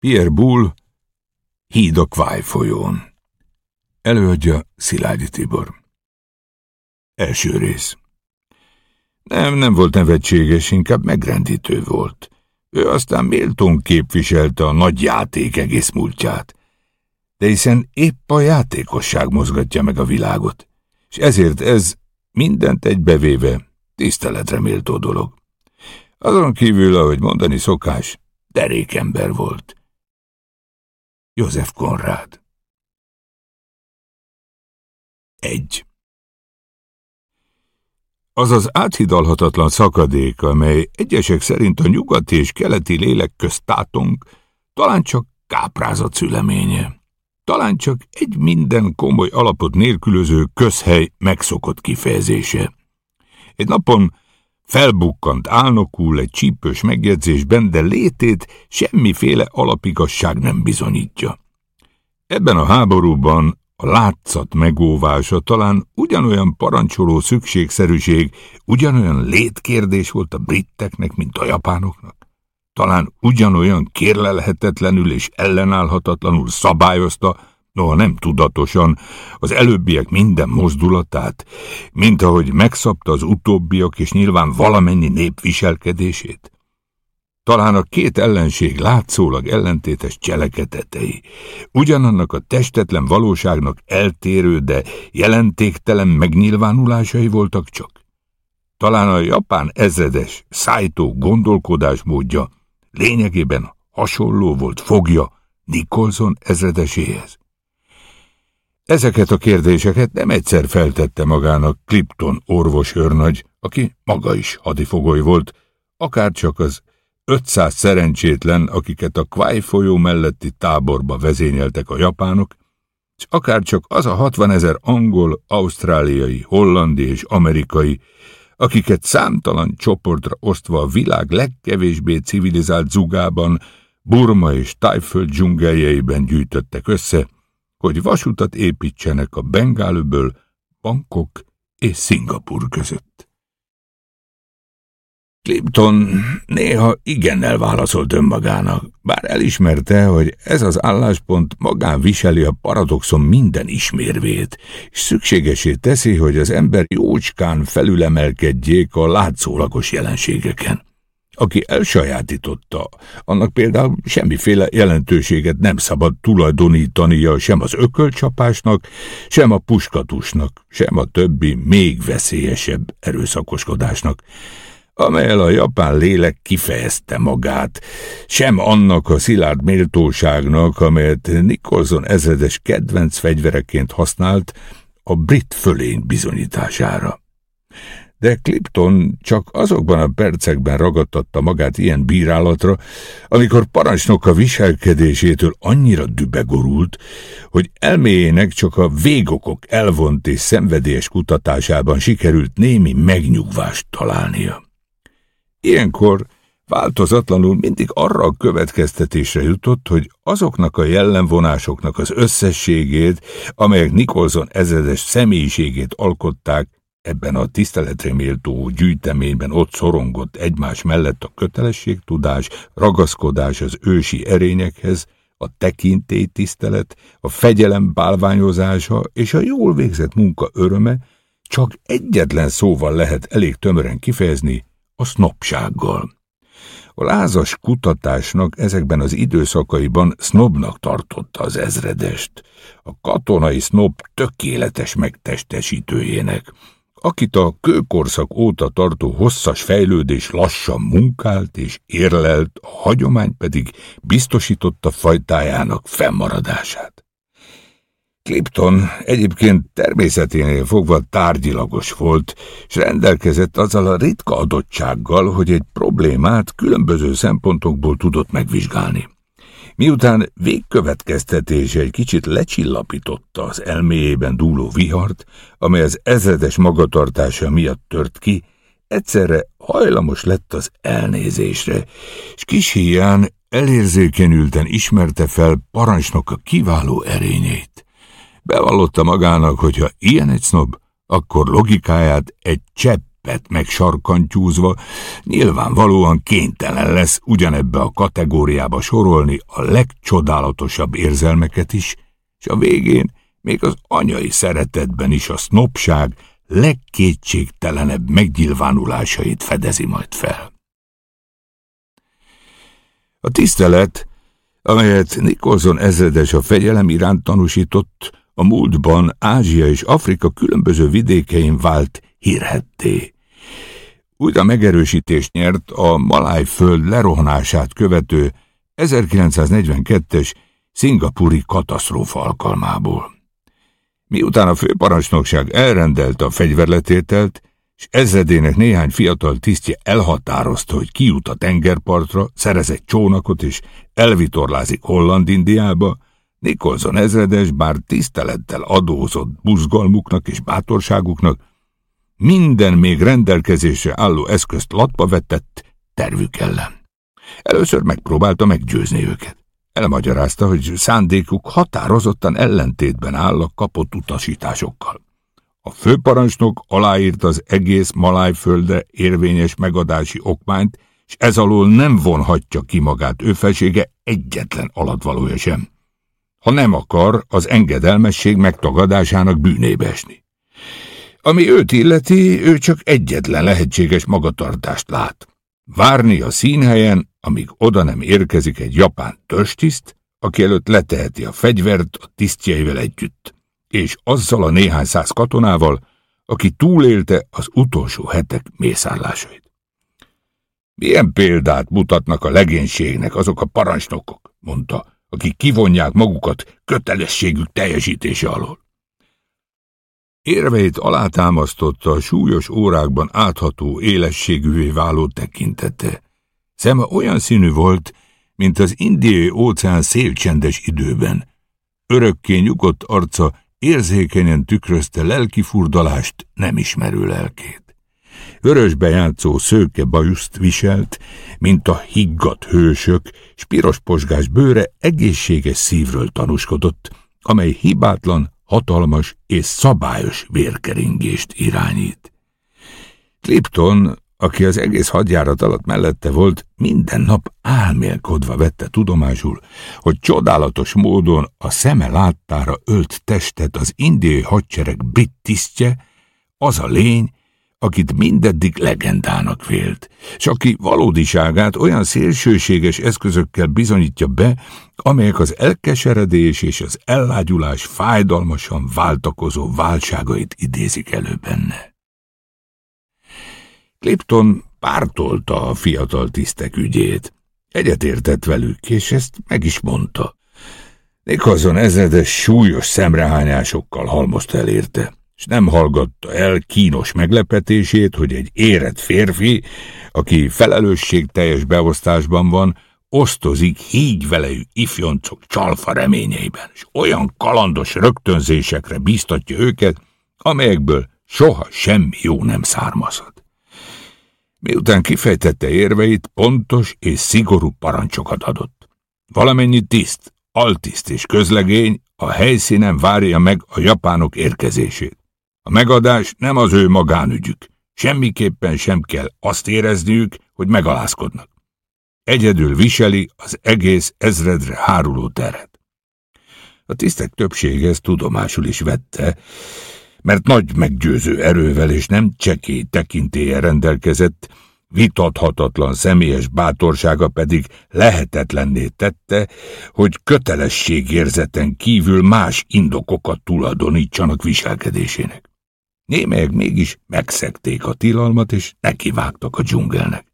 Pierre Bull, Híd a Kváj folyón. Előadja Szilágyi Tibor. Első rész. Nem, nem volt nevetséges, inkább megrendítő volt. Ő aztán méltón képviselte a nagy játék egész múltját. De hiszen épp a játékosság mozgatja meg a világot, és ezért ez mindent egybevéve tiszteletre méltó dolog. Azon kívül, ahogy mondani szokás, derékember volt. József Konrád Egy Az az áthidalhatatlan szakadék, amely egyesek szerint a nyugati és keleti lélek közt tátong, talán csak káprázat szüleménye. Talán csak egy minden komoly alapot nélkülöző közhely megszokott kifejezése. Egy napon felbukkant álnokul egy csípős megjegyzésben, de létét semmiféle alapigasság nem bizonyítja. Ebben a háborúban a látszat megóvása talán ugyanolyan parancsoló szükségszerűség, ugyanolyan létkérdés volt a britteknek, mint a japánoknak. Talán ugyanolyan kérlelhetetlenül és ellenállhatatlanul szabályozta, noha nem tudatosan, az előbbiek minden mozdulatát, mint ahogy megszabta az utóbbiak és nyilván valamennyi nép viselkedését. Talán a két ellenség látszólag ellentétes cselekedetei, ugyanannak a testetlen valóságnak eltérő, de jelentéktelen megnyilvánulásai voltak csak. Talán a japán ezredes, szájtó gondolkodásmódja lényegében hasonló volt fogja Nicholson ezredeséhez. Ezeket a kérdéseket nem egyszer feltette magának Clipton orvos őrnagy, aki maga is hadifogoly volt, akár csak az 500 szerencsétlen, akiket a Kwai folyó melletti táborba vezényeltek a japánok, és akár csak az a 60 ezer angol, ausztráliai, hollandi és amerikai, akiket számtalan csoportra osztva a világ legkevésbé civilizált zugában, Burma és Tájföld dzsungeljeiben gyűjtöttek össze, hogy vasutat építsenek a Bengálöből Bangkok és Szingapur között. Clipton néha igennel válaszolt önmagának, bár elismerte, hogy ez az álláspont magán viseli a paradoxon minden ismérvét, és szükségesé teszi, hogy az ember jócskán felülemelkedjék a látszólagos jelenségeken. Aki elsajátította, annak például semmiféle jelentőséget nem szabad tulajdonítania sem az ökölcsapásnak, sem a puskatusnak, sem a többi még veszélyesebb erőszakoskodásnak amelyel a japán lélek kifejezte magát, sem annak a szilárd méltóságnak, amelyet Nicholson ezredes kedvenc fegyvereként használt a brit fölény bizonyítására. De Clipton csak azokban a percekben ragadtatta magát ilyen bírálatra, amikor parancsnoka viselkedésétől annyira dübegorult, hogy elméjének csak a végokok elvont és szenvedélyes kutatásában sikerült némi megnyugvást találnia. Ilyenkor változatlanul mindig arra a következtetésre jutott, hogy azoknak a jellemvonásoknak az összességét, amelyek Nicholson ezredes személyiségét alkották, ebben a tiszteletre méltó gyűjteményben ott szorongott egymás mellett a kötelességtudás, ragaszkodás az ősi erényekhez, a tekintélytisztelet, a fegyelem bálványozása és a jól végzett munka öröme csak egyetlen szóval lehet elég tömören kifejezni, a sznopsággal. A lázas kutatásnak ezekben az időszakaiban sznobnak tartotta az ezredest, a katonai sznob tökéletes megtestesítőjének, akit a kőkorszak óta tartó hosszas fejlődés lassan munkált és érlelt, a hagyomány pedig biztosította fajtájának fennmaradását. Clipton egyébként természeténél fogva tárgyilagos volt, és rendelkezett azzal a ritka adottsággal, hogy egy problémát különböző szempontokból tudott megvizsgálni. Miután végkövetkeztetése egy kicsit lecsillapította az elméjében dúló vihart, amely az ezredes magatartása miatt tört ki, egyszerre hajlamos lett az elnézésre, és kis híján elérzékenyülten ismerte fel parancsnoka kiváló erényét. Bevallotta magának, hogy ha ilyen egy sznob, akkor logikáját egy csepp tippet meg sarkantyúzva, nyilvánvalóan kénytelen lesz ugyanebbe a kategóriába sorolni a legcsodálatosabb érzelmeket is, és a végén még az anyai szeretetben is a sznopság legkétségtelenebb megnyilvánulásait fedezi majd fel. A tisztelet, amelyet Nikolson ezredes a fegyelem iránt tanúsított, a múltban Ázsia és Afrika különböző vidékein vált hírhetté. Újra megerősítést nyert a Maláj föld lerohanását követő 1942-es szingapúri katasztrófa alkalmából. Miután a főparancsnokság elrendelte a fegyverletételt, és ezredének néhány fiatal tisztje elhatározta, hogy kijut a tengerpartra, szerez egy csónakot és elvitorlázik Holland-Indiába, Nikolson ezredes bár tisztelettel adózott buzgalmuknak és bátorságuknak, minden még rendelkezésre álló eszközt latba vetett tervük ellen. Először megpróbálta meggyőzni őket. Elmagyarázta, hogy szándékuk határozottan ellentétben áll a kapott utasításokkal. A főparancsnok aláírt az egész Malájföldre érvényes megadási okmányt, és ez alól nem vonhatja ki magát ő felsége egyetlen alatvalója sem. Ha nem akar, az engedelmesség megtagadásának bűnébe esni. Ami őt illeti, ő csak egyetlen lehetséges magatartást lát. Várni a színhelyen, amíg oda nem érkezik egy japán törstiszt, aki előtt leteheti a fegyvert a tisztjeivel együtt, és azzal a néhány száz katonával, aki túlélte az utolsó hetek mészállásait. Milyen példát mutatnak a legénységnek azok a parancsnokok, mondta, akik kivonják magukat kötelességük teljesítése alól. Érveit alátámasztotta a súlyos órákban átható élességűvé váló tekintete. Szeme olyan színű volt, mint az indiai óceán szélcsendes időben. Örökké nyugodt arca érzékenyen tükrözte lelki furdalást nem ismerő lelkét. Vörösbe játszó szőke bajuszt viselt, mint a higgadt hősök, s piros bőre egészséges szívről tanúskodott, amely hibátlan, hatalmas és szabályos vérkeringést irányít. Clipton, aki az egész hadjárat alatt mellette volt, minden nap álmélkodva vette tudomásul, hogy csodálatos módon a szeme láttára ölt testet az indiai hadsereg brit tisztje, az a lény, akit mindeddig legendának vélt, és aki valódiságát olyan szélsőséges eszközökkel bizonyítja be, amelyek az elkeseredés és az ellágyulás fájdalmasan váltakozó válságait idézik elő benne. Clipton pártolta a fiatal tisztek ügyét. Egyetértett velük, és ezt meg is mondta. Nicholson ezredes súlyos szemrehányásokkal halmozta elérte és nem hallgatta el kínos meglepetését, hogy egy érett férfi, aki felelősségteljes beosztásban van, osztozik hígy velejű ifjoncok csalfa reményeiben, és olyan kalandos rögtönzésekre biztatja őket, amelyekből soha semmi jó nem származhat. Miután kifejtette érveit, pontos és szigorú parancsokat adott. Valamennyi tiszt, altiszt és közlegény a helyszínen várja meg a japánok érkezését. A megadás nem az ő magánügyük. Semmiképpen sem kell azt érezniük, hogy megalázkodnak. Egyedül viseli az egész ezredre háruló teret. A tisztek többsége ezt tudomásul is vette, mert nagy meggyőző erővel és nem csekély tekintélye rendelkezett, vitathatatlan személyes bátorsága pedig lehetetlenné tette, hogy kötelességérzeten kívül más indokokat tulajdonítsanak viselkedésének. Némelyek mégis megszekték a tilalmat, és nekivágtak a dzsungelnek.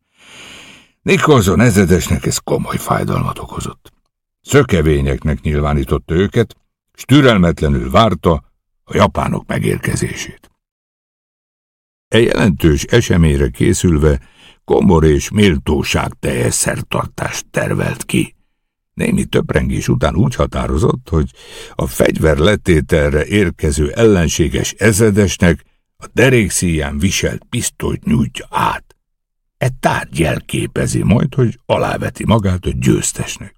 Nikolson ezredesnek ez komoly fájdalmat okozott. Szökevényeknek nyilvánította őket, s türelmetlenül várta a japánok megérkezését. E jelentős eseményre készülve komor és méltóság teljes szertartást tervelt ki. Némi töprengés után úgy határozott, hogy a fegyver letételre érkező ellenséges ezredesnek a derékszíján viselt pisztolyt nyújtja át. E tárgy jelképezi majd, hogy aláveti magát a győztesnek.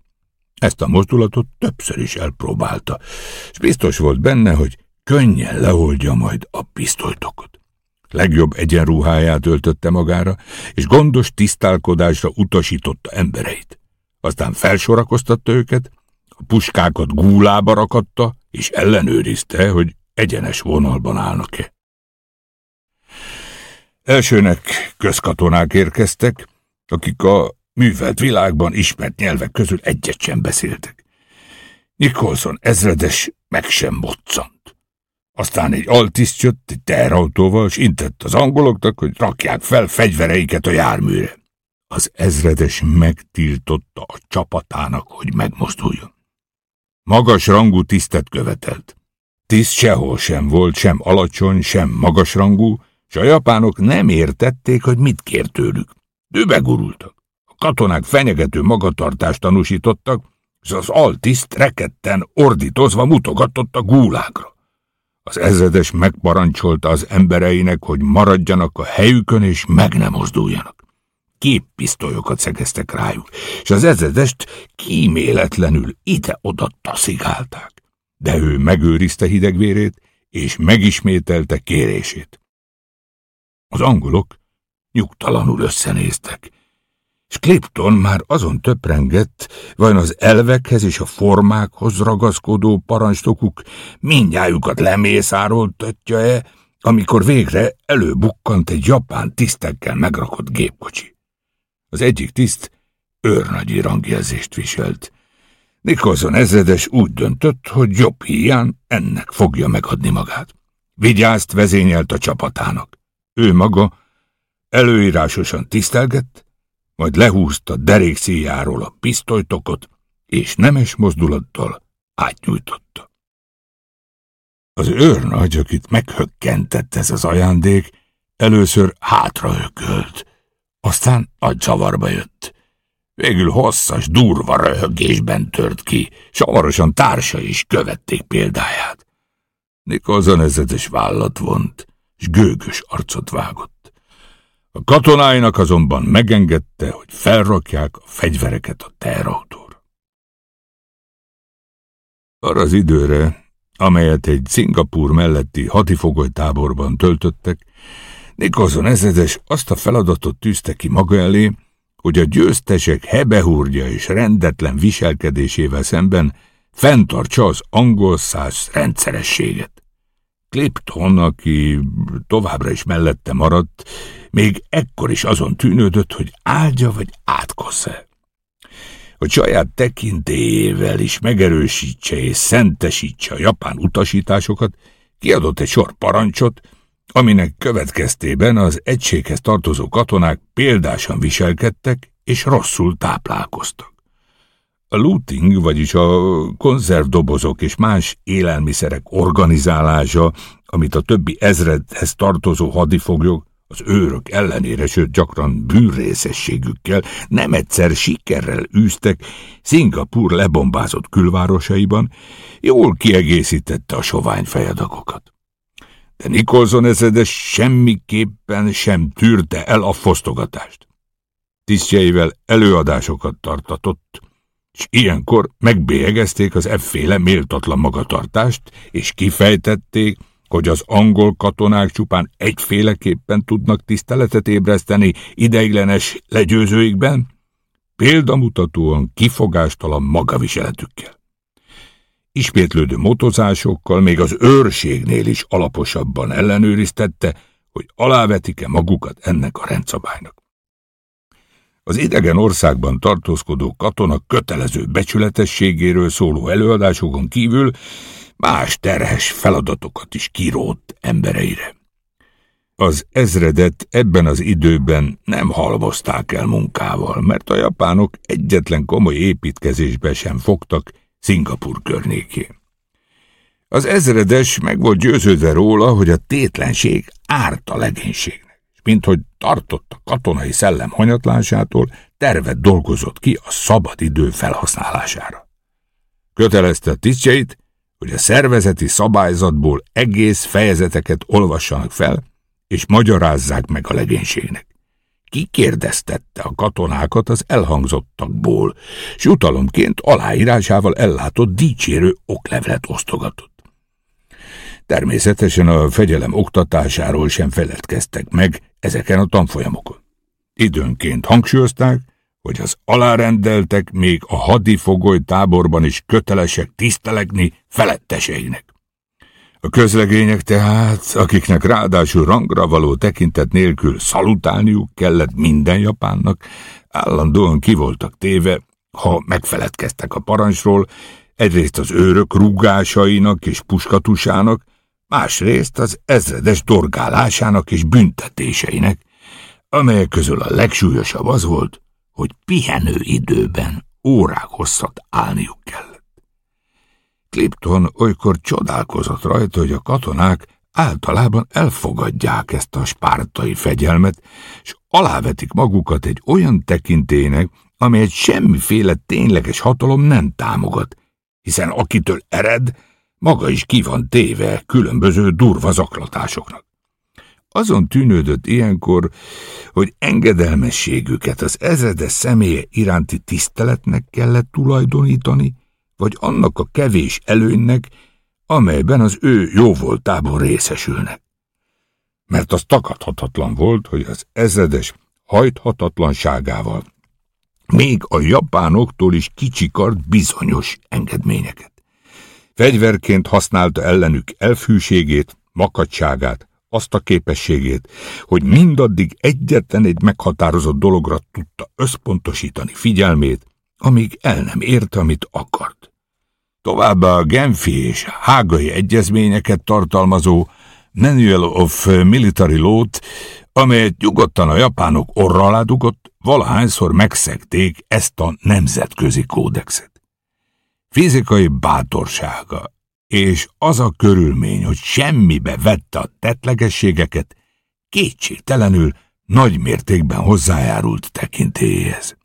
Ezt a mozdulatot többször is elpróbálta, és biztos volt benne, hogy könnyen leoldja majd a pisztolytokot. Legjobb egyenruháját öltötte magára, és gondos tisztálkodásra utasította embereit. Aztán felsorakoztatta őket, a puskákat gúlába rakatta, és ellenőrizte, hogy egyenes vonalban állnak-e. Elsőnek közkatonák érkeztek, akik a művelt világban ismert nyelvek közül egyet sem beszéltek. Nicholson ezredes meg sem moccant. Aztán egy altiszt jött egy teherautóval, s intett az angoloknak, hogy rakják fel fegyvereiket a járműre. Az ezredes megtiltotta a csapatának, hogy megmozduljon. Magas rangú tisztet követelt. Tiszt sehol sem volt, sem alacsony, sem magasrangú, s a japánok nem értették, hogy mit kér tőlük. Dübegurultak. A katonák fenyegető magatartást tanúsítottak, és az altiszt reketten ordítozva mutogatott a gúlágra. Az ezredes megparancsolta az embereinek, hogy maradjanak a helyükön és meg nem mozduljanak. Képpisztolyokat szegeztek rájuk, és az ezredest kíméletlenül ide-oda taszigálták. De ő megőrizte hidegvérét, és megismételte kérését. Az angolok nyugtalanul összenéztek, és Clipton már azon töprengett, vajon az elvekhez és a formákhoz ragaszkodó parancsnokuk mindjájukat lemészároltatja-e, amikor végre előbukkant egy japán tisztekkel megrakott gépkocsi. Az egyik tiszt őrnagyi rangjelzést viselt. Nicholson ezredes úgy döntött, hogy jobb hiány ennek fogja megadni magát. Vigyázt vezényelt a csapatának. Ő maga előírásosan tisztelgett, majd lehúzta derékszíjáról a pisztolytokot, és nemes mozdulattal átnyújtotta. Az őrnagy, akit meghökkentett ez az ajándék, először hátraökölt, aztán nagy zavarba jött. Végül hosszas, durva röhögésben tört ki, s hamarosan társa is követték példáját. Nikolson ezetes vállat vont, s gőgös arcot vágott. A katonáinak azonban megengedte, hogy felrakják a fegyvereket a terautóra. Arra az időre, amelyet egy Szingapúr melletti hadifogolytáborban töltöttek, Nikolson ezredes azt a feladatot tűzte ki maga elé, hogy a győztesek hebehúrgya és rendetlen viselkedésével szemben fenntartsa az angol száz rendszerességet. Clipton, aki továbbra is mellette maradt, még ekkor is azon tűnődött, hogy áldja vagy átkosz-e. Hogy saját tekintélyével is megerősítse és szentesítse a japán utasításokat, kiadott egy sor parancsot, aminek következtében az egységhez tartozó katonák példásan viselkedtek és rosszul táplálkoztak. A looting, vagyis a konzervdobozok és más élelmiszerek organizálása, amit a többi ezredhez tartozó hadifoglyok az őrök ellenére, sőt gyakran bűnrészességükkel nem egyszer sikerrel űztek Szingapúr lebombázott külvárosaiban, jól kiegészítette a sovány fejadagokat. De Nikolson ezredes semmiképpen sem tűrte el a fosztogatást. Tisztjeivel előadásokat tartatott, és ilyenkor megbélyegezték az efféle méltatlan magatartást, és kifejtették, hogy az angol katonák csupán egyféleképpen tudnak tiszteletet ébreszteni ideiglenes legyőzőikben, példamutatóan kifogástalan magaviseletükkel. Ismétlődő motozásokkal még az őrségnél is alaposabban ellenőriztette, hogy alávetik-e magukat ennek a rendszabálynak. Az idegen országban tartózkodó katona kötelező becsületességéről szóló előadásokon kívül más terhes feladatokat is kirótt embereire. Az ezredet ebben az időben nem halmozták el munkával, mert a japánok egyetlen komoly építkezésbe sem fogtak Szingapur környékén. Az ezredes meg volt győződve róla, hogy a tétlenség árt a legénységnek, és mint hogy tartott a katonai szellem hanyatlásától, tervet dolgozott ki a szabad idő felhasználására. Kötelezte a tisztjeit, hogy a szervezeti szabályzatból egész fejezeteket olvassanak fel, és magyarázzák meg a legénységnek. Ki kérdeztette a katonákat az elhangzottakból, s jutalomként aláírásával ellátott dicsérő oklevelet osztogatott. Természetesen a fegyelem oktatásáról sem feledkeztek meg ezeken a tanfolyamokon. Időnként hangsúlyozták, hogy az alárendeltek még a hadifogoly táborban is kötelesek tisztelegni feletteseinek. A közlegények tehát, akiknek ráadásul rangra való tekintet nélkül szalutálniuk kellett minden japánnak, állandóan kivoltak téve, ha megfeledkeztek a parancsról, egyrészt az őrök rúgásainak és puskatusának, másrészt az ezredes dorgálásának és büntetéseinek, amelyek közül a legsúlyosabb az volt, hogy pihenő időben órák hosszat állniuk kellett. Clipton olykor csodálkozott rajta, hogy a katonák általában elfogadják ezt a spártai fegyelmet, és alávetik magukat egy olyan tekintének, amelyet semmiféle tényleges hatalom nem támogat, hiszen akitől ered, maga is ki van téve különböző durva zaklatásoknak. Azon tűnődött ilyenkor, hogy engedelmességüket az ezredes személye iránti tiszteletnek kellett tulajdonítani, vagy annak a kevés előnynek, amelyben az ő jóvoltából részesülnek. Mert az takadhatatlan volt, hogy az ezredes hajthatatlanságával még a japánoktól is kicsikart bizonyos engedményeket. Fegyverként használta ellenük elfűségét, makadságát, azt a képességét, hogy mindaddig egyetlen egy meghatározott dologra tudta összpontosítani figyelmét, amíg el nem érte, amit akart. Továbbá a Genfi és Hágai egyezményeket tartalmazó Manual of Military Law-t, amelyet nyugodtan a japánok orra alá dugott, valahányszor megszegték ezt a nemzetközi kódexet. Fizikai bátorsága és az a körülmény, hogy semmibe vette a tetlegességeket, kétségtelenül nagy mértékben hozzájárult tekintélyéhez.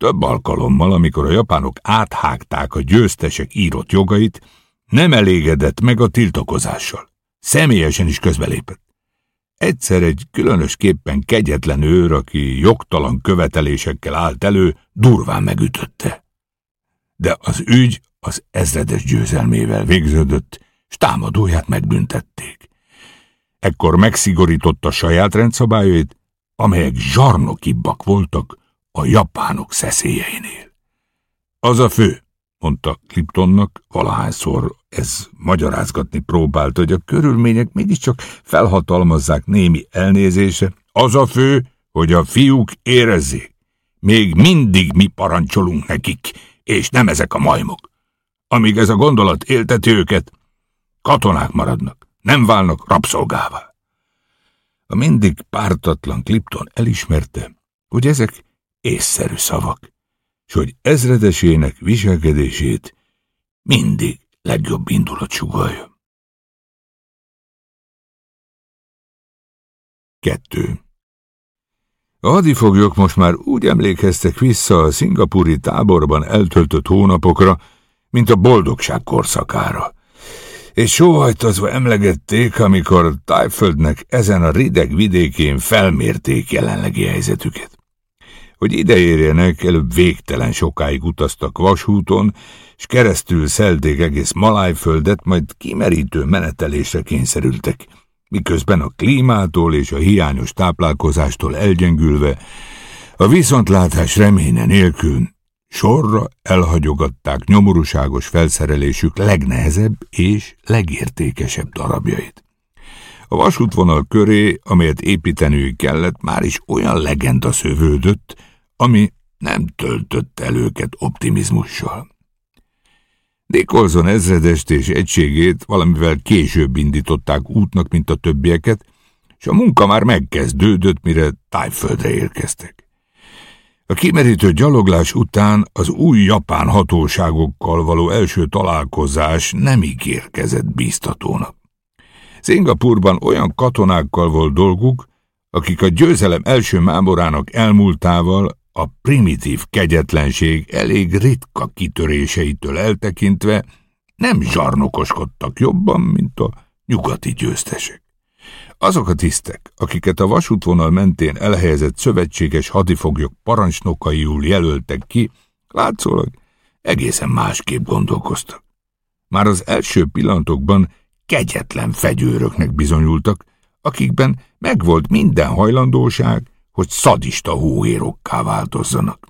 Több alkalommal, amikor a japánok áthágták a győztesek írott jogait, nem elégedett meg a tiltakozással. Személyesen is közbelépett. Egyszer egy különösképpen kegyetlen őr, aki jogtalan követelésekkel állt elő, durván megütötte. De az ügy az ezredes győzelmével végződött, s támadóját megbüntették. Ekkor megszigorította saját rendszabályait, amelyek zsarnokibbak voltak a japánok szeszélyeinél. Az a fő, mondta Cliptonnak, valahányszor ez magyarázgatni próbált, hogy a körülmények mégiscsak felhatalmazzák némi elnézése, az a fő, hogy a fiúk érezzék. Még mindig mi parancsolunk nekik, és nem ezek a majmok. Amíg ez a gondolat élteti őket, katonák maradnak, nem válnak rabszolgává. A mindig pártatlan Clipton elismerte, hogy ezek észszerű szavak, és hogy ezredesének viselkedését mindig legjobb indulat sugalja. Kettő. A hadifoglyok most már úgy emlékeztek vissza a szingapúri táborban eltöltött hónapokra, mint a boldogság korszakára, és sóhajtozva emlegették, amikor Tájföldnek ezen a rideg vidékén felmérték jelenlegi helyzetüket. Hogy ideérjenek, előbb végtelen sokáig utaztak vasúton, és keresztül szelték egész Malájföldet, majd kimerítő menetelésre kényszerültek, miközben a klímától és a hiányos táplálkozástól elgyengülve, a viszontlátás reménye nélkül sorra elhagyogatták nyomorúságos felszerelésük legnehezebb és legértékesebb darabjait. A vasútvonal köré, amelyet építeniük kellett, már is olyan legenda szövődött, ami nem töltött el őket optimizmussal. Nicholson ezredest és egységét valamivel később indították útnak, mint a többieket, és a munka már megkezdődött, mire tájföldre érkeztek. A kimerítő gyaloglás után az új japán hatóságokkal való első találkozás nem ígérkezett bíztatónak. Szingapurban olyan katonákkal volt dolguk, akik a győzelem első mámorának elmúltával a primitív kegyetlenség elég ritka kitöréseitől eltekintve nem zsarnokoskodtak jobban, mint a nyugati győztesek. Azok a tisztek, akiket a vasútvonal mentén elhelyezett szövetséges hadifoglyok parancsnokaiul jelöltek ki, látszólag egészen másképp gondolkoztak. Már az első pillanatokban kegyetlen fegyőröknek bizonyultak, akikben megvolt minden hajlandóság, hogy szadista hóérokká változzanak.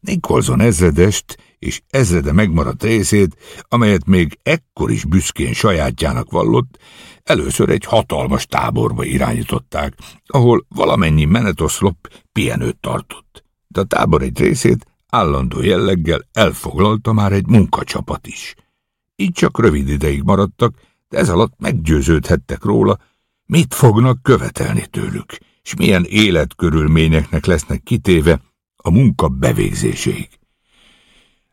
Nicholson ezredest és ezrede megmaradt részét, amelyet még ekkor is büszkén sajátjának vallott, először egy hatalmas táborba irányították, ahol valamennyi menetoszlop pihenőt tartott. De a tábor egy részét állandó jelleggel elfoglalta már egy munkacsapat is. Így csak rövid ideig maradtak, de ez alatt meggyőződhettek róla, mit fognak követelni tőlük, és milyen életkörülményeknek lesznek kitéve a munka bevégzéséig.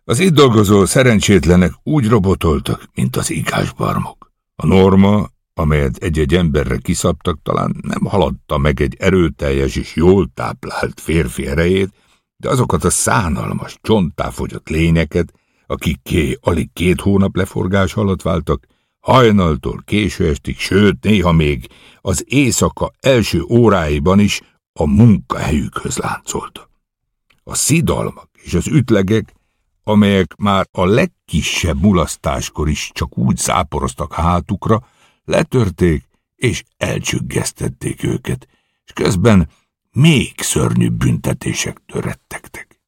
Az itt dolgozó szerencsétlenek úgy robotoltak, mint az ikásbarmok. A norma, amelyet egy-egy emberre kiszabtak, talán nem haladta meg egy erőteljes és jól táplált férfi erejét, de azokat a szánalmas, csontáfogyott lényeket, akik ké alig két hónap leforgás alatt váltak, hajnaltól késő estig, sőt, néha még az éjszaka első óráiban is a munkahelyükhöz láncolta. A szidalmak és az ütlegek, amelyek már a legkisebb mulasztáskor is csak úgy száporoztak hátukra, letörték és elcsüggesztették őket, és közben még szörnyűbb büntetésektől rettegtek.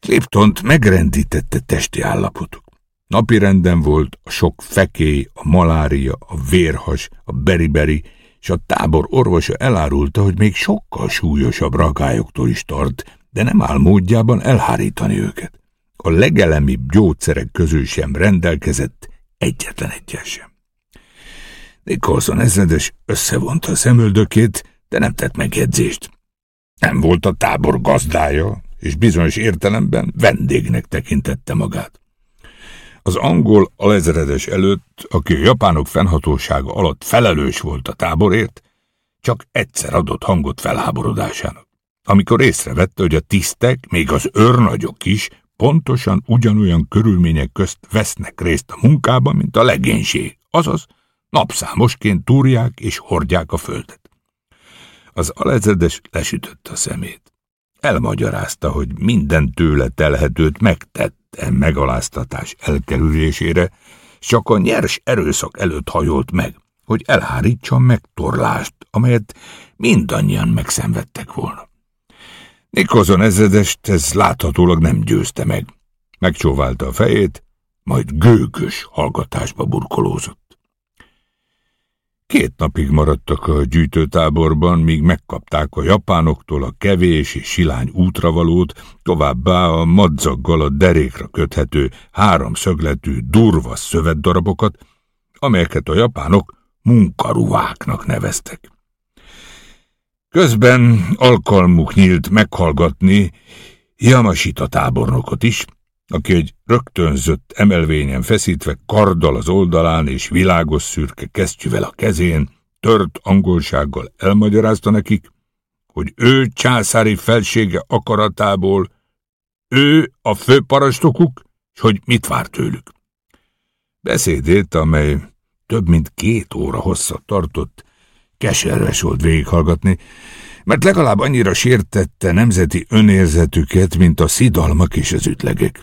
Cliptont megrendítette testi állapotuk. Napi renden volt a sok fekély, a malária, a vérhas, a beriberi, és a tábor orvosa elárulta, hogy még sokkal súlyosabb ragályoktól is tart, de nem áll módjában elhárítani őket. A legelemibb gyógyszerek közül sem rendelkezett egyetlen egyel sem. Nicholson ezredes összevonta a szemöldökét, de nem tett megjegyzést. Nem volt a tábor gazdája, és bizonyos értelemben vendégnek tekintette magát. Az angol alezredes előtt, aki a japánok fennhatósága alatt felelős volt a táborért, csak egyszer adott hangot felháborodásának. Amikor észrevette, hogy a tisztek, még az őrnagyok is pontosan ugyanolyan körülmények közt vesznek részt a munkában, mint a legénység, azaz napszámosként túrják és hordják a földet. Az alezredes lesütötte a szemét. Elmagyarázta, hogy minden tőle telhetőt megtette megaláztatás elkerülésére, csak a nyers erőszak előtt hajolt meg, hogy elhárítsa a megtorlást, amelyet mindannyian megszenvedtek volna. Nikozon ezredest ez láthatólag nem győzte meg. Megcsóválta a fejét, majd gőgös hallgatásba burkolózott. Két napig maradtak a gyűjtőtáborban, míg megkapták a japánoktól a kevés és silány útravalót, továbbá a madzaggal a derékra köthető háromszögletű durva szövetdarabokat, amelyeket a japánok munkaruháknak neveztek. Közben alkalmuk nyílt meghallgatni Yamasita tábornokot is, aki egy rögtönzött emelvényen feszítve karddal az oldalán és világos szürke kesztyűvel a kezén, tört angolsággal elmagyarázta nekik, hogy ő császári felsége akaratából, ő a főparastokuk, és hogy mit vár tőlük. Beszédét, amely több mint két óra hosszat tartott, keserves volt végighallgatni, mert legalább annyira sértette nemzeti önérzetüket, mint a szidalmak és az ütlegek.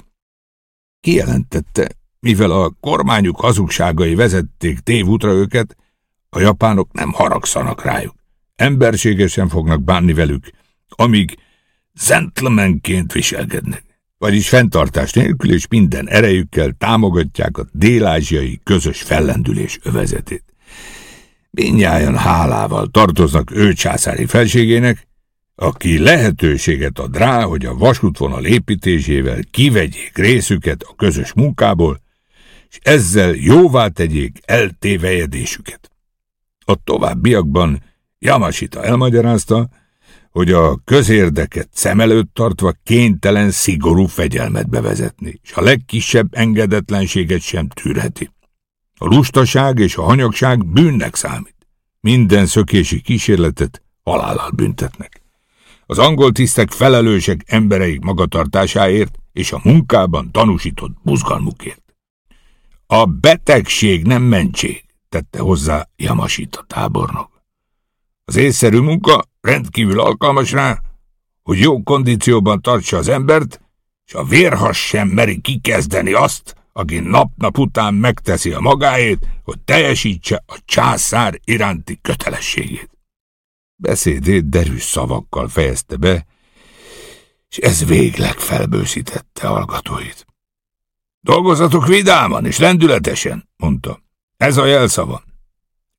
Kijelentette, mivel a kormányuk hazugságai vezették tévútra őket, a japánok nem haragszanak rájuk. Emberségesen fognak bánni velük, amíg gentlemanként viselkednek. Vagyis fenntartás nélkül és minden erejükkel támogatják a dél-ázsiai közös fellendülés övezetét. Mindnyájan hálával tartoznak ő császári felségének, aki lehetőséget ad rá, hogy a vasútvonal építésével kivegyék részüket a közös munkából, és ezzel jóvá tegyék eltévejedésüket. A továbbiakban Yamasita elmagyarázta, hogy a közérdeket szem előtt tartva kénytelen szigorú fegyelmet bevezetni, és a legkisebb engedetlenséget sem tűrheti. A lustaság és a hanyagság bűnnek számít. Minden szökési kísérletet halállal büntetnek. Az angol tisztek felelősek embereik magatartásáért és a munkában tanúsított buzgalmukért. A betegség nem mentség, tette hozzá Jamasít a tábornok. Az észszerű munka rendkívül alkalmas rá, hogy jó kondícióban tartsa az embert, és a vérhas sem meri kikezdeni azt, aki nap-nap után megteszi a magáét, hogy teljesítse a császár iránti kötelességét. Beszédét derűs szavakkal fejezte be, és ez végleg felbőszítette hallgatóit. Dolgozatok vidáman és lendületesen, mondta. Ez a jelszava.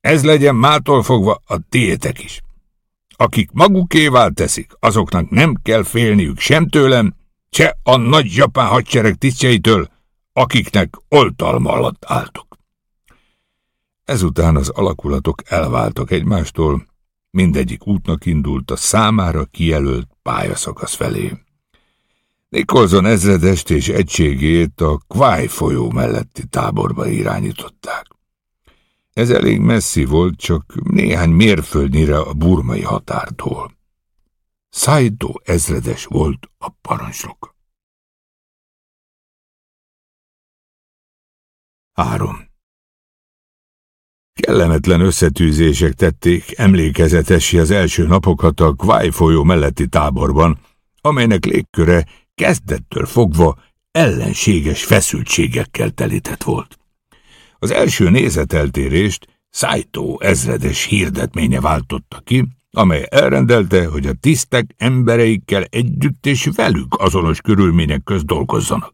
Ez legyen mától fogva a tiétek is. Akik magukévá teszik, azoknak nem kell félniük sem tőlem, se a nagy japán hadsereg tisztjeitől, akiknek oltalma alatt álltok. Ezután az alakulatok elváltak egymástól, mindegyik útnak indult a számára kijelölt pályaszakasz felé. Nikolson ezredest és egységét a Kváj folyó melletti táborba irányították. Ez elég messzi volt, csak néhány mérföldnyire a burmai határtól. Saito ezredes volt a parancsnok. 3. Kellemetlen összetűzések tették emlékezetesi az első napokat a Kváj folyó melletti táborban, amelynek légköre kezdettől fogva ellenséges feszültségekkel telített volt. Az első nézeteltérést Saito ezredes hirdetménye váltotta ki, amely elrendelte, hogy a tisztek embereikkel együtt és velük azonos körülmények közt dolgozzanak.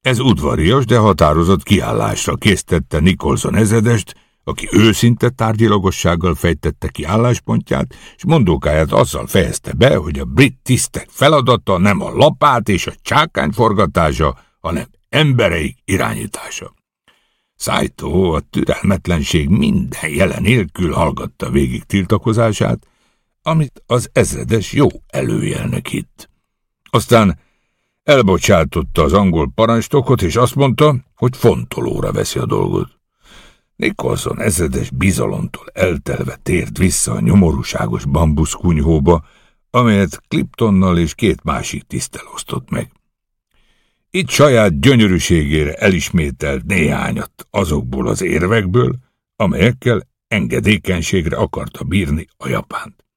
Ez udvarias, de határozott kiállásra késztette Nikolson ezredest, aki őszinte tárgyilagossággal fejtette ki álláspontját, és mondókáját azzal fejezte be, hogy a brit tisztek feladata nem a lapát és a csákány forgatása, hanem embereik irányítása. Szájtó a türelmetlenség minden jelen nélkül hallgatta végig tiltakozását, amit az ezredes jó előjelnek hitt. Aztán elbocsátotta az angol parancsnokot, és azt mondta, hogy fontolóra veszi a dolgot. Nicholson ezredes bizalomtól eltelve tért vissza a nyomorúságos bambuszkunyhóba, amelyet Cliptonnal és két másik tisztel osztott meg. Itt saját gyönyörűségére elismételt néhányat azokból az érvekből, amelyekkel engedékenységre akarta bírni a japánt.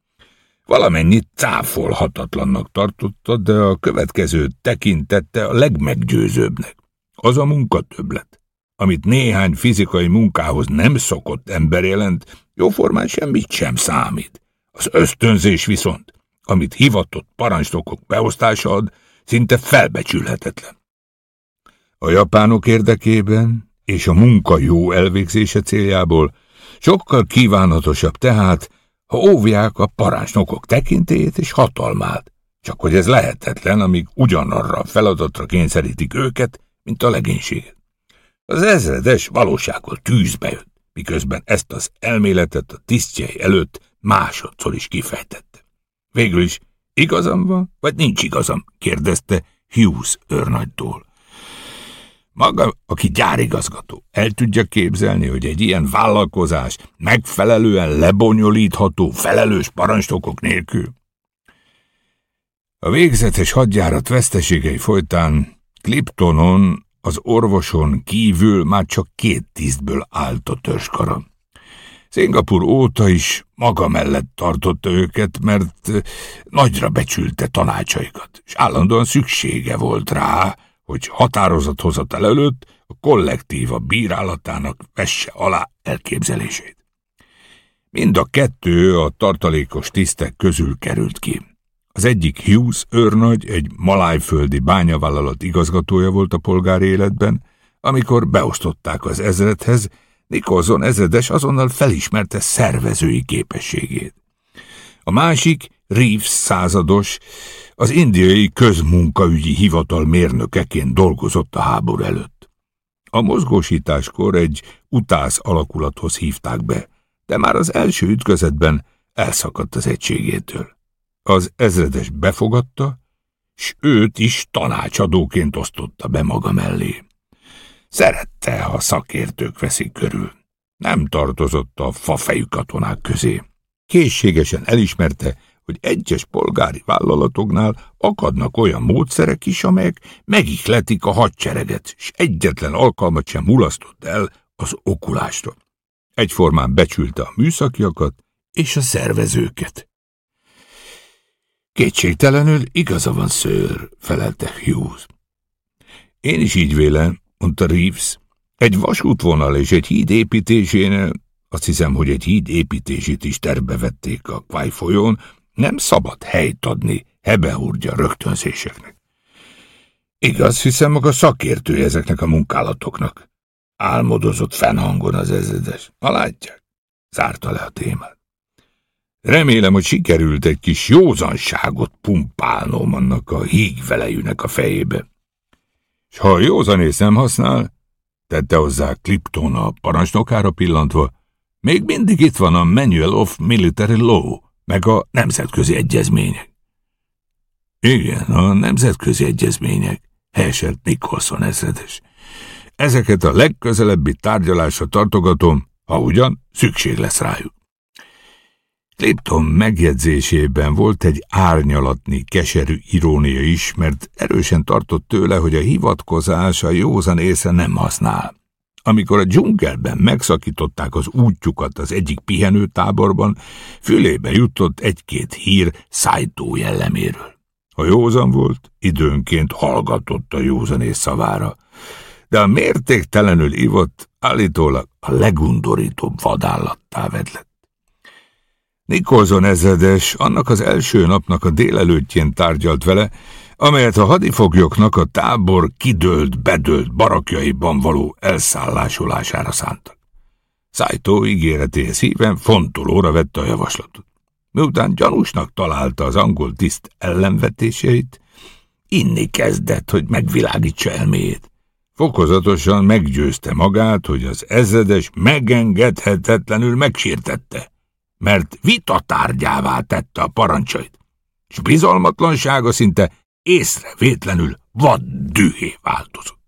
Valamennyit cáfolhatatlannak tartotta, de a következőt tekintette a legmeggyőzőbbnek. Az a munkatöblet, amit néhány fizikai munkához nem szokott ember jelent, jóformán semmit sem számít. Az ösztönzés viszont, amit hivatott parancsnokok beosztása ad, szinte felbecsülhetetlen. A japánok érdekében és a munka jó elvégzése céljából sokkal kívánatosabb tehát, ha óvják a parancsnokok tekintélyét és hatalmát, csak hogy ez lehetetlen, amíg ugyanarra a feladatra kényszerítik őket, mint a legénységet. Az ezredes valósággal tűzbe jött, miközben ezt az elméletet a tisztjei előtt másodszor is kifejtette. Végül is igazam van, vagy nincs igazam? kérdezte Hughes őrnagytól. Maga, aki gyárigazgató, el tudja képzelni, hogy egy ilyen vállalkozás megfelelően lebonyolítható felelős parancsnokok nélkül? A végzetes hadjárat veszteségei folytán Cliptonon az orvoson kívül már csak két tisztből állt a törzskara. Szingapur óta is maga mellett tartotta őket, mert nagyra becsülte tanácsaikat, és állandóan szüksége volt rá, hogy határozathozatal előtt a kollektíva bírálatának vesse alá elképzelését. Mind a kettő a tartalékos tisztek közül került ki. Az egyik Hughes őrnagy, egy malájföldi bányavállalat igazgatója volt a polgári életben, amikor beosztották az ezredhez, Nicholson ezredes azonnal felismerte szervezői képességét. A másik, Reeves százados, az indiai közmunkaügyi hivatal mérnökeként dolgozott a háború előtt. A mozgósításkor egy utász alakulathoz hívták be, de már az első ütközetben elszakadt az egységétől. Az ezredes befogadta, s őt is tanácsadóként osztotta be maga mellé. Szerette, ha szakértők veszik körül. Nem tartozott a fafejű katonák közé. Készségesen elismerte, hogy egyes polgári vállalatoknál akadnak olyan módszerek is, amelyek megihletik a hadsereget, és egyetlen alkalmat sem mulasztott el az okulástól. Egyformán becsülte a műszakiakat és a szervezőket. Kétségtelenül igaza van szőr, felelte Hughes. Én is így vélem, mondta Reeves. Egy vasútvonal és egy híd építésénél, azt hiszem, hogy egy híd építését is terbe vették a Kwai folyón, nem szabad helyt adni hebehúrgya rögtönzéseknek. Igaz, hiszem maga szakértő ezeknek a munkálatoknak. Álmodozott fennhangon az ezredes. Ha látják, zárta le a témát. Remélem, hogy sikerült egy kis józanságot pumpálnom annak a hígvelejűnek a fejébe. S ha a józanész nem használ, tette hozzá Clipton a parancsnokára pillantva, még mindig itt van a Manual of Military Law, meg a nemzetközi egyezmények. Igen, a nemzetközi egyezmények, helyeselt Nicholson ezredes. Ezeket a legközelebbi tárgyalásra tartogatom, ha ugyan szükség lesz rájuk. Clipton megjegyzésében volt egy árnyalatni, keserű irónia is, mert erősen tartott tőle, hogy a hivatkozás a józan észre nem használ. Amikor a dzsungelben megszakították az útjukat az egyik pihenőtáborban, fülébe jutott egy-két hír szájtó jelleméről. A józan volt, időnként hallgatott a józanész szavára, de a mértéktelenül ivott állítólag a legundorítóbb vadállattá vedlett. Nikolson ezredes annak az első napnak a délelőttjén tárgyalt vele, amelyet a hadifoglyoknak a tábor kidőlt, bedőlt barakjaiban való elszállásolására szántak. Szájtó ígéretéhez híven fontolóra vette a javaslatot. Miután gyanúsnak találta az angol tiszt ellenvetéseit, inni kezdett, hogy megvilágítsa elméjét. Fokozatosan meggyőzte magát, hogy az ezredes megengedhetetlenül megsértette, mert vitatárgyává tette a parancsait, és bizalmatlansága szinte észrevétlenül vad dühé változott.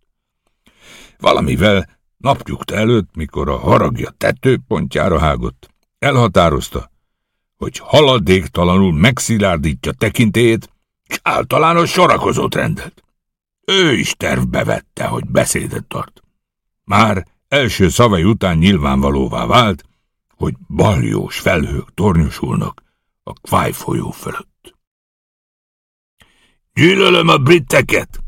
Valamivel napjukta előtt, mikor a haragja tetőpontjára hágott, elhatározta, hogy haladéktalanul megszilárdítja tekintélyét, és általános sorakozót rendelt. Ő is tervbe vette, hogy beszédet tart. Már első szavai után nyilvánvalóvá vált, hogy baljós felhők tornyosulnak a Kváj folyó fölött. Gyűlölöm a britteket!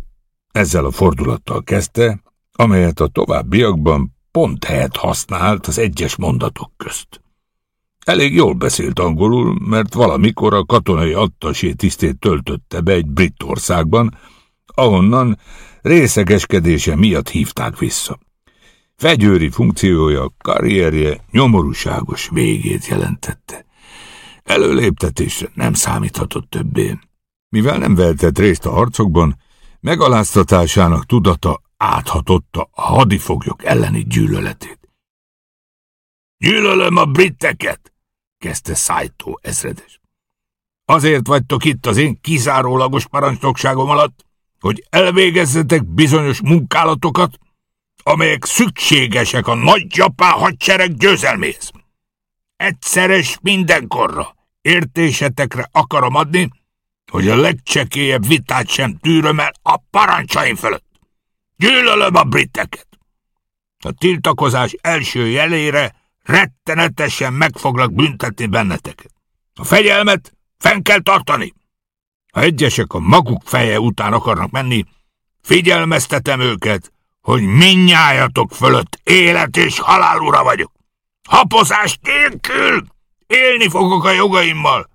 Ezzel a fordulattal kezdte, amelyet a továbbiakban pont helyet használt az egyes mondatok közt. Elég jól beszélt angolul, mert valamikor a katonai attasé tisztét töltötte be egy brit országban, ahonnan részegeskedése miatt hívták vissza. Fegyőri funkciója, karrierje nyomorúságos végét jelentette. Előléptetésre nem számíthatott többé. Mivel nem vehetett részt a harcokban, megaláztatásának tudata áthatotta a hadifoglyok elleni gyűlöletét. Gyűlölöm a britteket! kezdte Szájtó ezredes. Azért vagytok itt az én kizárólagos parancsnokságom alatt, hogy elvégezzetek bizonyos munkálatokat, amelyek szükségesek a nagy japán hadsereg győzelméhez. Egyszeres mindenkorra értésetekre akarom adni, hogy a legcsekélyebb vitát sem tűröm el a parancsaim fölött. Gyűlölöm a briteket. A tiltakozás első jelére rettenetesen meg foglak büntetni benneteket. A fegyelmet fenn kell tartani. Ha egyesek a maguk feje után akarnak menni, figyelmeztetem őket, hogy minnyájatok fölött élet és halál ura vagyok. Hapozás nélkül élni fogok a jogaimmal,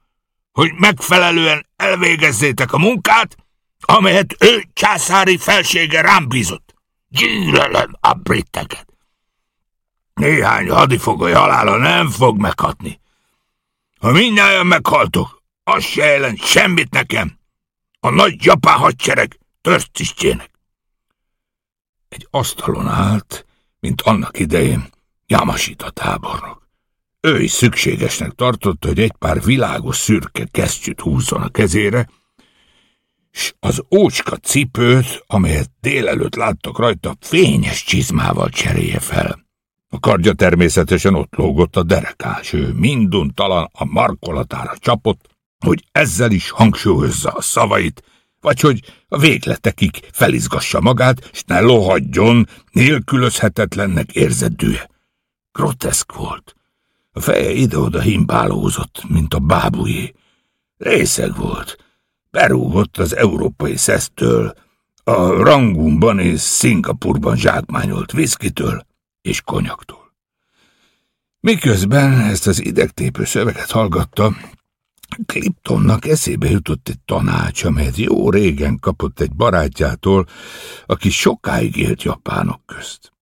hogy megfelelően elvégezzétek a munkát, amelyet ő császári felsége rám bízott. Gyűlölöm a britteket. Néhány hadifogoly halála nem fog meghatni. Ha mindnyájan meghaltok, az se jelent semmit nekem. A nagy japán hadsereg törtisztjének. Egy asztalon állt, mint annak idején Yamasita tábornok. Ő is szükségesnek tartotta, hogy egy pár világos szürke kesztyűt húzzon a kezére, s az ócska cipőt, amelyet délelőtt láttak rajta, fényes csizmával cserélje fel. A kardja természetesen ott lógott a derekán, s ő minduntalan a markolatára csapott, hogy ezzel is hangsúlyozza a szavait, vagy hogy a végletekig felizgassa magát, s ne lohadjon nélkülözhetetlennek érzett dűje. Groteszk volt. A feje ide-oda himbálózott, mint a bábujé. Részeg volt. Berúgott az európai szesztől, A Rangumban és Szingapurban zsákmányolt viszkitől és konyaktól. Miközben ezt az idegtépő szöveget hallgatta, Cliptonnak eszébe jutott egy tanács, amelyet jó régen kapott egy barátjától, aki sokáig élt japánok közt.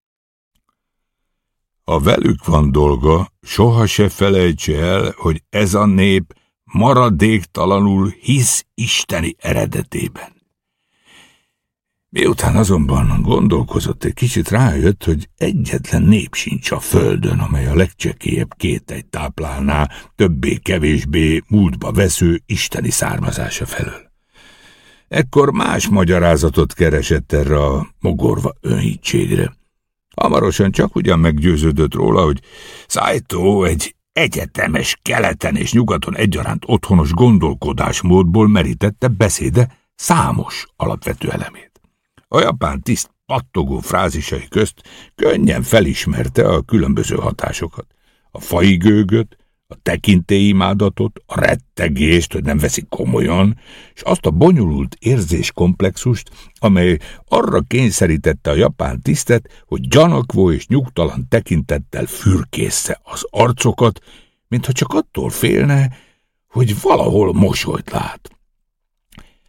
Ha velük van dolga, soha se felejtse el, hogy ez a nép maradéktalanul hisz isteni eredetében. Miután azonban gondolkozott, egy kicsit rájött, hogy egyetlen nép sincs a földön, amely a legcsekélyebb két egy táplálná, többé-kevésbé múltba vesző isteni származása felől. Ekkor más magyarázatot keresett erre a mogorva önhítségre. Hamarosan csak ugyan meggyőződött róla, hogy Saito egy egyetemes keleten és nyugaton egyaránt otthonos gondolkodásmódból merítette beszéde számos alapvető elemét. A japán tiszt pattogó frázisai közt könnyen felismerte a különböző hatásokat. A fai gőgöt, a tekintélyimádatot, a rettegést, hogy nem veszik komolyan, és azt a bonyolult érzéskomplexust, amely arra kényszerítette a japán tisztet, hogy gyanakvó és nyugtalan tekintettel fürkészze az arcokat, mintha csak attól félne, hogy valahol mosolyt lát.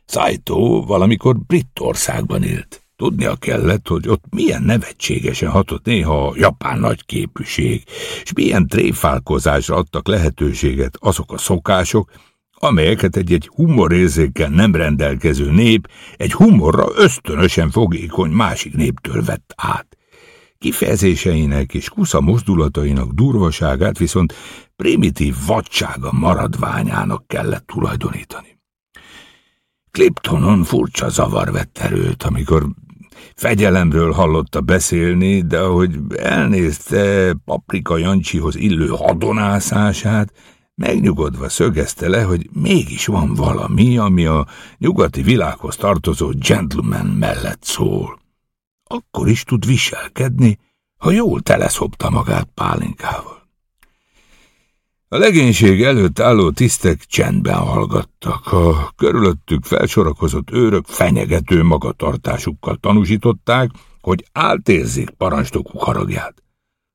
Saito valamikor Brittországban élt. Tudnia kellett, hogy ott milyen nevetségesen hatott néha a japán nagyképűség, és milyen tréfálkozásra adtak lehetőséget azok a szokások, amelyeket egy-egy humorérzékkel nem rendelkező nép egy humorra ösztönösen fogékony másik néptől vett át. Kifejezéseinek és kusza mozdulatainak durvaságát viszont primitív vadsága maradványának kellett tulajdonítani. Cliptonon furcsa zavar vett erőt, amikor Fegyelemről hallotta beszélni, de ahogy elnézte Paprika Jancsihoz illő hadonászását, megnyugodva szögezte le, hogy mégis van valami, ami a nyugati világhoz tartozó gentleman mellett szól. Akkor is tud viselkedni, ha jól teleszopta magát pálinkával. A legénység előtt álló tisztek csendben hallgattak. A körülöttük felsorakozott őrök fenyegető magatartásukkal tanúsították, hogy átérzik parancsnokuk haragját.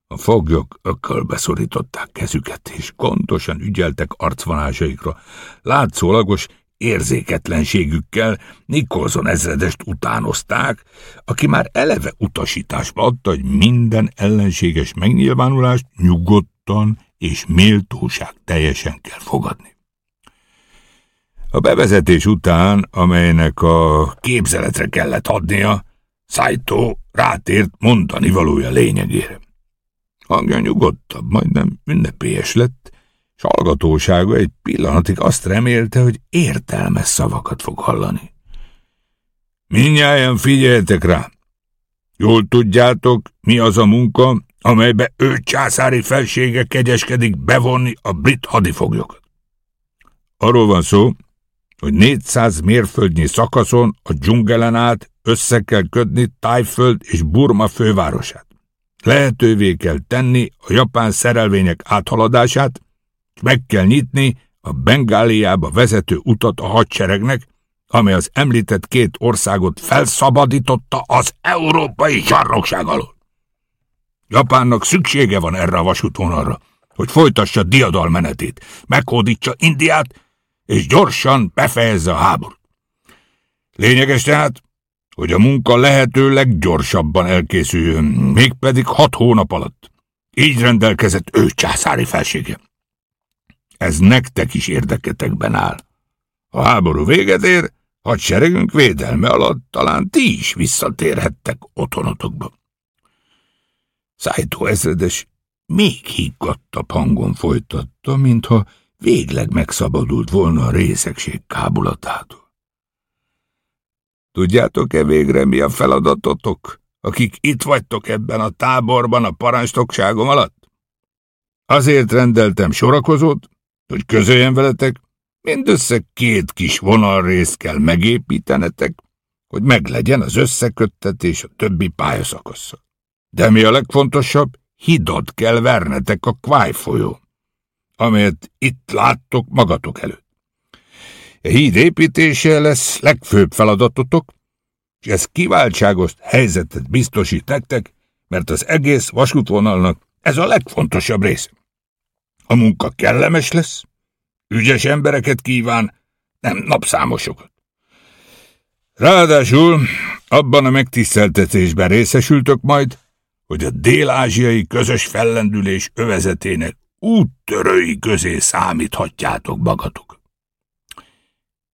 A foglyok ökölbe szorították kezüket, és gondosan ügyeltek arcvonásaikra. Látszólagos érzéketlenségükkel Nikolson ezredest utánozták, aki már eleve utasításba adta, hogy minden ellenséges megnyilvánulást nyugodtan és méltóság teljesen kell fogadni. A bevezetés után, amelynek a képzeletre kellett adnia, Saito rátért mondani valója lényegére. Hangja nyugodtabb, majdnem ünnepélyes lett, és hallgatósága egy pillanatig azt remélte, hogy értelmes szavakat fog hallani. Minnyáján figyeljetek rá! Jól tudjátok, mi az a munka, amelybe ő császári felsége kegyeskedik bevonni a brit hadifoglyokat. Arról van szó, hogy 400 mérföldnyi szakaszon a dzsungelen át össze kell kötni Tájföld és Burma fővárosát. Lehetővé kell tenni a japán szerelvények áthaladását, és meg kell nyitni a Bengáliába vezető utat a hadseregnek, amely az említett két országot felszabadította az európai zsarnokság alól. Japánnak szüksége van erre a vasútvonalra, hogy folytassa diadalmenetét, meghódítsa Indiát, és gyorsan befejezze a háborút. Lényeges tehát, hogy a munka lehető leggyorsabban elkészüljön, mégpedig hat hónap alatt. Így rendelkezett ő császári felsége. Ez nektek is érdeketekben áll. A háború véget ér, hadseregünk védelme alatt talán ti is visszatérhettek otthonotokba. Szájtó ezredes még higgadtabb hangon folytatta, mintha végleg megszabadult volna a részegség kábulatától. Tudjátok-e végre, mi a feladatotok, akik itt vagytok ebben a táborban a parancsnokságom alatt? Azért rendeltem sorakozót, hogy közöljen veletek, mindössze két kis vonalrészt kell megépítenetek, hogy meglegyen az összeköttetés a többi pályaszakasszal. De mi a legfontosabb, hidat kell vernetek a Kváj folyó, amelyet itt láttok magatok előtt. A híd építése lesz legfőbb feladatotok, és ez kiváltságos helyzetet biztosít nektek, mert az egész vasútvonalnak ez a legfontosabb része. A munka kellemes lesz, ügyes embereket kíván, nem napszámosokat. Ráadásul abban a megtiszteltetésben részesültök majd, hogy a dél-ázsiai közös fellendülés övezetének úttörői közé számíthatjátok magatok.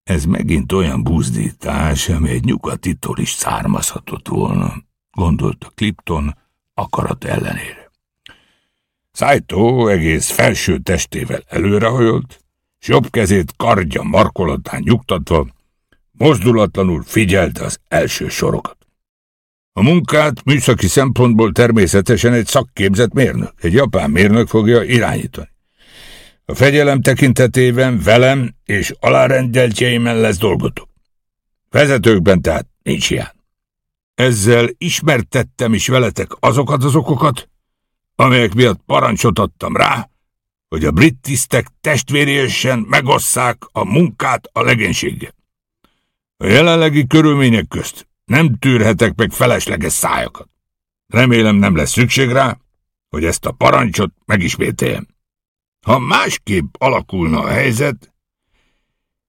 Ez megint olyan buzdítás, ami egy nyugatitól is származhatott volna, gondolta Clipton akarat ellenére. Szájtó egész felső testével előrehajolt, s jobb kezét kardja markolatán nyugtatva, mozdulatlanul figyelte az első sorokat. A munkát műszaki szempontból természetesen egy szakképzett mérnök, egy japán mérnök fogja irányítani. A fegyelem tekintetében velem és alárendeltjeimen lesz dolgotok. Vezetőkben tehát nincs hiány. Ezzel ismertettem is veletek azokat az okokat, amelyek miatt parancsot adtam rá, hogy a brit tisztek testvériesen megosszák a munkát a legénységgel. A jelenlegi körülmények közt nem tűrhetek meg felesleges szájakat. Remélem nem lesz szükség rá, hogy ezt a parancsot megismételjem. Ha másképp alakulna a helyzet,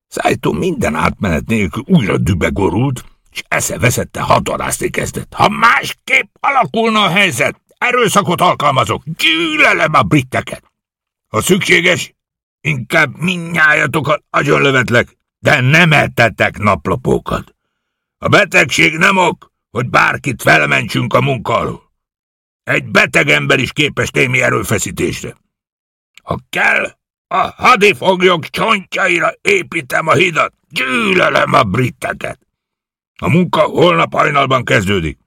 Szájtó minden átmenet nélkül újra dübegorult, és esze veszette hadarászni kezdett. Ha másképp alakulna a helyzet, erőszakot alkalmazok, gyűlölem a britteket. Ha szükséges, inkább minnyájatokat agyonlövetlek, de nem ettetek naplopókat. A betegség nem ok, hogy bárkit felmentsünk a munka alól. Egy beteg ember is képes témi erőfeszítésre. Ha kell, a hadifoglyok csontjaira építem a hidat, gyűlölöm a britteket. A munka holnap hajnalban kezdődik.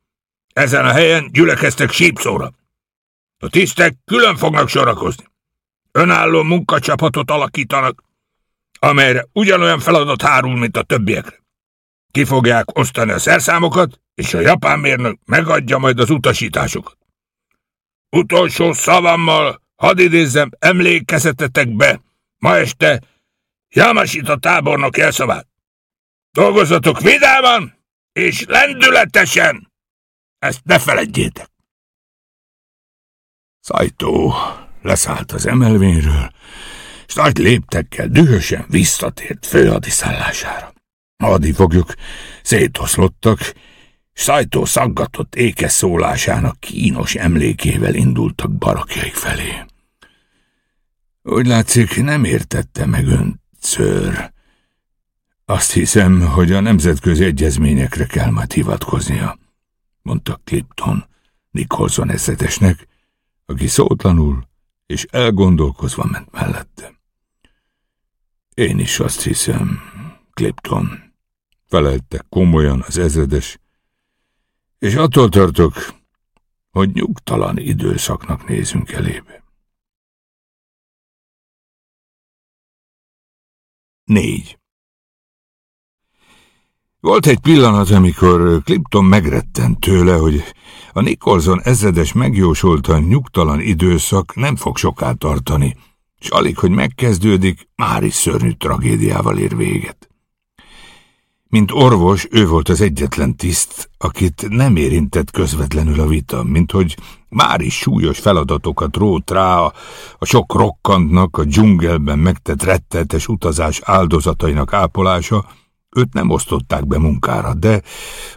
Ezen a helyen gyülekeztek sípszóra. A tisztek külön fognak sorakozni. Önálló munkacsapatot alakítanak, amelyre ugyanolyan feladat hárul, mint a többiekre. Ki fogják osztani a szerszámokat, és a japán mérnök megadja majd az utasításokat. Utolsó szavammal hadd idézzem emlékezetetekbe ma este Yamasita tábornok jelszavát. Dolgozzatok vidáman és lendületesen! Ezt ne feledjétek! Szajtó leszállt az emelvényről, és nagy léptekkel dühösen visszatért főhadiszállására. Hadifoglyok szétoszlottak, Szajtó szaggatott ékes szólásának kínos emlékével indultak barakjaik felé. Úgy látszik, nem értette meg ön, ször. Azt hiszem, hogy a nemzetközi egyezményekre kell majd hivatkoznia, mondta Clipton Nicholson eszetesnek, aki szótlanul és elgondolkozva ment mellette. Én is azt hiszem, Clipton, felelte komolyan az ezredes, és attól tartok, hogy nyugtalan időszaknak nézünk elébe. Négy. Volt egy pillanat, amikor Clipton megrettent tőle, hogy a Nicholson ezredes megjósolta nyugtalan időszak nem fog soká tartani, és alig, hogy megkezdődik, már is szörnyű tragédiával ér véget. Mint orvos, ő volt az egyetlen tiszt, akit nem érintett közvetlenül a vita, mint hogy már is súlyos feladatokat rót rá a, a sok rokkantnak, a dzsungelben megtett rettetes utazás áldozatainak ápolása, őt nem osztották be munkára, de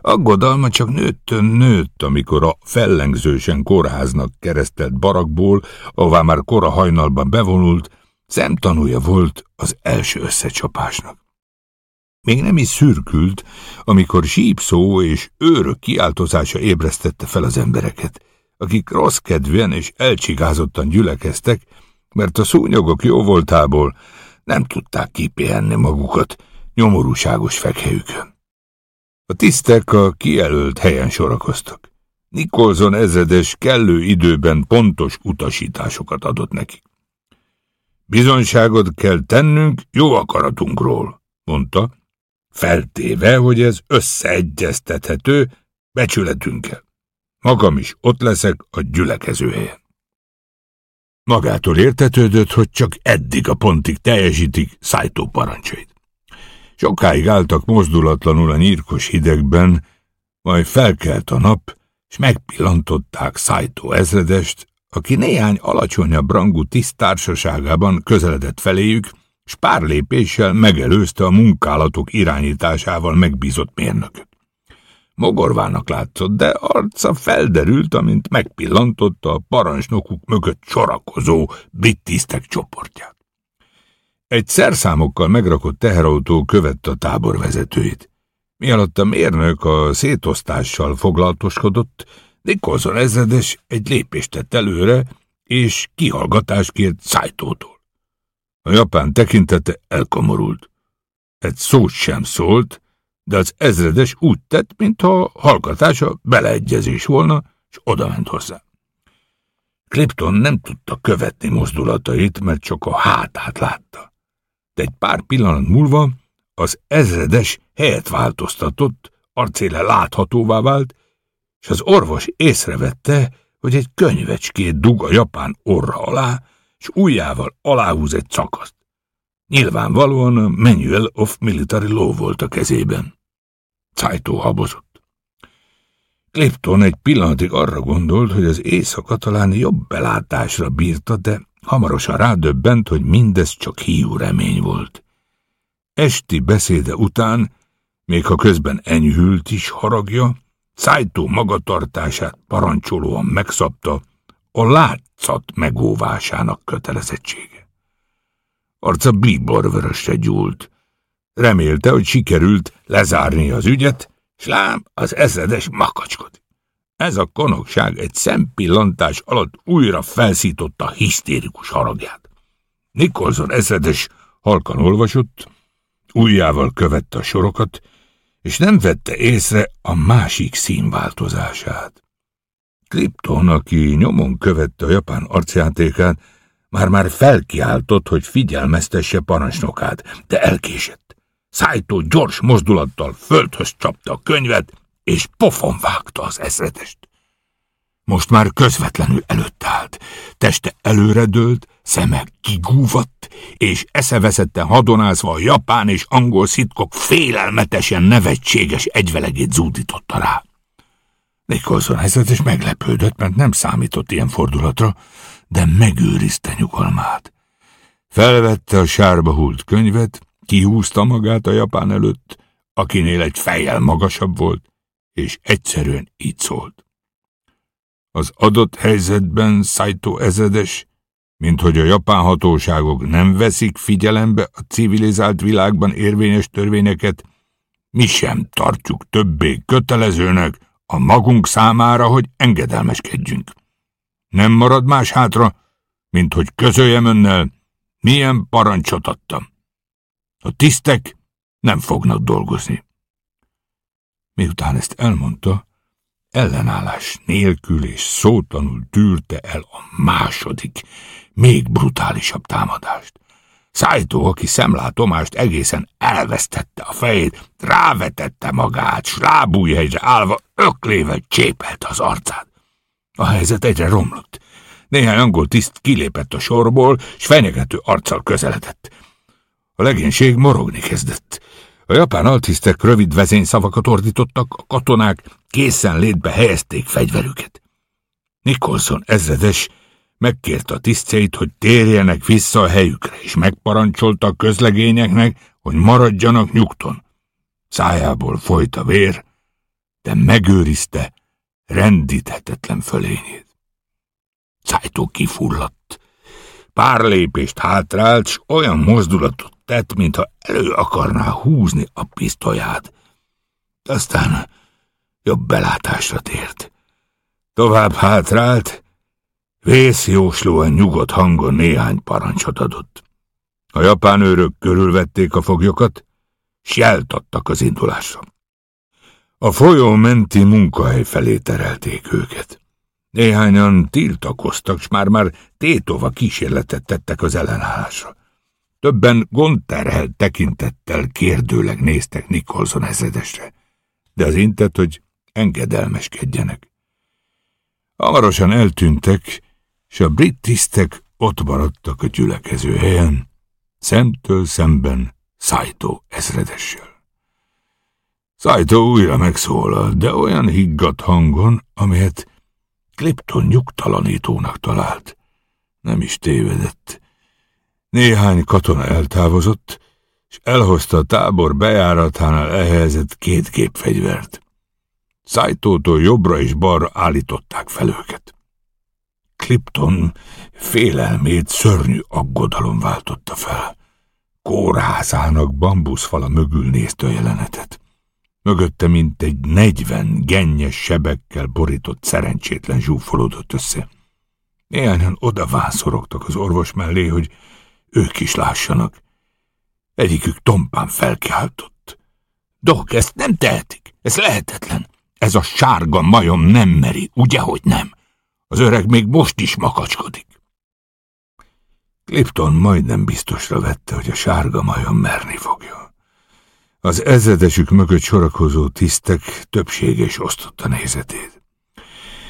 aggodalma csak nőttön nőtt, amikor a fellengzősen kórháznak keresztelt barakból, ahová már kora hajnalban bevonult, szemtanúja volt az első összecsapásnak. Még nem is szürkült, amikor sípszó és őrök kiáltozása ébresztette fel az embereket, akik rossz kedven és elcsigázottan gyülekeztek, mert a szúnyogok jóvoltából nem tudták kipihenni magukat nyomorúságos fekhelyükön. A tisztek a kijelölt helyen sorakoztak. Nikolson ezredes kellő időben pontos utasításokat adott nekik. Bizonyságot kell tennünk jó akaratunkról, mondta, feltéve, hogy ez összeegyeztethető becsületünkkel. Magam is ott leszek a gyülekező helyen. Magától értetődött, hogy csak eddig a pontig teljesítik szájtó parancsait. Sokáig álltak mozdulatlanul a nyírkos hidegben, Majd felkelt a nap, és megpillantották Szájtó ezredest, aki néhány alacsonyabb rangú tisztársaságában közeledett feléjük, s pár lépéssel megelőzte a munkálatok irányításával megbízott mérnököt. Mogorvának látszott, de arca felderült, amint megpillantotta a parancsnokuk mögött sorakozó brit tisztek csoportját. Egy szerszámokkal megrakott teherautó követte a tábor vezetőjét. Mi alatt a mérnök a szétosztással foglalatoskodott, Nicholson ezredes egy lépést tett előre, és kihallgatást kért Szájtótól. A japán tekintete elkomorult. Egy szót sem szólt, de az ezredes úgy tett, mintha hallgatása beleegyezés volna, és odament hozzá. Clipton nem tudta követni mozdulatait, mert csak a hátát látta. De egy pár pillanat múlva az ezredes helyet változtatott, arcéle láthatóvá vált, és az orvos észrevette, hogy egy könyvecskét dug a japán orra alá, és ujjával aláhúz egy szakaszt. Nyilvánvalóan a Manual of Military Law volt a kezében. Cájtó habozott. Clipton egy pillanatig arra gondolt, hogy az éjszaka talán jobb belátásra bírta, de hamarosan rádöbbent, hogy mindez csak hiú remény volt. Esti beszéde után, még ha közben enyhült is haragja, Szájtó magatartását parancsolóan megszabta a látszat megóvásának kötelezettsége. Arca bíborvörösre gyúlt. Remélte, hogy sikerült lezárni az ügyet, s lám az ezredes makacskod. Ez a konokság egy szempillantás alatt újra felszította hisztérikus haragját. Nikolson ezredes halkan olvasott, ujjával követte a sorokat, és nem vette észre a másik színváltozását. Clipton, aki nyomon követte a japán arcjátékát, már-már felkiáltott, hogy figyelmeztesse parancsnokát, de elkésett. Szájtó gyors mozdulattal földhöz csapta a könyvet, és pofon vágta az ezredest. Most már közvetlenül előtt állt, teste előredőlt, szeme kigúvatt, és eszeveszetten hadonázva a japán és angol szitkok félelmetesen nevetséges egyvelegét zúdította rá. Nicholson és meglepődött, mert nem számított ilyen fordulatra, de megőrizte nyugalmát. Felvette a sárba hult könyvet, kihúzta magát a japán előtt, akinél egy fejjel magasabb volt, és egyszerűen így szólt. Az adott helyzetben Saito ezredes, mint hogy a japán hatóságok nem veszik figyelembe a civilizált világban érvényes törvényeket, mi sem tartjuk többé kötelezőnek a magunk számára, hogy engedelmeskedjünk. Nem marad más hátra, mint hogy közöljem önnel, milyen parancsot adtam. A tisztek nem fognak dolgozni. Miután ezt elmondta, ellenállás nélkül és szótanul tűrte el a második, még brutálisabb támadást. Szájtó, aki szemlátomást egészen elvesztette a fejét, rávetette magát, s lábújhegyre állva öklével csépelte az arcát. A helyzet egyre romlott. Néhány angol tiszt kilépett a sorból, s fenyegető arccal közeledett. A legénység morogni kezdett. A japán altisztek rövid vezényszavakat ordítottak, a katonák készen létbe helyezték fegyverüket. Nicholson ezredes megkérte a tisztjeit, hogy térjenek vissza a helyükre, és megparancsolta a közlegényeknek, hogy maradjanak nyugton. Szájából folyt a vér, de megőrizte rendíthetetlen fölényét. Szájtó kifulladt. Pár lépést hátrált, s olyan mozdulatot tett, mintha elő akarná húzni a pisztolyát. Aztán jobb belátásra tért. Tovább hátrált, vészjóslóan nyugodt hangon néhány parancsot adott. A japán őrök körülvették a foglyokat, s jeltattak az indulásra. A folyó menti munkahely felé terelték őket. Néhányan tiltakoztak, s már-már tétova kísérletet tettek az ellenállásra. Többen gondterhelt tekintettel kérdőleg néztek Nicholson ezredesre, de az intett, hogy engedelmeskedjenek. Hamarosan eltűntek, és a brit tisztek ott maradtak a gyülekező helyen, szemtől szemben Szájtó ezredessel. Szájtó újra megszólalt, de olyan higgadt hangon, amelyet Clipton nyugtalanítónak talált. Nem is tévedett. Néhány katona eltávozott, és elhozta a tábor bejáratánál elhelyezett két gépfegyvert. Szájtótól jobbra és balra állították fel őket. Clipton félelmét szörnyű aggodalom váltotta fel. Kórházának bambuszfala mögül nézte a jelenetet. Mögötte mint egy negyven gennyes sebekkel borított szerencsétlen zsúfolódott össze. Néhányan oda vászorogtak az orvos mellé, hogy ők is lássanak. Egyikük tompán felkiáltott. Dok, ezt nem tehetik, ez lehetetlen. Ez a sárga majom nem meri, ugye, hogy nem? Az öreg még most is makacskodik. Clipton majdnem biztosra vette, hogy a sárga majom merni fogja. Az ezredesük mögött sorakozó tisztek többsége is osztotta nézetét.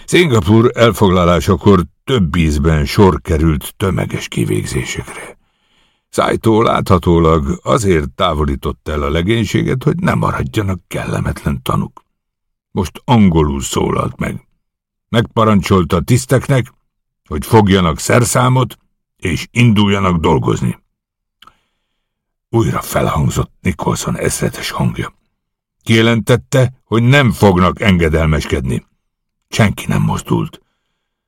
Szingapur elfoglalásakor több ízben sor került tömeges kivégzésekre. Szájtó láthatólag azért távolította el a legénységet, hogy ne maradjanak kellemetlen tanuk. Most angolul szólalt meg. Megparancsolta tiszteknek, hogy fogjanak szerszámot, és induljanak dolgozni. Újra felhangzott Nicholson ezredes hangja. Kijelentette, hogy nem fognak engedelmeskedni. Senki nem mozdult.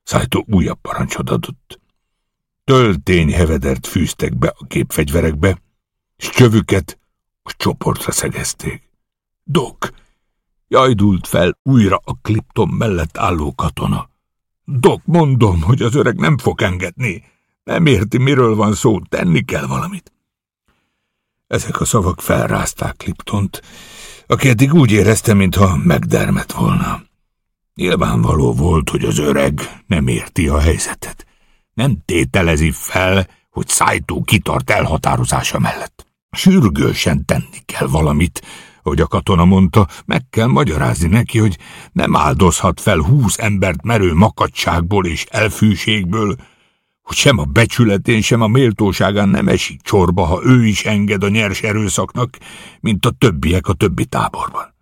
Szájtó újabb parancsot adott. Töltény hevedert fűztek be a képfegyverekbe, és csövüket a csoportra szegezték. Dok! Jajdult fel újra a kliptom mellett álló katona. Dok, mondom, hogy az öreg nem fog engedni. Nem érti, miről van szó, tenni kell valamit. Ezek a szavak felrázták Kliptont, aki eddig úgy érezte, mintha megdermet volna. Nyilvánvaló volt, hogy az öreg nem érti a helyzetet. Nem tételezi fel, hogy szájtó kitart elhatározása mellett. Sürgősen tenni kell valamit, hogy a katona mondta, meg kell magyarázni neki, hogy nem áldozhat fel húsz embert merő makadságból és elfűségből, hogy sem a becsületén, sem a méltóságán nem esik csorba, ha ő is enged a nyers erőszaknak, mint a többiek a többi táborban.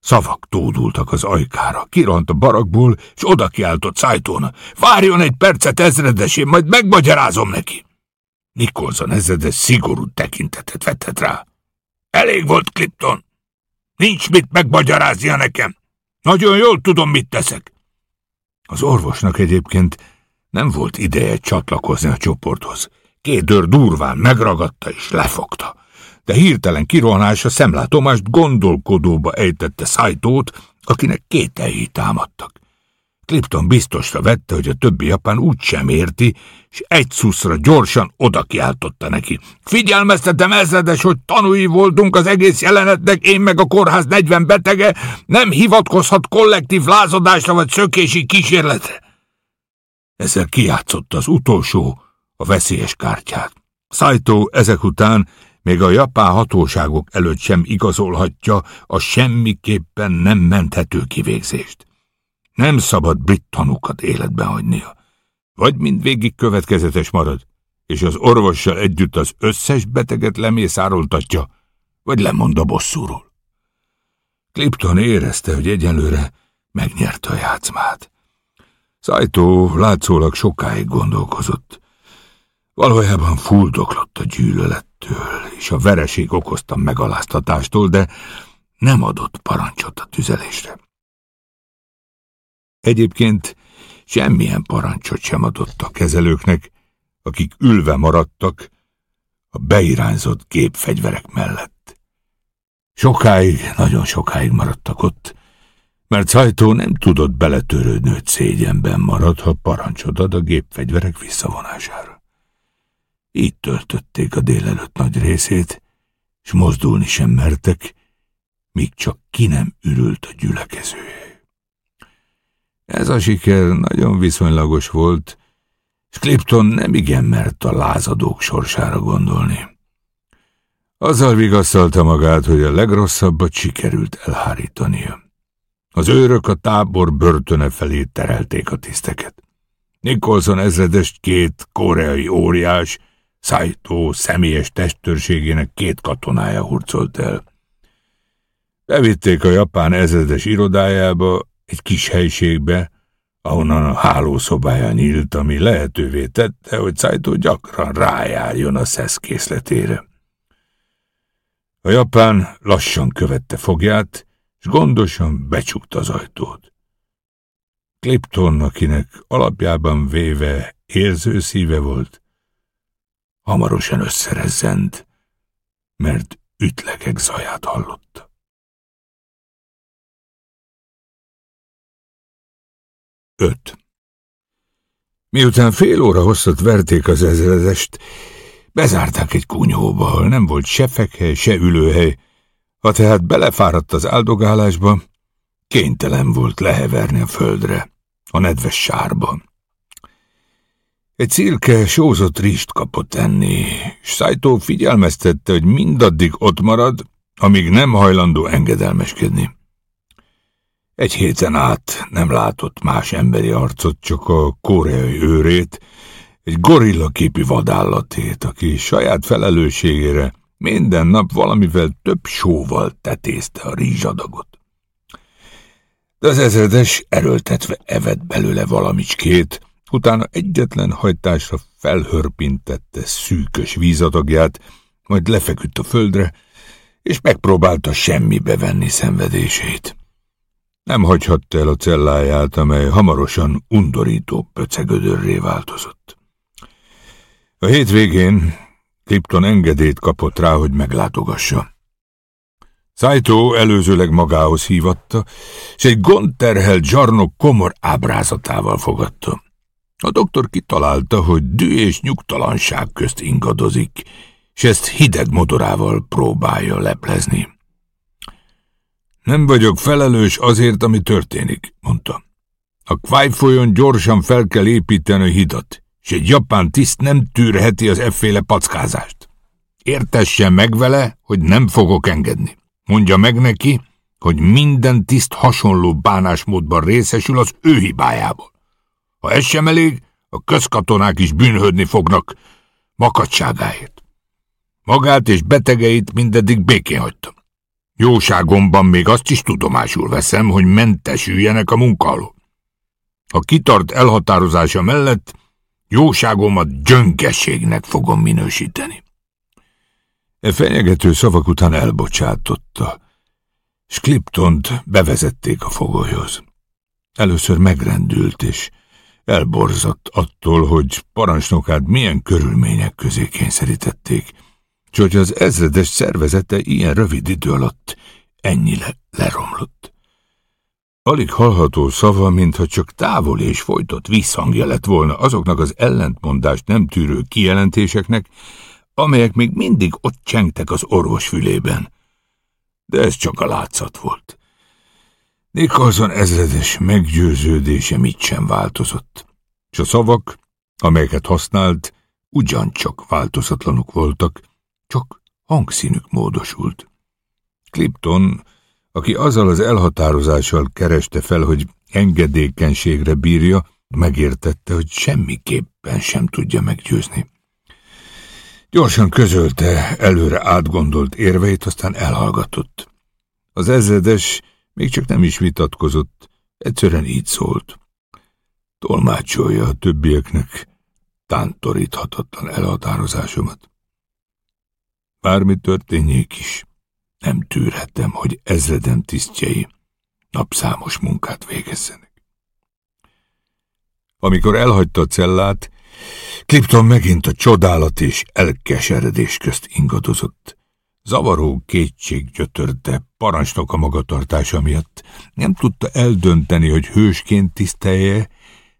Szavak tódultak az ajkára, kirant a barakból, és oda kiáltott szájtóna. Várjon egy percet, ezredes, majd megmagyarázom neki. Nikolson ezredes szigorú tekintetet vetett rá. Elég volt, Clipton. Nincs mit megmagyaráznia nekem. Nagyon jól tudom, mit teszek. Az orvosnak egyébként nem volt ideje csatlakozni a csoporthoz. Kédör durván megragadta és lefogta. De hirtelen kirohanása szemlátomást gondolkodóba ejtette szájtót, akinek kételjei támadtak. Clipton biztosra vette, hogy a többi japán úgy sem érti, és egy szuszra gyorsan oda kiáltotta neki. Figyelmeztetem ezredes, hogy tanúi voltunk az egész jelenetnek, én meg a kórház 40 betege, nem hivatkozhat kollektív lázadásra vagy szökési kísérletre. Ezzel kijátszotta az utolsó, a veszélyes kártyát. Saito ezek után még a japán hatóságok előtt sem igazolhatja a semmiképpen nem menthető kivégzést. Nem szabad brit tanúkat életbe hagynia. Vagy mindvégig következetes marad, és az orvossal együtt az összes beteget lemészároltatja, vagy lemond a bosszúról. Clipton érezte, hogy egyelőre megnyerte a játszmát. Szájtó látszólag sokáig gondolkozott. Valójában fuldoklott a gyűlölettől, és a vereség okozta megaláztatástól, de nem adott parancsot a tüzelésre. Egyébként semmilyen parancsot sem adott a kezelőknek, akik ülve maradtak a beirányzott gépfegyverek mellett. Sokáig, nagyon sokáig maradtak ott, mert Szajtó nem tudott beletörődni, hogy szégyenben marad, ha parancsot ad a gépfegyverek visszavonására. Így töltötték a délelőtt nagy részét, és mozdulni sem mertek, míg csak ki nem ürült a gyülekezője. Ez a siker nagyon viszonylagos volt, és Clipton nem igen mert a lázadók sorsára gondolni. Azzal vigasztalta magát, hogy a legrosszabbat sikerült elhárítania. Az őrök a tábor börtöne felé terelték a tiszteket. Nicholson ezredest két koreai óriás, Saito személyes testőrségének két katonája hurcolt el. Bevitték a japán ezredes irodájába, egy kis helységbe, ahonnan a hálószobája nyílt, ami lehetővé tette, hogy Saito gyakran rájárjon a szeszkészletére. A japán lassan követte fogját, és gondosan becsukta az ajtót. Clipton, akinek alapjában véve érző szíve volt, hamarosan összerezzent, mert ütlegek zaját hallotta. Öt. Miután fél óra hosszat verték az ezredest, bezárták egy kunyhóba, ahol nem volt se fekhely, se ülőhely, ha tehát belefáradt az áldogálásba, kénytelen volt leheverni a földre, a nedves sárba. Egy cirke sózott rist kapott enni, és Szájtó figyelmeztette, hogy mindaddig ott marad, amíg nem hajlandó engedelmeskedni. Egy héten át nem látott más emberi arcot, csak a koreai őrét, egy gorilla képi vadállatét, aki saját felelősségére minden nap valamivel több sóval tetézte a rizsadagot. De az ezredes erőltetve evett belőle valamicskét, utána egyetlen hajtásra felhörpintette szűkös vízadagját, majd lefeküdt a földre, és megpróbálta semmibe venni szenvedését. Nem hagyhatta el a celláját, amely hamarosan undorító pöcegödörré változott. A hétvégén Clipton engedélyt kapott rá, hogy meglátogassa. Saito előzőleg magához hívatta, és egy gondterhelt zsarnok komor ábrázatával fogadta. A doktor kitalálta, hogy dű és nyugtalanság közt ingadozik, és ezt hideg modorával próbálja leplezni. Nem vagyok felelős azért, ami történik, mondta. A Kwai folyón gyorsan fel kell építeni a hidat, és egy japán tiszt nem tűrheti az efféle packázást. Értesse meg vele, hogy nem fogok engedni. Mondja meg neki, hogy minden tiszt hasonló bánásmódban részesül az ő hibájából. Ha ez sem elég, a közkatonák is bűnhődni fognak makadságáért. Magát és betegeit mindeddig békén hagytam. Jóságomban még azt is tudomásul veszem, hogy mentesüljenek a munka alól. A kitart elhatározása mellett jóságomat gyöngeségnek fogom minősíteni. E fenyegető szavak után elbocsátotta, s Cliptont bevezették a fogolyhoz. Először megrendült, és elborzott attól, hogy parancsnokát milyen körülmények közé kényszerítették, és hogy az ezredes szervezete ilyen rövid idő alatt ennyire leromlott. Alig hallható szava, mintha csak távol és folytott visszhangja lett volna azoknak az ellentmondást nem tűrő kijelentéseknek, amelyek még mindig ott csengtek az orvos fülében. De ez csak a látszat volt. Nicholson ezredes meggyőződése mit sem változott, és a szavak, amelyeket használt, ugyancsak változatlanok voltak, csak hangszínük módosult. Clipton, aki azzal az elhatározással kereste fel, hogy engedékenységre bírja, megértette, hogy semmiképpen sem tudja meggyőzni. Gyorsan közölte előre átgondolt érveit, aztán elhallgatott. Az ezredes még csak nem is vitatkozott, egyszerűen így szólt. Tolmácsolja a többieknek tántoríthatatlan elhatározásomat. Bármi történjék is, nem tűrhetem, hogy ezredem tisztjei napszámos munkát végezzenek. Amikor elhagyta a cellát, Clipton megint a csodálat és elkeseredés közt ingadozott. Zavaró kétség gyötörte a magatartása miatt. Nem tudta eldönteni, hogy hősként tisztelje,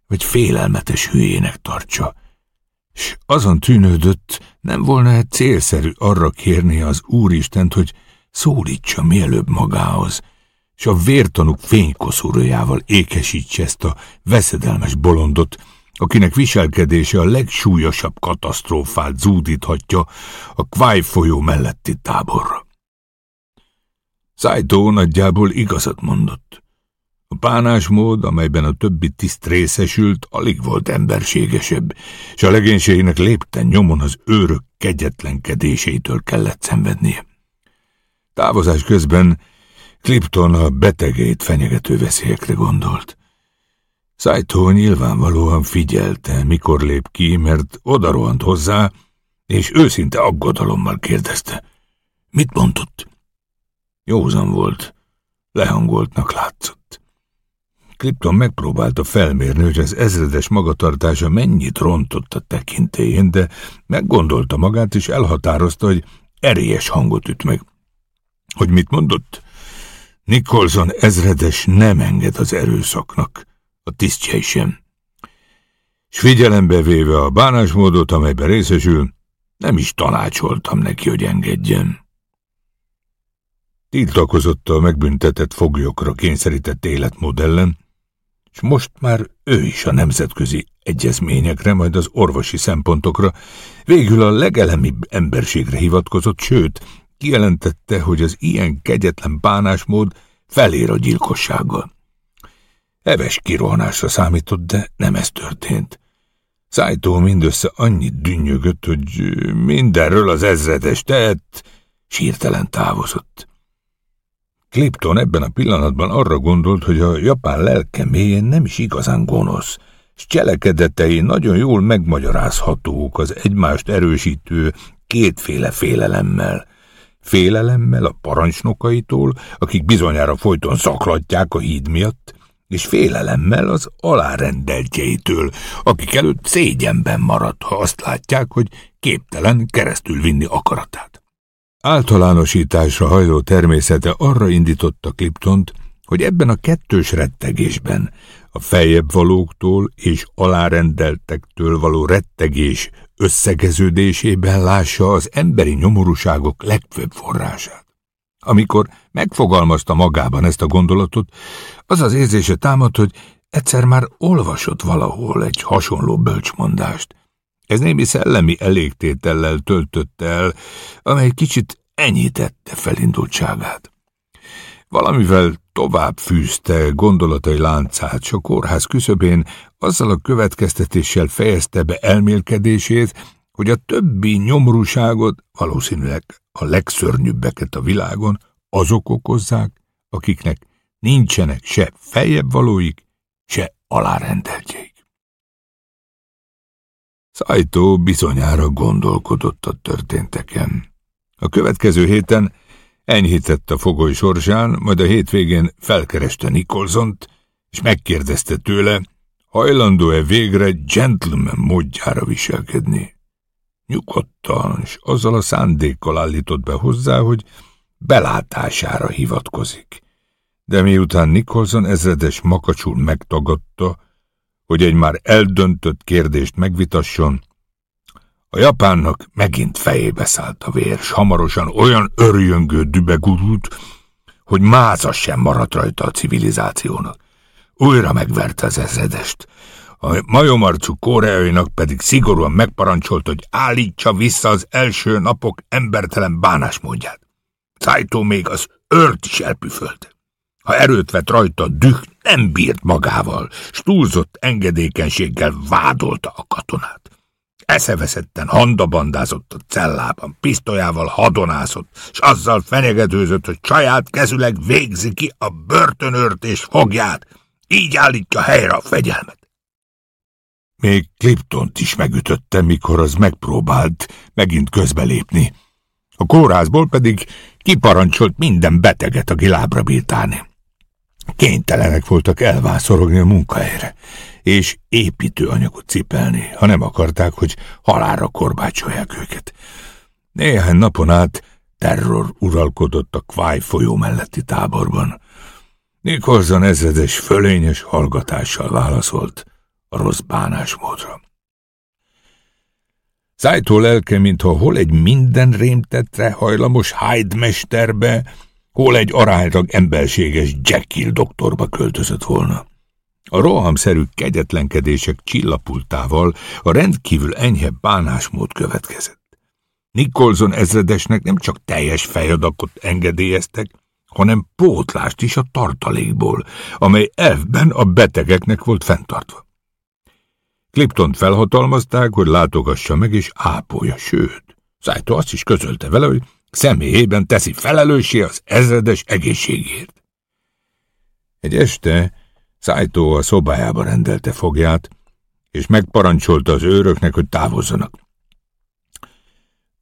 vagy félelmetes hülyének tartsa. Azon tűnődött, nem volna -e célszerű arra kérni az Úristent, hogy szólítsa mielőbb magához, és a vértanúk fénykoszorújával ékesítse ezt a veszedelmes bolondot, akinek viselkedése a legsúlyosabb katasztrófát zúdíthatja a Kváj folyó melletti táborra. Szájtó nagyjából igazat mondott. A bánásmód, amelyben a többi tiszt részesült, alig volt emberségesebb, és a legénységének lépten nyomon az őrök kegyetlenkedésétől kellett szenvednie. Távozás közben Clipton a betegét fenyegető veszélyekre gondolt. Saito nyilvánvalóan figyelte, mikor lép ki, mert odarohant hozzá, és őszinte aggodalommal kérdezte. Mit mondott? Józan volt, lehangoltnak látszott. Clipton megpróbálta felmérni, hogy az ezredes magatartása mennyit rontott a tekintélyén, de meggondolta magát, és elhatározta, hogy erélyes hangot üt meg. Hogy mit mondott? Nicholson ezredes nem enged az erőszaknak, a tisztjei sem. S figyelembe véve a bánásmódot, amelyben részesül, nem is tanácsoltam neki, hogy engedjen. Tiltakozott a megbüntetett foglyokra kényszerített életmód ellen, és most már ő is a nemzetközi egyezményekre, majd az orvosi szempontokra, végül a legelemibb emberségre hivatkozott, sőt, kijelentette, hogy az ilyen kegyetlen bánásmód felér a gyilkossággal. Eves kirohanásra számított, de nem ez történt. Szájtó mindössze annyit dünnyögött, hogy mindenről az ezredes tett, sírtelen távozott. Clipton ebben a pillanatban arra gondolt, hogy a japán lelke mélyen nem is igazán gonosz, s cselekedetei nagyon jól megmagyarázhatók az egymást erősítő kétféle félelemmel. Félelemmel a parancsnokaitól, akik bizonyára folyton szaklatják a híd miatt, és félelemmel az alárendeltjeitől, akik előtt szégyenben maradt, ha azt látják, hogy képtelen keresztül vinni akaratát. Általánosításra hajló természete arra indította Cliptont, hogy ebben a kettős rettegésben, a feljebb valóktól és alárendeltektől való rettegés összegeződésében lássa az emberi nyomorúságok legfőbb forrását. Amikor megfogalmazta magában ezt a gondolatot, az az érzése támad, hogy egyszer már olvasott valahol egy hasonló bölcsmondást. Ez némi szellemi elégtétellel töltötte el, amely kicsit enyhítette felindultságát. Valamivel tovább fűzte gondolatai láncát, s a kórház küszöbén azzal a következtetéssel fejezte be elmélkedését, hogy a többi nyomorúságot, valószínűleg a legszörnyűbbeket a világon, azok okozzák, akiknek nincsenek se feljebb valóik, se alárendeltjeik. Szájtó bizonyára gondolkodott a történteken. A következő héten enyhített a fogoly sorsán, majd a hétvégén felkereste Nikolzont, és megkérdezte tőle, hajlandó-e végre gentleman módjára viselkedni. Nyugodtan, és azzal a szándékkal állított be hozzá, hogy belátására hivatkozik. De miután Nicholson ezredes makacsul megtagadta, hogy egy már eldöntött kérdést megvitasson, a japánnak megint fejébe szállt a vér, s hamarosan olyan örjöngő dübe gurult, hogy máza sem maradt rajta a civilizációnak. Újra megverte az ezredest. A majomarcú koreainak pedig szigorúan megparancsolt, hogy állítsa vissza az első napok embertelen bánásmódját. Szájtó még az ört is elpüfölte. Ha erőt vett rajta, düh nem bírt magával, s túlzott engedékenységgel vádolta a katonát. Eszeveszetten handabandázott a cellában, pisztolyával hadonászott, s azzal fenyegetőzött, hogy saját kezüleg végzi ki a börtönört és fogját, így állítja helyre a fegyelmet. Még Cliptont is megütötte, mikor az megpróbált megint közbelépni. A kórházból pedig kiparancsolt minden beteget, aki lábra bírtálni. Kénytelenek voltak elvászorogni a munkahelyre, és építőanyagot cipelni, ha nem akarták, hogy halálra korbácsolják őket. Néhány napon át terror uralkodott a Kváj folyó melletti táborban. Nikolson ezredes fölényes hallgatással válaszolt a rossz bánásmódra. Szájtó lelke, mintha hol egy minden rémtetre hajlamos Hyde hol egy aránylag emberséges Jekyll doktorba költözött volna. A rohamszerű kegyetlenkedések csillapultával a rendkívül enyhe bánásmód következett. Nicholson ezredesnek nem csak teljes fejadakot engedélyeztek, hanem pótlást is a tartalékból, amely elfben a betegeknek volt fenntartva. Clipton felhatalmazták, hogy látogassa meg és ápolja, sőt, Szájtó azt is közölte vele, hogy személyében teszi felelőssé az ezredes egészségért. Egy este Szájtó a szobájába rendelte fogját, és megparancsolta az őröknek, hogy távozzanak.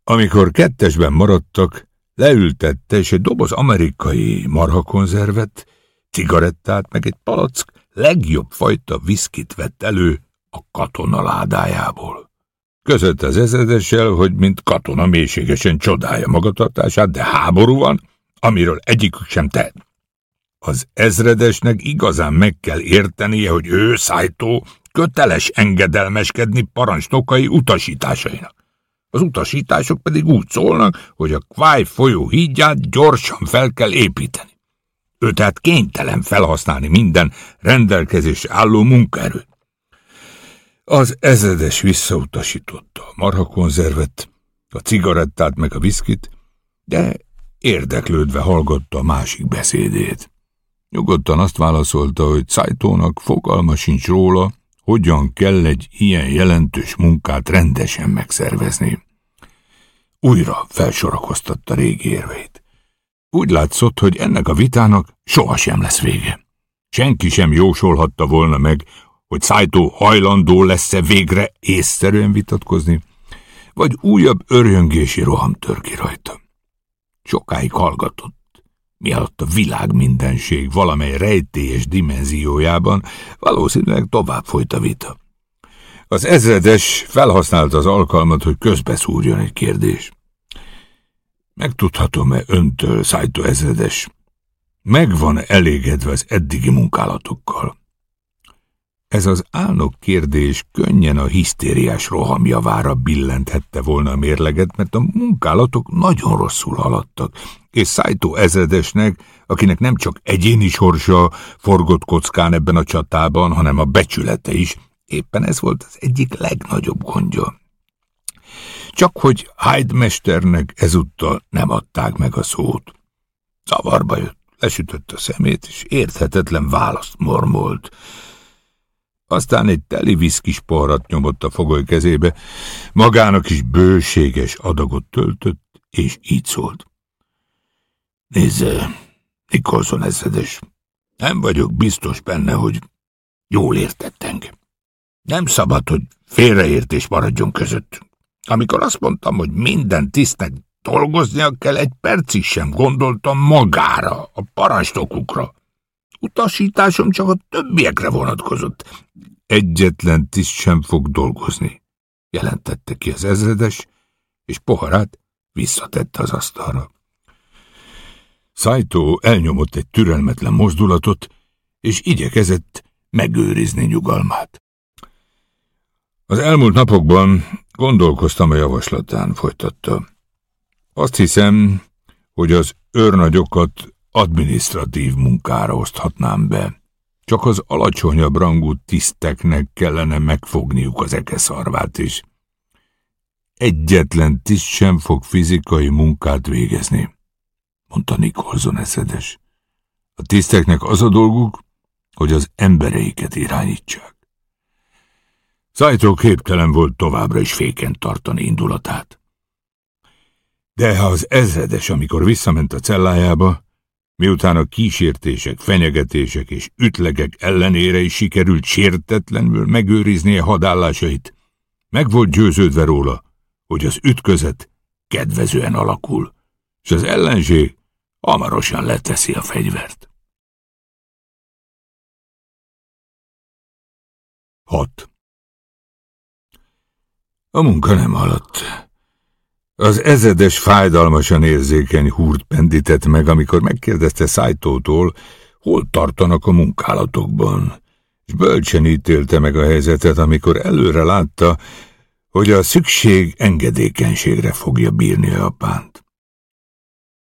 Amikor kettesben maradtak, leültette, és egy doboz amerikai marhakonzervet, cigarettát, meg egy palack legjobb fajta viszkit vett elő a katona ládájából. Között az ezredessel, hogy mint katona mélységesen csodálja magatartását, de háború van, amiről egyikük sem tehet. Az ezredesnek igazán meg kell értenie, hogy ő, szájtó, köteles engedelmeskedni parancsnokai utasításainak. Az utasítások pedig úgy szólnak, hogy a Kváj folyó hídját gyorsan fel kell építeni. Ő tehát kénytelen felhasználni minden rendelkezés álló munkaerőt. Az ezredes visszautasította a marhakonzervet, a cigarettát meg a viszkit, de érdeklődve hallgatta a másik beszédét. Nyugodtan azt válaszolta, hogy Szájtónak fogalma sincs róla, hogyan kell egy ilyen jelentős munkát rendesen megszervezni. Újra felsorakoztatta régi érveit. Úgy látszott, hogy ennek a vitának sohasem lesz vége. Senki sem jósolhatta volna meg, hogy Szájtó hajlandó lesz-e végre észszerűen vitatkozni, vagy újabb örjöngési roham tör ki rajta. Sokáig hallgatott, mielőtt a világ mindenség valamely rejtélyes dimenziójában valószínűleg tovább folyt a vita. Az ezredes felhasználta az alkalmat, hogy közbeszúrjon egy kérdés. Megtudhatom-e öntől, Szájtó ezredes? Megvan elégedve az eddigi munkálatokkal? Ez az álnok kérdés könnyen a hisztériás roham javára billenthette volna a mérleget, mert a munkálatok nagyon rosszul haladtak, és Szájtó ezredesnek, akinek nem csak egyéni sorsa forgott kockán ebben a csatában, hanem a becsülete is, éppen ez volt az egyik legnagyobb gondja. Csak hogy Hyde mesternek ezúttal nem adták meg a szót. Zavarba jött, lesütött a szemét, és érthetetlen választ mormolt. Aztán egy teli viszkis porrat nyomott a fogoly kezébe, magának is bőséges adagot töltött, és így szólt. Nézze, Nikolson ezredes, nem vagyok biztos benne, hogy jól értett. Nem szabad, hogy félreértés maradjon közöttünk. Amikor azt mondtam, hogy minden tisztnek dolgoznia kell, egy percig sem gondoltam magára, a parancsnokukra. Utasításom csak a többiekre vonatkozott. Egyetlen tiszt sem fog dolgozni, jelentette ki az ezredes, és poharát visszatette az asztalra. Szájtó elnyomott egy türelmetlen mozdulatot, és igyekezett megőrizni nyugalmát. Az elmúlt napokban gondolkoztam a javaslatán, folytatta. Azt hiszem, hogy az őrnagyokat administratív munkára oszthatnám be. Csak az alacsonyabb rangú tiszteknek kellene megfogniuk az ekeszarvát is. Egyetlen tiszt sem fog fizikai munkát végezni, mondta Nikolson eszedes. A tiszteknek az a dolguk, hogy az embereiket irányítsák. Zajtó képtelen volt továbbra is féken tartani indulatát. De az ezredes, amikor visszament a cellájába, miután a kísértések, fenyegetések és ütlegek ellenére is sikerült sértetlenül megőriznie hadállásait, meg volt győződve róla, hogy az ütközet kedvezően alakul, és az ellenség hamarosan leteszi a fegyvert. 6. A munka nem haladt. Az ezedes fájdalmasan érzékeny húrt pendített meg, amikor megkérdezte Szájtótól, hol tartanak a munkálatokban, és bölcsen ítélte meg a helyzetet, amikor előre látta, hogy a szükség engedékenységre fogja bírni a apánt.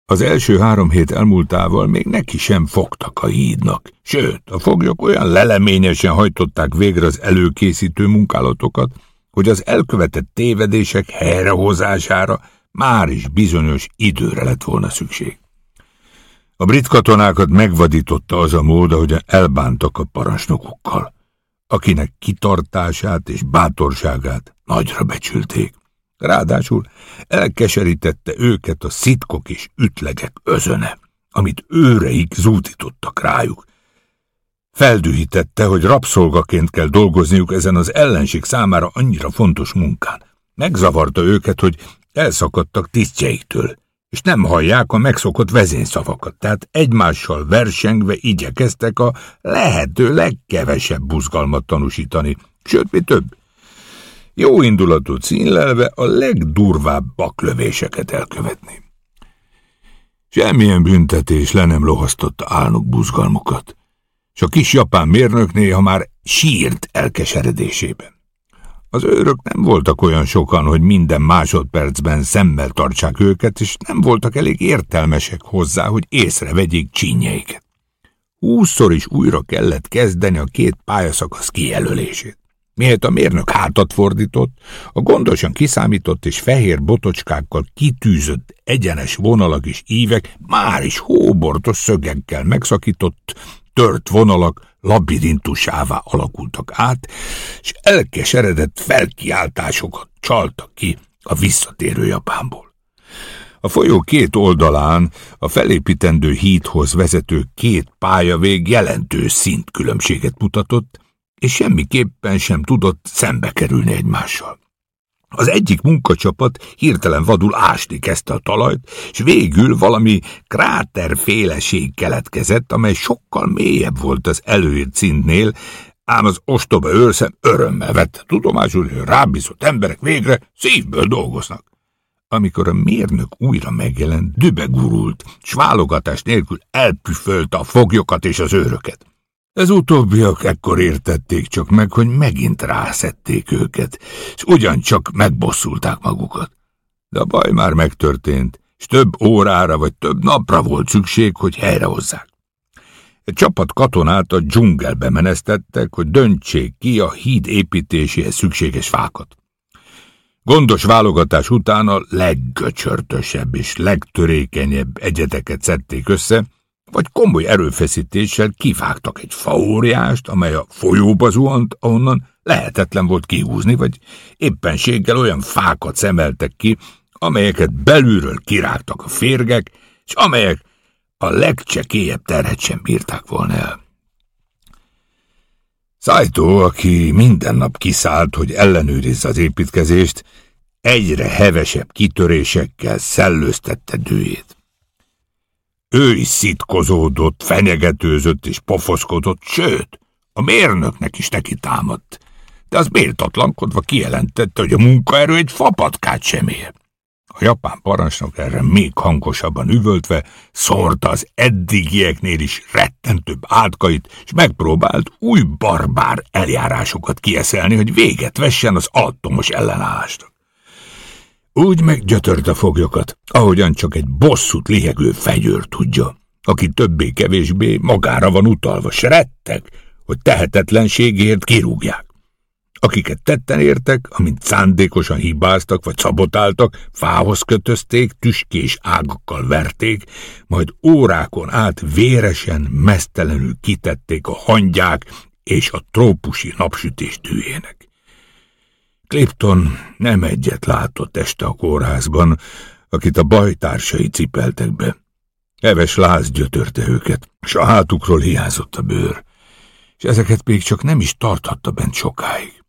Az első három hét elmúltával még neki sem fogtak a hídnak, sőt, a foglyok olyan leleményesen hajtották végre az előkészítő munkálatokat, hogy az elkövetett tévedések helyrehozására már is bizonyos időre lett volna szükség. A brit katonákat megvadította az a mód, ahogyan elbántak a parancsnokukkal, akinek kitartását és bátorságát nagyra becsülték, Ráadásul elkeserítette őket a szitkok és ütlegek özöne, amit őreik zútítottak rájuk. Feldühítette, hogy rabszolgaként kell dolgozniuk ezen az ellenség számára annyira fontos munkán. Megzavarta őket, hogy elszakadtak tisztjeiktől, és nem hallják a megszokott vezényszavakat, tehát egymással versengve igyekeztek a lehető legkevesebb buzgalmat tanúsítani, sőt, mi több. Jó indulatú cínlelve a legdurvább baklövéseket elkövetni. Semmilyen büntetés le nem lohasztotta álnuk buzgalmukat, és a kis japán mérnök néha már sírt elkeseredésében. Az őrök nem voltak olyan sokan, hogy minden másodpercben szemmel tartsák őket, és nem voltak elég értelmesek hozzá, hogy észrevegyék csínyeiket. Húszszor is újra kellett kezdeni a két pályaszakasz kijelölését. Miért a mérnök hátat fordított, a gondosan kiszámított és fehér botocskákkal kitűzött egyenes vonalak és ívek már is hóbortos szögekkel megszakított, tört vonalak labirintusává alakultak át, és elkeseredett felkiáltásokat csaltak ki a visszatérő Japánból. A folyó két oldalán a felépítendő hídhoz vezető két pályavég jelentős szintkülönbséget mutatott, és semmiképpen sem tudott szembe kerülni egymással. Az egyik munkacsapat hirtelen vadul ásni kezdte a talajt, és végül valami kráterféleség keletkezett, amely sokkal mélyebb volt az előírt szintnél, ám az ostoba őrszem örömmel vette tudomásul, hogy rábízott emberek végre szívből dolgoznak. Amikor a mérnök újra megjelent, dübegurult, s válogatás nélkül elpüfölte a foglyokat és az őröket. Ez utóbbiak ekkor értették csak meg, hogy megint rászették őket, és ugyancsak megbosszulták magukat. De a baj már megtörtént, és több órára vagy több napra volt szükség, hogy helyrehozzák. Egy csapat katonát a dzsungelbe menesztettek, hogy döntsék ki a híd építéséhez szükséges fákat. Gondos válogatás után a leggöcsörtösebb és legtörékenyebb egyeteket szedték össze, vagy komoly erőfeszítéssel kivágtak egy faóriást, amely a folyóba zuhant, ahonnan lehetetlen volt kihúzni, vagy éppenséggel olyan fákat szemeltek ki, amelyeket belülről kirágtak a férgek, és amelyek a legcsekélyebb terhet sem bírták volna el. Szájtó, aki minden nap kiszállt, hogy ellenőrizze az építkezést, egyre hevesebb kitörésekkel szellőztette dőjét. Ő is szitkozódott, fenyegetőzött és pofoszkodott, sőt, a mérnöknek is neki támadt. De az méltatlankodva kijelentette, hogy a munkaerő egy fapatkát sem ér. A japán parancsnok erre még hangosabban üvöltve szórta az eddigieknél is rettentőbb átkait, és megpróbált új barbár eljárásokat kieszelni, hogy véget vessen az alattomos ellenállásnak. Úgy meggyötört a foglyokat, ahogyan csak egy bosszút lihegő fegyőr tudja, aki többé-kevésbé magára van utalva, s retteg, hogy tehetetlenségért kirúgják. Akiket tetten értek, amint szándékosan hibáztak vagy szabotáltak, fához kötözték, tüskés ágakkal verték, majd órákon át véresen, mesztelenül kitették a hangyák és a trópusi napsütés tűjének. Clipton nem egyet látott este a kórházban, akit a bajtársai cipeltek be. Heves láz gyötörte őket, s a hátukról hiányzott a bőr, és ezeket még csak nem is tarthatta bent sokáig.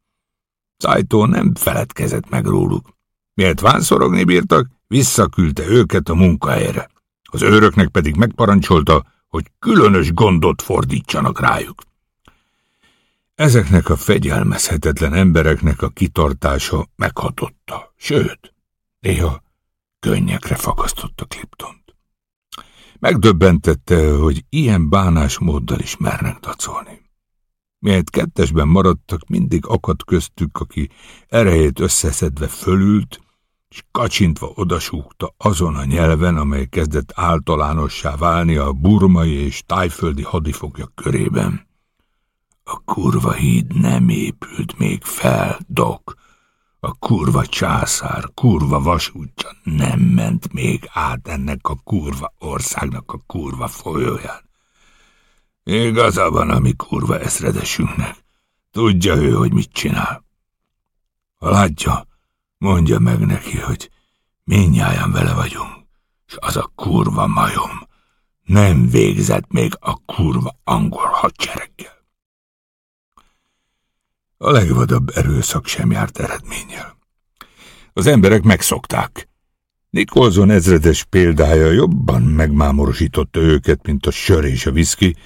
Szájtó nem feledkezett meg róluk. Miért vánszorogni bírtak, visszaküldte őket a munkahelyre. Az őröknek pedig megparancsolta, hogy különös gondot fordítsanak rájuk. Ezeknek a fegyelmezhetetlen embereknek a kitartása meghatotta, sőt, néha könnyekre fakasztotta Cliptont. Megdöbbentette, hogy ilyen bánásmóddal is mernek dacolni. Miért kettesben maradtak, mindig akadt köztük, aki erejét összeszedve fölült, és kacsintva odasúgta azon a nyelven, amely kezdett általánossá válni a burmai és tájföldi hadifoglyak körében. A kurva híd nem épült még fel, dok. A kurva császár, kurva vasútja nem ment még át ennek a kurva országnak a kurva folyóján. Igaza van a mi kurva eszredesünknek. Tudja ő, hogy mit csinál. Ha látja, Mondja meg neki, hogy minnyáján vele vagyunk, és az a kurva majom nem végzett még a kurva angol hadsereggel. A legvadabb erőszak sem járt eredménnyel. Az emberek megszokták. Nikolson ezredes példája jobban megmámorosította őket, mint a sör és a viszki,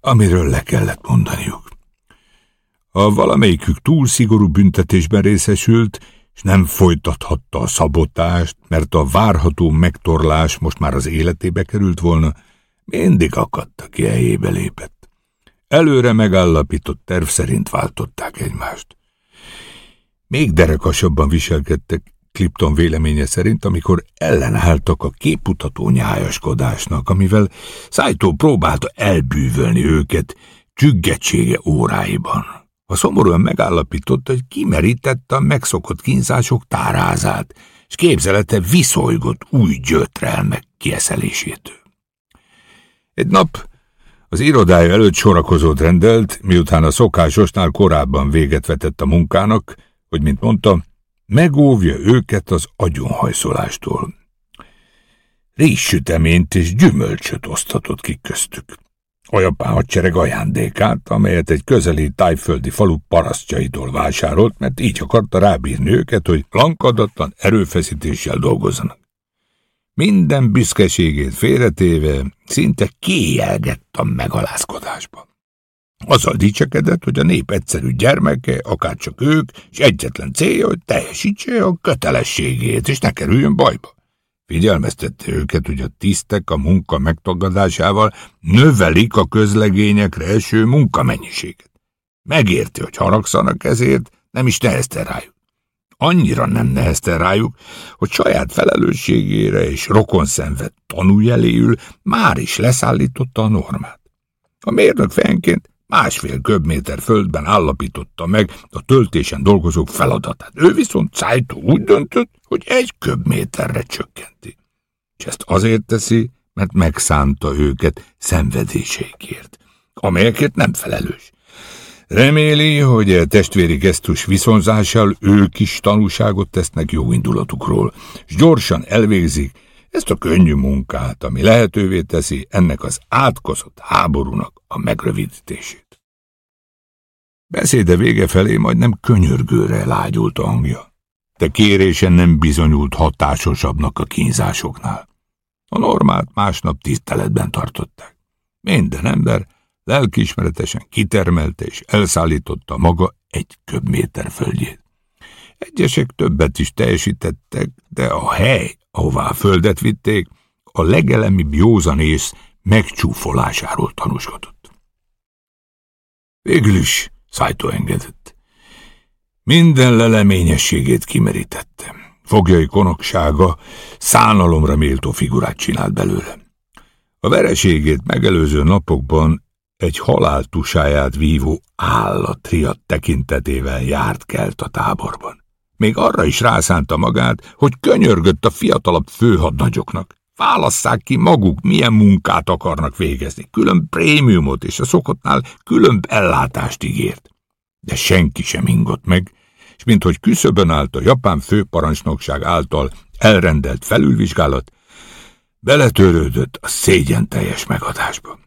amiről le kellett mondaniuk. Ha valamelyikük túl szigorú büntetésben részesült, és nem folytathatta a szabotást, mert a várható megtorlás most már az életébe került volna, mindig akadta ki helyébe lépett. Előre megállapított terv szerint váltották egymást. Még derekasabban viselkedtek Clipton véleménye szerint, amikor ellenálltak a képutató nyájaskodásnak, amivel Szájtó próbálta elbűvölni őket csüggetsége óráiban. A szomorúan megállapította, hogy kimerítette a megszokott kínzások tárázát, és képzelete viszolygott új gyötrelmek kieszelésétől. Egy nap az irodája előtt sorakozót rendelt, miután a szokásosnál korábban véget vetett a munkának, hogy, mint mondta, megóvja őket az agyonhajszolástól. Rizssüteményt és gyümölcsöt osztatott ki köztük. A japán hadsereg ajándékát, amelyet egy közeli tájföldi falu parasztjaitól vásárolt, mert így akarta rábírni őket, hogy lankadatlan erőfeszítéssel dolgozzanak. Minden büszkeségét félretéve szinte kielgett a megalázkodásban. Azzal dicsekedett, hogy a nép egyszerű gyermeke, akárcsak ők, és egyetlen célja, hogy teljesítse a kötelességét, és ne kerüljön bajba. Figyelmeztette őket, hogy a tisztek a munka megtagadásával növelik a közlegényekre eső munkamennyiséget. Megérti, hogy haragszanak ezért, nem is nehezte rájuk annyira nem nehezte rájuk, hogy saját felelősségére és rokon szenved tanújeléül már is leszállította a normát. A mérnök fejenként másfél köbméter földben állapította meg a töltésen dolgozók feladatát. Ő viszont Szájtó úgy döntött, hogy egy köbméterre csökkenti. És ezt azért teszi, mert megszánta őket szenvedéseikért, amelyeket nem felelős. Reméli, hogy a testvéri gesztus viszonzással ők is tanúságot tesznek jó indulatukról, és gyorsan elvégzik ezt a könnyű munkát, ami lehetővé teszi ennek az átkozott háborúnak a megrövidítését. Beszéde vége felé majdnem könyörgőre lágyult a hangja, de kérésen nem bizonyult hatásosabbnak a kínzásoknál. A normát másnap tiszteletben tartották. Minden ember lelkiismeretesen kitermelte és elszállította maga egy köbméter földjét. Egyesek többet is teljesítettek, de a hely, ahová a földet vitték, a legelemibb józanész megcsúfolásáról tanúskodott. Végül is szájtó engedett. Minden leleményességét kimerítette. Fogjai konoksága szánalomra méltó figurát csinált belőle. A vereségét megelőző napokban egy haláltusáját vívó állatriat tekintetével járt kelt a táborban. Még arra is rászánta magát, hogy könyörgött a fiatalabb főhadnagyoknak. Válasszák ki maguk, milyen munkát akarnak végezni. Külön prémiumot és a szokottnál külön ellátást ígért. De senki sem ingott meg, és minthogy küszöbön állt a japán főparancsnokság által elrendelt felülvizsgálat, beletörődött a szégyen teljes megadásba.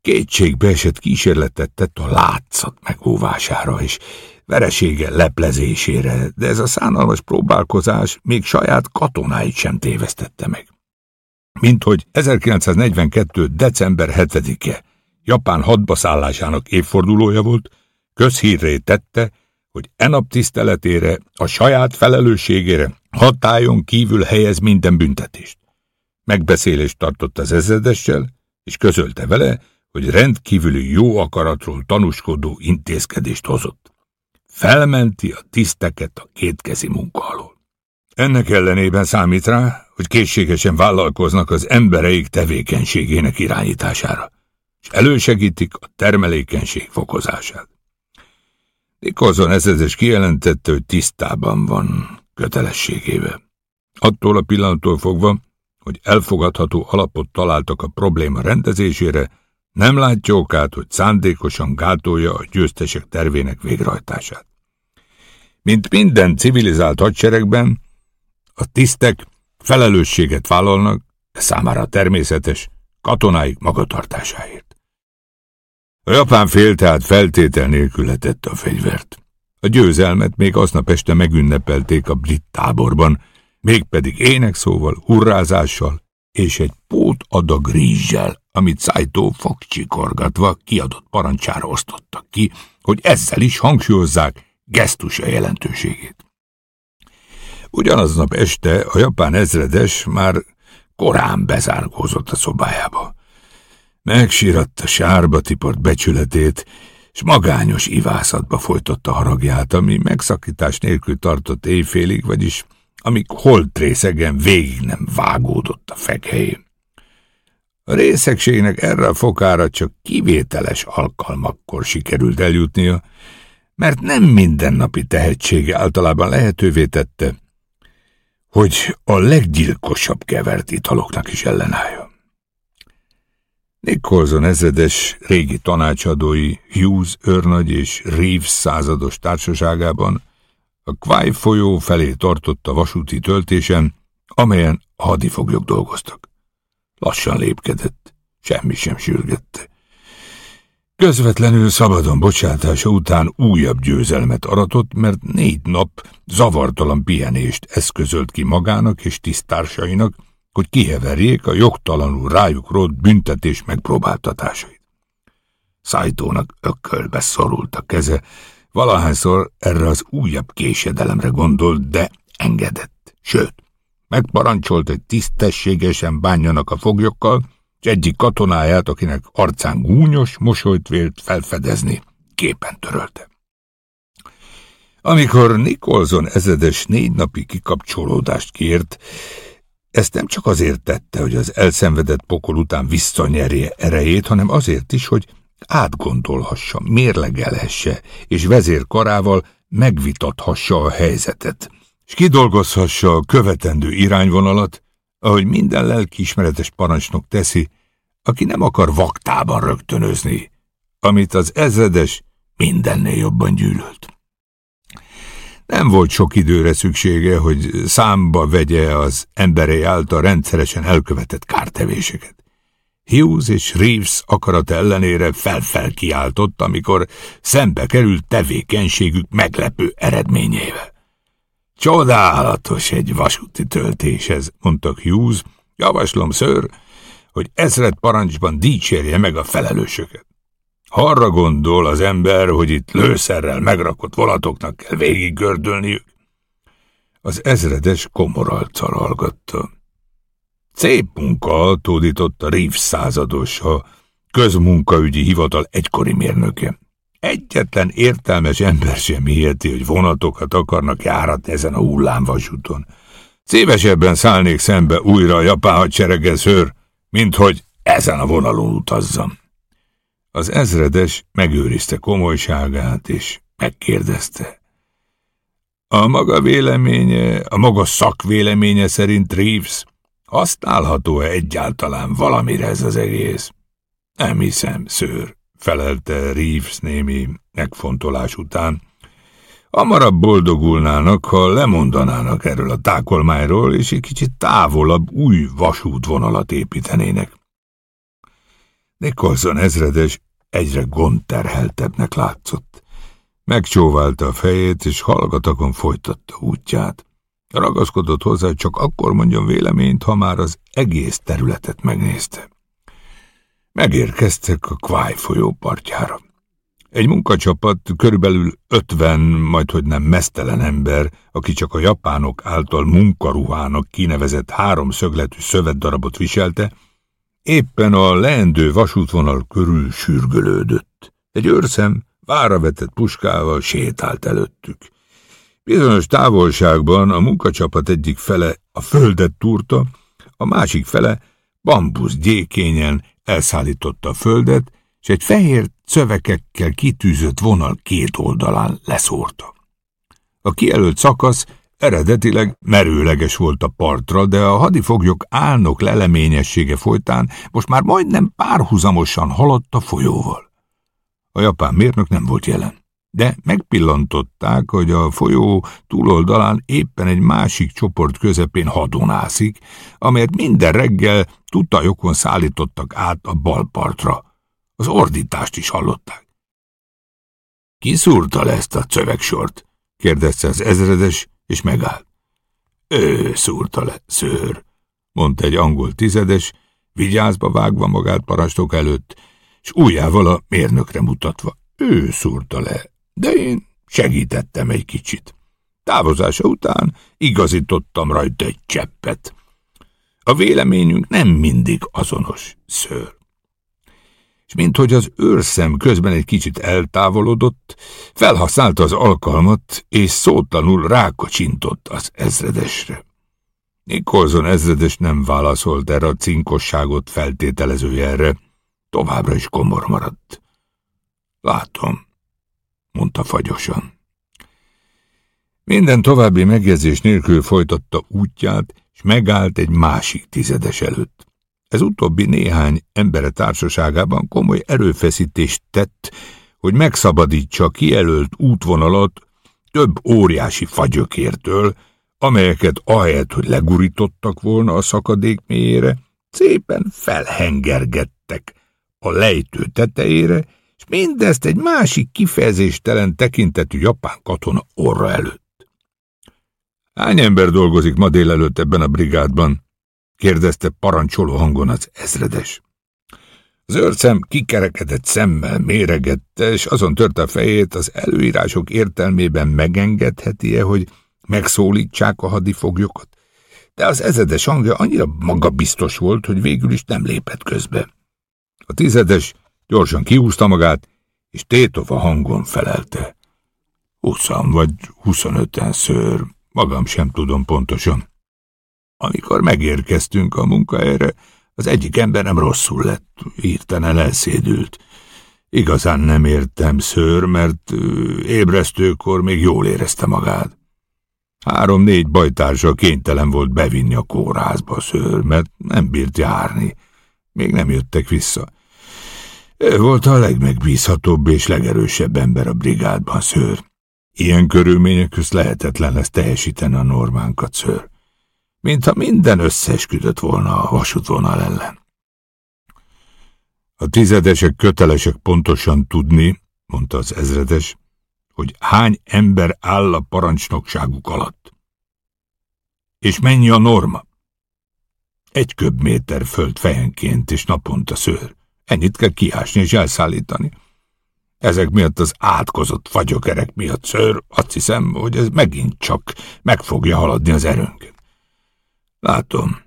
Kétségbe esett kísérletet tett a látszat megóvására és veresége leplezésére, de ez a szánalmas próbálkozás még saját katonáit sem tévesztette meg. Mint hogy 1942. december 7-e Japán hadbaszállásának évfordulója volt, közhírré tette, hogy enap tiszteletére, a saját felelősségére hatályon kívül helyez minden büntetést. Megbeszélést tartott az ezredessel, és közölte vele, hogy rendkívüli jó akaratról tanúskodó intézkedést hozott. Felmenti a tiszteket a kétkezi munka alól. Ennek ellenében számít rá, hogy készségesen vállalkoznak az embereik tevékenységének irányítására, és elősegítik a termelékenység fokozását. Nikolson ezredes kijelentette, hogy tisztában van kötelességével. Attól a pillanattól fogva, hogy elfogadható alapot találtak a probléma rendezésére, nem látja okát, hogy szándékosan gátolja a győztesek tervének végrehajtását. Mint minden civilizált hadseregben, a tisztek felelősséget vállalnak, de számára természetes, katonáik magatartásáért. A japán fél tehát feltétel nélkül letette a fegyvert. A győzelmet még aznap este megünnepelték a brit táborban, mégpedig énekszóval, hurrázással és egy pót adag rizssel, amit Szájtó fogcsikorgatva kiadott parancsára osztottak ki, hogy ezzel is hangsúlyozzák gesztusa jelentőségét. Ugyanaznap este a japán ezredes már korán bezárkózott a szobájába. Megsíratta sárba tiport becsületét, s magányos ivászatba folytotta haragját, ami megszakítás nélkül tartott éjfélig, vagyis amíg holtrészegen végig nem vágódott a fekhelyén. A részegségnek erre a fokára csak kivételes alkalmakkor sikerült eljutnia, mert nem mindennapi tehetsége általában lehetővé tette, hogy a leggyilkosabb kevert italoknak is ellenálljon. Nicholson ezredes régi tanácsadói Hughes őrnagy és Reeves százados társaságában a Quai folyó felé tartott a vasúti töltésen, amelyen hadifoglyok dolgoztak. Lassan lépkedett, semmi sem sürgette. Közvetlenül szabadon bocsátása után újabb győzelmet aratott, mert négy nap zavartalan pihenést eszközölt ki magának és tisztársainak, hogy kiheverjék a jogtalanul rájuk rót büntetés megpróbáltatásait. Szájtónak ökölbe szorult a keze, valahányszor erre az újabb késedelemre gondolt, de engedett, sőt, megparancsolt, hogy tisztességesen bánjanak a foglyokkal, és egyik katonáját, akinek arcán gúnyos mosolyt vélt felfedezni, képen törölte. Amikor Nikolson ezedes négy napi kikapcsolódást kért, ezt nem csak azért tette, hogy az elszenvedett pokol után visszanyerje erejét, hanem azért is, hogy átgondolhassa, mérlegelhesse, és vezérkarával megvitathassa a helyzetet, és kidolgozhassa a követendő irányvonalat, ahogy minden lelkiismeretes parancsnok teszi, aki nem akar vaktában rögtönözni, amit az ezredes mindennél jobban gyűlölt. Nem volt sok időre szüksége, hogy számba vegye az emberei által rendszeresen elkövetett kártevéseket. Hughes és Reeves akarat ellenére felfel kiáltott, amikor szembe került tevékenységük meglepő eredményével. Csodálatos egy vasúti töltéshez, mondtak Hughes, javaslom, ször, hogy ezred parancsban dicsérje meg a felelősöket. Arra gondol az ember, hogy itt lőszerrel megrakott volatoknak kell végig gördölniük, az ezredes komoralcal hallgatta. Szép munka, tódította Reeves százados, a közmunkaügyi hivatal egykori mérnöke. Egyetlen értelmes ember sem hiheti, hogy vonatokat akarnak járat ezen a hullámvasúton. Szívesebben szállnék szembe újra a japán hadseregezőr, mint hogy ezen a vonalon utazzam. Az ezredes megőrizte komolyságát, és megkérdezte. A maga véleménye, a maga szakvéleménye szerint Reeves használható-e egyáltalán valamire ez az egész? Nem hiszem, szőr, felelte Reeves némi megfontolás után. Amarabb boldogulnának, ha lemondanának erről a tákolmányról, és egy kicsit távolabb új vasútvonalat építenének. Nicholson ezredes egyre gondterheltebbnek látszott. Megcsóválta a fejét, és hallgatakon folytatta útját. Ragaszkodott hozzá, csak akkor mondjon véleményt, ha már az egész területet megnézte. Megérkeztek a Kváj folyó partjára. Egy munkacsapat, körülbelül ötven, majd hogy nem mesztelen ember, aki csak a japánok által munkaruhának kinevezett három szögletű szövetdarabot viselte, éppen a leendő vasútvonal körül sürgölődött. Egy őrszem vára vetett puskával sétált előttük. Bizonyos távolságban a munkacsapat egyik fele a földet túrta, a másik fele bambusz gyékényen elszállította a földet, és egy fehér szövekekkel kitűzött vonal két oldalán leszórta. A kijelölt szakasz eredetileg merőleges volt a partra, de a hadifoglyok álnok leleményessége folytán most már majdnem párhuzamosan haladt a folyóval. A japán mérnök nem volt jelen. De megpillantották, hogy a folyó túloldalán éppen egy másik csoport közepén hadonászik, amelyet minden reggel tutajokon szállítottak át a balpartra. Az ordítást is hallották. Ki szúrta le ezt a cövegsort? kérdezte az ezredes, és megállt. Ő szúrta le, szőr, mondta egy angol tizedes, vigyázba vágva magát parancsnok előtt, és újjával a mérnökre mutatva. Ő szúrta le, de én segítettem egy kicsit. Távozása után igazítottam rajta egy cseppet. A véleményünk nem mindig azonos, ször. És minthogy az őrszem közben egy kicsit eltávolodott, felhasználta az alkalmat, és szótlanul rákacsintott az ezredesre. Nikolson ezredes nem válaszolt erre a cinkosságot feltételező jelre, továbbra is komor maradt. Látom, mondta fagyosan. Minden további megjegyzés nélkül folytatta útját, és megállt egy másik tizedes előtt. Ez utóbbi néhány embere társaságában komoly erőfeszítést tett, hogy megszabadítsa kijelölt útvonalat több óriási fagyökértől, amelyeket ahelyett, hogy legurítottak volna a szakadék mélyére, szépen felhengergettek a lejtő tetejére, mindezt egy másik kifejezéstelen tekintetű japán katona orra előtt. Hány ember dolgozik ma délelőtt ebben a brigádban? kérdezte parancsoló hangon az ezredes. Az őrcem kikerekedett szemmel méregette, és azon törte a fejét, az előírások értelmében megengedheti-e, hogy megszólítsák a hadifoglyokat. De az ezedes hangja annyira magabiztos volt, hogy végül is nem lépett közbe. A tizedes gyorsan kiúzta magát, és tétova hangon felelte. Huszan vagy huszonöten szőr, magam sem tudom pontosan. Amikor megérkeztünk a munkahelyre, az egyik ember nem rosszul lett, írtenen elszédült. Igazán nem értem szőr, mert ébresztőkor még jól érezte magát. Három-négy bajtársa kénytelen volt bevinni a kórházba a szőr, mert nem bírt járni. Még nem jöttek vissza. Ő volt a legmegbízhatóbb és legerősebb ember a brigádban, szőr. Ilyen körülmények közt lehetetlen lesz teljesíteni a normánkat, szőr. Mintha minden összesküdött volna a vasútvonal ellen. A tizedesek kötelesek pontosan tudni, mondta az ezredes, hogy hány ember áll a parancsnokságuk alatt. És mennyi a norma? Egy köbméter föld fejenként és naponta szőr. Ennyit kell kiásni és elszállítani. Ezek miatt az átkozott fagyokerek miatt szőr, azt hiszem, hogy ez megint csak meg fogja haladni az erőnket. Látom,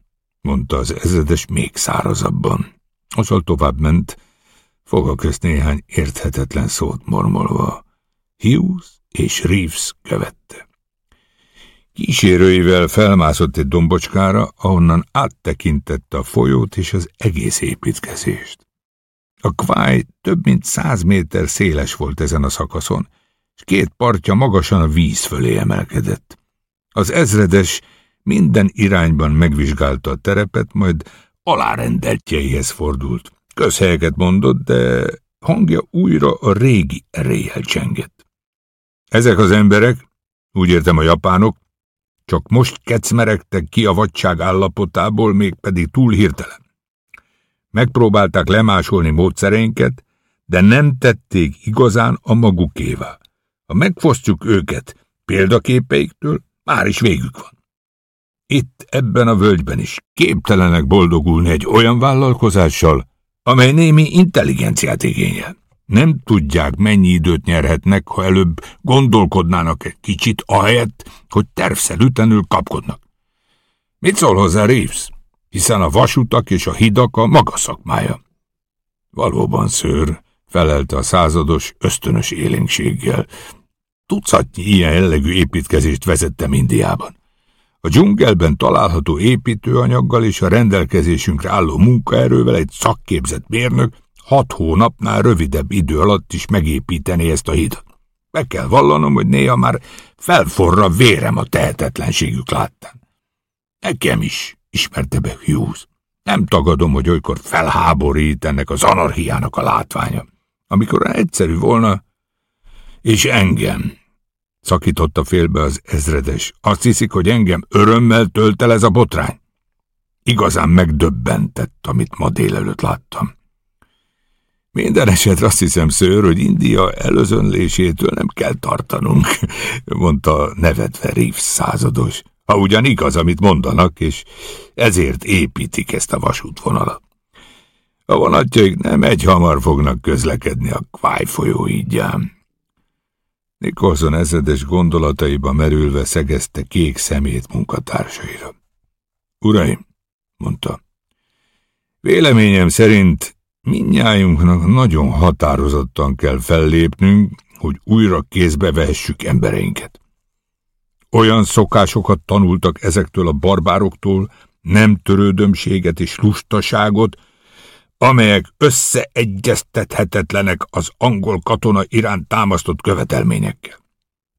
mondta az ezredes még szárazabban. Azzal tovább ment, foga közt néhány érthetetlen szót mormolva. Hughes és Reeves követte. Kísérőivel felmászott egy dombocskára, ahonnan áttekintette a folyót és az egész építkezést. A kváj több mint száz méter széles volt ezen a szakaszon, és két partja magasan a víz fölé emelkedett. Az ezredes minden irányban megvizsgálta a terepet, majd alárendeltjeihez fordult. Közhelyeket mondott, de hangja újra a régi erélyel csengett. Ezek az emberek, úgy értem a japánok, csak most kecmeregtek ki a vadság állapotából, még pedig túl hirtelen. Megpróbálták lemásolni módszereinket, de nem tették igazán a magukévá. Ha megfosztjuk őket példaképeiktől, már is végük van. Itt, ebben a völgyben is képtelenek boldogulni egy olyan vállalkozással, amely némi intelligenciát igényel. Nem tudják, mennyi időt nyerhetnek, ha előbb gondolkodnának egy kicsit, ahelyett, hogy tervszerűtlenül kapkodnak. Mit szól hozzá Reeves? Hiszen a vasutak és a hidak a maga szakmája. Valóban szőr, felelte a százados ösztönös élénkséggel. Tucatnyi ilyen jellegű építkezést vezettem Indiában. A dzsungelben található építőanyaggal és a rendelkezésünkre álló munkaerővel egy szakképzett mérnök hat hónapnál rövidebb idő alatt is megépíteni ezt a hidat. Be kell vallanom, hogy néha már felforra vérem a tehetetlenségük láttán. Nekem is, ismerte be Hughes. Nem tagadom, hogy olykor felháborít ennek az anarchiának a látványa. Amikor egyszerű volna, És engem, szakította félbe az ezredes. Azt hiszik, hogy engem örömmel tölt el ez a botrány? Igazán megdöbbentett, amit ma délelőtt láttam. Minden esetre azt hiszem, szőr, hogy India előzönlésétől nem kell tartanunk, mondta nevetve Reeves százados. Ha ugyan igaz, amit mondanak, és ezért építik ezt a vasútvonalat. A vonatjaik nem egy hamar fognak közlekedni a Kváj folyó ígyán. Nikolson ezredes gondolataiba merülve szegezte kék szemét munkatársaira. Uraim, mondta, véleményem szerint minnyájunknak nagyon határozottan kell fellépnünk, hogy újra kézbe vehessük embereinket. Olyan szokásokat tanultak ezektől a barbároktól, nem törődömséget és lustaságot, amelyek összeegyeztethetetlenek az angol katona iránt támasztott követelményekkel.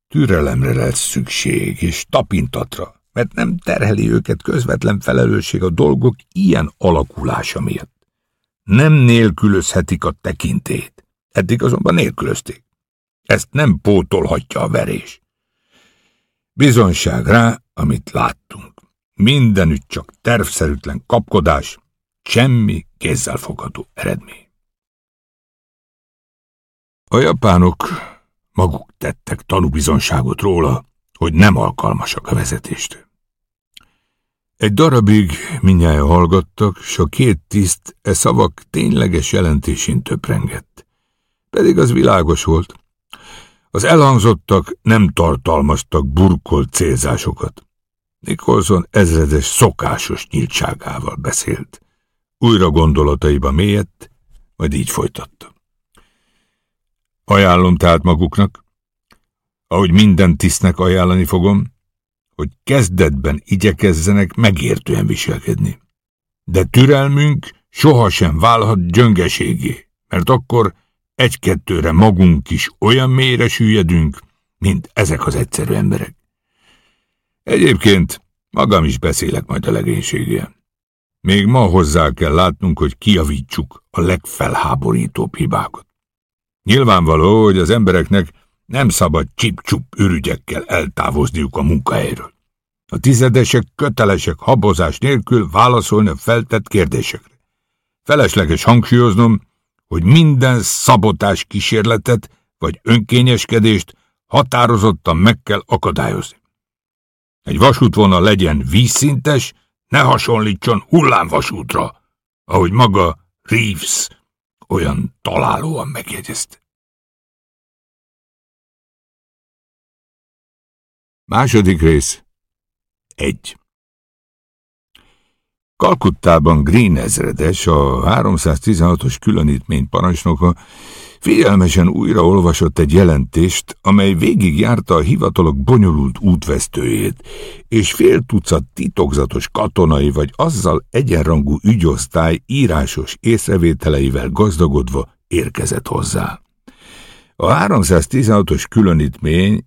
Türelemre lesz szükség, és tapintatra, mert nem terheli őket közvetlen felelősség a dolgok ilyen alakulása miatt. Nem nélkülözhetik a tekintét, eddig azonban nélkülözték. Ezt nem pótolhatja a verés. Bizonyság rá, amit láttunk. Mindenütt csak tervszerűtlen kapkodás, semmi kézzelfogható eredmény. A japánok maguk tettek tanúbizonságot róla, hogy nem alkalmasak a vezetést. Egy darabig minnyája hallgattak, s a két tiszt e szavak tényleges jelentésén töprengett. Pedig az világos volt. Az elhangzottak nem tartalmaztak burkolt célzásokat. Nicholson ezredes szokásos nyíltságával beszélt. Újra gondolataiba mélyett, majd így folytatta. Ajánlom tehát maguknak, ahogy minden tisztnek ajánlani fogom, hogy kezdetben igyekezzenek megértően viselkedni. De türelmünk sohasem válhat gyöngeségé, mert akkor egy-kettőre magunk is olyan mélyre süllyedünk, mint ezek az egyszerű emberek. Egyébként magam is beszélek majd a legénységgel. Még ma hozzá kell látnunk, hogy kiavítsuk a legfelháborítóbb hibákat. Nyilvánvaló, hogy az embereknek nem szabad csip-csup ürügyekkel eltávozniuk a munkahelyről. A tizedesek kötelesek habozás nélkül válaszolni a feltett kérdésekre. Felesleges hangsúlyoznom, hogy minden szabotás kísérletet vagy önkényeskedést határozottan meg kell akadályozni. Egy vasútvonal legyen vízszintes, ne hasonlítson hullámvasútra, ahogy maga Reeves olyan találóan megjegyezte. Második rész. Egy. Kalkuttában Green ezredes, a 316-os különítmény parancsnoka figyelmesen újraolvasott egy jelentést, amely végigjárta a hivatalok bonyolult útvesztőjét, és fél tucat titokzatos katonai vagy azzal egyenrangú ügyosztály írásos észrevételeivel gazdagodva érkezett hozzá. A 316-os különítmény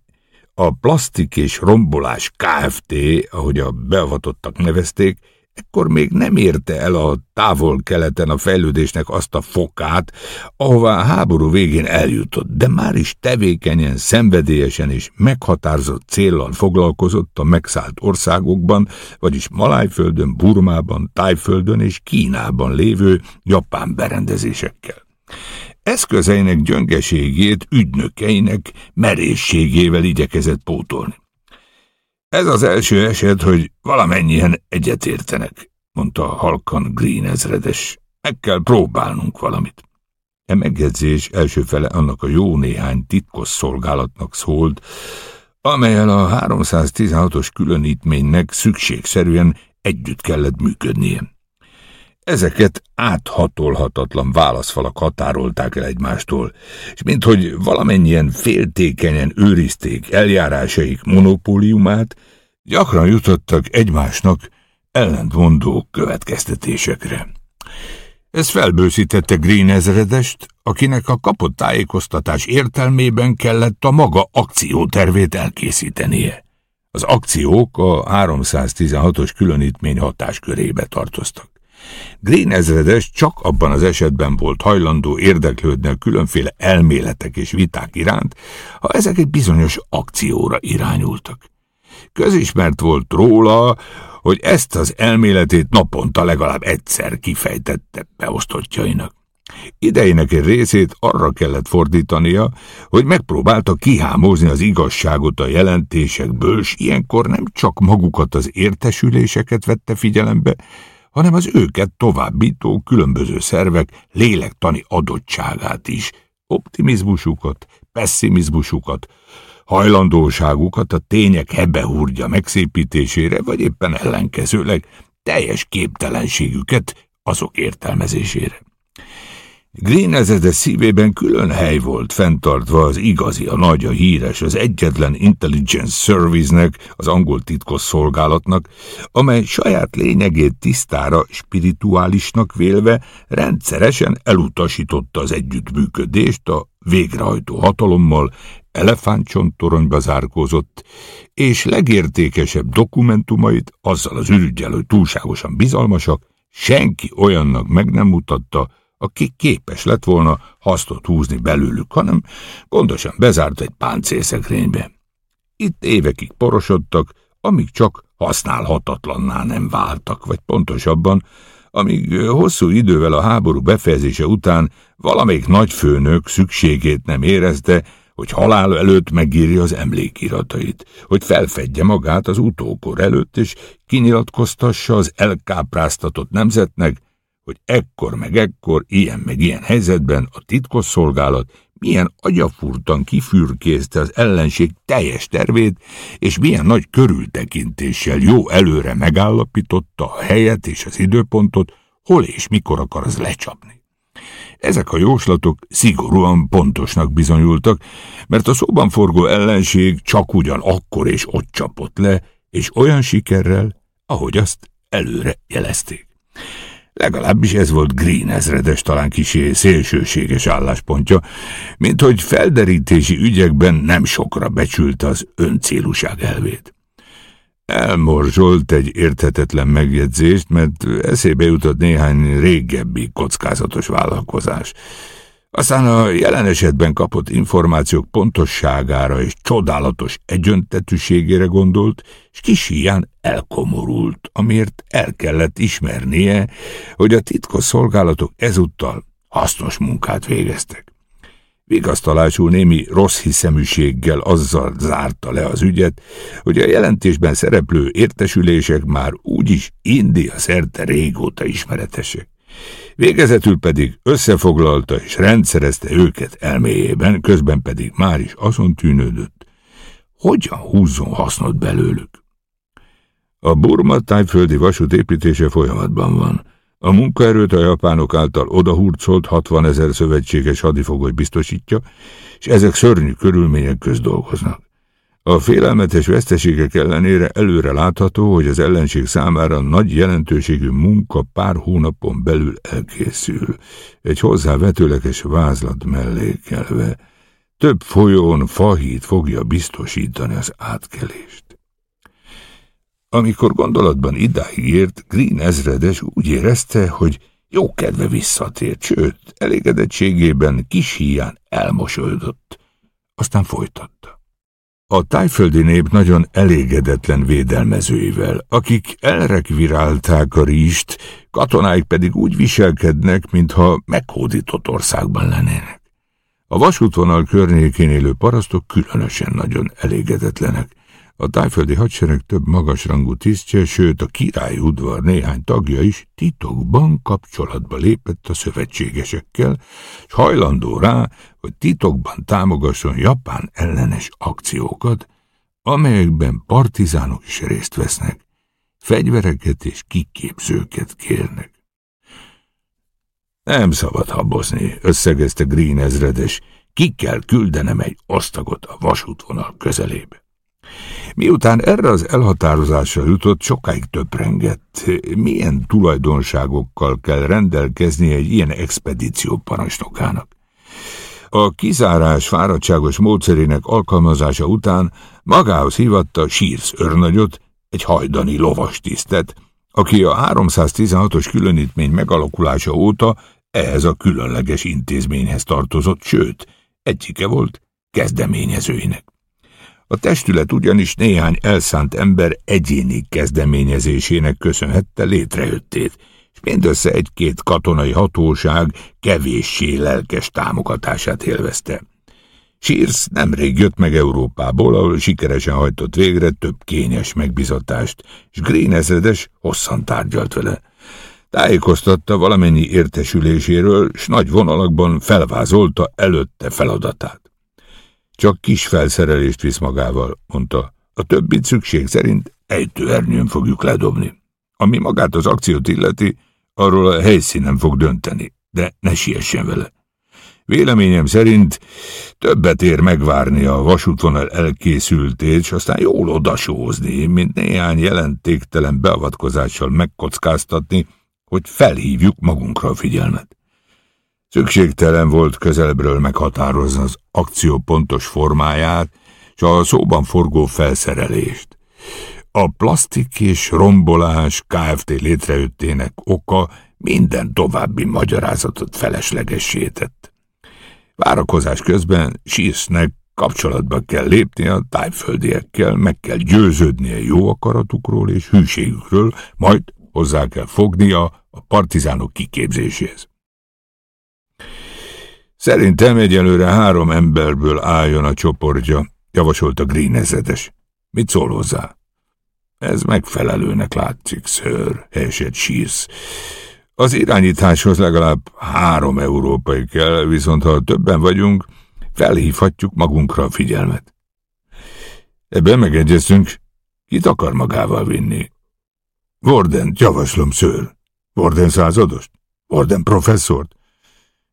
a Plastik és Rombolás Kft., ahogy a beavatottak nevezték, ekkor még nem érte el a távol-keleten a fejlődésnek azt a fokát, ahová a háború végén eljutott, de már is tevékenyen, szenvedélyesen és meghatározott céllal foglalkozott a megszállt országokban, vagyis Malájföldön, Burmában, Tájföldön és Kínában lévő japán berendezésekkel. Eszközeinek gyöngeségét ügynökeinek merészségével igyekezett pótolni. Ez az első eset, hogy valamennyien egyetértenek, mondta halkan Green ezredes. Meg kell próbálnunk valamit. E megjegyzés első fele annak a jó néhány titkos szolgálatnak szólt, amelyel a 316-os különítménynek szükségszerűen együtt kellett működnie. Ezeket áthatolhatatlan válaszfalak határolták el egymástól, és minthogy valamennyien féltékenyen őrizték eljárásaik monopóliumát, gyakran jutottak egymásnak ellentmondó következtetésekre. Ez felbőszítette Green ezredest, akinek a kapott tájékoztatás értelmében kellett a maga akciótervét elkészítenie. Az akciók a 316-os különítmény hatáskörébe tartoztak. Green ezredes csak abban az esetben volt hajlandó érdeklődni a különféle elméletek és viták iránt, ha ezek egy bizonyos akcióra irányultak. Közismert volt róla, hogy ezt az elméletét naponta legalább egyszer kifejtette beosztottjainak. Idejének egy részét arra kellett fordítania, hogy megpróbálta kihámozni az igazságot a jelentésekből, s ilyenkor nem csak magukat az értesüléseket vette figyelembe, hanem az őket továbbító különböző szervek lélektani adottságát is, optimizmusukat, pessimizmusukat, hajlandóságukat a tények hebehúrgya megszépítésére, vagy éppen ellenkezőleg teljes képtelenségüket azok értelmezésére. Green ezede szívében külön hely volt fenntartva az igazi, a nagy, a híres, az egyetlen Intelligence Service-nek, az angol titkos szolgálatnak, amely saját lényegét tisztára, spirituálisnak vélve rendszeresen elutasította az együttműködést a végrehajtó hatalommal, elefántcsontoronyba zárkózott, és legértékesebb dokumentumait azzal az ürügyel, hogy túlságosan bizalmasak, senki olyannak meg nem mutatta, aki képes lett volna hasztot húzni belőlük, hanem gondosan bezárt egy páncélszekrénybe. Itt évekig porosodtak, amíg csak használhatatlanná nem váltak, vagy pontosabban, amíg hosszú idővel a háború befejezése után valamelyik nagyfőnök szükségét nem érezte, hogy halál előtt megírja az emlékiratait, hogy felfedje magát az utókor előtt, és kinyilatkoztassa az elkápráztatott nemzetnek, hogy ekkor meg ekkor, ilyen meg ilyen helyzetben a titkosszolgálat milyen agyafurtan kifürkészte az ellenség teljes tervét, és milyen nagy körültekintéssel jó előre megállapította a helyet és az időpontot, hol és mikor akar az lecsapni. Ezek a jóslatok szigorúan pontosnak bizonyultak, mert a szóban forgó ellenség csak ugyan akkor és ott csapott le, és olyan sikerrel, ahogy azt előre jelezték. Legalábbis ez volt Green ezredes talán kisé szélsőséges álláspontja, mint hogy felderítési ügyekben nem sokra becsülte az öncélúság elvét. Elmorzsolt egy érthetetlen megjegyzést, mert eszébe jutott néhány régebbi kockázatos vállalkozás. Aztán a jelen esetben kapott információk pontosságára és csodálatos egyöntetűségére gondolt, és kis hián elkomorult, amiért el kellett ismernie, hogy a titkos szolgálatok ezúttal hasznos munkát végeztek. Vigasztalásul némi rossz hiszeműséggel azzal zárta le az ügyet, hogy a jelentésben szereplő értesülések már úgyis India szerte régóta ismeretesek. Végezetül pedig összefoglalta és rendszerezte őket elméjében, közben pedig már is azon tűnődött, hogyan húzzon hasznot belőlük. A Burma tájföldi vasút építése folyamatban van. A munkaerőt a japánok által odahurcolt 60 ezer szövetséges hadifogoly biztosítja, és ezek szörnyű körülmények közt dolgoznak. A félelmetes veszteségek ellenére előre látható, hogy az ellenség számára nagy jelentőségű munka pár hónapon belül elkészül, egy hozzá vetőleges vázlat mellékelve. Több folyón fahít fogja biztosítani az átkelést. Amikor gondolatban idáig ért, Green ezredes úgy érezte, hogy jó kedve visszatért, sőt, elégedettségében kis híján elmosolyodott. Aztán folytatta. A tájföldi nép nagyon elégedetlen védelmezőivel, akik elrekvirálták a ríst, katonáik pedig úgy viselkednek, mintha meghódított országban lennének. A vasútvonal környékén élő parasztok különösen nagyon elégedetlenek. A tájföldi hadsereg több magasrangú tisztje, sőt a királyi udvar néhány tagja is titokban kapcsolatba lépett a szövetségesekkel, és hajlandó rá, hogy titokban támogasson Japán ellenes akciókat, amelyekben partizánok is részt vesznek, fegyvereket és kiképzőket kérnek. Nem szabad habozni, összegezte Green ezredes, ki kell küldenem egy osztagot a vasútvonal közelébe. Miután erre az elhatározásra jutott, sokáig töprengett. Milyen tulajdonságokkal kell rendelkezni egy ilyen expedíció parancsnokának? A kizárás fáradtságos módszerének alkalmazása után magához hívatta Sírsz őrnagyot, egy hajdani lovas tisztet, aki a 316-os különítmény megalakulása óta ehhez a különleges intézményhez tartozott, sőt, egyike volt kezdeményezőinek. A testület ugyanis néhány elszánt ember egyéni kezdeményezésének köszönhette létrejöttét, és mindössze egy-két katonai hatóság kevéssé lelkes támogatását élvezte. Shears nemrég jött meg Európából, ahol sikeresen hajtott végre több kényes megbizatást, és Green ezredes hosszan tárgyalt vele. Tájékoztatta valamennyi értesüléséről, s nagy vonalakban felvázolta előtte feladatát. Csak kis felszerelést visz magával, mondta. A többit szükség szerint ejtőernyőn fogjuk ledobni. Ami magát az akciót illeti, arról a helyszínen fog dönteni, de ne siessen vele. Véleményem szerint többet ér megvárni a vasútvonal elkészültét, és aztán jól odasózni, mint néhány jelentéktelen beavatkozással megkockáztatni, hogy felhívjuk magunkra a figyelmet. Szükségtelen volt közelebbről meghatározni az akció pontos formáját, és a szóban forgó felszerelést. A plastik és rombolás Kft. létrejöttének oka minden további magyarázatot feleslegessé tett. Várakozás közben Sísznek kapcsolatba kell lépni a tájföldiekkel, meg kell győződnie jó akaratukról és hűségükről, majd hozzá kell fognia a partizánok kiképzéséhez. Szerintem egyelőre három emberből álljon a csoportja, javasolta Green ezedes. Mit szól hozzá? Ez megfelelőnek látszik, ször, helyesett Shears. Az irányításhoz legalább három európai kell, viszont ha többen vagyunk, felhívhatjuk magunkra a figyelmet. Ebben megegyeztünk, kit akar magával vinni. Warden, javaslom, ször. Warden századost? Warden professzort?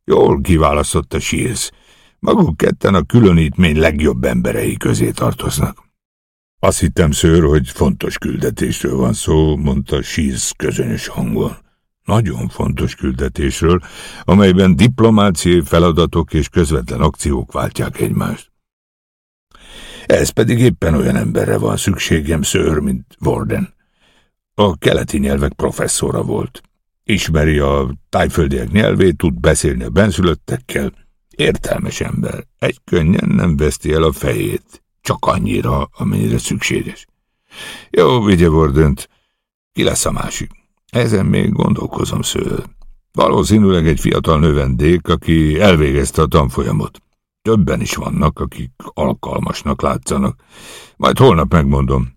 Jól kiválasztotta Shields. Maguk ketten a különítmény legjobb emberei közé tartoznak. Azt hittem, szőr, hogy fontos küldetésről van szó, mondta Shields közönyös hangon. Nagyon fontos küldetésről, amelyben diplomáciai feladatok és közvetlen akciók váltják egymást. Ez pedig éppen olyan emberre van szükségem, szőr, mint Warden. A keleti nyelvek professzora volt. Ismeri a tájföldiek nyelvét, tud beszélni a benszülöttekkel. Értelmes ember. Egy könnyen nem veszti el a fejét. Csak annyira, amennyire szükséges. Jó, vigye Vordönt. Ki lesz a másik? Ezen még gondolkozom szől. Valószínűleg egy fiatal növendék, aki elvégezte a tanfolyamot. Többen is vannak, akik alkalmasnak látszanak. Majd holnap megmondom.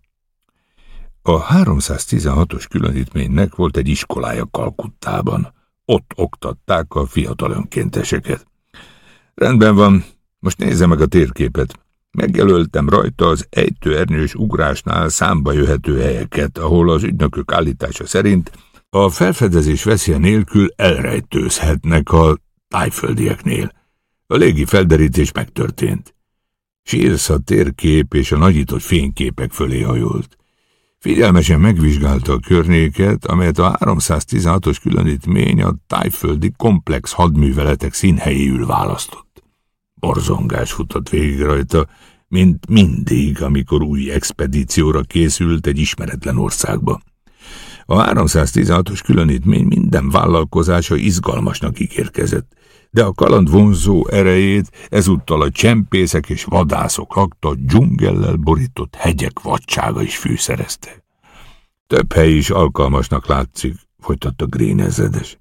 A 316-os különítménynek volt egy iskolája Kalkuttában. Ott oktatták a fiatal önkénteseket. Rendben van, most nézze meg a térképet. Megjelöltem rajta az ejtőernyős ugrásnál számba jöhető helyeket, ahol az ügynökök állítása szerint a felfedezés veszélye nélkül elrejtőzhetnek a tájföldieknél. A légi felderítés megtörtént. Sírsz a térkép és a nagyított fényképek fölé hajolt. Figyelmesen megvizsgálta a környéket, amelyet a 316-os különítmény a tájföldi komplex hadműveletek színhelyéül választott. Borzongás futott végig rajta, mint mindig, amikor új expedícióra készült egy ismeretlen országba. A 316-os különítmény minden vállalkozása izgalmasnak ígérkezett, de a kaland vonzó erejét ezúttal a csempészek és vadászok lakta dzsungellel borított hegyek vadsága is fűszerezte. Több hely is alkalmasnak látszik, folytatta Green ezedes.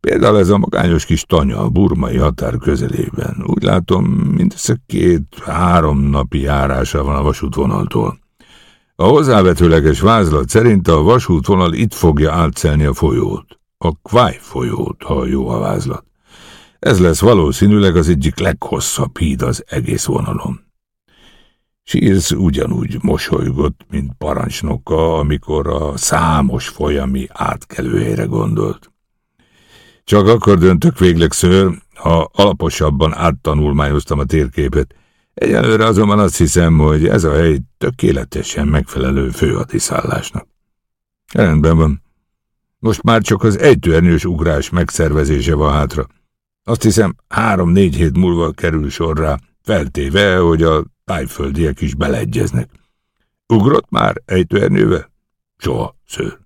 Például ez a magányos kis tanya a burmai határ közelében. Úgy látom, mindössze két-három napi járása van a vasútvonaltól. A hozzávetőleges vázlat szerint a vasútvonal itt fogja átszelni a folyót. A Kváj folyót, ha jó a vázlat. Ez lesz valószínűleg az egyik leghosszabb híd az egész vonalon. Shears ugyanúgy mosolygott, mint parancsnoka, amikor a számos folyami átkelőhelyre gondolt. Csak akkor döntök végleg ször, ha alaposabban áttanulmányoztam a térképet. Egyelőre azonban azt hiszem, hogy ez a hely tökéletesen megfelelő főhadiszállásnak. Rendben van. Most már csak az ejtőernyős ugrás megszervezése van hátra. Azt hiszem, három-négy hét múlva kerül sorra, feltéve, hogy a tájföldiek is beleegyeznek. Ugrott már ejtőernyővel? Soha, szőr.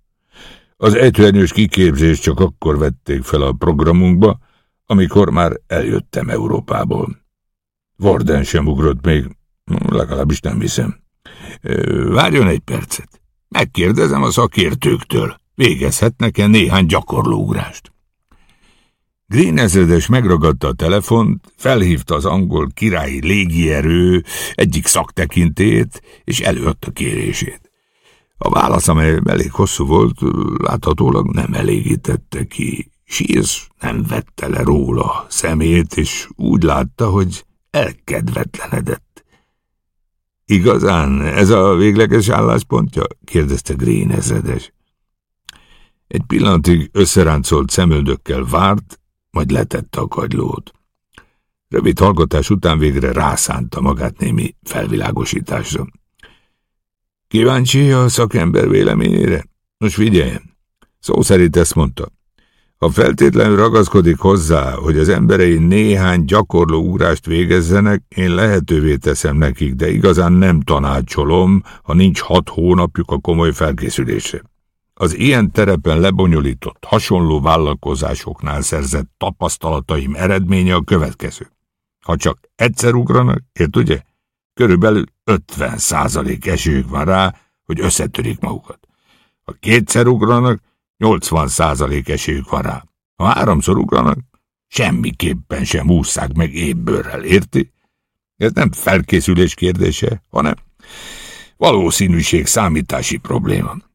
Az ejtőernyős kiképzést csak akkor vették fel a programunkba, amikor már eljöttem Európából. Warden sem ugrott még, legalábbis nem hiszem. Várjon egy percet. Megkérdezem a szakértőktől. Végezhetnek-e néhány gyakorlóugrást? Green ezredes megragadta a telefont, felhívta az angol királyi légierő egyik szaktekintét, és előadta kérését. A válasz, amely elég hosszú volt, láthatólag nem elégítette ki. Shears nem vette le róla szemét, és úgy látta, hogy elkedvetlenedett. Igazán, ez a végleges álláspontja? kérdezte Green ezredes. Egy pillanatig összeráncolt szemöldökkel várt, majd letette a kagylót. Rövid hallgatás után végre rászánta magát némi felvilágosításra. Kíváncsi a szakember véleményére? Most figyeljen! Szó szerint ezt mondta. Ha feltétlenül ragaszkodik hozzá, hogy az emberei néhány gyakorló ugrást végezzenek, én lehetővé teszem nekik, de igazán nem tanácsolom, ha nincs hat hónapjuk a komoly felkészülésre. Az ilyen terepen lebonyolított, hasonló vállalkozásoknál szerzett tapasztalataim eredménye a következő. Ha csak egyszer ugranak, ért ugye? Körülbelül 50 százalék esélyük van rá, hogy összetörik magukat. Ha kétszer ugranak, 80 százalék esélyük van rá. Ha háromszor ugranak, semmiképpen sem ússzák meg ébbőrrel, érti? Ez nem felkészülés kérdése, hanem valószínűség számítási probléma.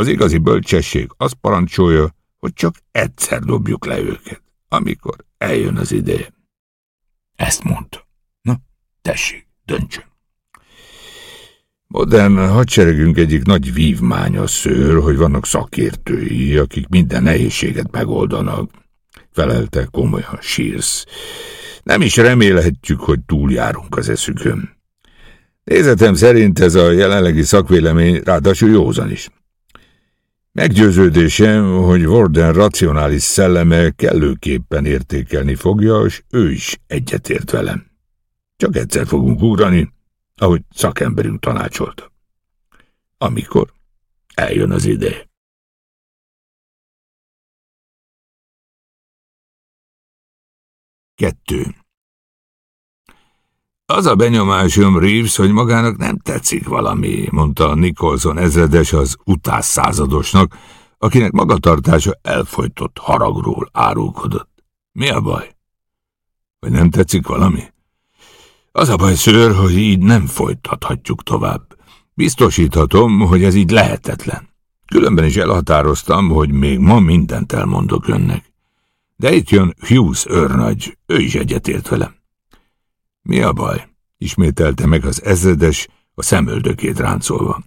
Az igazi bölcsesség azt parancsolja, hogy csak egyszer dobjuk le őket, amikor eljön az ideje. Ezt mondta. Na, tessék, döntsön. Modern hadseregünk egyik nagy vívmánya szőr, hogy vannak szakértői, akik minden nehézséget megoldanak. Felelte komolyan sírsz. Nem is remélhetjük, hogy túljárunk az eszükön. Nézetem szerint ez a jelenlegi szakvélemény ráadásul józan is. Meggyőződésem, hogy Warden racionális szelleme kellőképpen értékelni fogja, és ő is egyetért velem. Csak egyszer fogunk ugrani, ahogy szakemberünk tanácsolta. Amikor eljön az ideje. Kettő. Az a benyomásom, Reeves, hogy magának nem tetszik valami, mondta Nicholson ezredes az utás századosnak, akinek magatartása elfolytott haragról árulkodott. Mi a baj? Vagy nem tetszik valami? Az a baj, szőr, hogy így nem folytathatjuk tovább. Biztosíthatom, hogy ez így lehetetlen. Különben is elhatároztam, hogy még ma mindent elmondok önnek. De itt jön Hughes őrnagy, ő is egyetért velem. Mi a baj? ismételte meg az ezredes, a szemöldökét ráncolva.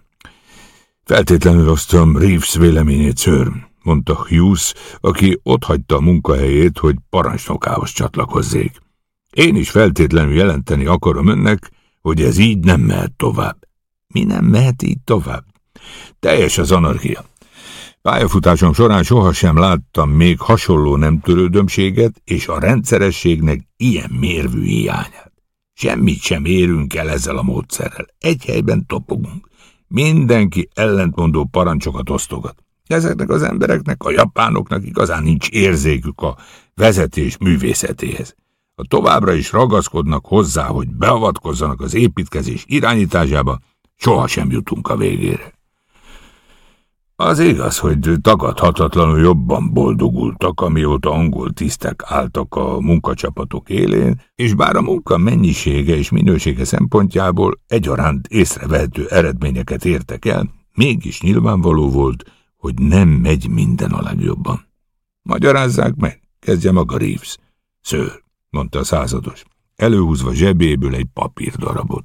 Feltétlenül osztom Reeves véleményét, ször, mondta Hughes, aki otthagyta a munkahelyét, hogy parancsnokához csatlakozzék. Én is feltétlenül jelenteni akarom önnek, hogy ez így nem mehet tovább. Mi nem mehet így tovább? Teljes az anarchia. Pályafutásom során sohasem láttam még hasonló nem törődömséget és a rendszerességnek ilyen mérvű hiányát. Semmit sem érünk el ezzel a módszerrel. Egy helyben topogunk. Mindenki ellentmondó parancsokat osztogat. Ezeknek az embereknek, a japánoknak igazán nincs érzékük a vezetés művészetéhez. Ha továbbra is ragaszkodnak hozzá, hogy beavatkozzanak az építkezés irányításába, sohasem jutunk a végére. Az igaz, hogy tagadhatatlanul jobban boldogultak, amióta angol tisztek álltak a munkacsapatok élén, és bár a munka mennyisége és minősége szempontjából egyaránt észrevehető eredményeket értek el, mégis nyilvánvaló volt, hogy nem megy minden a legjobban. Magyarázzák meg, kezdje maga Reeves. Szőr, mondta a százados, előhúzva zsebéből egy papírdarabot.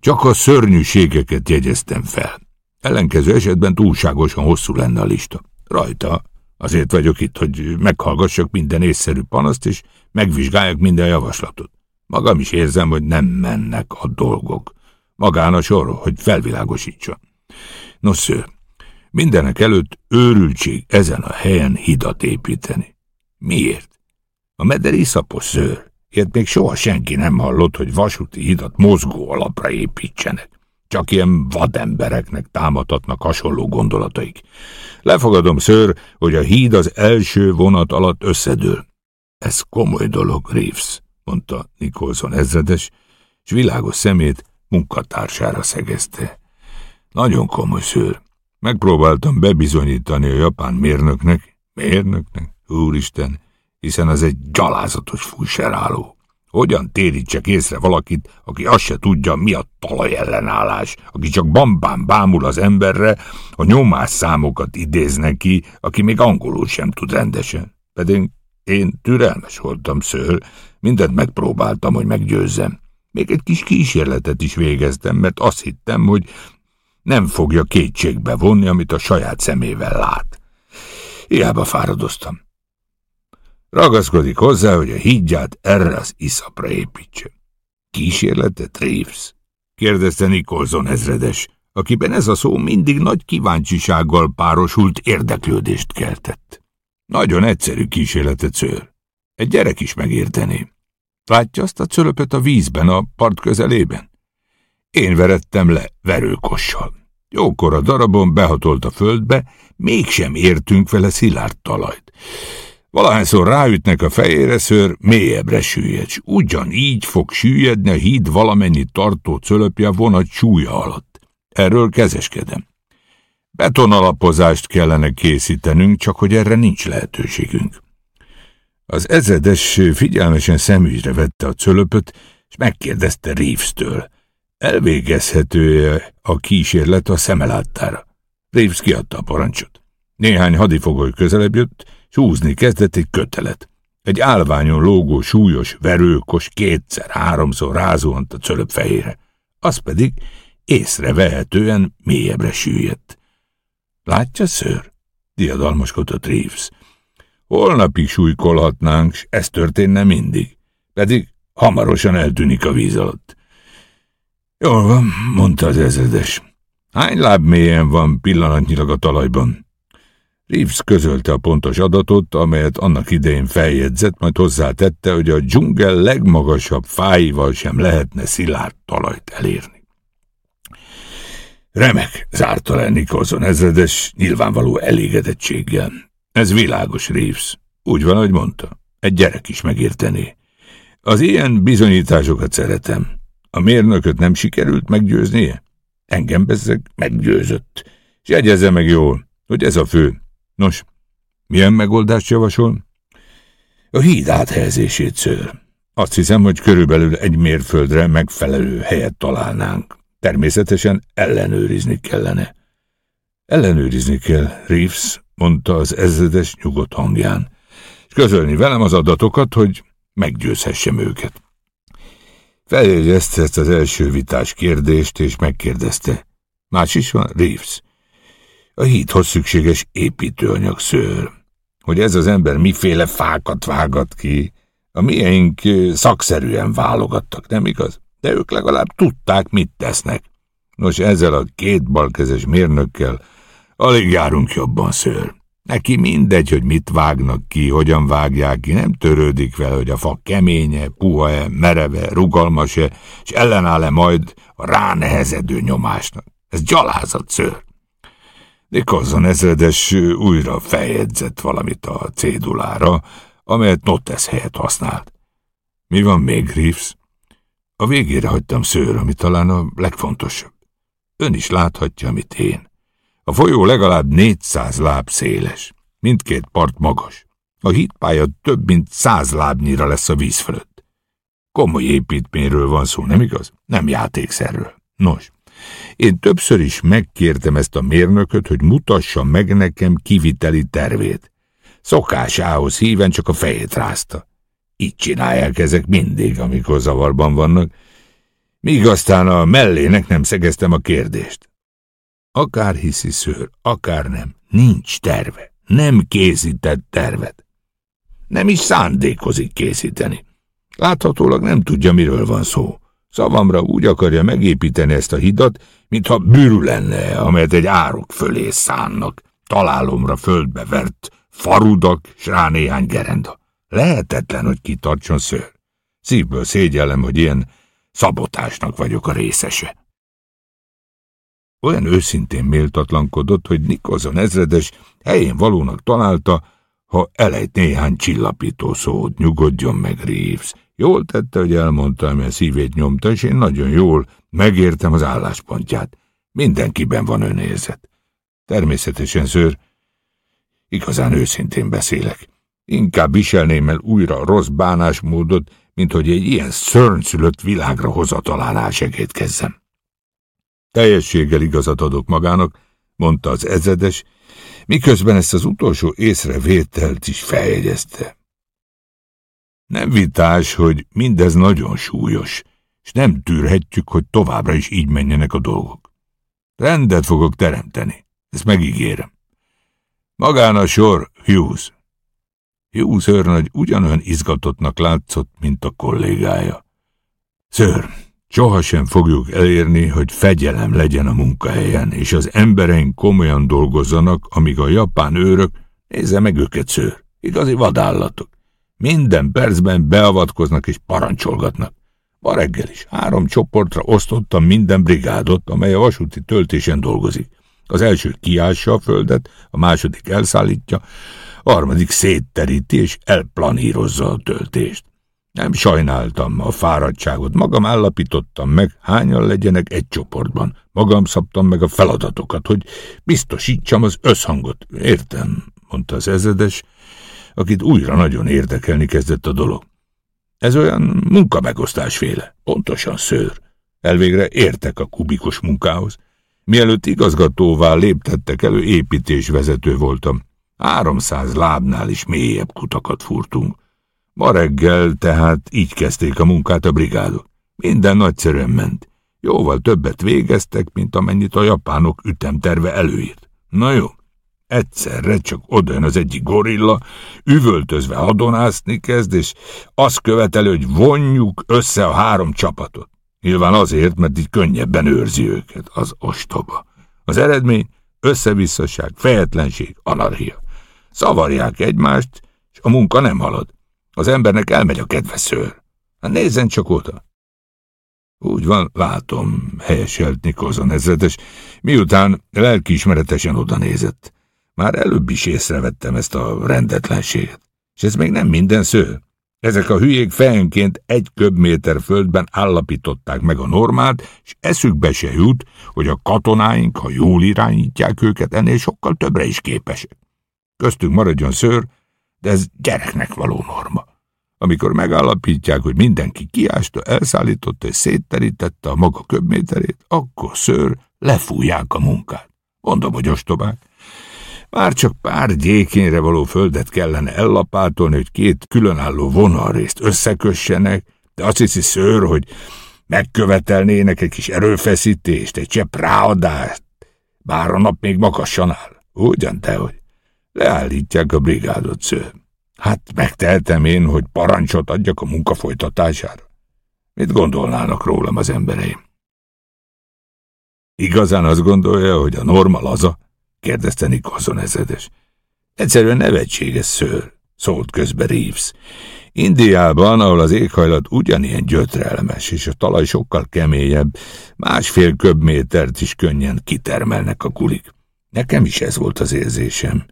Csak a szörnyűségeket jegyeztem fel. Ellenkező esetben túlságosan hosszú lenne a lista. Rajta. Azért vagyok itt, hogy meghallgassak minden észszerű panaszt, és megvizsgáljak minden javaslatot. Magam is érzem, hogy nem mennek a dolgok. Magán a sor, hogy felvilágosítsa. Nos, sző, mindenek előtt őrültség ezen a helyen hidat építeni. Miért? A meder iszapos szőr. Ilyet még soha senki nem hallott, hogy vasúti hidat mozgó alapra építsenek. Csak ilyen vadembereknek támadhatnak hasonló gondolataik. Lefogadom, ször, hogy a híd az első vonat alatt összedől. Ez komoly dolog, Reeves, mondta Nicholson ezredes, és világos szemét munkatársára szegezte. Nagyon komoly szőr. Megpróbáltam bebizonyítani a japán mérnöknek, mérnöknek, úristen, hiszen az egy gyalázatos fújseráló. Hogyan térítsek észre valakit, aki azt se tudja, mi a talajellenállás, aki csak bambán bámul az emberre, a nyomás számokat idéz neki, aki még angolul sem tud rendesen. Pedig én türelmes voltam, szőr, mindent megpróbáltam, hogy meggyőzzem. Még egy kis kísérletet is végeztem, mert azt hittem, hogy nem fogja kétségbe vonni, amit a saját szemével lát. Hiába fáradoztam. Ragaszkodik hozzá, hogy a hídját erre az iszapra építse. Kísérletet, Reeves? kérdezte Nikolson ezredes, akiben ez a szó mindig nagy kíváncsisággal párosult érdeklődést keltett. Nagyon egyszerű kísérletet szőr. Egy gyerek is megértené. Látja azt a cölöpöt a vízben, a part közelében? Én verettem le verőkossal. Jókor a darabon behatolt a földbe, mégsem értünk vele szilárd talajt. Valahányszor ráütnek a fejére, ször mélyebbre süllyed, s ugyanígy fog süllyedni a híd valamennyi tartó cölöpje vonat súlya alatt. Erről kezeskedem. Betonalapozást kellene készítenünk, csak hogy erre nincs lehetőségünk. Az ezredes figyelmesen szemügyre vette a cölöpöt, és megkérdezte Reeves-től, elvégezhető -e a kísérlet a szemeláttára. Reeves kiadta a parancsot. Néhány hadifogoly közelebb jött, húzni kezdett egy kötelet. Egy álványon lógó súlyos, verőkos kétszer-háromszor rázóant a cölöp fejére. Az pedig észrevehetően mélyebbre süllyedt. Látja, ször? diadalmaskodott Reeves. Holnapig súlykolhatnánk, s ez történne mindig. Pedig hamarosan eltűnik a víz alatt. Jól van, mondta az ezredes. Hány láb mélyen van pillanatnyilag a talajban? Reeves közölte a pontos adatot, amelyet annak idején feljegyzett, majd hozzátette, hogy a dzsungel legmagasabb fáival sem lehetne szilárd talajt elérni. Remek, zárta le Nicholson ezredes, nyilvánvaló elégedettséggel. Ez világos, Reeves. Úgy van, ahogy mondta. Egy gyerek is megértené. Az ilyen bizonyításokat szeretem. A mérnököt nem sikerült meggyőznie? Engem bezzeg meggyőzött. És jegyezze meg jól, hogy ez a fő. Nos, milyen megoldást javasol? A híd áthelyezését ször. Azt hiszem, hogy körülbelül egy mérföldre megfelelő helyet találnánk. Természetesen ellenőrizni kellene. Ellenőrizni kell, Reeves, mondta az ezredes nyugodt hangján, és közölni velem az adatokat, hogy meggyőzhessem őket. Feljegyezte ezt az első vitás kérdést, és megkérdezte. Más is van, Reeves? A hídhoz szükséges építőanyag szőr. Hogy ez az ember miféle fákat vágat ki, a miénk szakszerűen válogattak, nem igaz? De ők legalább tudták, mit tesznek. Nos, ezzel a két balkezes mérnökkel alig járunk jobban, szőr. Neki mindegy, hogy mit vágnak ki, hogyan vágják ki, nem törődik vele, hogy a fa keménye, puha-e, mereve, rugalmas-e, és ellenáll-e majd a ránehezedő nyomásnak. Ez gyalázat, szőr. Nicholson ezredes újra feljegyzett valamit a cédulára, amelyet Notes helyett használt. Mi van még, Reeves? A végére hagytam szőr, ami talán a legfontosabb. Ön is láthatja, amit én. A folyó legalább 400 láb széles, mindkét part magas. A hídpálya több mint száz lábnyira lesz a víz fölött. Komoly építményről van szó, nem igaz? Nem játékszerről. Nos, én többször is megkértem ezt a mérnököt, hogy mutassa meg nekem kiviteli tervét. Szokásához híven csak a fejét rázta. Így csinálják ezek mindig, amikor zavarban vannak, míg aztán a mellének nem szegeztem a kérdést. Akár hiszi szőr, akár nem, nincs terve, nem készített tervet. Nem is szándékozik készíteni. Láthatólag nem tudja, miről van szó. Szavamra úgy akarja megépíteni ezt a hidat, mintha bűrű lenne, amelyet egy árok fölé szánnak, találomra földbe vert, farudak, s rá néhány gerenda. Lehetetlen, hogy kitartson szőr. Szívből szégyellem, hogy ilyen szabotásnak vagyok a részese. Olyan őszintén méltatlankodott, hogy Nikolson ezredes helyén valónak találta, ha elejt néhány csillapító szót, nyugodjon meg Reeves. Jól tette, hogy elmondta, ami szívét nyomta, és én nagyon jól megértem az álláspontját. Mindenkiben van önérzet. Természetesen, szőr, igazán őszintén beszélek. Inkább viselném el újra a rossz bánásmódot, mint hogy egy ilyen szörnyszülött világra hozatalán segítkezzem. Teljességgel igazat adok magának, mondta az ezedes, miközben ezt az utolsó észrevételt is feljegyezte. Nem vitás, hogy mindez nagyon súlyos, és nem tűrhetjük, hogy továbbra is így menjenek a dolgok. Rendet fogok teremteni, ezt megígérem. Magán a sor, Hughes. Hughes őrnagy ugyanolyan izgatottnak látszott, mint a kollégája. Ször, sohasem fogjuk elérni, hogy fegyelem legyen a munkahelyen, és az embereink komolyan dolgozzanak, amíg a japán őrök, nézze meg őket, szőr, igazi vadállatok. Minden percben beavatkoznak és parancsolgatnak. Ma reggel is három csoportra osztottam minden brigádot, amely a vasúti töltésen dolgozik. Az első kiássa a földet, a második elszállítja, a harmadik szétteríti és elplanírozza a töltést. Nem sajnáltam a fáradtságot, magam állapítottam meg, hányan legyenek egy csoportban. Magam szabtam meg a feladatokat, hogy biztosítsam az összhangot. Értem, mondta az ezedes, akit újra nagyon érdekelni kezdett a dolog. Ez olyan munkamegosztásféle, pontosan szőr. Elvégre értek a kubikus munkához. Mielőtt igazgatóvá léptettek elő, építésvezető voltam. Háromszáz lábnál is mélyebb kutakat furtunk. Ma reggel tehát így kezdték a munkát a brigádok. Minden nagyszerűen ment. Jóval többet végeztek, mint amennyit a japánok ütemterve előírt. Na jó, egyszerre csak odajön az egyik gorilla, üvöltözve hadonászni kezd, és azt követeli, hogy vonjuk össze a három csapatot. Nyilván azért, mert így könnyebben őrzi őket, az ostoba. Az eredmény összevisszaság, fejetlenség, anarchia. Szavarják egymást, és a munka nem halad. Az embernek elmegy a kedve szőr. Hát nézzen csak oda. Úgy van, látom, helyeselt Nikolson ezredes, miután lelkiismeretesen oda nézett. Már előbb is észrevettem ezt a rendetlenséget. És ez még nem minden sző. Ezek a hülyék fejenként egy köbméter földben állapították meg a normát, és eszükbe se jut, hogy a katonáink, ha jól irányítják őket, ennél sokkal többre is képesek. Köztünk maradjon szőr, de ez gyereknek való norma. Amikor megállapítják, hogy mindenki kiásta, elszállította és szétterítette a maga köbméterét, akkor szőr lefújják a munkát. Mondom, hogy ostobák. Már csak pár gyékényre való földet kellene ellapátolni, hogy két különálló vonalrészt összekössenek, de azt hiszi szőr, hogy megkövetelnének egy kis erőfeszítést, egy csepp ráadást, bár a nap még magassan áll. Ugyan te, hogy leállítják a brigádot szőr. Hát megtehetem én, hogy parancsot adjak a munka folytatására. Mit gondolnának rólam az embereim? Igazán azt gondolja, hogy a norma laza? Kérdezte Nikolson ezedes. Egyszerűen nevetséges szőr, szólt közbe Reeves. Indiában, ahol az éghajlat ugyanilyen gyötrelmes, és a talaj sokkal keményebb, másfél köbmétert is könnyen kitermelnek a kulik. Nekem is ez volt az érzésem,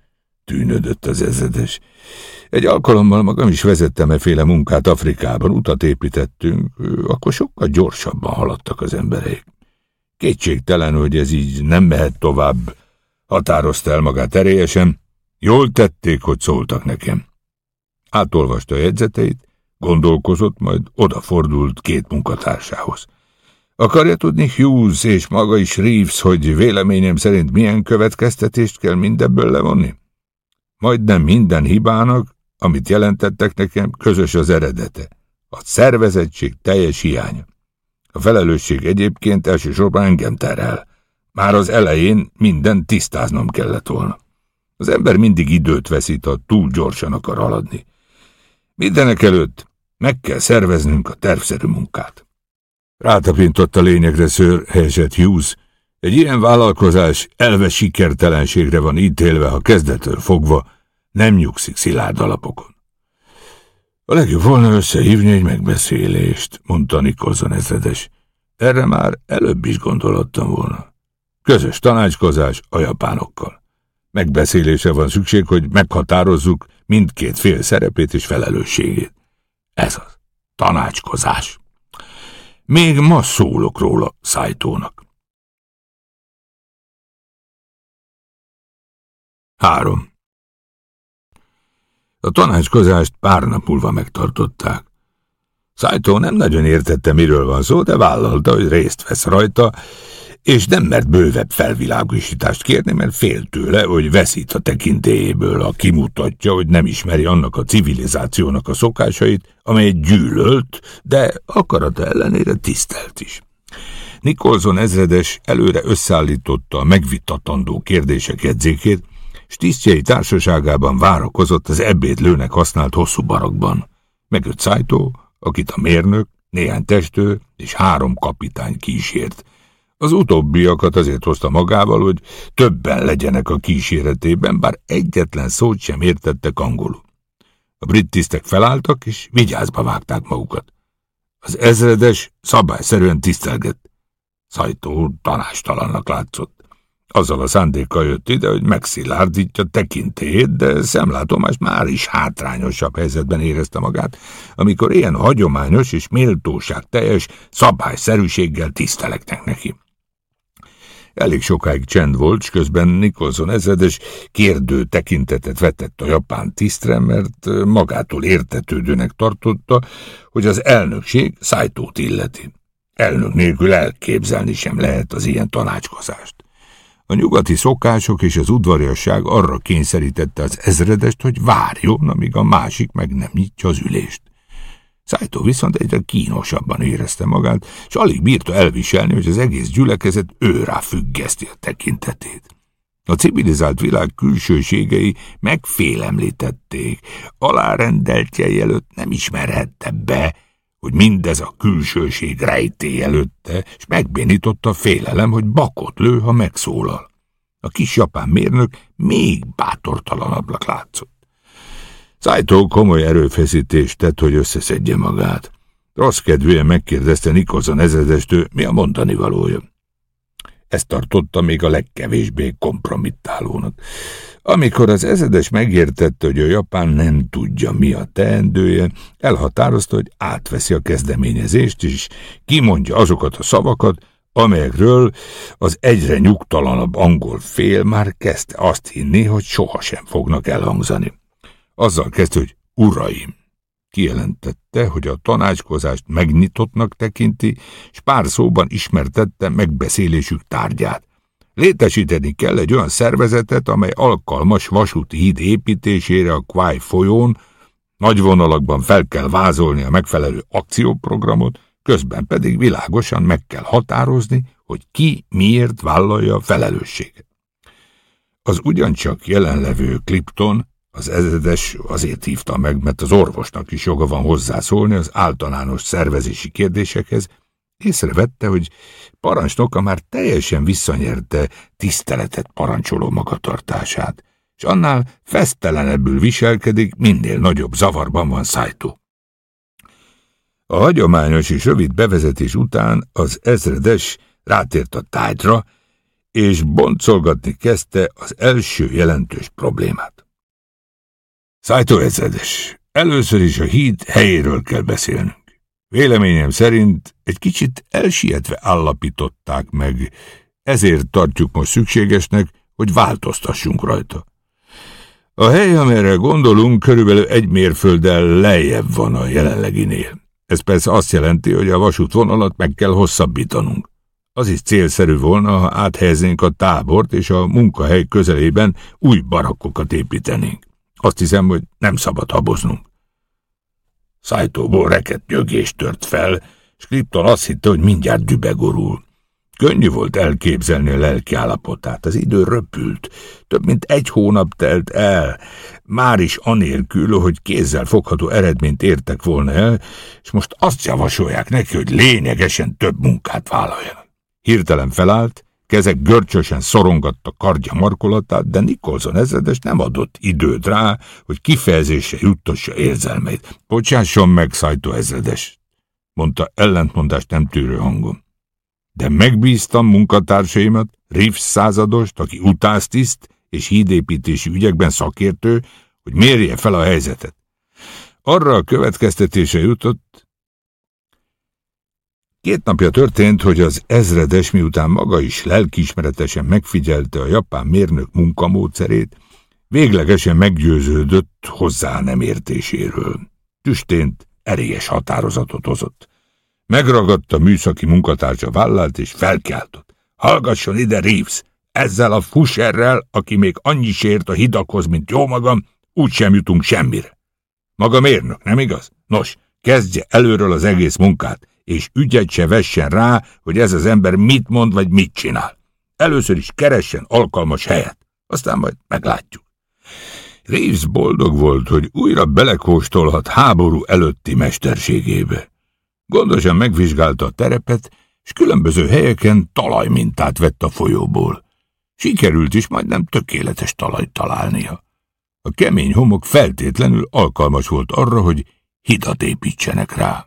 tűnödött az ezedes. Egy alkalommal magam is vezettem eféle munkát Afrikában, utat építettünk, akkor sokkal gyorsabban haladtak az emberek. Kétségtelen, hogy ez így nem mehet tovább, Határozta el magát erélyesen, jól tették, hogy szóltak nekem. Átolvasta a jegyzeteit, gondolkozott, majd odafordult két munkatársához. Akarja tudni Hughes és maga is Reeves, hogy véleményem szerint milyen következtetést kell mindebből levonni? Majdnem minden hibának, amit jelentettek nekem, közös az eredete. A szervezettség teljes hiánya. A felelősség egyébként elsősorban engem terel. Már az elején minden tisztáznom kellett volna. Az ember mindig időt veszít, ha túl gyorsan akar haladni. Mindenek előtt meg kell szerveznünk a tervszerű munkát. Rátapintott a lényegre szőr helyesett Hughes. Egy ilyen vállalkozás elve sikertelenségre van ítélve, ha kezdetől fogva nem nyugszik szilárd alapokon. A legjobb volna összehívni egy megbeszélést, mondta Nikolson ezredes. Erre már előbb is gondolottam volna. Közös tanácskozás a japánokkal. Megbeszélése van szükség, hogy meghatározzuk mindkét fél szerepét és felelősségét. Ez az. Tanácskozás. Még ma szólok róla Szájtónak. 3. A tanácskozást pár nap múlva megtartották. Szájtó nem nagyon értette, miről van szó, de vállalta, hogy részt vesz rajta, és nem mert bővebb felvilágosítást kérni, mert fél tőle, hogy veszít a tekintélyéből, a kimutatja, hogy nem ismeri annak a civilizációnak a szokásait, amelyet gyűlölt, de akarata ellenére tisztelt is. Nikolson ezredes előre összeállította a megvitatandó kérdések jegyzékét, s tisztjei társaságában várakozott az ebédlőnek használt hosszú barakban. Megött Szájtó, akit a mérnök, néhány testő és három kapitány kísért. Az utóbbiakat azért hozta magával, hogy többen legyenek a kíséretében, bár egyetlen szót sem értettek angolul. A brit tisztek felálltak, és vigyázba vágták magukat. Az ezredes szabályszerűen tisztelgett. Szajtó tanástalannak látszott. Azzal a szándékkal jött ide, hogy megszilárdítja tekintélyét, de szemlátomást már is hátrányosabb helyzetben érezte magát, amikor ilyen hagyományos és méltóság teljes szabályszerűséggel tiszteleknek neki. Elég sokáig csend volt, és közben Nikolson ezredes kérdő tekintetet vetett a japán tisztre, mert magától értetődőnek tartotta, hogy az elnökség szájtót illeti. Elnök nélkül elképzelni sem lehet az ilyen tanácskozást. A nyugati szokások és az udvariasság arra kényszerítette az ezredest, hogy várjon, amíg a másik meg nem nyitja az ülést. Szájtó viszont egyre kínosabban érezte magát, és alig bírta elviselni, hogy az egész gyülekezet őrá függeszti a tekintetét. A civilizált világ külsőségei megfélemlítették, alárendeltje előtt nem ismerhette be, hogy mindez a külsőség rejtély előtte, és megbénította félelem, hogy bakot lő, ha megszólal. A kis japán mérnök még bátortalanabbnak látszott. Szájtó komoly erőfeszítést tett, hogy összeszedje magát. Rossz kedvűen megkérdezte Nikolson ezredestől, mi a mondani valója. Ezt tartotta még a legkevésbé kompromittálónak. Amikor az ezedes megértette, hogy a japán nem tudja, mi a teendője, elhatározta, hogy átveszi a kezdeményezést, és kimondja azokat a szavakat, amelyekről az egyre nyugtalanabb angol fél már kezdte azt hinni, hogy sohasem fognak elhangzani. Azzal kezdte, hogy uraim, kijelentette, hogy a tanácskozást megnyitottnak tekinti, és pár szóban ismertette megbeszélésük tárgyát. Létesíteni kell egy olyan szervezetet, amely alkalmas vasúti híd építésére a Kwai folyón, nagy vonalakban fel kell vázolni a megfelelő akcióprogramot, közben pedig világosan meg kell határozni, hogy ki miért vállalja a felelősséget. Az ugyancsak jelenlevő Clipton, az ezredes azért hívta meg, mert az orvosnak is joga van hozzászólni az általános szervezési kérdésekhez, Észrevette, hogy parancsnoka már teljesen visszanyerte tiszteletet parancsoló magatartását, és annál fesztelenebbül viselkedik, minél nagyobb zavarban van szájtó. A hagyományos és rövid bevezetés után az ezredes rátért a tájtra, és boncolgatni kezdte az első jelentős problémát. Szájtó ezredes, először is a híd helyéről kell beszélnünk. Véleményem szerint egy kicsit elsietve állapították meg, ezért tartjuk most szükségesnek, hogy változtassunk rajta. A hely, amelyre gondolunk, körülbelül egy mérfölddel lejjebb van a jelenleginél. Ez persze azt jelenti, hogy a vasútvonalat meg kell hosszabbítanunk. Az is célszerű volna, ha áthelyeznénk a tábort, és a munkahely közelében új barakkokat építenénk. Azt hiszem, hogy nem szabad haboznunk. Szájtóból reket nyögés tört fel, és Kripton azt hitte, hogy mindjárt dübegorul. Könnyű volt elképzelni a lelki állapotát, az idő röpült. Több mint egy hónap telt el, már is anélkül, hogy kézzel fogható eredményt értek volna el, és most azt javasolják neki, hogy lényegesen több munkát vállaljanak. Hirtelen felállt, kezek görcsösen szorongatta kardja markolatát, de Nikolson ezredes nem adott időt rá, hogy kifejezése juttassa érzelmeit. Bocsásson meg, Szajtó ezredes, mondta ellentmondást nem tűrő hangon. De megbíztam munkatársaimat, Riffs századost, aki utáztiszt és hídépítési ügyekben szakértő, hogy mérje fel a helyzetet. Arra a következtetése jutott, Két napja történt, hogy az ezredes miután maga is lelkiismeretesen megfigyelte a japán mérnök munkamódszerét, véglegesen meggyőződött hozzá nem értéséről. Tüstént erélyes határozatot hozott. Megragadta műszaki munkatársa vállát és felkiáltott. Hallgasson ide, Reeves! Ezzel a fuserrel, aki még annyi sért a hidakhoz, mint jó magam, úgy sem jutunk semmire. Maga mérnök, nem igaz? Nos, kezdje előről az egész munkát, és ügyet se vessen rá, hogy ez az ember mit mond vagy mit csinál. Először is keressen alkalmas helyet, aztán majd meglátjuk. Reeves boldog volt, hogy újra belekóstolhat háború előtti mesterségébe. Gondosan megvizsgálta a terepet, és különböző helyeken talajmintát vett a folyóból. Sikerült is majdnem tökéletes talajt találnia. A kemény homok feltétlenül alkalmas volt arra, hogy hidat építsenek rá.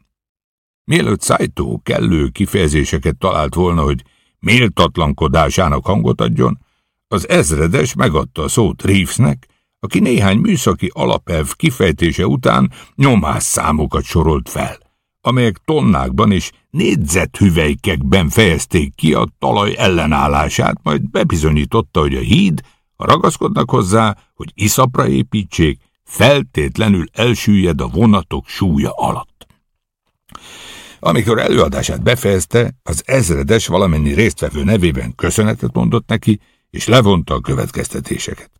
Mielőtt Szájtó kellő kifejezéseket talált volna, hogy méltatlankodásának hangot adjon, az ezredes megadta a szót Reevesnek, aki néhány műszaki alapelv kifejtése után nyomás számokat sorolt fel, amelyek tonnákban és négyzethüvelykekben fejezték ki a talaj ellenállását, majd bebizonyította, hogy a híd, ha ragaszkodnak hozzá, hogy iszapra építsék, feltétlenül elsüllyed a vonatok súlya alatt. Amikor előadását befejezte, az ezredes valamennyi résztvevő nevében köszönetet mondott neki, és levonta a következtetéseket.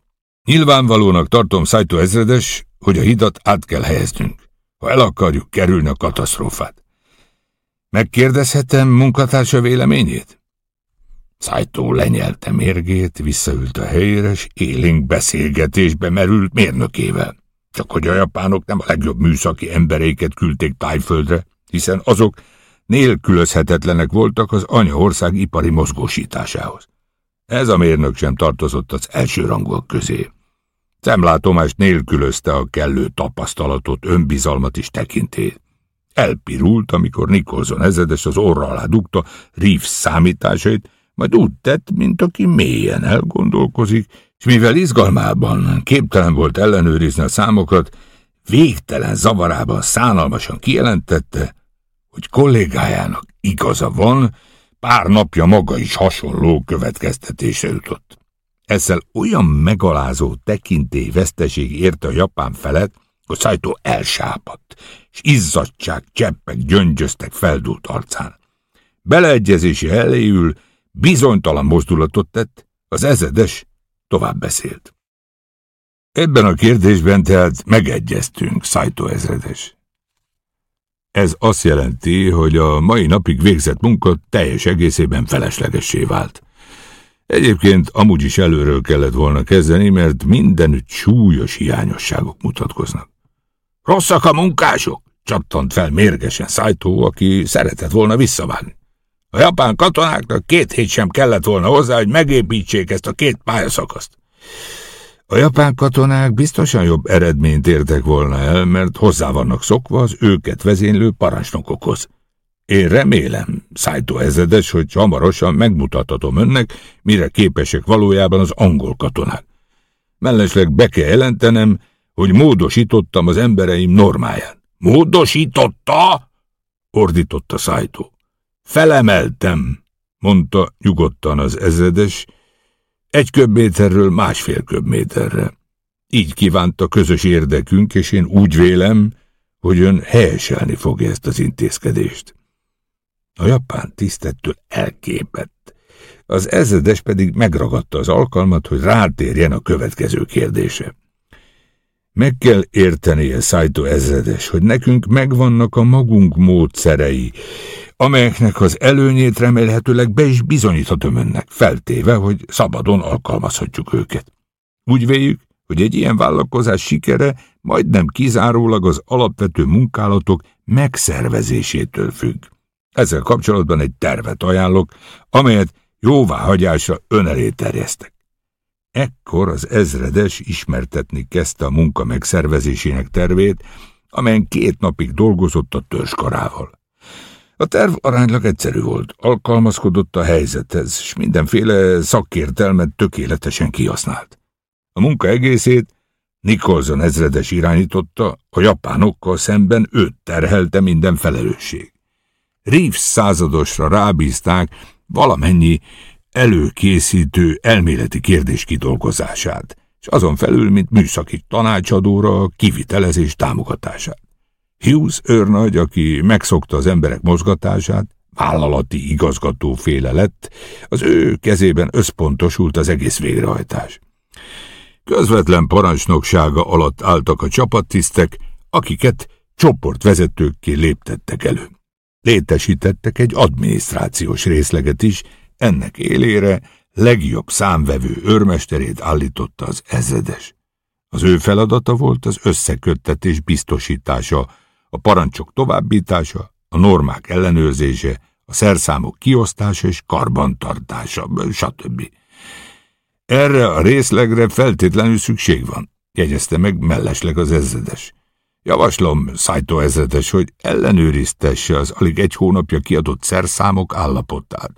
Nyilvánvalónak tartom Szájtó ezredes, hogy a hidat át kell helyeznünk, ha el akarjuk kerülni a katasztrófát. Megkérdezhetem munkatársa véleményét? Szájtó lenyelte mérgét, visszaült a helyére, és élénk beszélgetésbe merült mérnökével. Csak hogy a japánok nem a legjobb műszaki embereiket küldték tájföldre, hiszen azok nélkülözhetetlenek voltak az anyaország ipari mozgósításához. Ez a mérnök sem tartozott az elsőrangúak közé. Szemlátomást nélkülözte a kellő tapasztalatot, önbizalmat is tekintét. Elpirult, amikor Nikolson ezedes az orra alá dugta Reeves számításait, majd úgy tett, mint aki mélyen elgondolkozik, és mivel izgalmában képtelen volt ellenőrizni a számokat, végtelen zavarában szánalmasan kijelentette, hogy kollégájának igaza van, pár napja maga is hasonló következtetése jutott. Ezzel olyan megalázó tekintély veszteség érte a japán felet, hogy Szájtó elsápadt, és izzadság cseppek gyöngyöztek feldult arcán. Beleegyezési eléül bizonytalan mozdulatot tett, az ezedes tovább beszélt. Ebben a kérdésben tehát megegyeztünk, Szájtó ezredes. Ez azt jelenti, hogy a mai napig végzett munka teljes egészében feleslegessé vált. Egyébként amúgy is előről kellett volna kezdeni, mert mindenütt súlyos hiányosságok mutatkoznak. Rosszak a munkások, csattant fel mérgesen Szájtó, aki szeretett volna visszavágni. A japán katonáknak két hét sem kellett volna hozzá, hogy megépítsék ezt a két pályaszakaszt. A japán katonák biztosan jobb eredményt értek volna el, mert hozzá vannak szokva az őket vezénylő parancsnokokhoz. Én remélem, Szájtó ezedes, hogy hamarosan megmutathatom önnek, mire képesek valójában az angol katonák. Mellesleg be kell jelentenem, hogy módosítottam az embereim normáján. Módosította? ordította Szájtó. Felemeltem, mondta nyugodtan az ezredes, egy köbméterről másfél köbméterre. Így kívánta közös érdekünk, és én úgy vélem, hogy ön helyeselni fogja ezt az intézkedést. A japán tisztettől elképett. Az ezredes pedig megragadta az alkalmat, hogy rátérjen a következő kérdése. Meg kell értenie, Szájtó ezredes, hogy nekünk megvannak a magunk módszerei, amelyeknek az előnyét remélhetőleg be is bizonyíthatom önnek, feltéve, hogy szabadon alkalmazhatjuk őket. Úgy véljük, hogy egy ilyen vállalkozás sikere majdnem kizárólag az alapvető munkálatok megszervezésétől függ. Ezzel kapcsolatban egy tervet ajánlok, amelyet jóváhagyásra ön elé terjesztek. Ekkor az ezredes ismertetni kezdte a munka megszervezésének tervét, amelyen két napig dolgozott a törzskarával. A terv aránylag egyszerű volt, alkalmazkodott a helyzethez, és mindenféle szakértelmet tökéletesen kihasznált. A munka egészét Nicholson ezredes irányította, a japánokkal szemben őt terhelte minden felelősség. Reeves századosra rábízták valamennyi előkészítő elméleti kérdés kidolgozását, és azon felül, mint műszaki tanácsadóra, kivitelezés támogatását. Hughes őrnagy, aki megszokta az emberek mozgatását, vállalati igazgatóféle lett, az ő kezében összpontosult az egész végrehajtás. Közvetlen parancsnoksága alatt álltak a csapattisztek, akiket csoportvezetőkké léptettek elő. Létesítettek egy adminisztrációs részleget is, ennek élére legjobb számvevő őrmesterét állította az ezredes. Az ő feladata volt az összeköttetés biztosítása, a parancsok továbbítása, a normák ellenőrzése, a szerszámok kiosztása és karbantartása, stb. Erre a részlegre feltétlenül szükség van, jegyezte meg mellesleg az ezredes. Javaslom, Szájtó ezredes, hogy ellenőriztesse az alig egy hónapja kiadott szerszámok állapotát.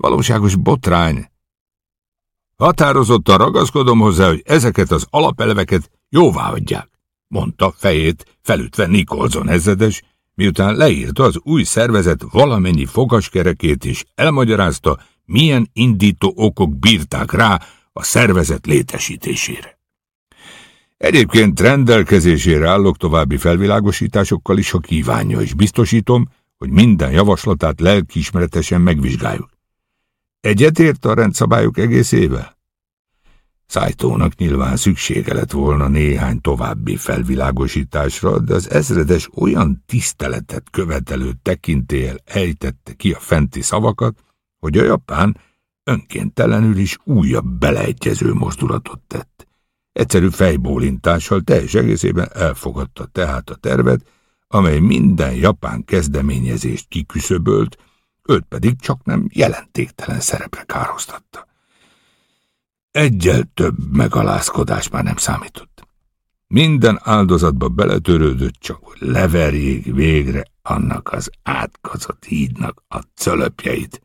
Valóságos botrány. Határozottan ragaszkodom hozzá, hogy ezeket az alapelveket jóvá adják, mondta fejét felütve Nikolson ezredes, miután leírta az új szervezet valamennyi fogaskerekét és elmagyarázta, milyen indító okok bírták rá a szervezet létesítésére. Egyébként rendelkezésére állok további felvilágosításokkal is, ha kívánja, és biztosítom, hogy minden javaslatát lelkiismeretesen megvizsgáljuk. Egyetért a rendszabályok egészével? Szájtónak nyilván szüksége lett volna néhány további felvilágosításra, de az ezredes olyan tiszteletet követelő tekintélyel ejtette ki a fenti szavakat, hogy a japán önkéntelenül is újabb beleegyező mozdulatot tett. Egyszerű fejbólintással teljes egészében elfogadta tehát a tervet, amely minden japán kezdeményezést kiküszöbölt, őt pedig csak nem jelentéktelen szerepre károztatta. Egyel több megalázkodás már nem számított. Minden áldozatba beletörődött, csak hogy leverjék végre annak az átkazott hídnak a cölöpjeit,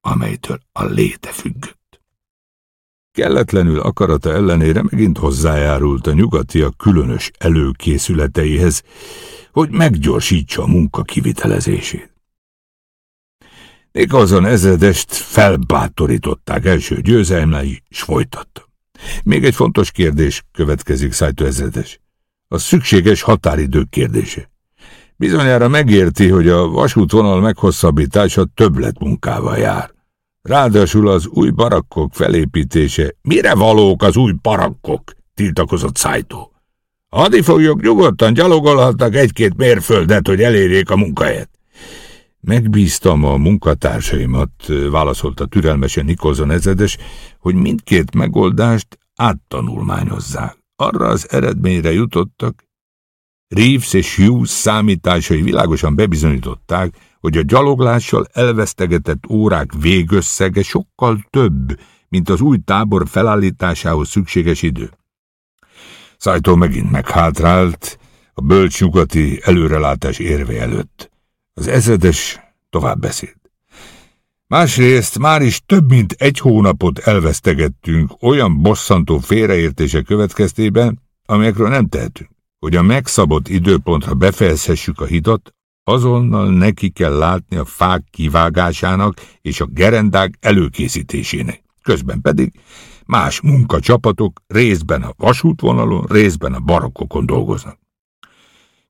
amelytől a léte függött. Kelletlenül akarata ellenére megint hozzájárult a nyugatiak különös előkészületeihez, hogy meggyorsítsa a munka kivitelezését. Nicholson ezredest felbátorították első győzelmei, s folytatta. Még egy fontos kérdés következik, Szájtó ezredes. A szükséges határidők kérdése. Bizonyára megérti, hogy a vasútvonal meghosszabbítása többletmunkával jár. Ráadásul az új barakkok felépítése. Mire valók az új barakkok? tiltakozott Szájtó. Hadifoglyok nyugodtan gyalogolhatnak egy-két mérföldet, hogy elérjék a munkahelyet. Megbíztam a munkatársaimat, válaszolta türelmesen Nikolson ezedes, hogy mindkét megoldást áttanulmányozzák. Arra az eredményre jutottak, Reeves és Hughes számításai világosan bebizonyították, hogy a gyaloglással elvesztegetett órák végösszege sokkal több, mint az új tábor felállításához szükséges idő. Szájtó megint meghátrált a bölcs nyugati előrelátás érve előtt. Az ezredes tovább beszélt. Másrészt már is több mint egy hónapot elvesztegettünk olyan bosszantó félreértése következtében, amelyekről nem tehetünk. Hogy a megszabott időpontra befejezhessük a hidat, azonnal neki kell látni a fák kivágásának és a gerendák előkészítésének. Közben pedig más munkacsapatok részben a vasútvonalon, részben a barokkokon dolgoznak.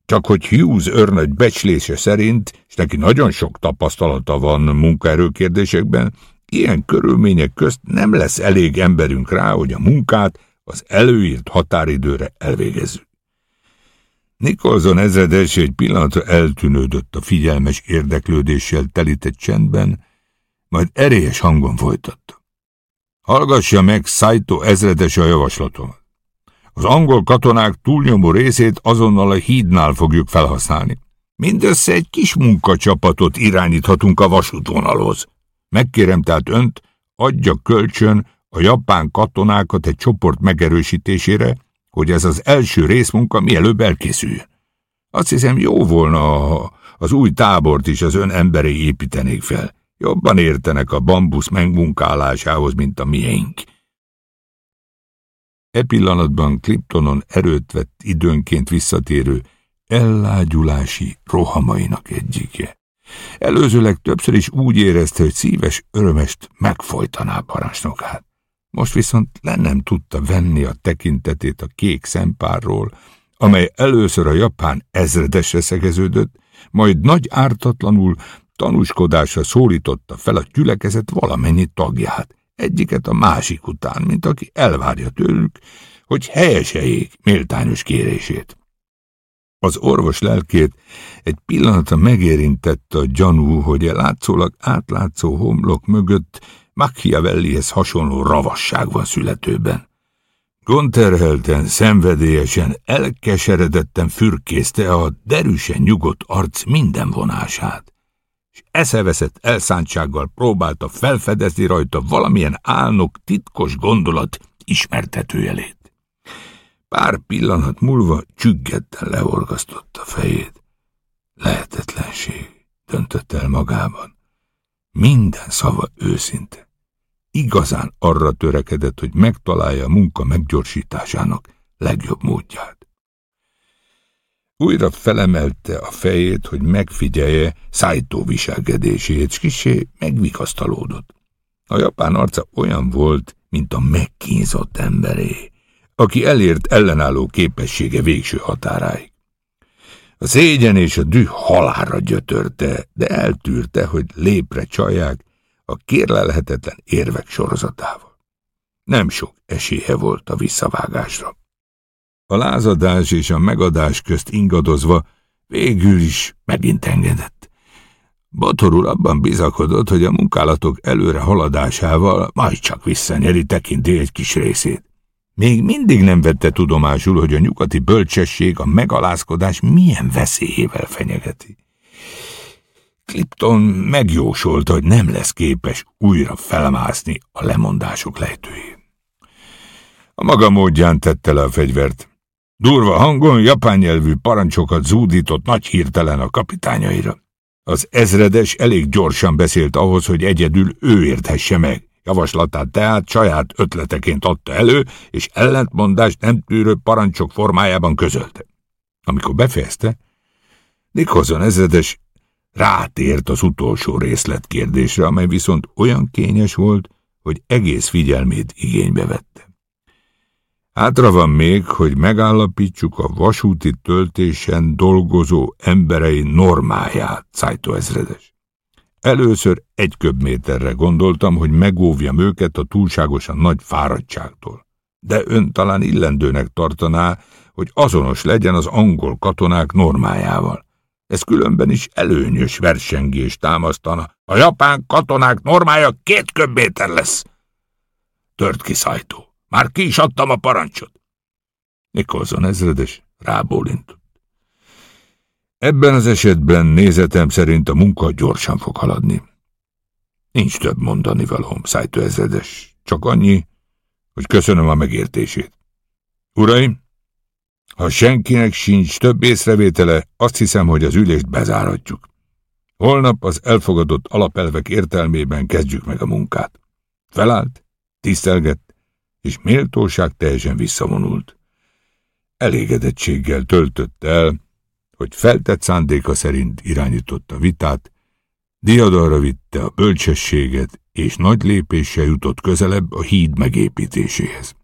Csak hogy Hughes őrnagy becslése szerint, és neki nagyon sok tapasztalata van munkaerőkérdésekben, ilyen körülmények közt nem lesz elég emberünk rá, hogy a munkát az előírt határidőre elvégezzük. Nikolson ezredes egy pillanatra eltűnődött a figyelmes érdeklődéssel telített csendben, majd erélyes hangon folytatta. Hallgassa meg Saito ezredes a javaslatomat. Az angol katonák túlnyomó részét azonnal a hídnál fogjuk felhasználni. Mindössze egy kis munkacsapatot irányíthatunk a vasútvonalhoz. Megkérem tehát önt, adja kölcsön a japán katonákat egy csoport megerősítésére, hogy ez az első részmunka mielőbb elkészüljön. Azt hiszem, jó volna, ha az új tábort is az ön emberei építenék fel. Jobban értenek a bambusz megmunkálásához, mint a miénk. E pillanatban Cliptonon erőt vett időnként visszatérő ellágyulási rohamainak egyike. Előzőleg többször is úgy érezte, hogy szíves örömest megfojtaná parancsnokát. Most viszont le nem tudta venni a tekintetét a kék szempárról, amely először a japán ezredesre szegeződött, majd nagy ártatlanul tanúskodásra szólította fel a gyülekezet valamennyi tagját, egyiket a másik után, mint aki elvárja tőlük, hogy helyeseljék méltányos kérését. Az orvos lelkét egy pillanatra megérintette a gyanú, hogy a látszólag átlátszó homlok mögött Machiavellihez hasonló ravasság van születőben. Gonterhelten, szenvedélyesen, elkeseredetten fürkészte a derűsen nyugodt arc minden vonását, és eszeveszett elszántsággal próbálta felfedezni rajta valamilyen álnok titkos gondolat ismertetőjelét. Pár pillanat múlva csüggetten leorgasztotta fejét. Lehetetlenség, döntött el magában. Minden szava őszinte. Igazán arra törekedett, hogy megtalálja a munka meggyorsításának legjobb módját. Újra felemelte a fejét, hogy megfigyelje szájtó viselkedését, és kisé megvikasztalódott. A japán arca olyan volt, mint a megkínzott emberé aki elért ellenálló képessége végső határáig. A szégyen és a düh halára gyötörte, de eltűrte, hogy lépre csalják a kérlelhetetlen érvek sorozatával. Nem sok esélye volt a visszavágásra. A lázadás és a megadás közt ingadozva végül is megint engedett. Batorul abban bizakodott, hogy a munkálatok előre haladásával majd csak visszanyeri tekinti egy kis részét. Még mindig nem vette tudomásul, hogy a nyugati bölcsesség a megalázkodás milyen veszélyével fenyegeti. Clipton megjósolta, hogy nem lesz képes újra felmászni a lemondások lejtőjén. A maga módján tette le a fegyvert. Durva hangon japán nyelvű parancsokat zúdított nagy hirtelen a kapitányaira. Az ezredes elég gyorsan beszélt ahhoz, hogy egyedül ő érthesse meg. Javaslatát tehát saját ötleteként adta elő, és ellentmondást nem tűrő parancsok formájában közölte. Amikor befejezte, Nikolson ezredes rátért az utolsó részletkérdésre, amely viszont olyan kényes volt, hogy egész figyelmét igénybe vette. Hátra van még, hogy megállapítsuk a vasúti töltésen dolgozó emberei normáját, Szájtó ezredes. Először egy köbméterre gondoltam, hogy megóvjam őket a túlságosan nagy fáradtságtól. De ön talán illendőnek tartaná, hogy azonos legyen az angol katonák normájával. Ez különben is előnyös versengés támasztana. A japán katonák normája két köbméter lesz. Tört ki szájtó. Már ki is adtam a parancsot. Nikolson ezredes rábólintott. Ebben az esetben nézetem szerint a munka gyorsan fog haladni. Nincs több mondani valóm, szájtó ezredes, csak annyi, hogy köszönöm a megértését. Uraim, ha senkinek sincs több észrevétele, azt hiszem, hogy az ülést bezáratjuk. Holnap az elfogadott alapelvek értelmében kezdjük meg a munkát. Felállt, tisztelgett, és méltóság teljesen visszavonult. Elégedettséggel töltött el, hogy feltett szándéka szerint irányította vitát, diadalra vitte a bölcsességet, és nagy lépéssel jutott közelebb a híd megépítéséhez.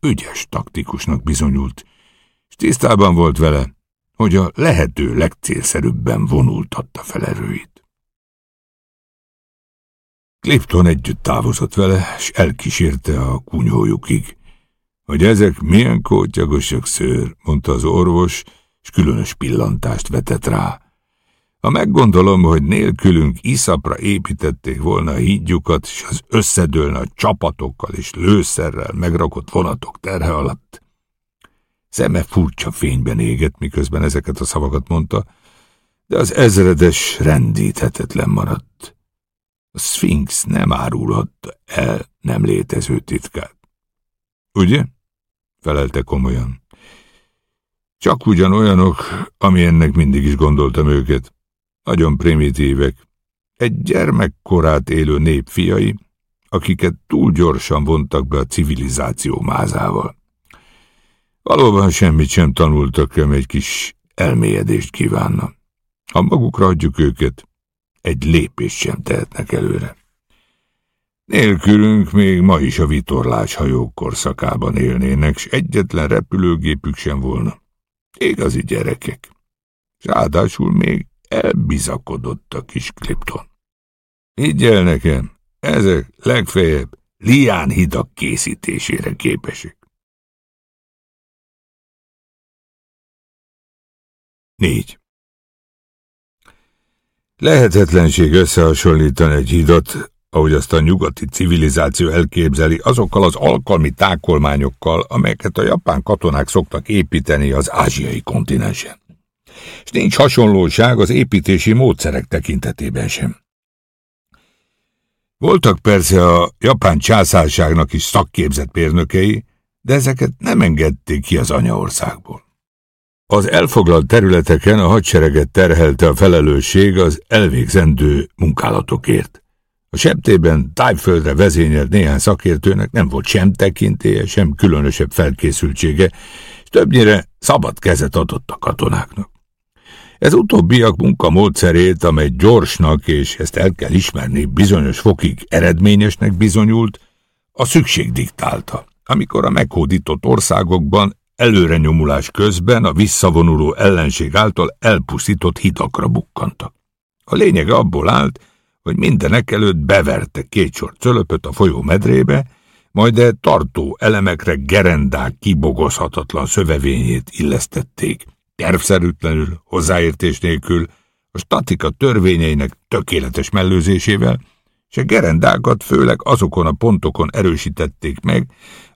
Ügyes taktikusnak bizonyult, és tisztában volt vele, hogy a lehető legcélszerűbben vonultatta fel erőit. Clifton együtt távozott vele, és elkísérte a kunyójukig. Hogy ezek milyen kótyagosak szőr, mondta az orvos, és különös pillantást vetett rá. Ha meggondolom, hogy nélkülünk iszapra építették volna a hídjukat, és az összedőlne a csapatokkal és lőszerrel megrakott vonatok terhe alatt. Szeme furcsa fényben égett, miközben ezeket a szavakat mondta, de az ezredes rendíthetetlen maradt. A Sphinx nem árulhatta el nem létező titkát. Ugye? felelte komolyan. Csak ugyanolyanok, ami ennek mindig is gondoltam őket. Nagyon primitívek. Egy gyermekkorát élő nép fiai, akiket túl gyorsan vontak be a civilizáció mázával. Valóban semmit sem tanultak, ám egy kis elmélyedést kívánna. Ha magukra adjuk őket, egy lépést sem tehetnek előre. Nélkülünk még ma is a vitorlás hajók korszakában élnének, s egyetlen repülőgépük sem volna. Igazi gyerekek. Ráadásul még elbizakodott a kis Klipton. Higgyel nekem, ezek legfeljebb lián hidak készítésére képesek. Négy. Lehetetlenség összehasonlítani egy hidat, ahogy azt a nyugati civilizáció elképzeli, azokkal az alkalmi tákolmányokkal, amelyeket a japán katonák szoktak építeni az ázsiai kontinensen. És nincs hasonlóság az építési módszerek tekintetében sem. Voltak persze a japán császárságnak is szakképzett mérnökei, de ezeket nem engedték ki az anyaországból. Az elfoglalt területeken a hadsereget terhelte a felelősség az elvégzendő munkálatokért. A septében tájföldre vezényelt néhány szakértőnek nem volt sem tekintélye, sem különösebb felkészültsége, és többnyire szabad kezet adott a katonáknak. Ez utóbbiak munkamódszerét, amely gyorsnak, és ezt el kell ismerni, bizonyos fokig eredményesnek bizonyult, a szükség diktálta, amikor a meghódított országokban előre nyomulás közben a visszavonuló ellenség által elpusztított hitakra bukkantak. A lényeg abból állt, hogy mindenek előtt beverte két sor cölöpöt a folyó medrébe, majd e tartó elemekre gerendák kibogozhatatlan szövevényét illesztették, tervszerűtlenül, hozzáértés nélkül, a statika törvényeinek tökéletes mellőzésével, és a gerendákat főleg azokon a pontokon erősítették meg,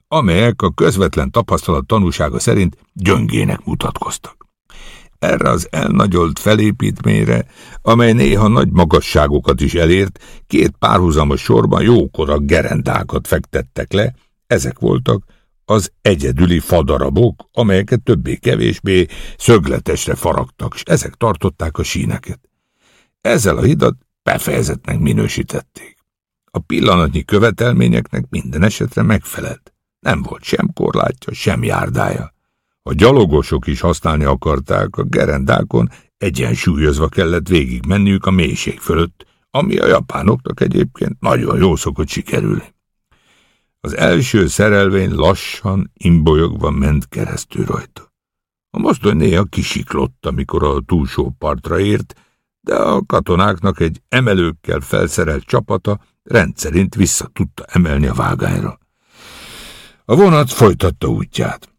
amelyek a közvetlen tapasztalat tanúsága szerint gyöngének mutatkoztak. Erre az elnagyolt felépítményre, amely néha nagy magasságokat is elért, két párhuzamos sorban jókora gerendákat fektettek le, ezek voltak az egyedüli fadarabok, amelyeket többé-kevésbé szögletesre faragtak, és ezek tartották a síneket. Ezzel a hidat befejezetnek minősítették. A pillanatnyi követelményeknek minden esetre megfelelt. Nem volt sem korlátja, sem járdája. A gyalogosok is használni akarták, a gerendákon egyensúlyozva kellett végig menniük a mélység fölött, ami a japánoknak egyébként nagyon jó szokott sikerülni. Az első szerelvény lassan, imbolyogva ment keresztül rajta. A mozdony néha kisiklott, amikor a túlsó partra ért, de a katonáknak egy emelőkkel felszerelt csapata rendszerint vissza tudta emelni a vágányra. A vonat folytatta útját.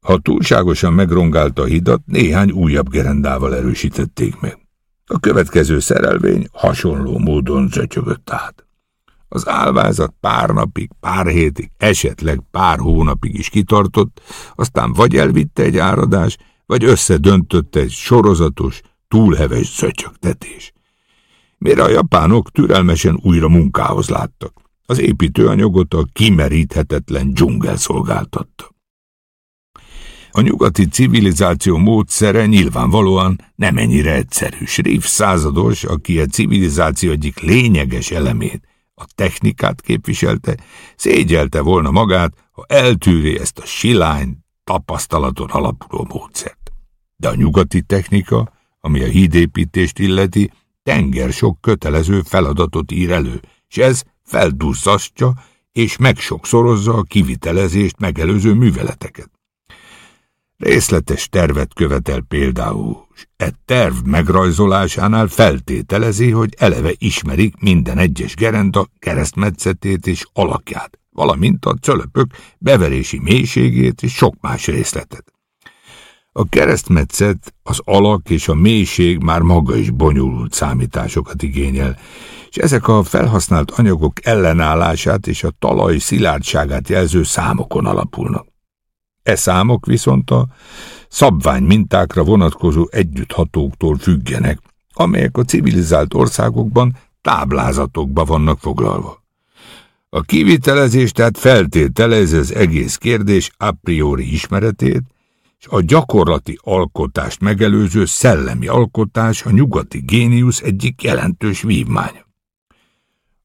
Ha túlságosan megrongálta a hidat, néhány újabb gerendával erősítették meg. A következő szerelvény hasonló módon zötyögött át. Az álvázat pár napig, pár hétig, esetleg pár hónapig is kitartott, aztán vagy elvitte egy áradás, vagy összedöntött egy sorozatos, túlheves zötyögtetés. Mire a japánok türelmesen újra munkához láttak. Az építőanyagot a kimeríthetetlen dzsungel szolgáltatta. A nyugati civilizáció módszere nyilvánvalóan nem ennyire egyszerű. Srif százados, aki a civilizáció egyik lényeges elemét, a technikát képviselte, szégyelte volna magát, ha eltűri ezt a silány, tapasztalaton alapuló módszert. De a nyugati technika, ami a hídépítést illeti, tenger sok kötelező feladatot ír elő, és ez felduzzasztja és megsokszorozza a kivitelezést megelőző műveleteket. Részletes tervet követel például, s e terv megrajzolásánál feltételezi, hogy eleve ismerik minden egyes gerenda keresztmetszetét és alakját, valamint a cölöpök beverési mélységét és sok más részletet. A keresztmetszet, az alak és a mélység már maga is bonyolult számításokat igényel, és ezek a felhasznált anyagok ellenállását és a talaj szilárdságát jelző számokon alapulnak. E számok viszont a szabvány mintákra vonatkozó együtthatóktól függenek, amelyek a civilizált országokban táblázatokba vannak foglalva. A kivitelezés tehát feltételez az egész kérdés a priori ismeretét, és a gyakorlati alkotást megelőző szellemi alkotás a nyugati géniusz egyik jelentős vívmánya.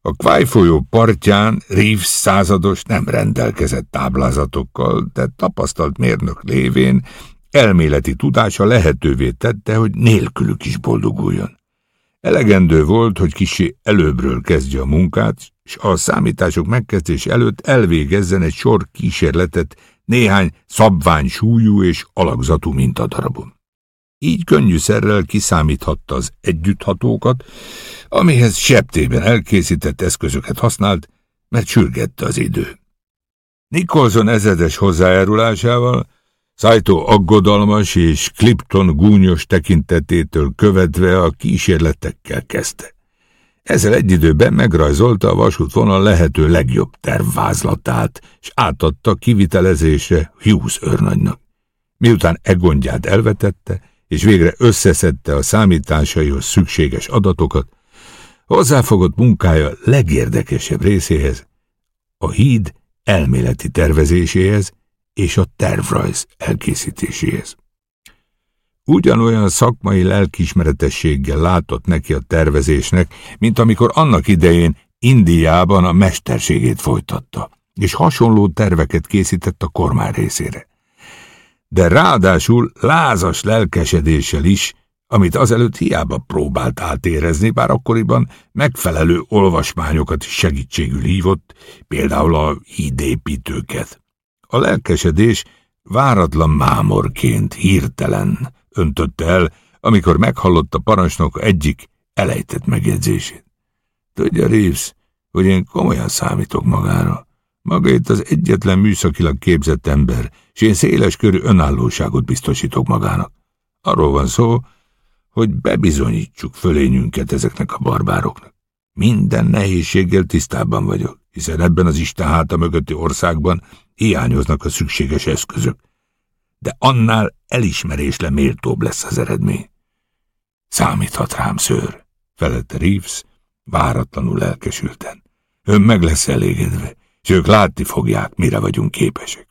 A Kváj folyó partján Reeves százados nem rendelkezett táblázatokkal, de tapasztalt mérnök lévén elméleti tudása lehetővé tette, hogy nélkülük is boldoguljon. Elegendő volt, hogy kisé előbbről kezdje a munkát, és a számítások megkezdés előtt elvégezzen egy sor kísérletet néhány szabvány súlyú és alakzatú mintadarabon. Így könnyűszerrel kiszámíthatta az együtthatókat, amihez septében elkészített eszközöket használt, mert sürgette az idő. Nicholson ezedes hozzájárulásával, Szájtó aggodalmas és Clipton gúnyos tekintetétől követve a kísérletekkel kezdte. Ezzel egy időben megrajzolta a vasútvonal lehető legjobb tervvázlatát, és átadta kivitelezésre Hughes őrnagynak. Miután e gondját elvetette, és végre összeszedte a számításaihoz szükséges adatokat, hozzáfogott munkája legérdekesebb részéhez, a híd elméleti tervezéséhez és a tervrajz elkészítéséhez. Ugyanolyan szakmai lelkismeretességgel látott neki a tervezésnek, mint amikor annak idején Indiában a mesterségét folytatta, és hasonló terveket készített a kormány részére. De ráadásul lázas lelkesedéssel is, amit azelőtt hiába próbált átérezni, bár akkoriban megfelelő olvasmányokat segítségül hívott, például a hídépítőket. A lelkesedés váratlan mámorként hirtelen öntötte el, amikor meghallotta parancsnok egyik elejtett megjegyzését. Tudja, Reeves, hogy én komolyan számítok magára. Maga itt az egyetlen műszakilag képzett ember, és én széles körű önállóságot biztosítok magának. Arról van szó, hogy bebizonyítsuk fölényünket ezeknek a barbároknak. Minden nehézséggel tisztában vagyok, hiszen ebben az Isten háta mögötti országban hiányoznak a szükséges eszközök de annál elismerésle méltóbb lesz az eredmény. Számíthat rám, szőr, felette Reeves, váratlanul lelkesülten. Ön meg lesz elégedve, és ők látni fogják, mire vagyunk képesek.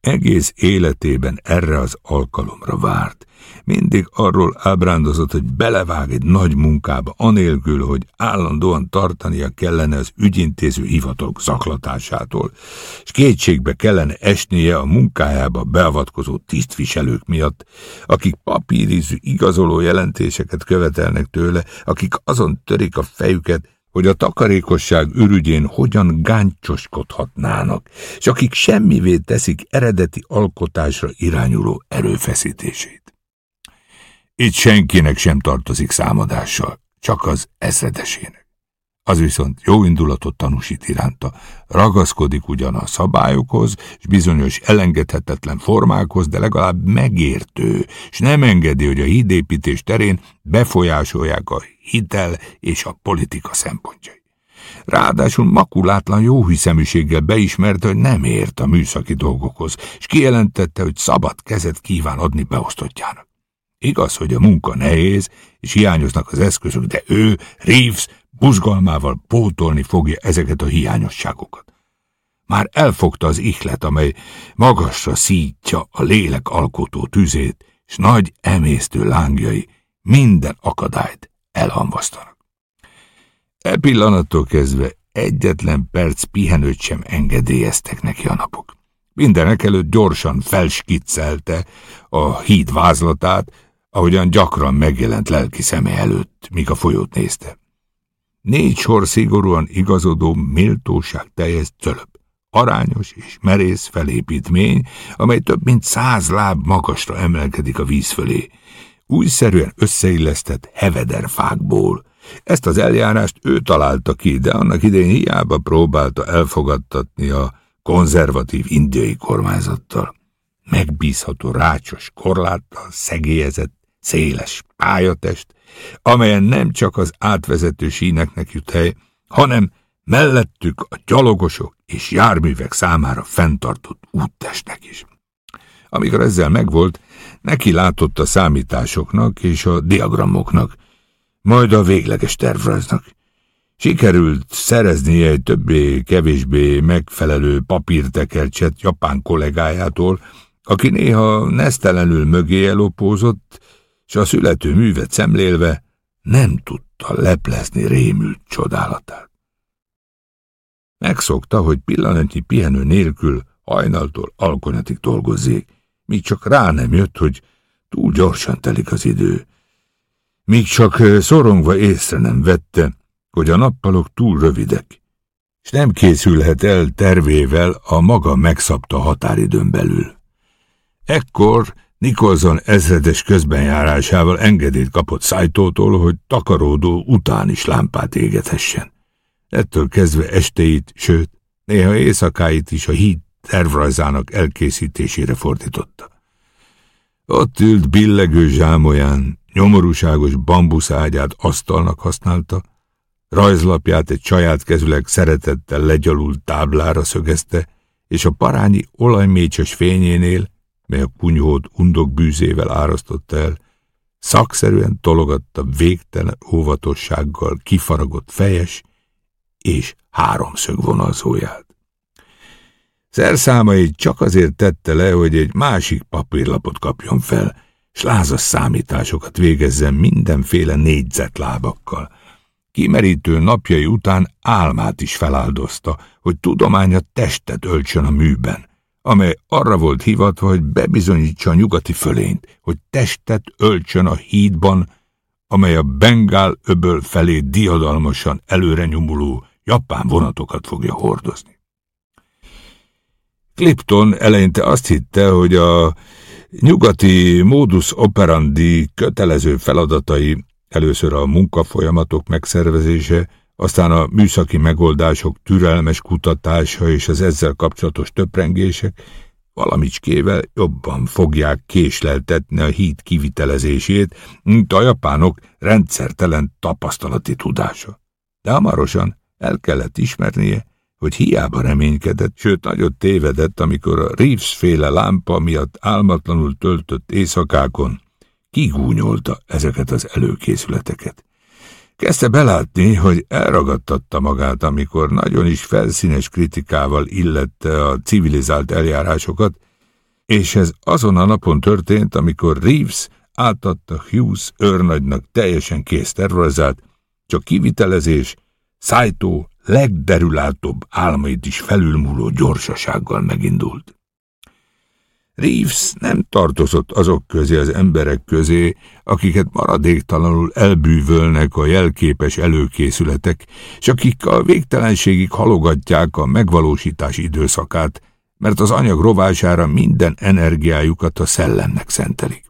Egész életében erre az alkalomra várt. Mindig arról ábrándozott, hogy belevág egy nagy munkába, anélkül, hogy állandóan tartania kellene az ügyintéző hivatalok zaklatásától, és kétségbe kellene esnie a munkájába beavatkozó tisztviselők miatt, akik papírizű igazoló jelentéseket követelnek tőle, akik azon törik a fejüket, hogy a takarékosság ürügyén hogyan gáncsoskodhatnának, és akik semmivé teszik eredeti alkotásra irányuló erőfeszítését. Itt senkinek sem tartozik számadással, csak az ezredesének. Az viszont jó indulatot tanúsít iránta, ragaszkodik ugyan a szabályokhoz, és bizonyos elengedhetetlen formákhoz, de legalább megértő, és nem engedi, hogy a hídépítés terén befolyásolják a hitel és a politika szempontjai. Ráadásul makulátlan jóhiszeműséggel beismerte, hogy nem ért a műszaki dolgokhoz, és kijelentette, hogy szabad kezet kíván adni beosztottjának. Igaz, hogy a munka nehéz, és hiányoznak az eszközök, de ő, Reeves, buzgalmával pótolni fogja ezeket a hiányosságokat. Már elfogta az ihlet, amely magasra szítja a lélek alkotó tüzét, és nagy emésztő lángjai minden akadályt elhamvasztanak. E pillanattól kezdve egyetlen perc pihenőt sem engedélyeztek neki a napok. Mindenek előtt gyorsan felskiccelte a híd vázlatát, ahogyan gyakran megjelent lelki szeme előtt, míg a folyót nézte. Négy sor szigorúan igazodó méltóság teljes cölöp, arányos és merész felépítmény, amely több mint száz láb magasra emelkedik a víz fölé, újszerűen összeillesztett hevederfákból. Ezt az eljárást ő találta ki, de annak idején hiába próbálta elfogadtatni a konzervatív indiai kormányzattal. Megbízható rácsos korláttal, szegélyezett, széles pályatest, amelyen nem csak az átvezető síneknek jut hely, hanem mellettük a gyalogosok és járművek számára fenntartott úttestnek is. Amikor ezzel megvolt, neki látott a számításoknak és a diagramoknak, majd a végleges tervrajznak, Sikerült szerezni egy többé-kevésbé megfelelő papírtekercset japán kollégájától, aki néha nesztelenül mögé elopózott, és a születő művet szemlélve nem tudta leplezni rémült csodálatát. Megszokta, hogy pillanatnyi pihenő nélkül hajnaltól alkonyatig dolgozzék, míg csak rá nem jött, hogy túl gyorsan telik az idő. Míg csak szorongva észre nem vette, hogy a nappalok túl rövidek, és nem készülhet el tervével a maga megszabta határidőn belül. Ekkor Nikolson ezredes közbenjárásával engedélyt kapott Szájtótól, hogy takaródó után is lámpát égethessen. Ettől kezdve esteit, sőt, néha éjszakáit is a híd tervrajzának elkészítésére fordította. Ott ült billegő zsámolyán, nyomorúságos bambuszágyát asztalnak használta, rajzlapját egy saját kezüleg szeretettel legyalult táblára szögezte, és a parányi olajmécses fényénél, mely a kunyhót undok bűzével árasztott el, szakszerűen tologatta végtelen óvatossággal kifaragott fejes és háromszög vonalzóját. Szerszámait csak azért tette le, hogy egy másik papírlapot kapjon fel, s lázas számításokat végezzen mindenféle négyzetlábakkal. Kimerítő napjai után álmát is feláldozta, hogy tudománya testet öltsön a műben, amely arra volt hivatva, hogy bebizonyítsa a nyugati fölényt, hogy testet öltsön a hídban, amely a Bengál öböl felé diadalmasan előre nyomuló japán vonatokat fogja hordozni. Clipton eleinte azt hitte, hogy a nyugati modus operandi kötelező feladatai, először a munkafolyamatok megszervezése, aztán a műszaki megoldások türelmes kutatása és az ezzel kapcsolatos töprengések valamicskével jobban fogják késleltetni a híd kivitelezését, mint a japánok rendszertelen tapasztalati tudása. De hamarosan el kellett ismernie, hogy hiába reménykedett, sőt nagyot tévedett, amikor a Reeves féle lámpa miatt álmatlanul töltött éjszakákon kigúnyolta ezeket az előkészületeket. Kezdte belátni, hogy elragadtatta magát, amikor nagyon is felszínes kritikával illette a civilizált eljárásokat, és ez azon a napon történt, amikor Reeves átadta Hughes őrnagynak teljesen kész tervezett, csak kivitelezés, szájtó legderülátóbb álmait is felülmúló gyorsasággal megindult. Reeves nem tartozott azok közé az emberek közé, akiket maradéktalanul elbűvölnek a jelképes előkészületek, és akik a végtelenségig halogatják a megvalósítás időszakát, mert az anyag rovására minden energiájukat a szellemnek szentelik.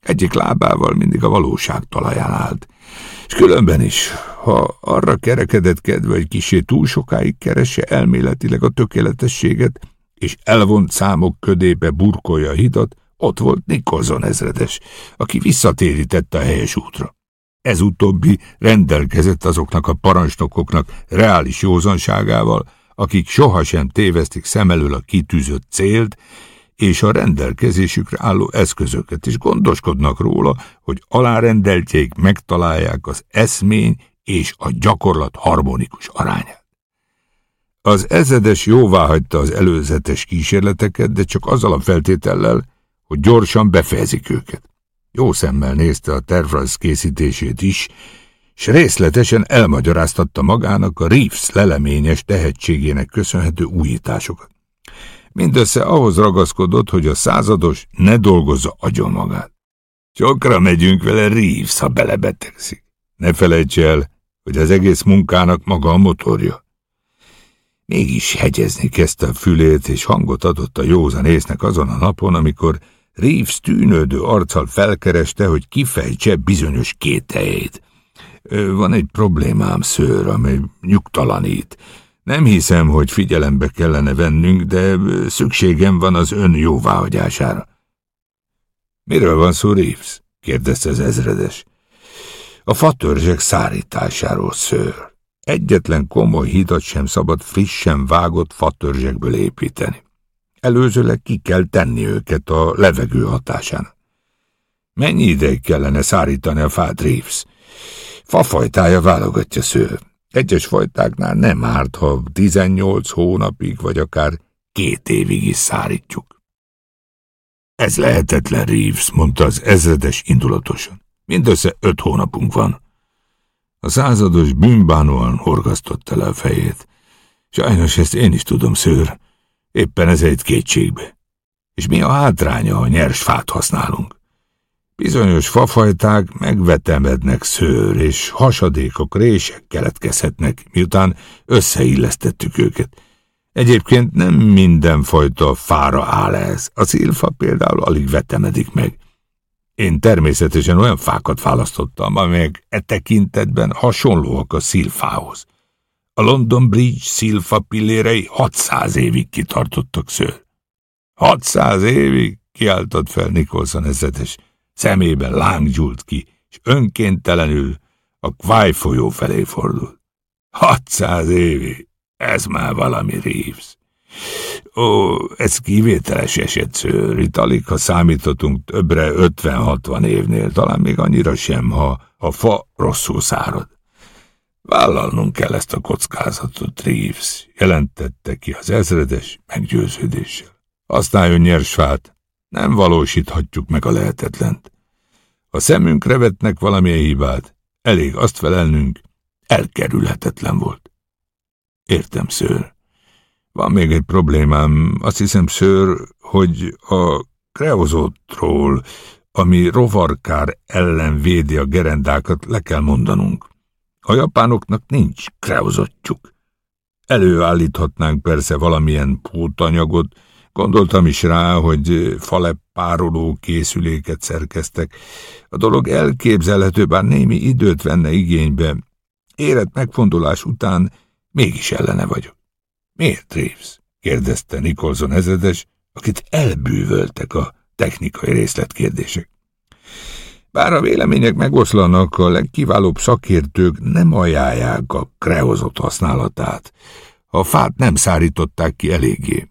Egyik lábával mindig a valóság talaján állt, és különben is, ha arra kerekedett kedve, hogy kisé túl sokáig keresse elméletileg a tökéletességet, és elvont számok ködébe burkolja a hidat, ott volt Nikolson ezredes, aki visszatérítette a helyes útra. Ez utóbbi rendelkezett azoknak a parancsnokoknak reális józanságával, akik sohasem tévesztik szem elől a kitűzött célt, és a rendelkezésükre álló eszközöket is gondoskodnak róla, hogy alárendeltjék megtalálják az eszmény és a gyakorlat harmonikus arányát. Az ezedes jóvá hagyta az előzetes kísérleteket, de csak azzal a feltétellel, hogy gyorsan befejezik őket. Jó szemmel nézte a tervrajz készítését is, s részletesen elmagyaráztatta magának a Reeves leleményes tehetségének köszönhető újításokat. Mindössze ahhoz ragaszkodott, hogy a százados ne dolgozza agyon magát. Sokra megyünk vele Reeves, ha belebetegszik. Ne felejts el, hogy az egész munkának maga a motorja. Mégis hegyezni kezdte a fülét, és hangot adott a józan észnek azon a napon, amikor Reeves tűnődő arccal felkereste, hogy kifejtse bizonyos kételjét. Van egy problémám, szőr, amely nyugtalanít. Nem hiszem, hogy figyelembe kellene vennünk, de szükségem van az ön jóváhagyására. Miről van szó, Reeves? kérdezte az ezredes. A fatörzsek szárításáról, szőr. Egyetlen komoly hidat sem szabad frissen vágott fatörzsekből építeni. Előzőleg ki kell tenni őket a levegő hatásán. Mennyi ideig kellene szárítani a fát, Reeves? Fafajtája válogatja szőr. Egyes fajtáknál nem árt, ha 18 hónapig, vagy akár két évig is szárítjuk. Ez lehetetlen, Reeves, mondta az ezredes indulatosan. Mindössze öt hónapunk van. A százados bűnbánóan horgasztotta le a fejét. Sajnos ezt én is tudom, szőr. Éppen ez egy kétségbe. És mi a hátránya, ha nyers fát használunk? Bizonyos fafajták megvetemednek szőr, és hasadékok, rések keletkezhetnek, miután összeillesztettük őket. Egyébként nem mindenfajta fára áll ez. A szilfa például alig vetemedik meg. Én természetesen olyan fákat választottam, amelyek e tekintetben hasonlóak a szilfához. A London Bridge szilfa pillérei 600 évig kitartottak szőr. 600 évig? kiáltott fel Nikolson ezredes. Szemében láng gyúlt ki, és önkéntelenül a Kváj folyó felé fordult. 600 évig! Ez már valami Reeves. Ó, ez kivételes eset, szőr. Alig, ha számíthatunk többre 50-60 évnél, talán még annyira sem, ha a fa rosszul szárad. Vállalnunk kell ezt a kockázatot, Reeves, jelentette ki az ezredes meggyőződéssel. Használjon nyers fát, nem valósíthatjuk meg a lehetetlent. Ha szemünkre vetnek valamilyen hibát, elég azt felelnünk, elkerülhetetlen volt. Értem, szőr. Van még egy problémám. Azt hiszem, szőr, hogy a kreozótról, ami rovarkár ellen védi a gerendákat, le kell mondanunk. A japánoknak nincs kreozottjuk. Előállíthatnánk persze valamilyen pótanyagot, gondoltam is rá, hogy pároló készüléket szerkeztek. A dolog elképzelhető, bár némi időt venne igénybe. Élet megfontolás után mégis ellene vagyok. Miért, Reeves? kérdezte Nicholson ezredes, akit elbűvöltek a technikai részletkérdések. Bár a vélemények megoszlanak, a legkiválóbb szakértők nem ajánlják a kreozott használatát. A fát nem szárították ki eléggé.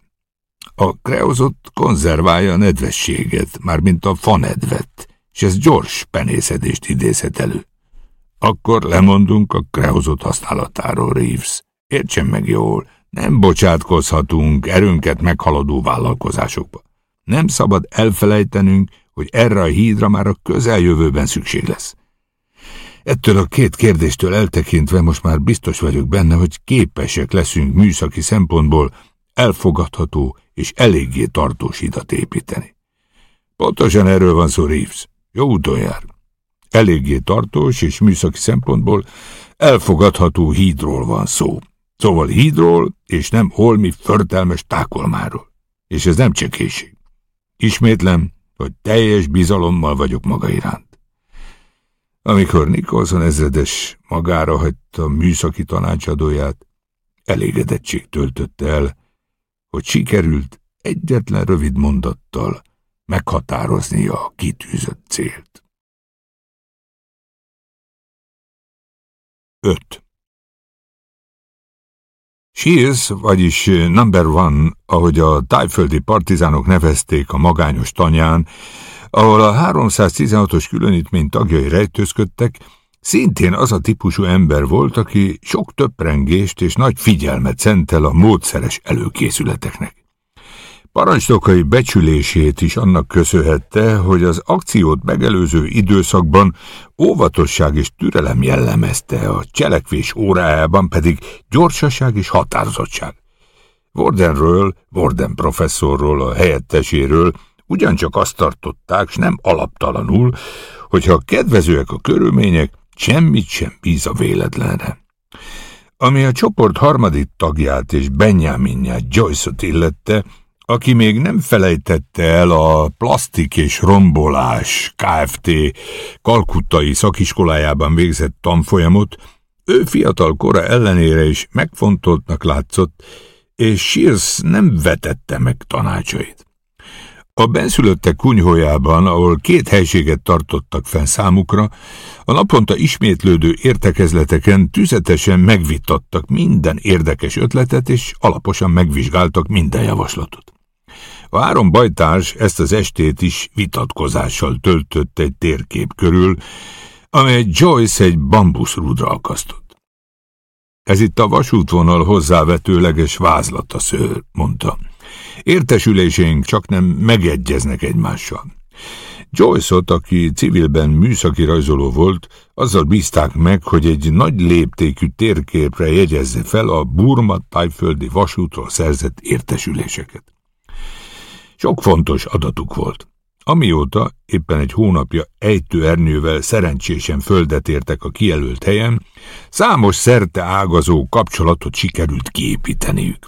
A kreozott konzerválja a nedvességet, mármint a fanedvet, és ez gyors penészedést idézhet elő. Akkor lemondunk a kreozott használatáról, Reeves. Értsen meg jól, nem bocsátkozhatunk erőnket meghaladó vállalkozásokba. Nem szabad elfelejtenünk, hogy erre a hídra már a közeljövőben szükség lesz. Ettől a két kérdéstől eltekintve most már biztos vagyok benne, hogy képesek leszünk műszaki szempontból elfogadható és eléggé tartós hidat építeni. Pontosan erről van szó, Reeves. Jó úton jár. Eléggé tartós és műszaki szempontból elfogadható hídról van szó. Szóval hídról, és nem holmi förtelmes tákolmáról. És ez nem csekéség. Ismétlem, hogy teljes bizalommal vagyok maga iránt. Amikor Nicholson ezredes magára hagyta műszaki tanácsadóját, elégedettség töltötte el, hogy sikerült egyetlen rövid mondattal meghatároznia a kitűzött célt. 5. Shears, vagyis Number One, ahogy a tájföldi partizánok nevezték a magányos tanyán, ahol a 316-os különítmény tagjai rejtőzködtek, szintén az a típusú ember volt, aki sok töprengést és nagy figyelmet szentel a módszeres előkészületeknek. Parancsnokai becsülését is annak köszönhette, hogy az akciót megelőző időszakban óvatosság és türelem jellemezte, a cselekvés órájában pedig gyorsaság és határozottság. Wardenről, Warden professzorról, a helyetteséről ugyancsak azt tartották, s nem alaptalanul, hogyha kedvezőek a körülmények, semmit sem bíz a véletlenre. Ami a csoport harmadik tagját és Benjaminját Joyce-ot illette, aki még nem felejtette el a plastik és rombolás Kft. kalkuttai szakiskolájában végzett tanfolyamot, ő fiatal kora ellenére is megfontoltnak látszott, és Shears nem vetette meg tanácsait. A benszülöttek kunyhójában, ahol két helységet tartottak fenn számukra, a naponta ismétlődő értekezleteken tüzetesen megvitattak minden érdekes ötletet, és alaposan megvizsgáltak minden javaslatot. A három bajtárs ezt az estét is vitatkozással töltött egy térkép körül, amely Joyce egy bambuszrúdra akasztott. Ez itt a vasútvonal hozzávetőleges vázlata, szőr, mondta. Értesüléseink csak nem megegyeznek egymással. Joyce-ot, aki civilben műszaki rajzoló volt, azzal bízták meg, hogy egy nagy léptékű térképre jegyezze fel a Burma tájföldi vasútról szerzett értesüléseket. Sok fontos adatuk volt. Amióta éppen egy hónapja ejtőernyővel szerencsésen földet értek a kijelölt helyen, számos szerte ágazó kapcsolatot sikerült kiépíteniük.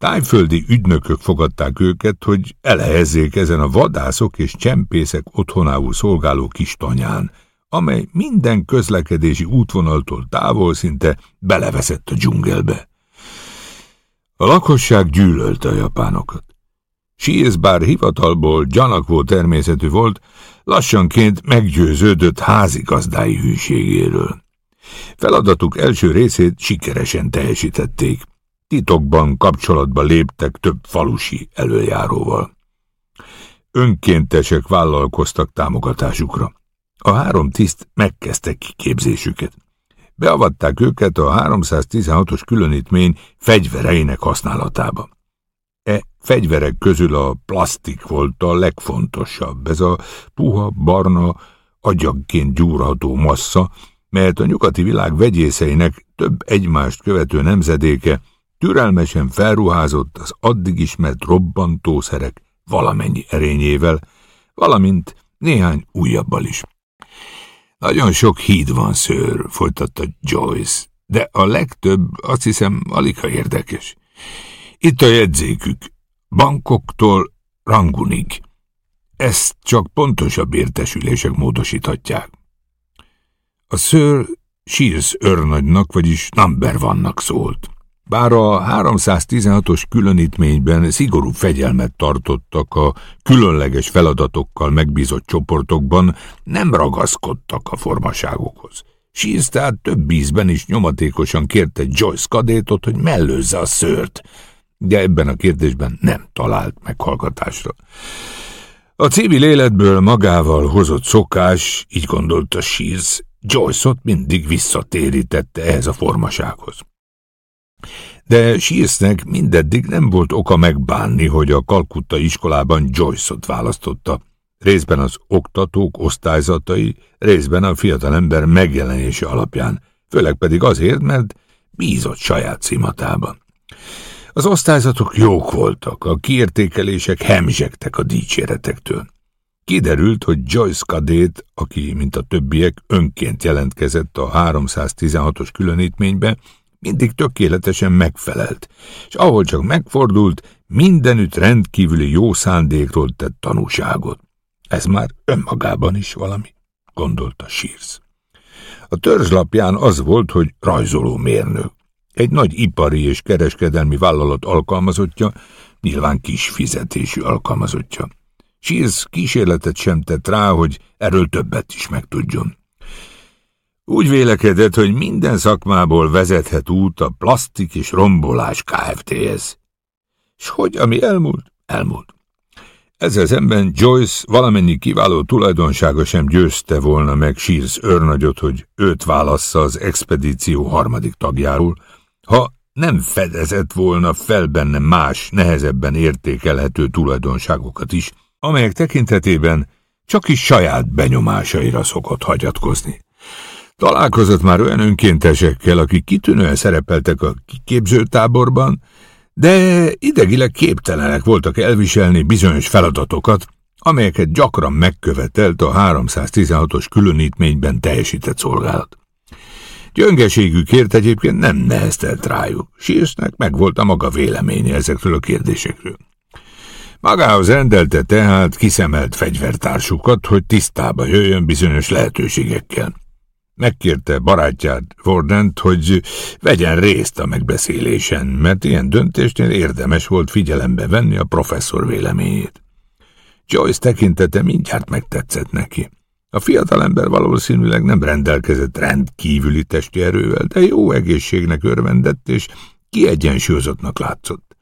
Tájföldi ügynökök fogadták őket, hogy elehezzék ezen a vadászok és csempészek otthonául szolgáló kis tanyán, amely minden közlekedési útvonaltól távol szinte beleveszett a dzsungelbe. A lakosság gyűlölte a japánokat. Shields bár hivatalból gyanakvó természetű volt, lassanként meggyőződött házigazdái hűségéről. Feladatuk első részét sikeresen teljesítették. Titokban kapcsolatba léptek több falusi előjáróval. Önkéntesek vállalkoztak támogatásukra. A három tiszt megkezdtek kiképzésüket. Beavatták őket a 316-os különítmény fegyvereinek használatába. E fegyverek közül a plastik volt a legfontosabb, ez a puha, barna, agyagként gyúrható massza, melyet a nyugati világ vegyészeinek több egymást követő nemzedéke türelmesen felruházott az addig ismert robbantószerek valamennyi erényével, valamint néhány újabbal is. Nagyon sok híd van, szőr, folytatta Joyce, de a legtöbb, azt hiszem, alig ha érdekes. Itt a jegyzékük, bankoktól Rangunig. Ezt csak pontosabb értesülések módosíthatják. A szőr Shears őrnagynak, vagyis Number vannak szólt. Bár a 316-os különítményben szigorú fegyelmet tartottak a különleges feladatokkal megbízott csoportokban, nem ragaszkodtak a formaságokhoz. Shears tehát több ízben is nyomatékosan kérte Joyce kadétot, hogy mellőzze a szőrt, de ebben a kérdésben nem talált meghallgatásra. A civil életből magával hozott szokás, így gondolta Shears, Joyce-ot mindig visszatérítette ehhez a formasághoz. De Shearsnek mindeddig nem volt oka megbánni, hogy a Kalkutta iskolában Joyce-ot választotta, részben az oktatók osztályzatai, részben a fiatalember megjelenése alapján, főleg pedig azért, mert bízott saját címatában. Az osztályzatok jók voltak, a kiértékelések hemzsegtek a dicséretektől. Kiderült, hogy Joyce Kadét, aki, mint a többiek, önként jelentkezett a 316-os különítménybe, mindig tökéletesen megfelelt, és ahol csak megfordult, mindenütt rendkívüli jó szándékról tett tanúságot. Ez már önmagában is valami, gondolta Shears. A törzslapján az volt, hogy rajzoló mérnök. Egy nagy ipari és kereskedelmi vállalat alkalmazottja, nyilván kis fizetésű alkalmazottja. Shears kísérletet sem tett rá, hogy erről többet is megtudjon. Úgy vélekedett, hogy minden szakmából vezethet út a plastik és rombolás Kft-hez. És hogy ami elmúlt, elmúlt. Ezzel szemben Joyce valamennyi kiváló tulajdonsága sem győzte volna meg Shears őrnagyot, hogy őt válassza az expedíció harmadik tagjáról, ha nem fedezett volna fel benne más, nehezebben értékelhető tulajdonságokat is, amelyek tekintetében csak is saját benyomásaira szokott hagyatkozni. Találkozott már olyan önkéntesekkel, akik kitűnően szerepeltek a kiképzőtáborban, de idegileg képtelenek voltak elviselni bizonyos feladatokat, amelyeket gyakran megkövetelt a 316-os különítményben teljesített szolgálat. Gyöngeségükért egyébként nem neheztelt rájuk, Sírsnek meg volt a maga véleménye ezekről a kérdésekről. Magához rendelte tehát kiszemelt fegyvertársukat, hogy tisztába jöjjön bizonyos lehetőségekkel. Megkérte barátját, Vordent, hogy vegyen részt a megbeszélésen, mert ilyen döntésnél érdemes volt figyelembe venni a professzor véleményét. Joyce tekintete mindjárt megtetszett neki. A fiatalember valószínűleg nem rendelkezett rendkívüli testi erővel, de jó egészségnek örvendett és kiegyensúlyozottnak látszott.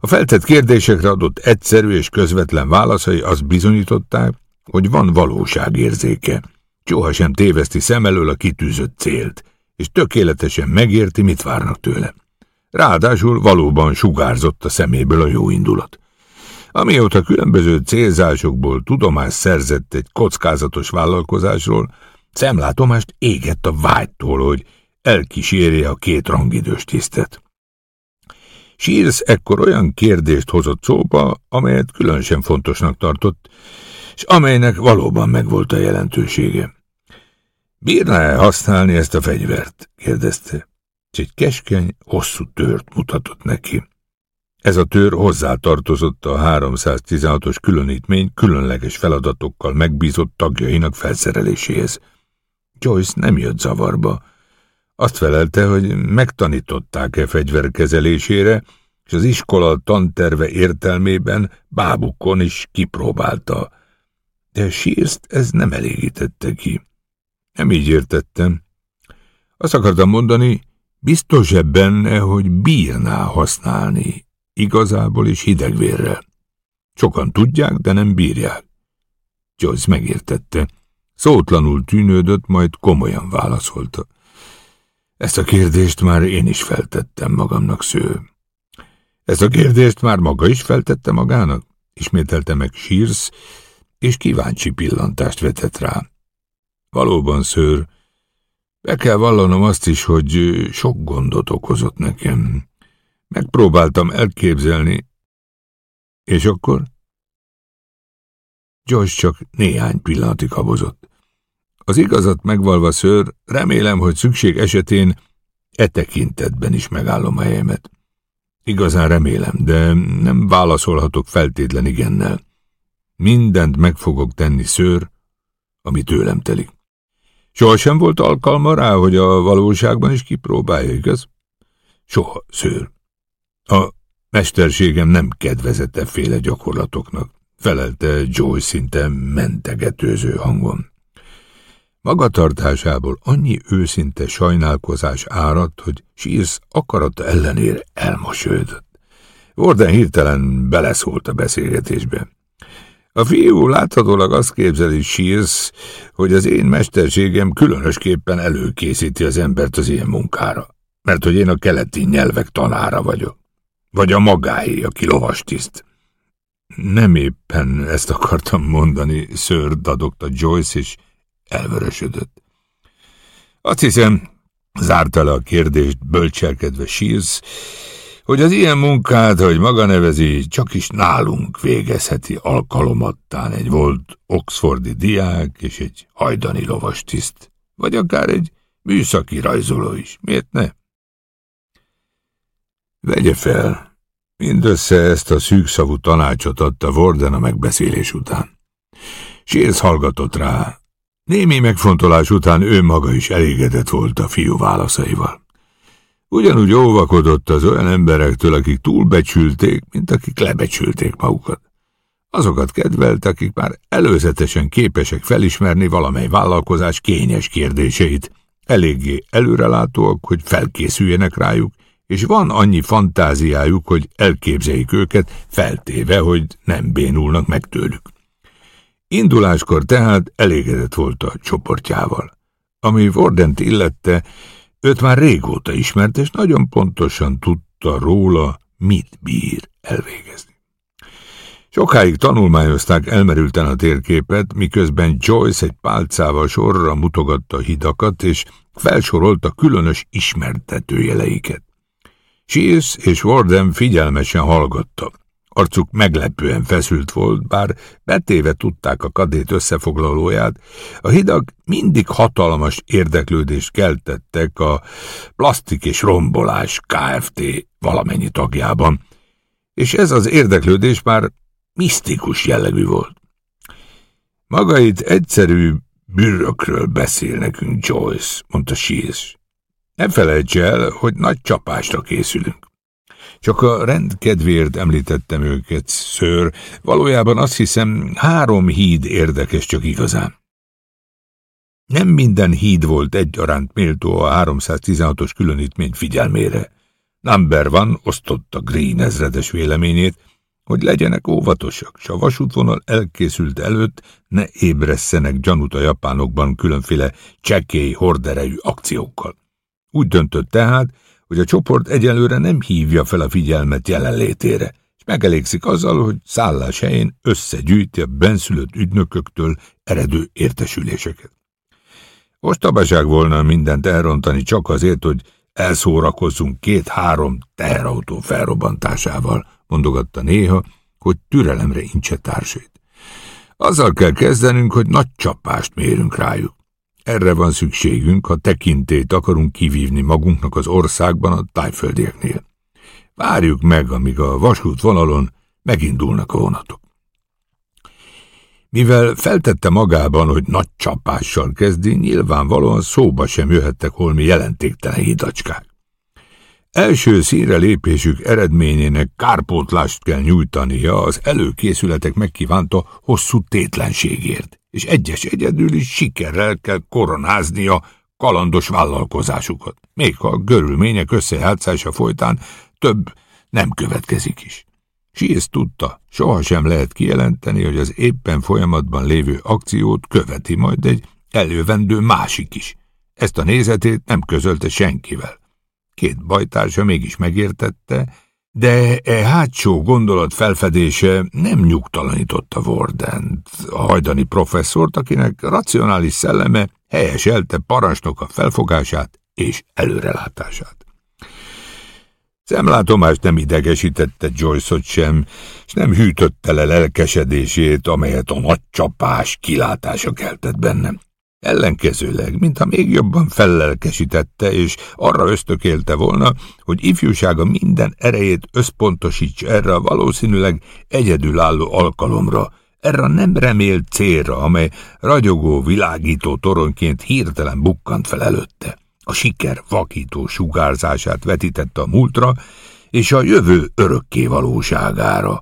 A feltett kérdésekre adott egyszerű és közvetlen válaszai azt bizonyították, hogy van valóságérzéke. Soha sem téveszti szem elől a kitűzött célt, és tökéletesen megérti, mit várnak tőle. Ráadásul valóban sugárzott a szeméből a jó indulat. Amióta különböző célzásokból tudomást szerzett egy kockázatos vállalkozásról, szemlátomást égett a vágytól, hogy elkísérje a két rangidős tisztet. Shears ekkor olyan kérdést hozott szóba, amelyet különösen fontosnak tartott, és amelynek valóban megvolt a jelentősége. Bírná-e használni ezt a fegyvert? kérdezte, és egy keskeny, hosszú tört mutatott neki. Ez a tör hozzátartozott a 316-os különítmény különleges feladatokkal megbízott tagjainak felszereléséhez. Joyce nem jött zavarba. Azt felelte, hogy megtanították-e fegyverkezelésére, és az iskola tanterve értelmében bábukon is kipróbálta. De sírszt ez nem elégítette ki. Nem így értettem. Azt akartam mondani, biztos-e benne, hogy bírná használni, igazából is hidegvérrel. Sokan tudják, de nem bírják. Joyce megértette. Szótlanul tűnődött, majd komolyan válaszolta. Ezt a kérdést már én is feltettem magamnak, sző. Ezt a kérdést már maga is feltette magának? Ismételte meg Sírsz, és kíváncsi pillantást vetett rá. Valóban, szőr, be kell vallanom azt is, hogy sok gondot okozott nekem. Megpróbáltam elképzelni, és akkor? Josh csak néhány pillanatig habozott. Az igazat megvalva, szőr, remélem, hogy szükség esetén e tekintetben is megállom a helyemet. Igazán remélem, de nem válaszolhatok feltétlen igennel. Mindent meg fogok tenni, szőr, ami tőlem telik. Sohasem volt alkalma rá, hogy a valóságban is kipróbálja, igaz? Soha, szőr. A mesterségem nem kedvezett féle gyakorlatoknak, felelte Joy szinte mentegetőző hangon. Magatartásából annyi őszinte sajnálkozás áradt, hogy Shears akarata ellenére elmosődött. Warden hirtelen beleszólt a beszélgetésbe. A fiú láthatólag azt képzeli Shears, hogy az én mesterségem különösképpen előkészíti az embert az ilyen munkára, mert hogy én a keleti nyelvek tanára vagyok. Vagy a magáé, aki lovastiszt. Nem éppen ezt akartam mondani, ször dadogta Joyce, és elvörösödött. Azt hiszem, zárta le a kérdést bölcselkedve Shears, hogy az ilyen munkát, hogy maga nevezi, csak is nálunk végezheti alkalomattán egy volt oxfordi diák és egy hajdani lovastiszt, vagy akár egy műszaki rajzoló is. Miért ne? Vegye fel, mindössze ezt a szűkszavú tanácsot adta Warden a megbeszélés után. Shields hallgatott rá. Némi megfontolás után ő maga is elégedett volt a fiú válaszaival. Ugyanúgy óvakodott az olyan emberektől, akik túlbecsülték, mint akik lebecsülték magukat. Azokat kedvelt, akik már előzetesen képesek felismerni valamely vállalkozás kényes kérdéseit, eléggé előrelátóak, hogy felkészüljenek rájuk, és van annyi fantáziájuk, hogy elképzeljék őket, feltéve, hogy nem bénulnak meg tőlük. Induláskor tehát elégedett volt a csoportjával. Ami Vordent illette, őt már régóta ismert, és nagyon pontosan tudta róla, mit bír elvégezni. Sokáig tanulmányozták elmerülten a térképet, miközben Joyce egy pálcával sorra mutogatta a hidakat, és felsorolta különös ismertetőjeleiket. Shears és Warden figyelmesen hallgatta. Arcuk meglepően feszült volt, bár betéve tudták a kadét összefoglalóját, a hidak mindig hatalmas érdeklődést keltettek a plastik és rombolás Kft. valamennyi tagjában, és ez az érdeklődés már misztikus jellegű volt. Maga itt egyszerű bürökről beszél nekünk, Joyce, mondta Shears. Ne felejts el, hogy nagy csapásra készülünk. Csak a rendkedvéért említettem őket, ször. Valójában azt hiszem, három híd érdekes csak igazán. Nem minden híd volt egyaránt méltó a 316-os különítmény figyelmére. Number van osztotta Green ezredes véleményét, hogy legyenek óvatosak, s a vasútvonal elkészült előtt ne ébresszenek gyanút a japánokban különféle csekély horderejű akciókkal. Úgy döntött tehát, hogy a csoport egyelőre nem hívja fel a figyelmet jelenlétére, és megelégszik azzal, hogy szállás helyén összegyűjti a benszülött ügynököktől eredő értesüléseket. Ostobaság volna mindent elrontani csak azért, hogy elszórakozzunk két-három teherautó felrobbantásával, mondogatta néha, hogy türelemre incse társait. Azzal kell kezdenünk, hogy nagy csapást mérünk rájuk. Erre van szükségünk, ha tekintét akarunk kivívni magunknak az országban a tájföldieknél. Várjuk meg, amíg a vasútvonalon megindulnak a vonatok. Mivel feltette magában, hogy nagy csapással kezdi, nyilvánvalóan szóba sem jöhettek holmi jelentéktelen hidacskák. Első színre lépésük eredményének kárpótlást kell nyújtania az előkészületek megkívánta hosszú tétlenségért, és egyes egyedül is sikerrel kell koronáznia kalandos vállalkozásukat, még ha a görülmények összejátszása folytán több nem következik is. Sies tudta, sohasem lehet kijelenteni, hogy az éppen folyamatban lévő akciót követi majd egy elővendő másik is. Ezt a nézetét nem közölte senkivel. Két bajtársa mégis megértette, de e hátsó gondolat felfedése nem nyugtalanította Wardent, a hajdani professzort, akinek racionális szelleme helyeselte parancsnoka felfogását és előrelátását. Szemlátomást nem idegesítette Joyce-ot sem, és nem hűtötte le lelkesedését, amelyet a nagy csapás kilátása keltett bennem. Ellenkezőleg, mintha még jobban fellelkesítette, és arra ösztökélte volna, hogy ifjúsága minden erejét összpontosíts erre a valószínűleg egyedülálló alkalomra, erre a nem remélt célra, amely ragyogó, világító toronyként hirtelen bukkant fel előtte. A siker vakító sugárzását vetítette a múltra, és a jövő örökké valóságára,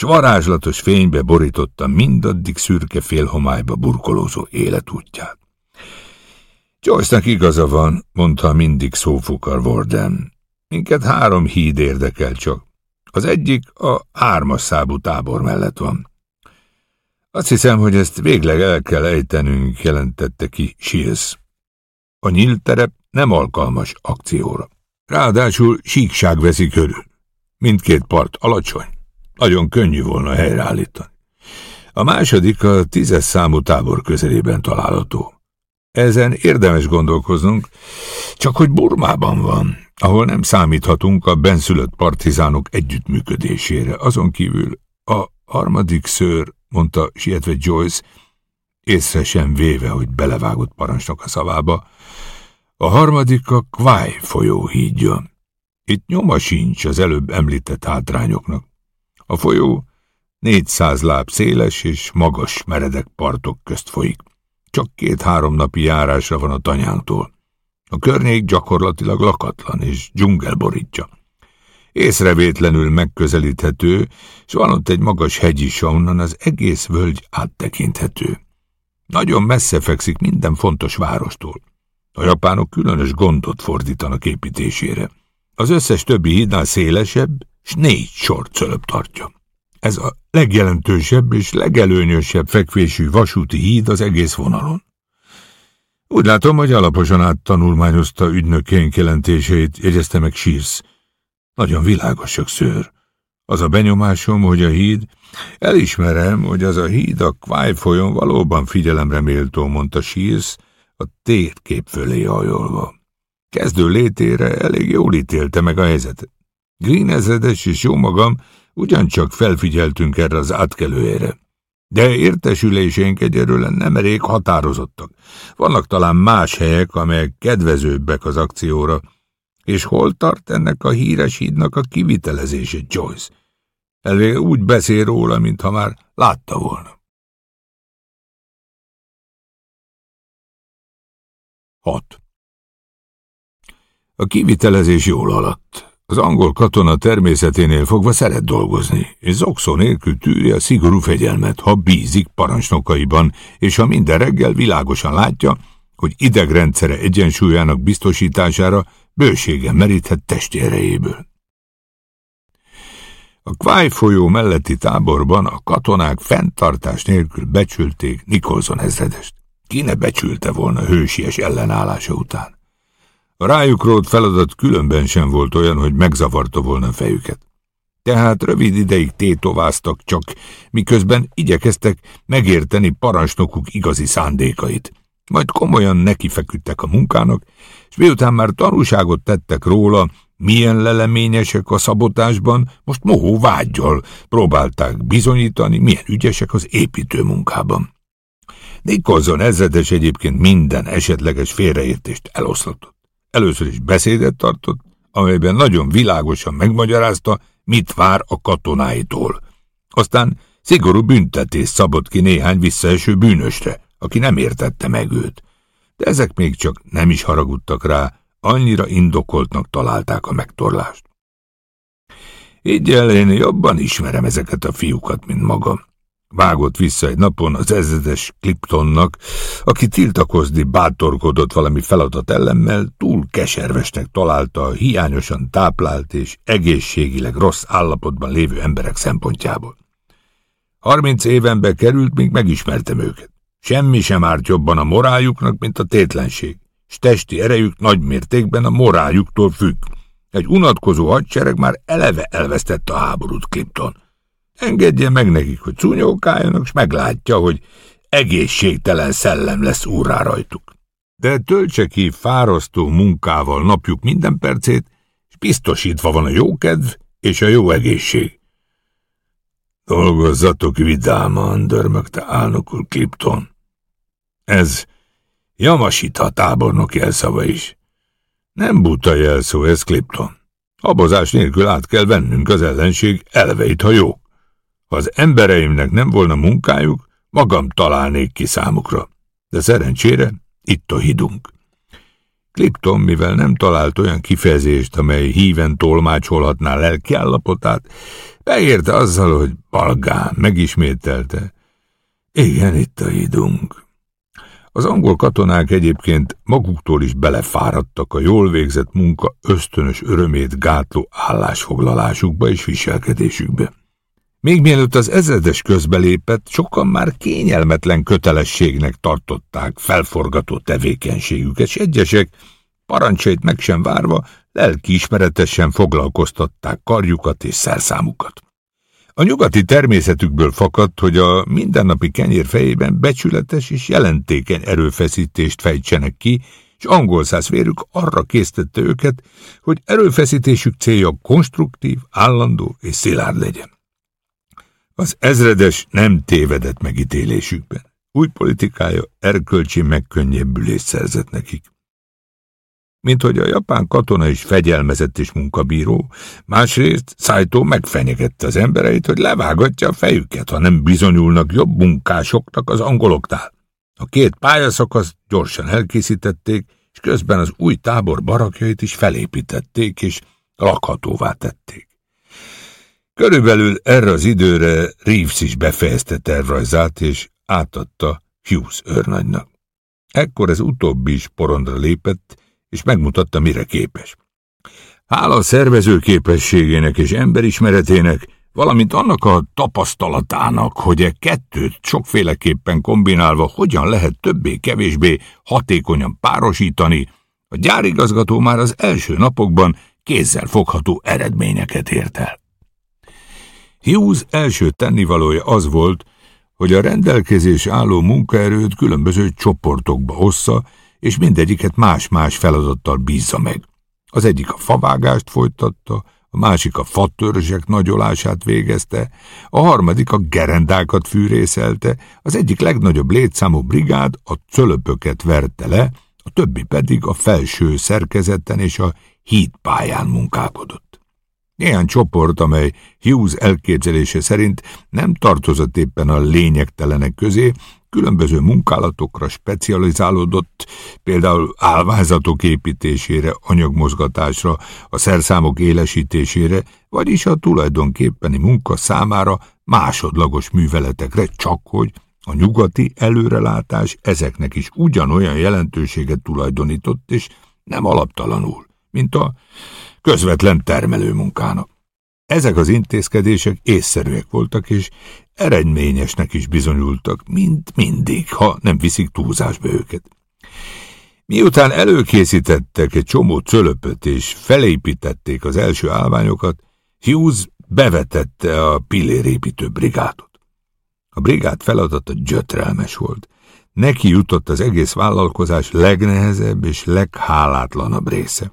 s varázslatos fénybe borította mindaddig szürke félhomályba burkolózó életútját. Joyce-nak igaza van, mondta mindig szófukar Warden. Minket három híd érdekel csak. Az egyik a hármas szábú tábor mellett van. Azt hiszem, hogy ezt végleg el kell ejtenünk, jelentette ki Shields. A nyílt terep nem alkalmas akcióra. Ráadásul síkság veszi körül. Mindkét part alacsony. Nagyon könnyű volna helyreállítani. A második a tízes számú tábor közelében található. Ezen érdemes gondolkoznunk, csak hogy Burmában van, ahol nem számíthatunk a benszülött partizánok együttműködésére. Azon kívül a harmadik szőr, mondta sietve Joyce, észre sem véve, hogy belevágott parancsnok a szavába, a harmadik a Kváj folyó hídja. Itt nyoma sincs az előbb említett hátrányoknak. A folyó 400 láb széles és magas meredek partok közt folyik. Csak két-három napi járásra van a tanyánktól. A környék gyakorlatilag lakatlan és dzsungel borítja. Észrevétlenül megközelíthető, és van ott egy magas hegy is, ahonnan az egész völgy áttekinthető. Nagyon messze fekszik minden fontos várostól. A japánok különös gondot fordítanak építésére. Az összes többi hídnál szélesebb, s négy sor cölöp tartja. Ez a legjelentősebb és legelőnyösebb fekvésű vasúti híd az egész vonalon. Úgy látom, hogy alaposan áttanulmányozta ügynökénk jelentéseit, jegyezte meg Sírsz. Nagyon világosak, szőr. Az a benyomásom, hogy a híd... Elismerem, hogy az a híd a Kváj folyón valóban figyelemre méltó, mondta Sírsz, a térkép fölé hajolva. Kezdő létére elég jól ítélte meg a helyzetet. Green ezredes és jó magam ugyancsak felfigyeltünk erre az átkelőére. De értesülésénk egyelőre nem elég határozottak. Vannak talán más helyek, amelyek kedvezőbbek az akcióra. És hol tart ennek a híres hídnak a kivitelezése, Joyce? Elvég úgy beszél róla, mintha már látta volna. 6. A kivitelezés jól alatt. Az angol katona természeténél fogva szeret dolgozni, és zokszó nélkül tűri a szigorú fegyelmet, ha bízik parancsnokaiban, és ha minden reggel világosan látja, hogy idegrendszere egyensúlyának biztosítására bőségen meríthet testi erejéből. A Kváj folyó melletti táborban a katonák fenntartás nélkül becsülték Nikolson ezredest. Ki ne becsülte volna hősies ellenállása után. A rájuk rót feladat különben sem volt olyan, hogy megzavarta volna fejüket. Tehát rövid ideig tétováztak csak, miközben igyekeztek megérteni parancsnokuk igazi szándékait. Majd komolyan nekifeküdtek a munkának, és miután már tanúságot tettek róla, milyen leleményesek a szabotásban, most mohó vágyjal próbálták bizonyítani, milyen ügyesek az építőmunkában. Nikolson ezredes egyébként minden esetleges félreértést eloszlatott. Először is beszédet tartott, amelyben nagyon világosan megmagyarázta, mit vár a katonáitól. Aztán szigorú büntetést szabott ki néhány visszaeső bűnösre, aki nem értette meg őt. De ezek még csak nem is haragudtak rá, annyira indokoltnak találták a megtorlást. Így én jobban ismerem ezeket a fiúkat, mint magam. Vágott vissza egy napon az ezredes Cliptonnak, aki tiltakozni bátorkodott valami feladat ellenmel, túl keservesnek találta a hiányosan táplált és egészségileg rossz állapotban lévő emberek szempontjából. Harminc évenbe került, míg megismertem őket. Semmi sem árt jobban a morájuknak, mint a tétlenség, s testi erejük nagy mértékben a morájuktól függ. Egy unatkozó hadsereg már eleve elvesztette a háborút, Clipton. Engedje meg nekik, hogy cúnyókáljanak, és meglátja, hogy egészségtelen szellem lesz úrrá rajtuk. De töltse ki fárasztó munkával napjuk minden percét, és biztosítva van a jókedv és a jó egészség. Dolgozzatok vidáman, dörmögte álnokul Clipton. Ez Jamasita tábornok jelszava is. Nem buta jelszó ez, Clipton. Habozás nélkül át kell vennünk az ellenség elveit, ha jók. Ha az embereimnek nem volna munkájuk, magam találnék ki számukra. De szerencsére itt a hidunk. Clipton, mivel nem talált olyan kifejezést, amely híven tolmácsolhatná lelki állapotát, beérte azzal, hogy balgán megismételte. Igen, itt a hidunk. Az angol katonák egyébként maguktól is belefáradtak a jól végzett munka ösztönös örömét gátló állásfoglalásukba és viselkedésükbe. Még mielőtt az ezredes közbelépett, sokan már kényelmetlen kötelességnek tartották felforgató tevékenységüket, és egyesek, parancsait meg sem várva, lelkiismeretesen foglalkoztatták karjukat és szerszámukat. A nyugati természetükből fakadt, hogy a mindennapi kenyér fejében becsületes és jelentékeny erőfeszítést fejtsenek ki, és angol vérük arra késztette őket, hogy erőfeszítésük célja konstruktív, állandó és szilárd legyen. Az ezredes nem tévedett megítélésükben. Új politikája erkölcsi megkönnyebbülést szerzett nekik. Mint hogy a japán katona is fegyelmezett és munkabíró, másrészt Saito megfenyegette az embereit, hogy levágatja a fejüket, ha nem bizonyulnak jobb munkásoknak az angoloknál. A két pályaszakaszt gyorsan elkészítették, és közben az új tábor barakjait is felépítették és lakhatóvá tették. Körülbelül erre az időre Reeves is befejezte tervrajzát, és átadta Hughes őrnagynak. Ekkor ez utóbbi is porondra lépett, és megmutatta, mire képes. Hála a szervező képességének és emberismeretének, valamint annak a tapasztalatának, hogy e kettőt sokféleképpen kombinálva hogyan lehet többé-kevésbé hatékonyan párosítani, a gyárigazgató már az első napokban kézzel fogható eredményeket ért el. Hughes első tennivalója az volt, hogy a rendelkezés álló munkaerőt különböző csoportokba ossza, és mindegyiket más-más feladattal bízza meg. Az egyik a favágást folytatta, a másik a fatörzsek nagyolását végezte, a harmadik a gerendákat fűrészelte, az egyik legnagyobb létszámú brigád a cölöpöket verte le, a többi pedig a felső szerkezeten és a hídpályán munkálkodott. Néhány csoport, amely Hughes elképzelése szerint nem tartozott éppen a lényegtelenek közé, különböző munkálatokra specializálódott, például álvázatok építésére, anyagmozgatásra, a szerszámok élesítésére, vagyis a tulajdonképpeni munka számára másodlagos műveletekre, csak hogy a nyugati előrelátás ezeknek is ugyanolyan jelentőséget tulajdonított, és nem alaptalanul, mint a közvetlen termelőmunkának. Ezek az intézkedések észszerűek voltak, és eredményesnek is bizonyultak, mint mindig, ha nem viszik túlzásba őket. Miután előkészítettek egy csomó cölöpöt és felépítették az első állványokat, Hughes bevetette a pillérépítő brigádot. A brigád feladata gyötrelmes volt. Neki jutott az egész vállalkozás legnehezebb és leghálátlanabb része.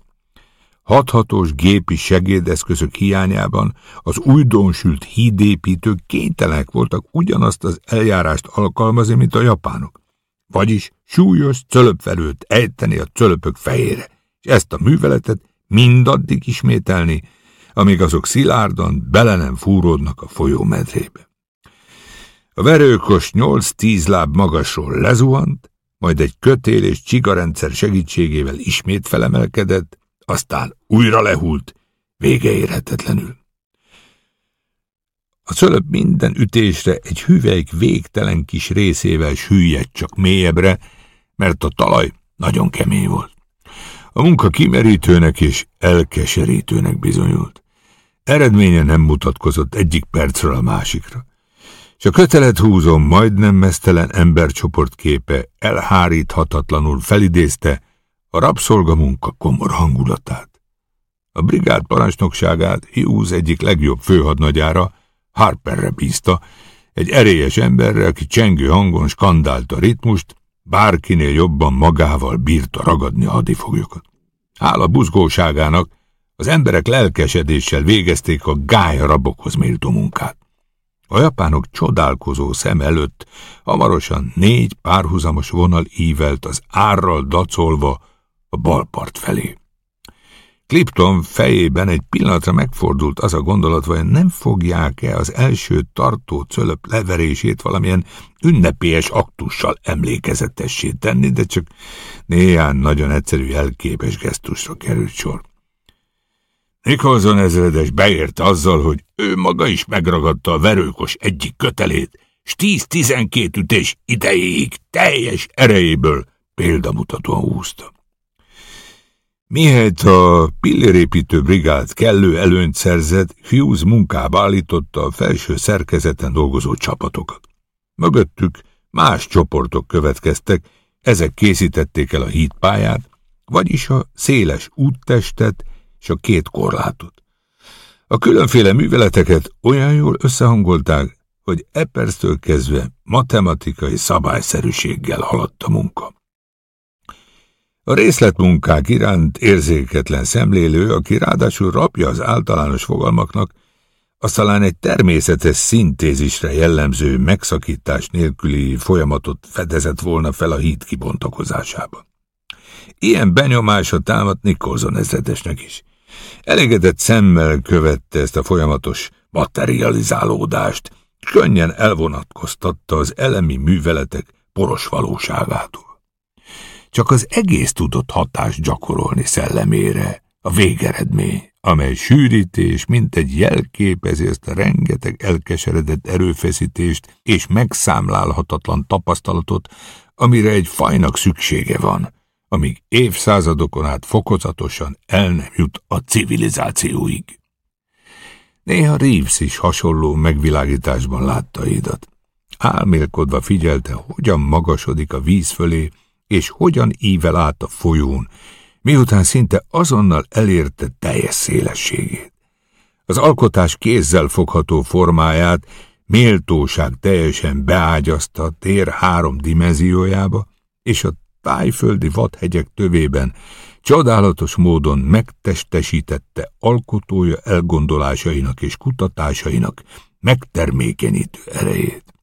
Hathatós gépi segédeszközök hiányában az újdonsült hídépítők kénytelenek voltak ugyanazt az eljárást alkalmazni, mint a japánok. Vagyis súlyos cölöpvelőt ejteni a cölöpök fejére, és ezt a műveletet mindaddig ismételni, amíg azok szilárdan bele nem fúródnak a folyó medrébe. A verőkos nyolc-tíz láb magasról lezuhant, majd egy kötél és csigarendszer segítségével ismét felemelkedett, aztán újra lehult, vége érhetetlenül. A cölöp minden ütésre egy hüvelyk végtelen kis részével süllyedt csak mélyebbre, mert a talaj nagyon kemény volt. A munka kimerítőnek és elkeserítőnek bizonyult. Eredménye nem mutatkozott egyik percről a másikra. És a kötelet húzom majdnem mesztelen embercsoport képe elháríthatatlanul felidézte a rabszolgamunka komor hangulatát. A brigád parancsnokságát Hughes egyik legjobb főhadnagyára, Harperre bízta, egy erélyes emberre, aki csengő hangon skandálta a ritmust, bárkinél jobban magával bírta ragadni a hadifoglyokat. Hála buzgóságának az emberek lelkesedéssel végezték a gály rabokhoz méltó munkát. A japánok csodálkozó szem előtt hamarosan négy párhuzamos vonal ívelt az árral dacolva a balpart felé. Clipton fejében egy pillanatra megfordult az a gondolat, hogy nem fogják-e az első tartó cölöp leverését valamilyen ünnepélyes aktussal emlékezetessé tenni, de csak néhány nagyon egyszerű jelképes gesztusra került sor. Nicholson ezredes beérte azzal, hogy ő maga is megragadta a verőkos egyik kötelét, s tíz-tizenkét ütés idejéig teljes erejéből példamutatóan húzta. Mihelyt a pillérépítő brigád kellő előnyt szerzett, Hughes munkába állította a felső szerkezeten dolgozó csapatokat. Mögöttük más csoportok következtek, ezek készítették el a hídpályát, vagyis a széles úttestet és a két korlátot. A különféle műveleteket olyan jól összehangolták, hogy e perctől kezdve matematikai szabályszerűséggel haladt a munka. A részletmunkák iránt érzéketlen szemlélő, aki ráadásul rapja az általános fogalmaknak, az talán egy természetes szintézisre jellemző megszakítás nélküli folyamatot fedezett volna fel a híd kibontakozásába. Ilyen benyomása támadt Nikolson ezredesnek is. Elégedett szemmel követte ezt a folyamatos materializálódást, könnyen elvonatkoztatta az elemi műveletek poros valóságától. Csak az egész tudott hatást gyakorolni szellemére, a végeredmény, amely sűrítés, mint egy jelképezi ezt a rengeteg elkeseredett erőfeszítést és megszámlálhatatlan tapasztalatot, amire egy fajnak szüksége van, amíg évszázadokon át fokozatosan el nem jut a civilizációig. Néha Reeves is hasonló megvilágításban látta Édat. Álmélkodva figyelte, hogyan magasodik a víz fölé, és hogyan ível át a folyón, miután szinte azonnal elérte teljes szélességét. Az alkotás kézzel fogható formáját méltóság teljesen beágyazta a tér három dimenziójába, és a tájföldi vadhegyek tövében csodálatos módon megtestesítette alkotója elgondolásainak és kutatásainak megtermékenyítő erejét.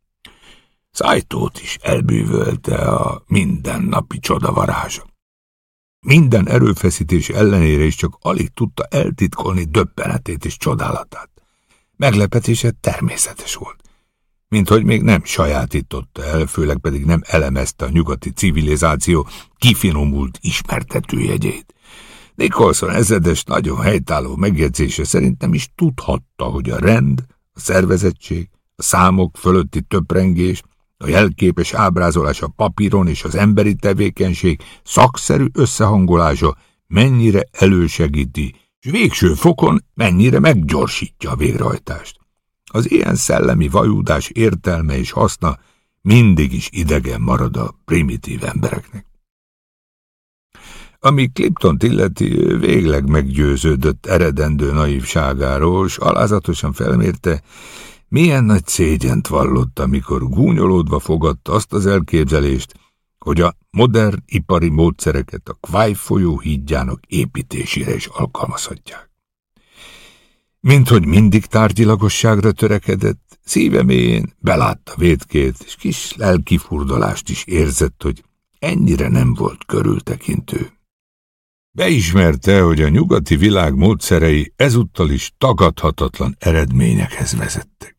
Szájtót is elbűvölte a mindennapi csodavarázsa. Minden erőfeszítés ellenére is csak alig tudta eltitkolni döbbenetét és csodálatát. Meglepetése természetes volt, mint hogy még nem sajátította el, főleg pedig nem elemezte a nyugati civilizáció kifinomult ismertetőjegyét. Nicholson ezredes nagyon helytálló megjegyzése szerint nem is tudhatta, hogy a rend, a szervezettség, a számok fölötti töprengés a jelképes ábrázolás a papíron és az emberi tevékenység szakszerű összehangolása mennyire elősegíti, és végső fokon mennyire meggyorsítja a végrehajtást. Az ilyen szellemi vajúdás értelme és haszna mindig is idegen marad a primitív embereknek. Ami Clipton illeti, végleg meggyőződött eredendő naívságáról, s alázatosan felmérte, milyen nagy szégyent vallott, amikor gúnyolódva fogadta azt az elképzelést, hogy a modern ipari módszereket a Kváj folyó hídjának építésére is alkalmazhatják. Mint hogy mindig tárgyilagosságra törekedett, szíve mélyén belátta védkét, és kis lelkifurdalást is érzett, hogy ennyire nem volt körültekintő. Beismerte, hogy a nyugati világ módszerei ezúttal is tagadhatatlan eredményekhez vezettek.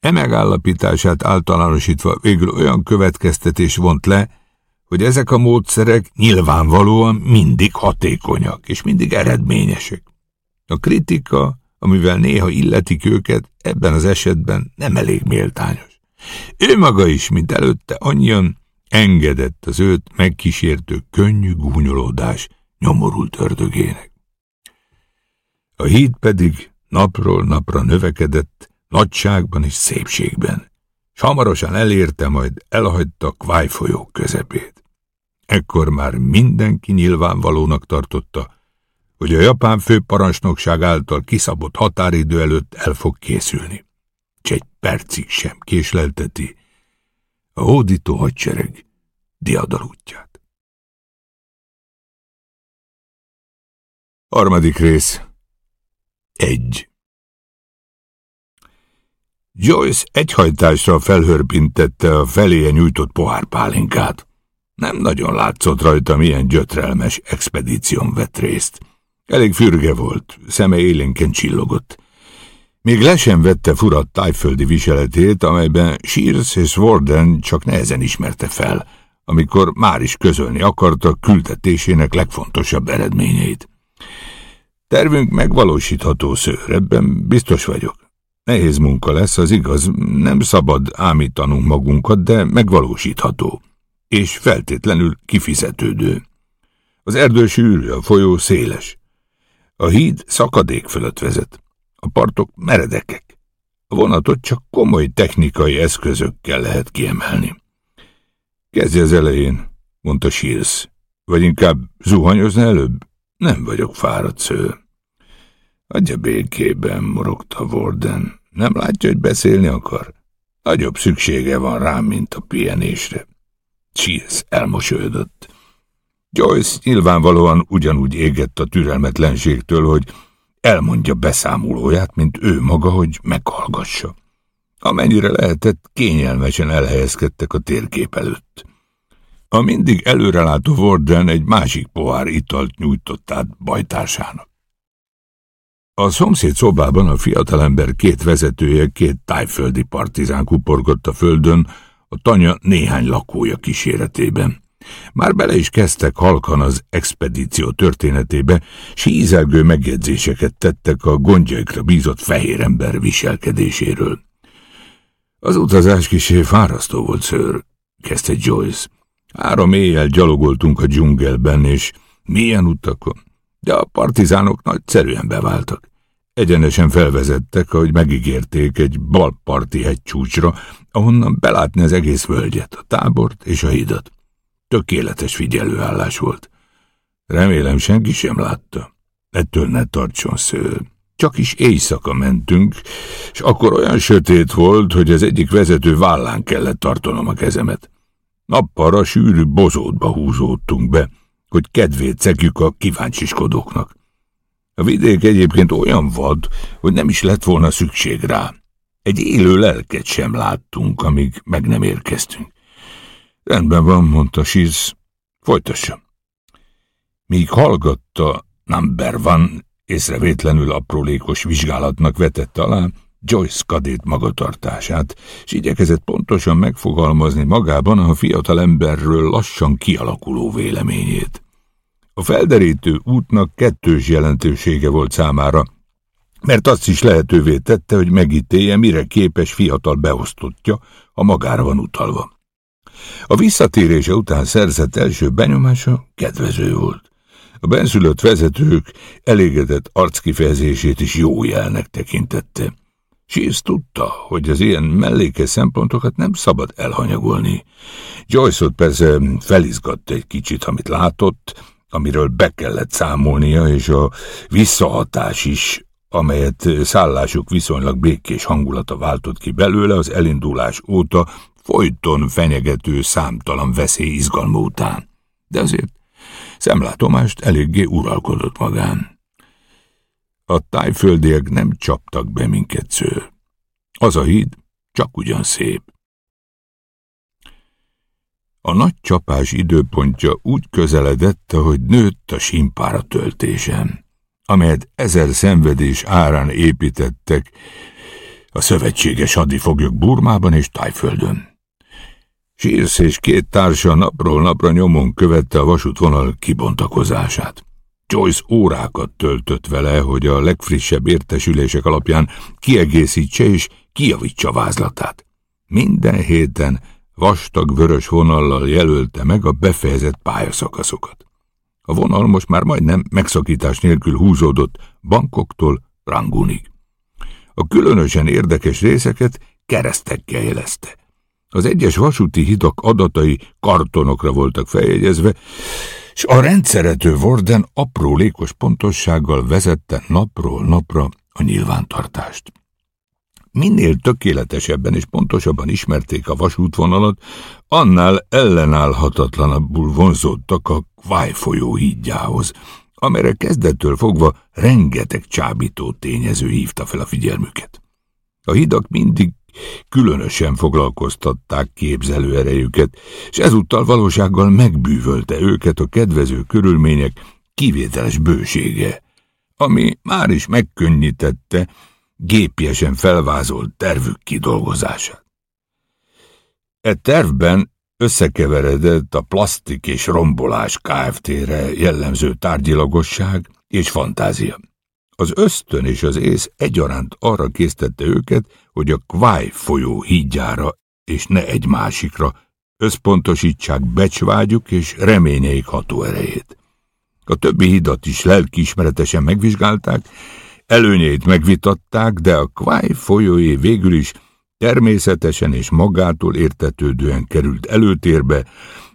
E megállapítását általánosítva végül olyan következtetés vont le, hogy ezek a módszerek nyilvánvalóan mindig hatékonyak és mindig eredményesek. A kritika, amivel néha illetik őket, ebben az esetben nem elég méltányos. Ő maga is, mint előtte, annyian engedett az őt megkísértő könnyű gúnyolódás nyomorult ördögének. A híd pedig napról napra növekedett, nagyságban és szépségben, s hamarosan elérte, majd elhagyta Kváj folyó közepét. Ekkor már mindenki nyilvánvalónak tartotta, hogy a japán főparancsnokság által kiszabott határidő előtt el fog készülni. Cs egy percig sem késlelteti a hódító hadsereg diadalútját. Harmadik rész Egy Joyce egyhajtásra felhörpintette a feléje nyújtott pohárpálinkát. Nem nagyon látszott rajta, milyen gyötrelmes expedíción vett részt. Elég fürge volt, szeme élénken csillogott. Még le sem vette furat tájföldi viseletét, amelyben Shears és Warden csak nehezen ismerte fel, amikor már is közölni akarta küldetésének legfontosabb eredményeit. Tervünk megvalósítható szőr, ebben biztos vagyok. Nehéz munka lesz, az igaz, nem szabad ámítanunk magunkat, de megvalósítható, és feltétlenül kifizetődő. Az erdő sűrű, a folyó széles. A híd szakadék fölött vezet. A partok meredekek. A vonatot csak komoly technikai eszközökkel lehet kiemelni. Kezdj az elején, mondta Shears. Vagy inkább zuhanyozna előbb? Nem vagyok fáradt sző. Adja békében, morogta Warden. Nem látja, hogy beszélni akar? Nagyobb szüksége van rám, mint a pihenésre. Shears elmosolyodott. Joyce nyilvánvalóan ugyanúgy égett a türelmetlenségtől, hogy elmondja beszámolóját, mint ő maga, hogy meghallgassa. Amennyire lehetett, kényelmesen elhelyezkedtek a térkép előtt. A mindig előrelátó Warden egy másik pohár italt nyújtott át bajtársának. A szomszéd szobában a fiatalember két vezetője, két tájföldi partizán kuporgott a földön, a tanya néhány lakója kíséretében. Már bele is kezdtek halkan az expedíció történetébe, s ízelgő megjegyzéseket tettek a gondjaikra bízott fehér ember viselkedéséről. Az utazás kisé fárasztó volt, ször, kezdte Joyce. Három éjjel gyalogoltunk a dzsungelben, és milyen utakon, de a partizánok nagyszerűen beváltak. Egyenesen felvezettek, ahogy megígérték, egy balparti hegycsúcsra, ahonnan belátni az egész völgyet, a tábort és a hidat. Tökéletes figyelőállás volt. Remélem senki sem látta. Ettől ne tartson sző. Csak is éjszaka mentünk, és akkor olyan sötét volt, hogy az egyik vezető vállán kellett tartanom a kezemet. Nappal sűrű bozótba húzódtunk be, hogy kedvét cegjük a kíváncsiskodóknak. A vidék egyébként olyan vad, hogy nem is lett volna szükség rá. Egy élő lelket sem láttunk, amíg meg nem érkeztünk. Rendben van, mondta Siz. Folytassa. Míg hallgatta, number van, észrevétlenül aprólékos vizsgálatnak vetette alá Joyce kadét magatartását, és igyekezett pontosan megfogalmazni magában a fiatal emberről lassan kialakuló véleményét. A felderítő útnak kettős jelentősége volt számára, mert azt is lehetővé tette, hogy megítélje, mire képes fiatal beosztottja, ha magára van utalva. A visszatérése után szerzett első benyomása kedvező volt. A benszülött vezetők elégedett arckifejezését is jó jelnek tekintette. Shears tudta, hogy az ilyen mellékes szempontokat nem szabad elhanyagolni. Joyce-ot persze felizgatta egy kicsit, amit látott, amiről be kellett számolnia, és a visszahatás is, amelyet szállásuk viszonylag békés hangulata váltott ki belőle az elindulás óta, folyton fenyegető számtalan veszély izgalma után. De azért szemlátomást eléggé uralkodott magán. A tájföldiek nem csaptak be minket sző. Az a híd csak ugyan szép. A nagy csapás időpontja úgy közeledett, hogy nőtt a simpára töltésem, amelyet ezer szenvedés árán építettek a szövetséges hadifoglyok Burmában és Tájföldön. Sírsz és két társa napról napra nyomon követte a vasútvonal kibontakozását. Joyce órákat töltött vele, hogy a legfrissebb értesülések alapján kiegészítse és kijavítsa vázlatát. Minden héten vastag vörös vonallal jelölte meg a befejezett pályaszakaszokat. A vonal most már majdnem megszakítás nélkül húzódott bankoktól Rangunig. A különösen érdekes részeket keresztekkel jelezte. Az egyes vasúti hidak adatai kartonokra voltak feljegyezve, és a rendszerető Warden aprólékos pontossággal vezette napról napra a nyilvántartást. Minél tökéletesebben és pontosabban ismerték a vasútvonalat, annál ellenállhatatlanabbul vonzódtak a Kváj folyó hídjához, amire kezdettől fogva rengeteg csábító tényező hívta fel a figyelmüket. A hidak mindig különösen foglalkoztatták képzelőerejüket, és ezúttal valósággal megbűvölte őket a kedvező körülmények kivételes bősége, ami már is megkönnyítette gépiesen felvázolt tervük kidolgozását. E tervben összekeveredett a plastik és rombolás Kft-re jellemző tárgyilagosság és fantázia. Az ösztön és az ész egyaránt arra késztette őket, hogy a Kváj folyó hídjára és ne egy másikra összpontosítsák becsvágyuk és reményeik hatóerejét. A többi hidat is lelkiismeretesen megvizsgálták, előnyeit megvitatták, de a Kváj folyóé végül is természetesen és magától értetődően került előtérbe,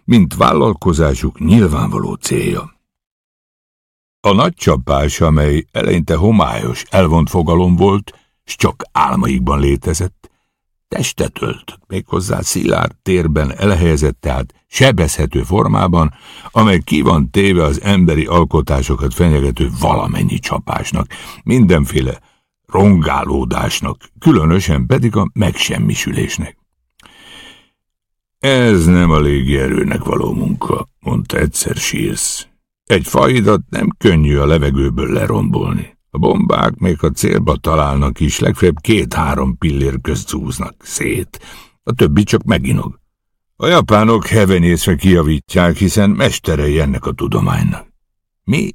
mint vállalkozásuk nyilvánvaló célja. A nagy csapás, amely eleinte homályos, elvont fogalom volt, s csak álmaikban létezett, testet öltött, méghozzá szilárd térben elhelyezett, tehát sebezhető formában, amely ki van téve az emberi alkotásokat fenyegető valamennyi csapásnak, mindenféle rongálódásnak, különösen pedig a megsemmisülésnek. Ez nem a légierőnek való munka, mondta egyszer Shears. Egy faidat nem könnyű a levegőből lerombolni. A bombák még a célba találnak is, legfeljebb két-három pillér közt zúznak szét, a többi csak meginog. A japánok hevenyészve kijavítják, hiszen mesterei ennek a tudománynak. Mi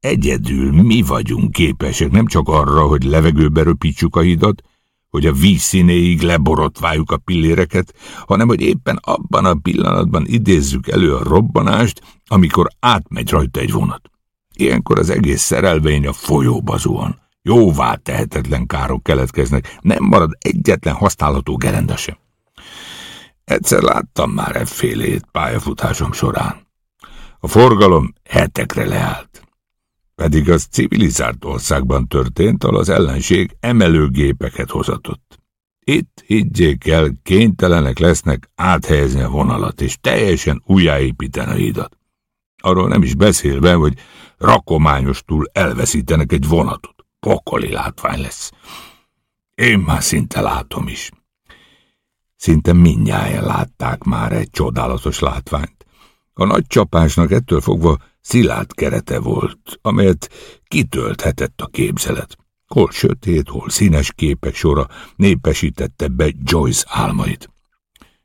egyedül mi vagyunk képesek nem csak arra, hogy levegőbe röpítsük a hidat, hogy a vízszínéig leborotváljuk a pilléreket, hanem hogy éppen abban a pillanatban idézzük elő a robbanást, amikor átmegy rajta egy vonat. Ilyenkor az egész szerelvény a folyóba zuhan. Jóvá tehetetlen károk keletkeznek, nem marad egyetlen használható gerenda sem. Egyszer láttam már effélét pályafutásom során. A forgalom hetekre leállt. Pedig az civilizált országban történt, ahol az ellenség emelőgépeket hozatott. Itt, higgyék el, kénytelenek lesznek áthelyezni a vonalat, és teljesen újjáépíteni a hidat. Arról nem is beszélve, hogy rakományostul elveszítenek egy vonatot. Pokoli látvány lesz. Én már szinte látom is. Szinte mindnyáján látták már egy csodálatos látványt. A nagy csapásnak ettől fogva szilárd kerete volt, amelyet kitölthetett a képzelet. Hol sötét, hol színes képek sora népesítette be Joyce álmait.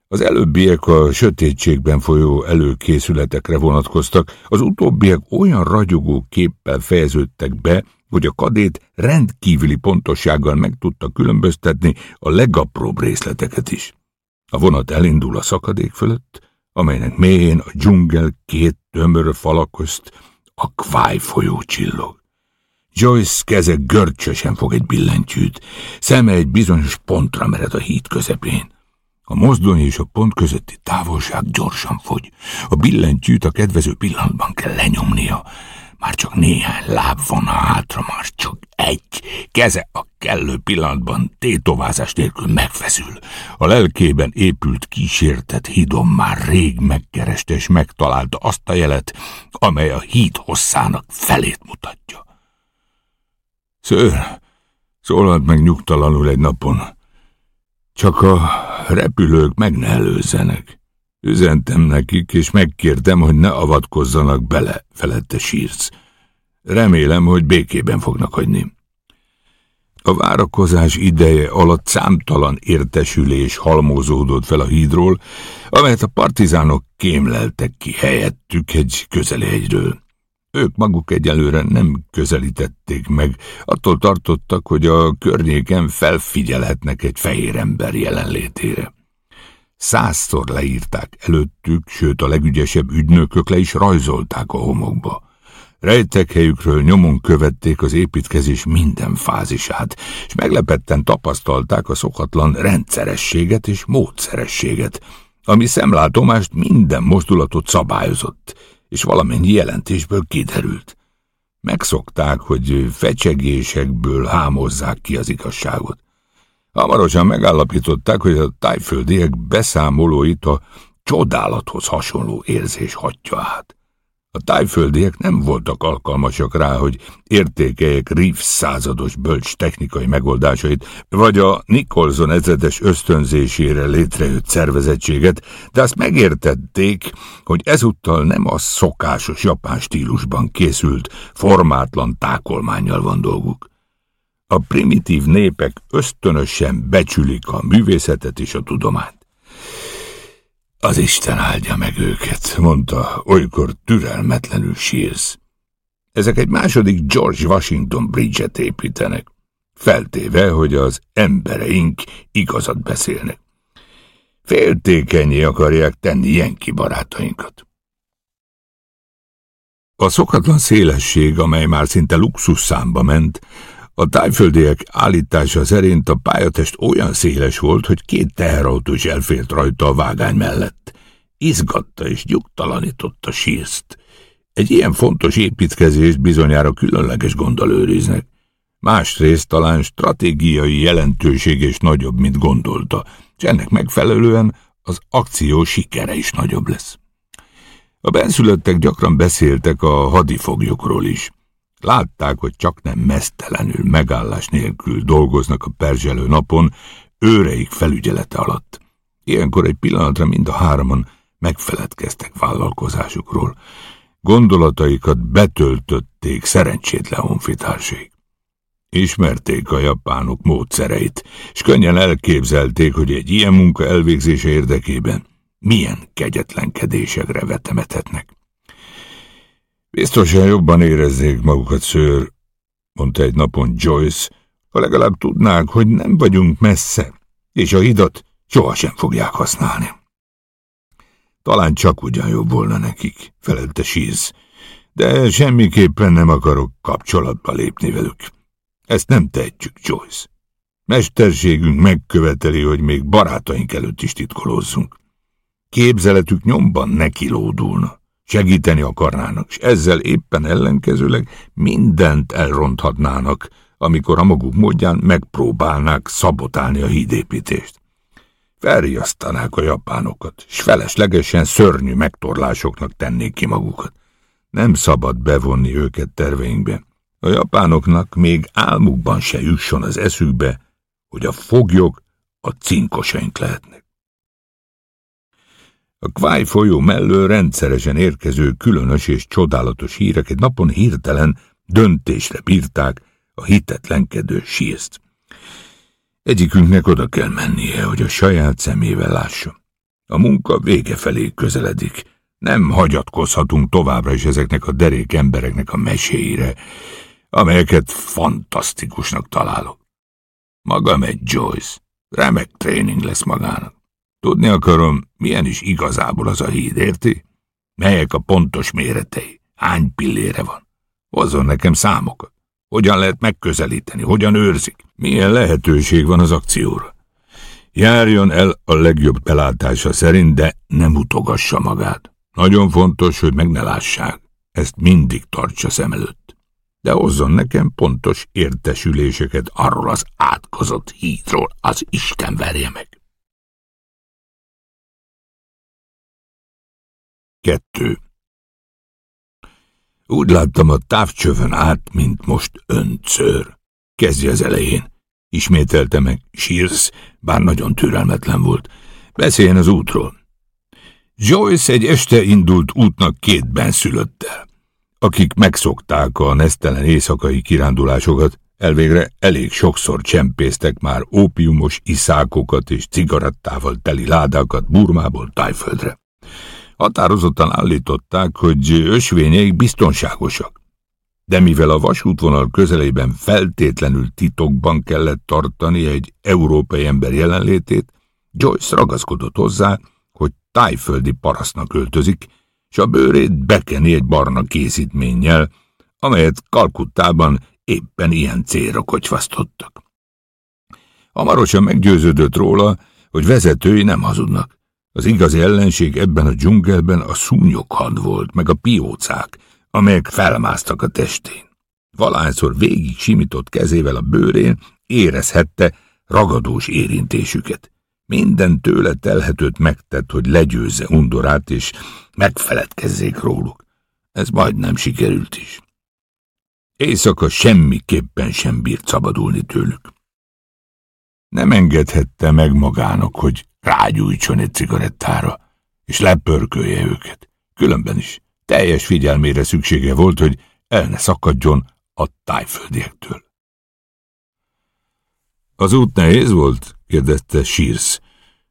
Az előbbiek a sötétségben folyó előkészületekre vonatkoztak, az utóbbiak olyan ragyogó képpel fejeződtek be, hogy a kadét rendkívüli pontossággal meg tudta különböztetni a legapróbb részleteket is. A vonat elindul a szakadék fölött, amelynek mélyén a dzsungel két tömör falak közt a kváj folyó csillog. Joyce keze görcsösen fog egy billentyűt, szeme egy bizonyos pontra mered a híd közepén. A mozdony és a pont közötti távolság gyorsan fogy. A billentyűt a kedvező pillanatban kell lenyomnia. Már csak néhány láb van a hátra, már csak egy. Keze a kellő pillanatban tétovázás nélkül megfeszül. A lelkében épült kísértett hídon már rég megkereste és megtalálta azt a jelet, amely a híd hosszának felét mutatja. Ször, szólalt meg nyugtalanul egy napon. Csak a repülők meg ne előzzenek. Üzentem nekik, és megkértem, hogy ne avatkozzanak bele, felette sírsz. Remélem, hogy békében fognak hagyni. A várakozás ideje alatt számtalan értesülés halmozódott fel a hídról, amelyet a partizánok kémleltek ki helyettük egy közeli hegyről. Ők maguk egyelőre nem közelítették meg, attól tartottak, hogy a környéken felfigyelhetnek egy fehér ember jelenlétére. Százszor leírták előttük, sőt a legügyesebb ügynökök le is rajzolták a homokba. Rejtek helyükről nyomon követték az építkezés minden fázisát, és meglepetten tapasztalták a szokatlan rendszerességet és módszerességet, ami szemlátomást minden mozdulatot szabályozott, és valamennyi jelentésből kiderült. Megszokták, hogy fecsegésekből hámozzák ki az igazságot. Hamarosan megállapították, hogy a tájföldiek beszámolóit a csodálathoz hasonló érzés hatja át. A tájföldiek nem voltak alkalmasak rá, hogy értékeljék Reeves százados bölcs technikai megoldásait, vagy a Nicholson ezredes ösztönzésére létrejött szervezettséget, de azt megértették, hogy ezúttal nem a szokásos japán stílusban készült, formátlan tákolmányjal van dolguk. A primitív népek ösztönösen becsülik a művészetet és a tudományt. Az Isten áldja meg őket, mondta, olykor türelmetlenül sírsz. Ezek egy második George Washington Bridge-et építenek, feltéve, hogy az embereink igazat beszélnek. Féltékenyé akarják tenni Jenki barátainkat. A szokatlan szélesség, amely már szinte luxus számba ment, a tájföldiek állítása szerint a pályatest olyan széles volt, hogy két teherautó is elfért rajta a vágány mellett. Izgatta és nyugtalanította sírszt. Egy ilyen fontos építkezést bizonyára különleges gondol őriznek. Másrészt talán stratégiai jelentőség és nagyobb, mint gondolta, és ennek megfelelően az akció sikere is nagyobb lesz. A benszülöttek gyakran beszéltek a hadifoglyokról is. Látták, hogy csak nem mesztelenül, megállás nélkül dolgoznak a perzselő napon, őreik felügyelete alatt. Ilyenkor egy pillanatra mind a hároman megfeledkeztek vállalkozásukról. Gondolataikat betöltötték szerencsétlen honfitárség. Ismerték a japánok módszereit, és könnyen elképzelték, hogy egy ilyen munka elvégzése érdekében milyen kegyetlenkedésekre vetemethetnek. Biztosan jobban érezzék magukat, szőr, mondta egy napon Joyce, ha legalább tudnák, hogy nem vagyunk messze, és a hidat sohasem fogják használni. Talán csak ugyan jobb volna nekik, felelte Shiz, de semmiképpen nem akarok kapcsolatba lépni velük. Ezt nem tehetjük, Joyce. Mesterségünk megköveteli, hogy még barátaink előtt is titkolózzunk. Képzeletük nyomban nekilódulna segíteni akarnának, és ezzel éppen ellenkezőleg mindent elronthatnának, amikor a maguk módján megpróbálnák szabotálni a hídépítést. Felriasztanák a japánokat, és feleslegesen szörnyű megtorlásoknak tennék ki magukat. Nem szabad bevonni őket terveinkbe. A japánoknak még álmukban se jusson az eszükbe, hogy a foglyok a cinkosaink lehetnek. A Kváj folyó mellől rendszeresen érkező különös és csodálatos hírek egy napon hirtelen döntésre bírták a hitetlenkedő sízt. Egyikünknek oda kell mennie, hogy a saját szemével lássa. A munka vége felé közeledik. Nem hagyatkozhatunk továbbra is ezeknek a derék embereknek a meséire, amelyeket fantasztikusnak találok. Maga megy Joyce. Remek tréning lesz magának. Tudni akarom, milyen is igazából az a híd, érti? Melyek a pontos méretei? Hány pillére van? Hozzon nekem számokat. Hogyan lehet megközelíteni? Hogyan őrzik? Milyen lehetőség van az akcióra? Járjon el a legjobb belátása szerint, de nem utogassa magát. Nagyon fontos, hogy meg ne lássák. Ezt mindig tartsa szem előtt. De hozzon nekem pontos értesüléseket arról az átkozott hídról, az Isten verje meg. Kettő. Úgy láttam a távcsövön át, mint most öncőr. Kezdje az elején. Ismételte meg Shears, bár nagyon türelmetlen volt. Beszéljen az útról. Joyce egy este indult útnak két benszülöttel. Akik megszokták a nesztelen éjszakai kirándulásokat, elvégre elég sokszor csempésztek már ópiumos iszákokat és cigarettával teli ládákat Burmából Tájföldre. Határozottan állították, hogy ösvényeik biztonságosak. De mivel a vasútvonal közelében feltétlenül titokban kellett tartani egy európai ember jelenlétét, Joyce ragaszkodott hozzá, hogy tájföldi parasznak öltözik, és a bőrét bekeni egy barna készítménnyel, amelyet Kalkuttában éppen ilyen célra kocsvasztottak. Hamarosan meggyőződött róla, hogy vezetői nem hazudnak. Az igazi ellenség ebben a dzsungelben a szúnyoghad volt, meg a piócák, amelyek felmásztak a testén. Valányszor végig simított kezével a bőrén, érezhette ragadós érintésüket. Minden tőle telhetőt megtett, hogy legyőzze undorát, és megfeledkezzék róluk. Ez majdnem sikerült is. Éjszaka semmiképpen sem bírt szabadulni tőlük. Nem engedhette meg magának, hogy rágyújtson egy cigarettára, és lepörkölje őket. Különben is teljes figyelmére szüksége volt, hogy el ne szakadjon a tájföldiektől. Az út nehéz volt? kérdezte Shears.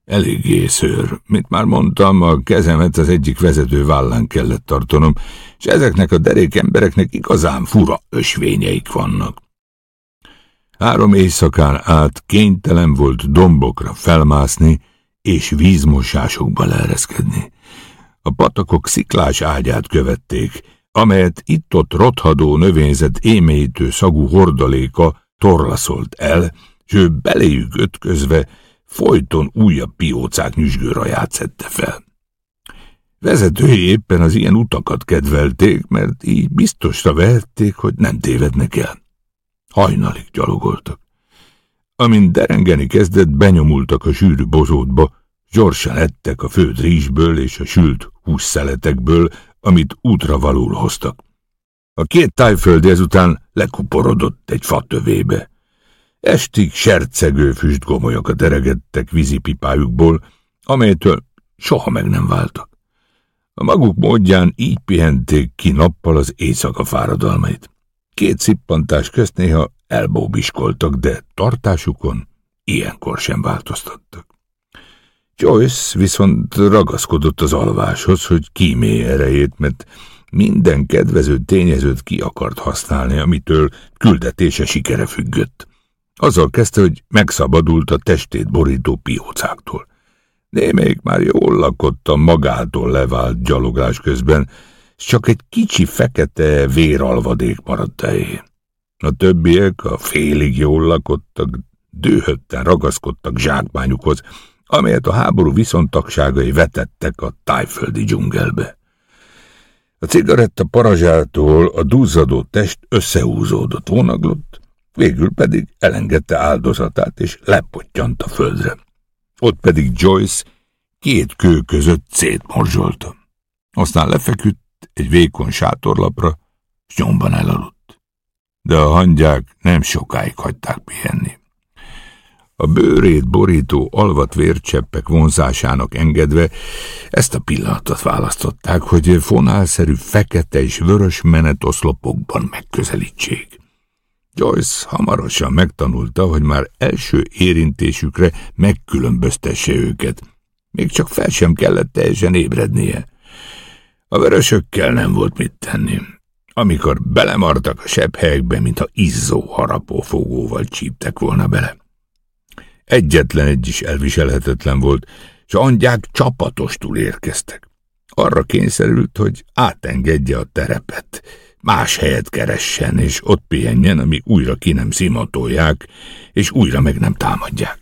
Eléggé szőr. Mint már mondtam, a kezemet az egyik vezető vállán kellett tartanom, és ezeknek a derék embereknek igazán fura ösvényeik vannak. Három éjszakán át kénytelen volt dombokra felmászni, és vízmosásokba leereszkedni. A patakok sziklás ágyát követték, amelyet itt-ott rothadó növényzet émélyítő szagú hordaléka torlaszolt el, s ő beléjük ötközve folyton újabb piócák nyüzsgő raját szedte fel. Vezetői éppen az ilyen utakat kedvelték, mert így biztosra vehették, hogy nem tévednek el. Hajnalig gyalogoltak. Amint derengeni kezdett, benyomultak a sűrű bozótba, gyorsan ettek a főd rizsből és a sült hússzeletekből, amit útra valóul hoztak. A két tájföldi ezután lekuporodott egy fatövébe. Estig sercegő füstgomolyokat eregettek vízipipájukból, amelytől soha meg nem váltak. A maguk módján így pihenték ki nappal az éjszaka fáradalmait. Két szippantás közt néha elbóbiskoltak, de tartásukon ilyenkor sem változtattak. Joyce viszont ragaszkodott az alváshoz, hogy kímélje erejét, mert minden kedvező tényezőt ki akart használni, amitől küldetése sikere függött. Azzal kezdte, hogy megszabadult a testét borító piócáktól. Némelyik már jól lakott a magától levált gyalogás közben, csak egy kicsi fekete véralvadék maradt helyén. A többiek, a félig jól lakottak, dőhötten ragaszkodtak zsákmányukhoz, amelyet a háború viszontagságai vetettek a tájföldi dzsungelbe. A cigaretta parazsától a duzzadó test összehúzódott, vonaglott, végül pedig elengedte áldozatát, és lepottyant a földre. Ott pedig Joyce két kő között szétmorzsolta. Aztán lefeküdt egy vékony sátorlapra, s nyomban elaludt. De a hangyák nem sokáig hagyták pihenni. A bőrét borító alvat vércseppek vonzásának engedve ezt a pillanatot választották, hogy fonálszerű fekete és vörös menetoszlopokban megközelítsék. Joyce hamarosan megtanulta, hogy már első érintésükre megkülönböztesse őket. Még csak fel sem kellett teljesen ébrednie. A vörösökkel nem volt mit tenni. Amikor belemartak a sebb helyekbe, mintha izzó harapófogóval csíptek volna bele. Egyetlen egy is elviselhetetlen volt, és a angyák csapatostul érkeztek. Arra kényszerült, hogy átengedje a terepet, más helyet keressen, és ott pihenjen, ami újra ki nem szimatolják, és újra meg nem támadják.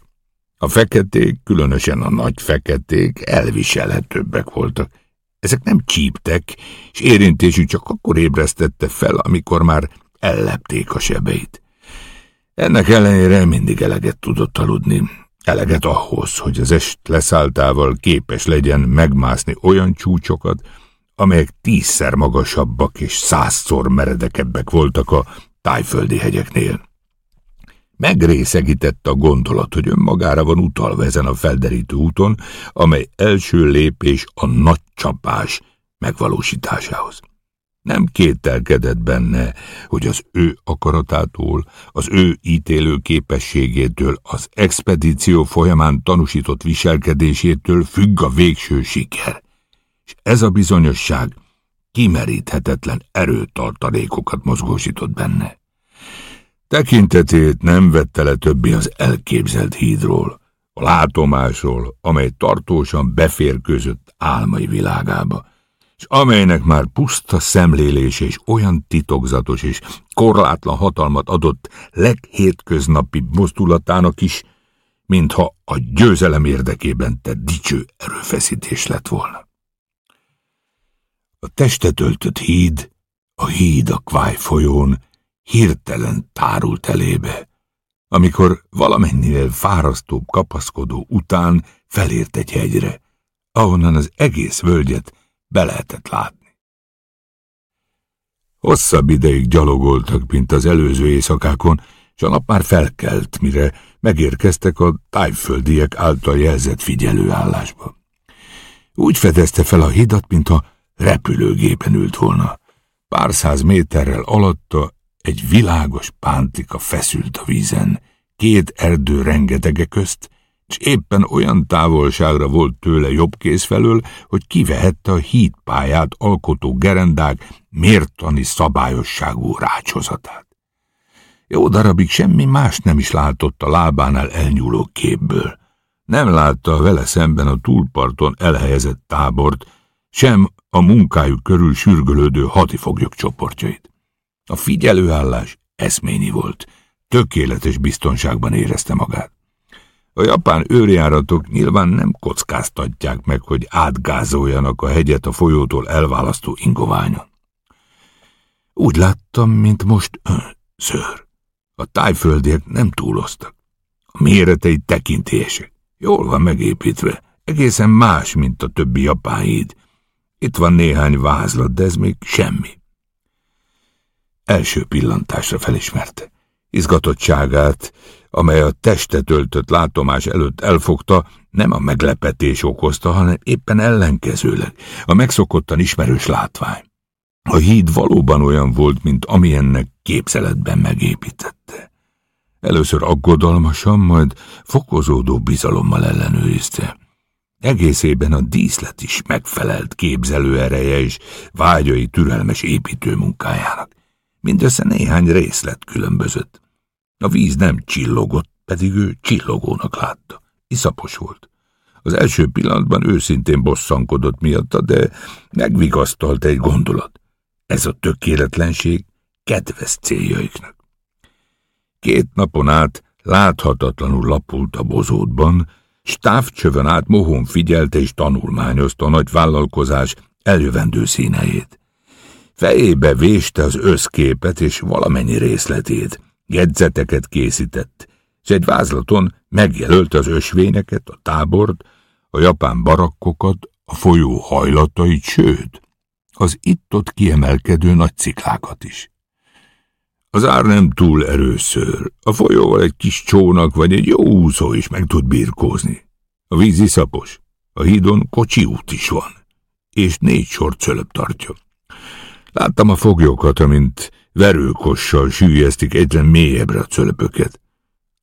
A feketék, különösen a nagy feketék elviselhetőbbek voltak. Ezek nem csíptek, és érintésük csak akkor ébresztette fel, amikor már ellepték a sebeit. Ennek ellenére mindig eleget tudott aludni, eleget ahhoz, hogy az est leszálltával képes legyen megmászni olyan csúcsokat, amelyek tízszer magasabbak és százszor meredekebbek voltak a tájföldi hegyeknél. Megrészegített a gondolat, hogy önmagára van utalva ezen a felderítő úton, amely első lépés a nagy csapás megvalósításához. Nem kételkedett benne, hogy az ő akaratától, az ő ítélő képességétől, az expedíció folyamán tanúsított viselkedésétől függ a végső siker. És ez a bizonyosság kimeríthetetlen erőtartalékokat mozgósított benne. Tekintetét nem vette le többi az elképzelt hídról, a látomásról, amely tartósan beférkőzött álmai világába, és amelynek már puszta szemlélése és olyan titokzatos és korlátlan hatalmat adott leghétköznapi mozdulatának is, mintha a győzelem érdekében tett dicső erőfeszítés lett volna. A testet öltött híd, a híd a Kváj folyón hirtelen tárult elébe, amikor valamennyivel fárasztóbb kapaszkodó után felért egy hegyre, ahonnan az egész völgyet be lehetett látni. Hosszabb ideig gyalogoltak, mint az előző éjszakákon, és a nap már felkelt, mire megérkeztek a tájföldiek által jelzett figyelőállásba. Úgy fedezte fel a hidat, mintha repülőgépen ült volna. Pár száz méterrel alatta egy világos pántika feszült a vízen, két erdő rengetege közt, és éppen olyan távolságra volt tőle jobb kéz felől, hogy kivehette a hídpályát alkotó gerendák mértani szabályosságú rácsozatát. Jó darabig semmi más nem is látott a lábánál elnyúló képből. Nem látta a vele szemben a túlparton elhelyezett tábort, sem a munkájuk körül sürgölődő hadifoglyok csoportjait. A figyelőállás eszményi volt, tökéletes biztonságban érezte magát. A japán őrjáratok nyilván nem kockáztatják meg, hogy átgázoljanak a hegyet a folyótól elválasztó ingoványon. Úgy láttam, mint most ön, ször. A tájföldiek nem túloztak. A méretei tekintélyesek. Jól van megépítve, egészen más, mint a többi japán híd. Itt van néhány vázlat, de ez még semmi. Első pillantásra felismerte. Izgatottságát, amely a testet öltött látomás előtt elfogta, nem a meglepetés okozta, hanem éppen ellenkezőleg, a megszokottan ismerős látvány. A híd valóban olyan volt, mint amilyennek képzeletben megépítette. Először aggodalmasan, majd fokozódó bizalommal ellenőrizte. Egészében a díszlet is megfelelt képzelő ereje és vágyai türelmes építő munkájának. Mindössze néhány részlet különbözött. A víz nem csillogott, pedig ő csillogónak látta. Iszapos volt. Az első pillanatban őszintén bosszankodott miatta, de megvigasztalt egy gondolat. Ez a tökéletlenség kedves céljaiknak. Két napon át láthatatlanul lapult a bozótban, s távcsövön át mohon figyelte és tanulmányozta a nagy vállalkozás eljövendő színeit. Fejébe véste az összképet és valamennyi részletét, jegyzeteket készített, és egy vázlaton megjelölte az ösvényeket, a tábort, a japán barakkokat, a folyó hajlatait, sőt, az itt-ott kiemelkedő nagy ciklákat is. Az ár nem túl erőször, a folyóval egy kis csónak vagy egy jó úszó is meg tud birkózni. A víz iszapos, a hídon kocsi út is van, és négy sor cölöp tartja. Láttam a foglyokat, amint verőkossal sűjeztik egyre mélyebbre a cölöpöket.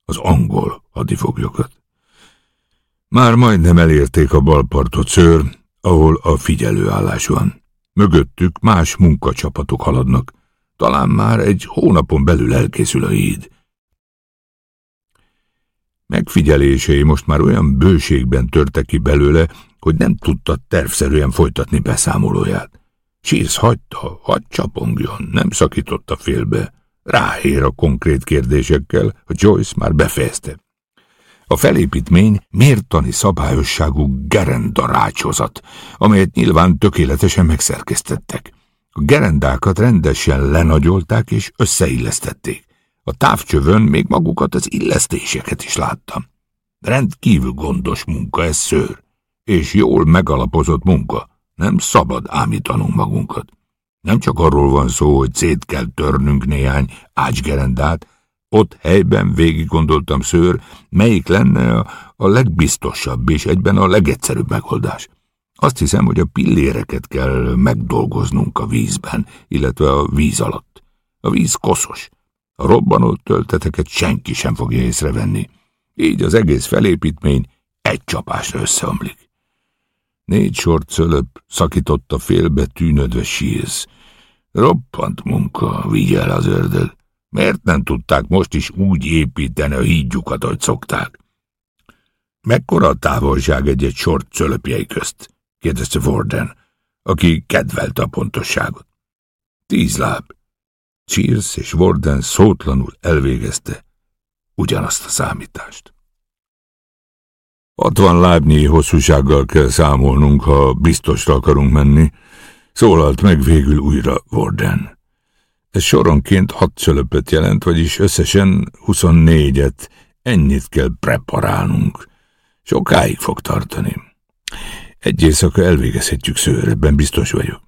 Az angol hadifoglyokat. Már majdnem elérték a balpartot szőr, ahol a figyelőállás van. Mögöttük más munkacsapatok haladnak. Talán már egy hónapon belül elkészül a híd. Megfigyelései most már olyan bőségben törtek ki belőle, hogy nem tudta tervszerűen folytatni beszámolóját. Sírsz hagyta, hagy csapongjon, nem szakította félbe. Ráér a konkrét kérdésekkel, a Joyce már befejezte. A felépítmény mértani szabályosságú gerendarácsozat, amelyet nyilván tökéletesen megszerkesztettek. A gerendákat rendesen lenagyolták és összeillesztették. A távcsövön még magukat az illesztéseket is láttam. Rendkívül gondos munka ez szőr, és jól megalapozott munka. Nem szabad ámítanunk magunkat. Nem csak arról van szó, hogy szét kell törnünk néhány ácsgerendát, ott helyben végig gondoltam szőr, melyik lenne a, a legbiztosabb és egyben a legegyszerűbb megoldás. Azt hiszem, hogy a pilléreket kell megdolgoznunk a vízben, illetve a víz alatt. A víz koszos. A robbanó tölteteket senki sem fogja észrevenni. Így az egész felépítmény egy csapásra összeomlik. Négy sort cölöp szakította félbe tűnödve síz. Roppant munka, vigyel az ördög. Miért nem tudták most is úgy építeni a hídjukat, ahogy szokták? Mekkora a távolság egy-egy sort cölöpjei közt? kérdezte Warden, aki kedvelte a pontosságot. Tíz láb. Cheers és Warden szótlanul elvégezte ugyanazt a számítást. Hatvan lábnyi hosszúsággal kell számolnunk, ha biztosra akarunk menni, szólalt meg végül újra Warden. Ez soronként hat cölöpöt jelent, vagyis összesen 24-et, ennyit kell preparálnunk. Sokáig fog tartani. Egy éjszaka elvégezhetjük szőr, ebben biztos vagyok.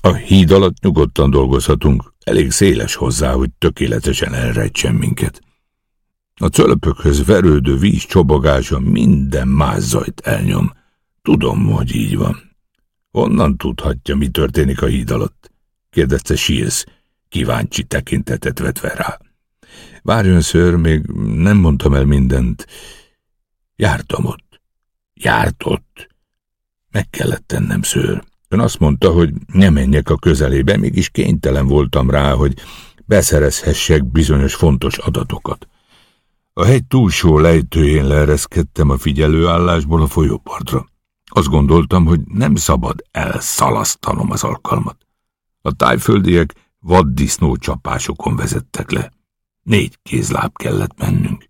A híd alatt nyugodtan dolgozhatunk, elég széles hozzá, hogy tökéletesen elrejtsen minket. A cölöpökhöz verődő víz csobogása minden más zajt elnyom. Tudom, hogy így van. Honnan tudhatja, mi történik a híd alatt? kérdezte Shields, kíváncsi tekintetet vetve rá. Várjon, ször, még nem mondtam el mindent. Jártam ott. Járt ott. Meg kellett tennem, szőr. Ön azt mondta, hogy ne menjek a közelébe, mégis kénytelen voltam rá, hogy beszerezhessek bizonyos fontos adatokat. A hegy túlsó lejtőjén leereszkedtem a figyelőállásból a folyópartra. Azt gondoltam, hogy nem szabad elszalasztanom az alkalmat. A tájföldiek vaddisznó csapásokon vezettek le. Négy kézláb kellett mennünk.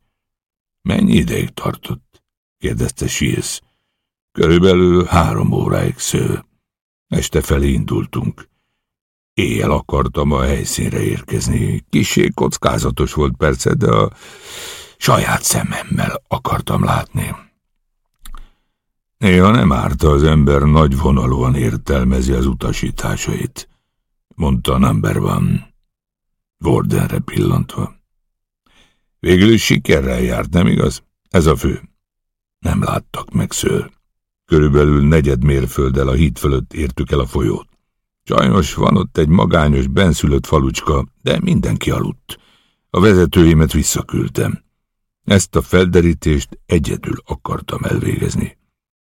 Mennyi ideig tartott? kérdezte Shields. Körülbelül három óráig sző. Este felé indultunk. Éjjel akartam a helyszínre érkezni. Kisé kockázatos volt persze, de a saját szememmel akartam látni. Néha nem árta az ember nagyvonalúan értelmezi az utasításait, mondta Number One, Wardenre pillantva. Végül is sikerrel járt, nem igaz? Ez a fő. Nem láttak meg szőr. Körülbelül negyed mérfölddel a híd fölött értük el a folyót. Sajnos van ott egy magányos, benszülött falucska, de mindenki aludt. A vezetőimet visszaküldtem. Ezt a felderítést egyedül akartam elvégezni.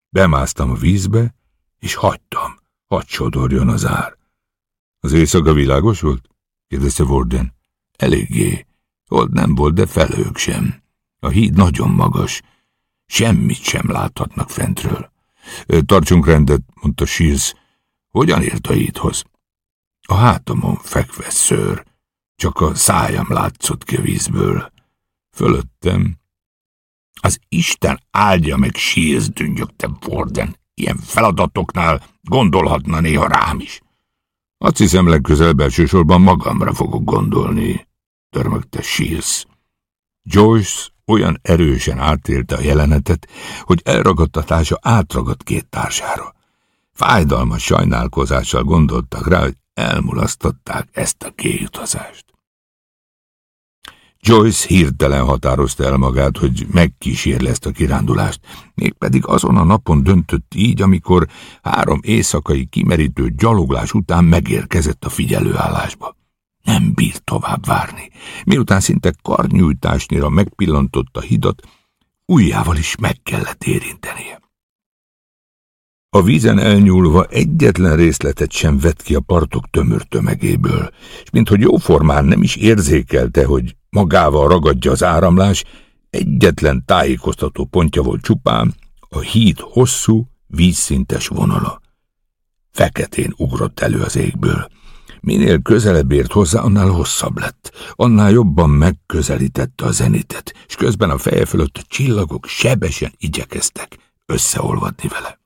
Bemásztam a vízbe, és hagytam, hadd sodorjon az ár. Az éjszaka világos volt? kérdezte Warden. Eléggé. Ott nem volt, de felők sem. A híd nagyon magas. Semmit sem láthatnak fentről. Tartsunk rendet, mondta Shields. Hogyan ért a hídhoz? A hátamon fekve szőr, csak a szájam látszott ki a vízből. Fölöttem. Az Isten áldja meg Shields, dünnyögte Warden. Ilyen feladatoknál gondolhatna néha rám is. Azt hiszem legközelebb elsősorban magamra fogok gondolni, törmögte Shields. Joyce olyan erősen átélte a jelenetet, hogy elragadtatása átragadt két társára. Fájdalmas sajnálkozással gondoltak rá, hogy elmulasztották ezt a kéjutazást. Joyce hirtelen határozta el magát, hogy megkísérle ezt a kirándulást, mégpedig azon a napon döntött így, amikor három éjszakai kimerítő gyaloglás után megérkezett a figyelőállásba. Nem bírt tovább várni. Miután szinte karnyújtásnyira megpillantotta hidat, ujjával is meg kellett érintenie. A vízen elnyúlva egyetlen részletet sem vett ki a partok tömör tömegéből, és minthogy jóformán nem is érzékelte, hogy magával ragadja az áramlás, egyetlen tájékoztató pontja volt csupán a híd hosszú, vízszintes vonala. Feketén ugrott elő az égből Minél közelebb ért hozzá, annál hosszabb lett, annál jobban megközelítette a zenitet, és közben a feje fölött a csillagok sebesen igyekeztek összeolvadni vele.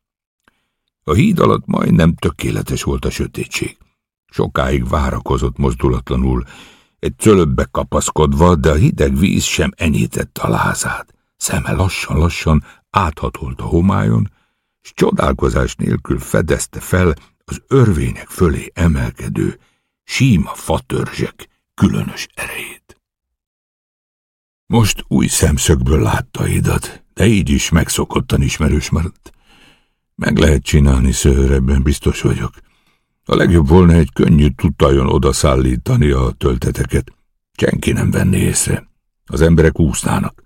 A híd alatt majdnem tökéletes volt a sötétség. Sokáig várakozott mozdulatlanul, egy cölöbbe kapaszkodva, de a hideg víz sem enyhítette a lázát. Szeme lassan-lassan áthatolt a homályon, s csodálkozás nélkül fedezte fel az örvények fölé emelkedő, síma fatörzsek különös erejét. Most új szemszögből látta Idat, de így is megszokottan ismerős maradt. Meg lehet csinálni szőrebben, biztos vagyok. A legjobb volna egy könnyű tutajon odaszállítani a tölteteket. Senki nem venné észre. Az emberek úsznának.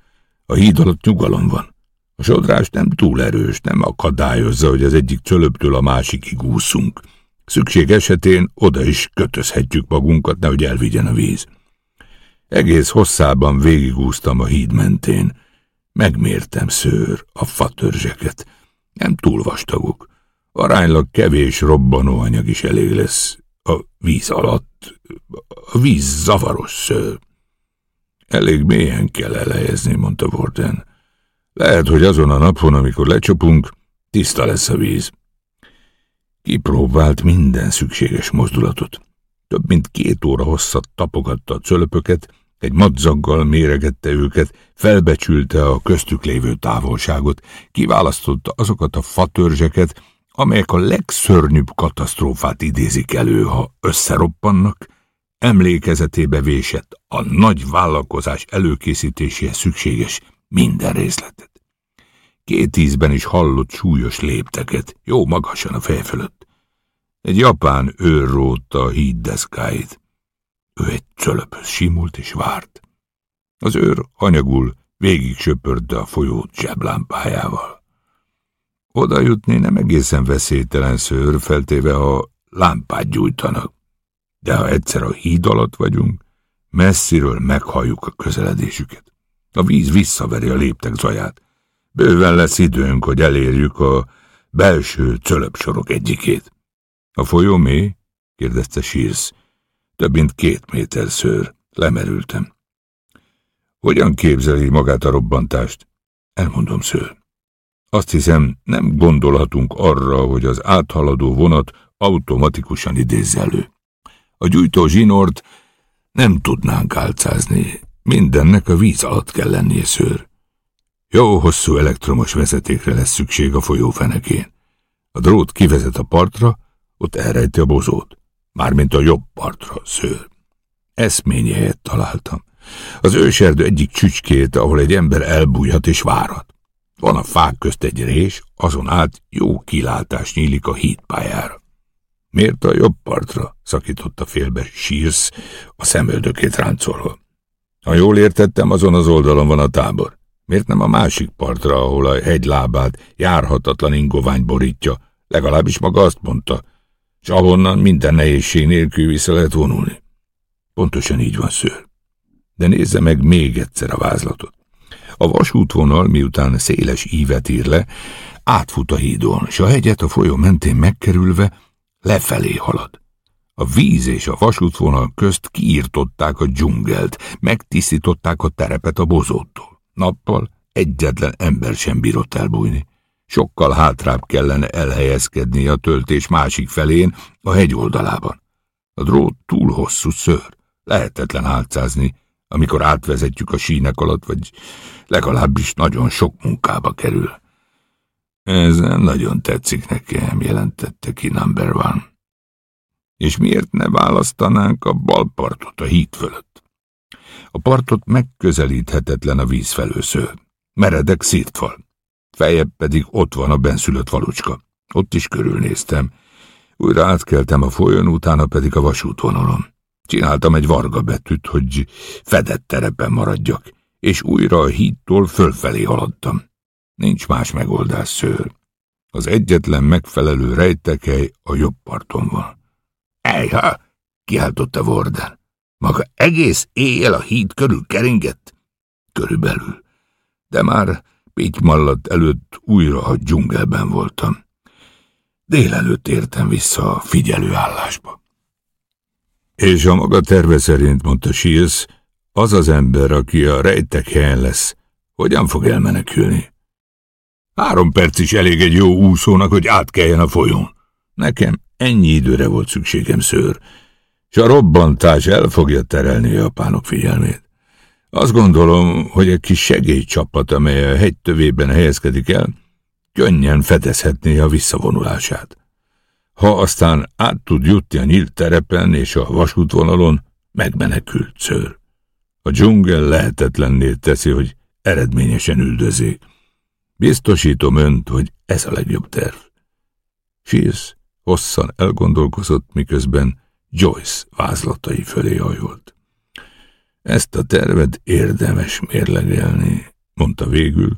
A híd alatt nyugalom van. A sodrás nem túl erős, nem akadályozza, hogy az egyik cölöptől a másikig úszunk. Szükség esetén oda is kötözhetjük magunkat, nehogy elvigyen a víz. Egész hosszában végigúztam a híd mentén. Megmértem szőr, a fatörzseket. Nem túl vastagok. Aránylag kevés robbanóanyag is elég lesz a víz alatt. A víz zavaros szőr. Elég mélyen kell elejezni, mondta Warden. Lehet, hogy azon a napon, amikor lecsapunk, tiszta lesz a víz. Kipróbált minden szükséges mozdulatot. Több mint két óra hosszat tapogatta a cölöpöket, egy madzaggal méregette őket, felbecsülte a köztük lévő távolságot, kiválasztotta azokat a fatörzseket, amelyek a legszörnyűbb katasztrófát idézik elő, ha összeroppannak, emlékezetébe vésett a nagy vállalkozás előkészítéséhez szükséges minden részletet. Két ízben is hallott súlyos lépteket, jó magasan a fej fölött. Egy japán őr rótta a híddeszkáit. Ő egy cölöphöz simult és várt. Az őr anyagul végig söpörte a folyót zseblámpájával. Oda jutni nem egészen veszélytelen szőr, feltéve, ha lámpát gyújtanak. De ha egyszer a híd alatt vagyunk, messziről meghalljuk a közeledésüket. A víz visszaveri a léptek zaját. Bőven lesz időnk, hogy elérjük a belső cölöpsorok egyikét. A folyó mély? kérdezte Sírsz. Több mint két méter szőr. Lemerültem. Hogyan képzeli magát a robbantást? Elmondom szőr. Azt hiszem, nem gondolhatunk arra, hogy az áthaladó vonat automatikusan idézze elő. A gyújtó zsinort nem tudnánk álcázni. Mindennek a víz alatt kell lennie szőr. Jó hosszú elektromos vezetékre lesz szükség a folyó fenekén. A drót kivezet a partra, ott elrejti a bozót. Mármint a jobb partra, szőr. Eszményi helyet találtam. Az őserdő egyik csücskét, ahol egy ember elbújhat és várhat. Van a fák közt egy rés, azon át jó kilátás nyílik a hídpályára. Miért a jobb partra? szakította félbe sírsz, a szemöldökét ráncolva. Ha jól értettem, azon az oldalon van a tábor. Miért nem a másik partra, ahol a hegy lábát járhatatlan ingovány borítja? Legalábbis maga azt mondta, és ahonnan minden nehézség nélkül vissza lehet vonulni. Pontosan így van, szőr. De nézze meg még egyszer a vázlatot. A vasútvonal, miután széles ívet ír le, átfut a hídon, s a hegyet a folyó mentén megkerülve lefelé halad. A víz és a vasútvonal közt kiírtották a dzsungelt, megtisztították a terepet a bozóttól. Nappal egyetlen ember sem bírott elbújni. Sokkal hátrább kellene elhelyezkedni a töltés másik felén, a hegy oldalában. A drót túl hosszú szőr, lehetetlen álcázni, amikor átvezetjük a sínek alatt, vagy legalábbis nagyon sok munkába kerül. Ez nagyon tetszik nekem, jelentette ki Number One. És miért ne választanánk a bal partot a híd fölött? A partot megközelíthetetlen a víz felősző. Meredek szírtfal. Fejebb pedig ott van a benszülött falucska. Ott is körülnéztem. Újra átkeltem a folyón, utána pedig a vasútvonalon. Csináltam egy varga betűt, hogy fedett terepen maradjak, és újra a hídtól fölfelé haladtam. Nincs más megoldás, szőr. Az egyetlen megfelelő rejtekely a jobb parton van. Ejha! kiáltotta Warden. Maga egész éjjel a híd körül keringett? Körülbelül. De már Pitymallat előtt újra a dzsungelben voltam. Délelőtt értem vissza a figyelőállásba. És a maga terve szerint, mondta Shields, az az ember, aki a rejtek helyen lesz, hogyan fog elmenekülni? Három perc is elég egy jó úszónak, hogy átkeljen a folyón. Nekem ennyi időre volt szükségem, szőr, és a robbantás el fogja terelni a japánok figyelmét. Azt gondolom, hogy egy kis segélycsapat, amely a hegy tövében helyezkedik el, könnyen fedezhetné a visszavonulását. Ha aztán át tud jutni a nyílt terepen és a vasútvonalon, megmenekült szőr. A dzsungel lehetetlenné teszi, hogy eredményesen üldözik. Biztosítom önt, hogy ez a legjobb terv. Shields hosszan elgondolkozott, miközben Joyce vázlatai fölé hajolt. Ezt a tervet érdemes mérlegelni, mondta végül,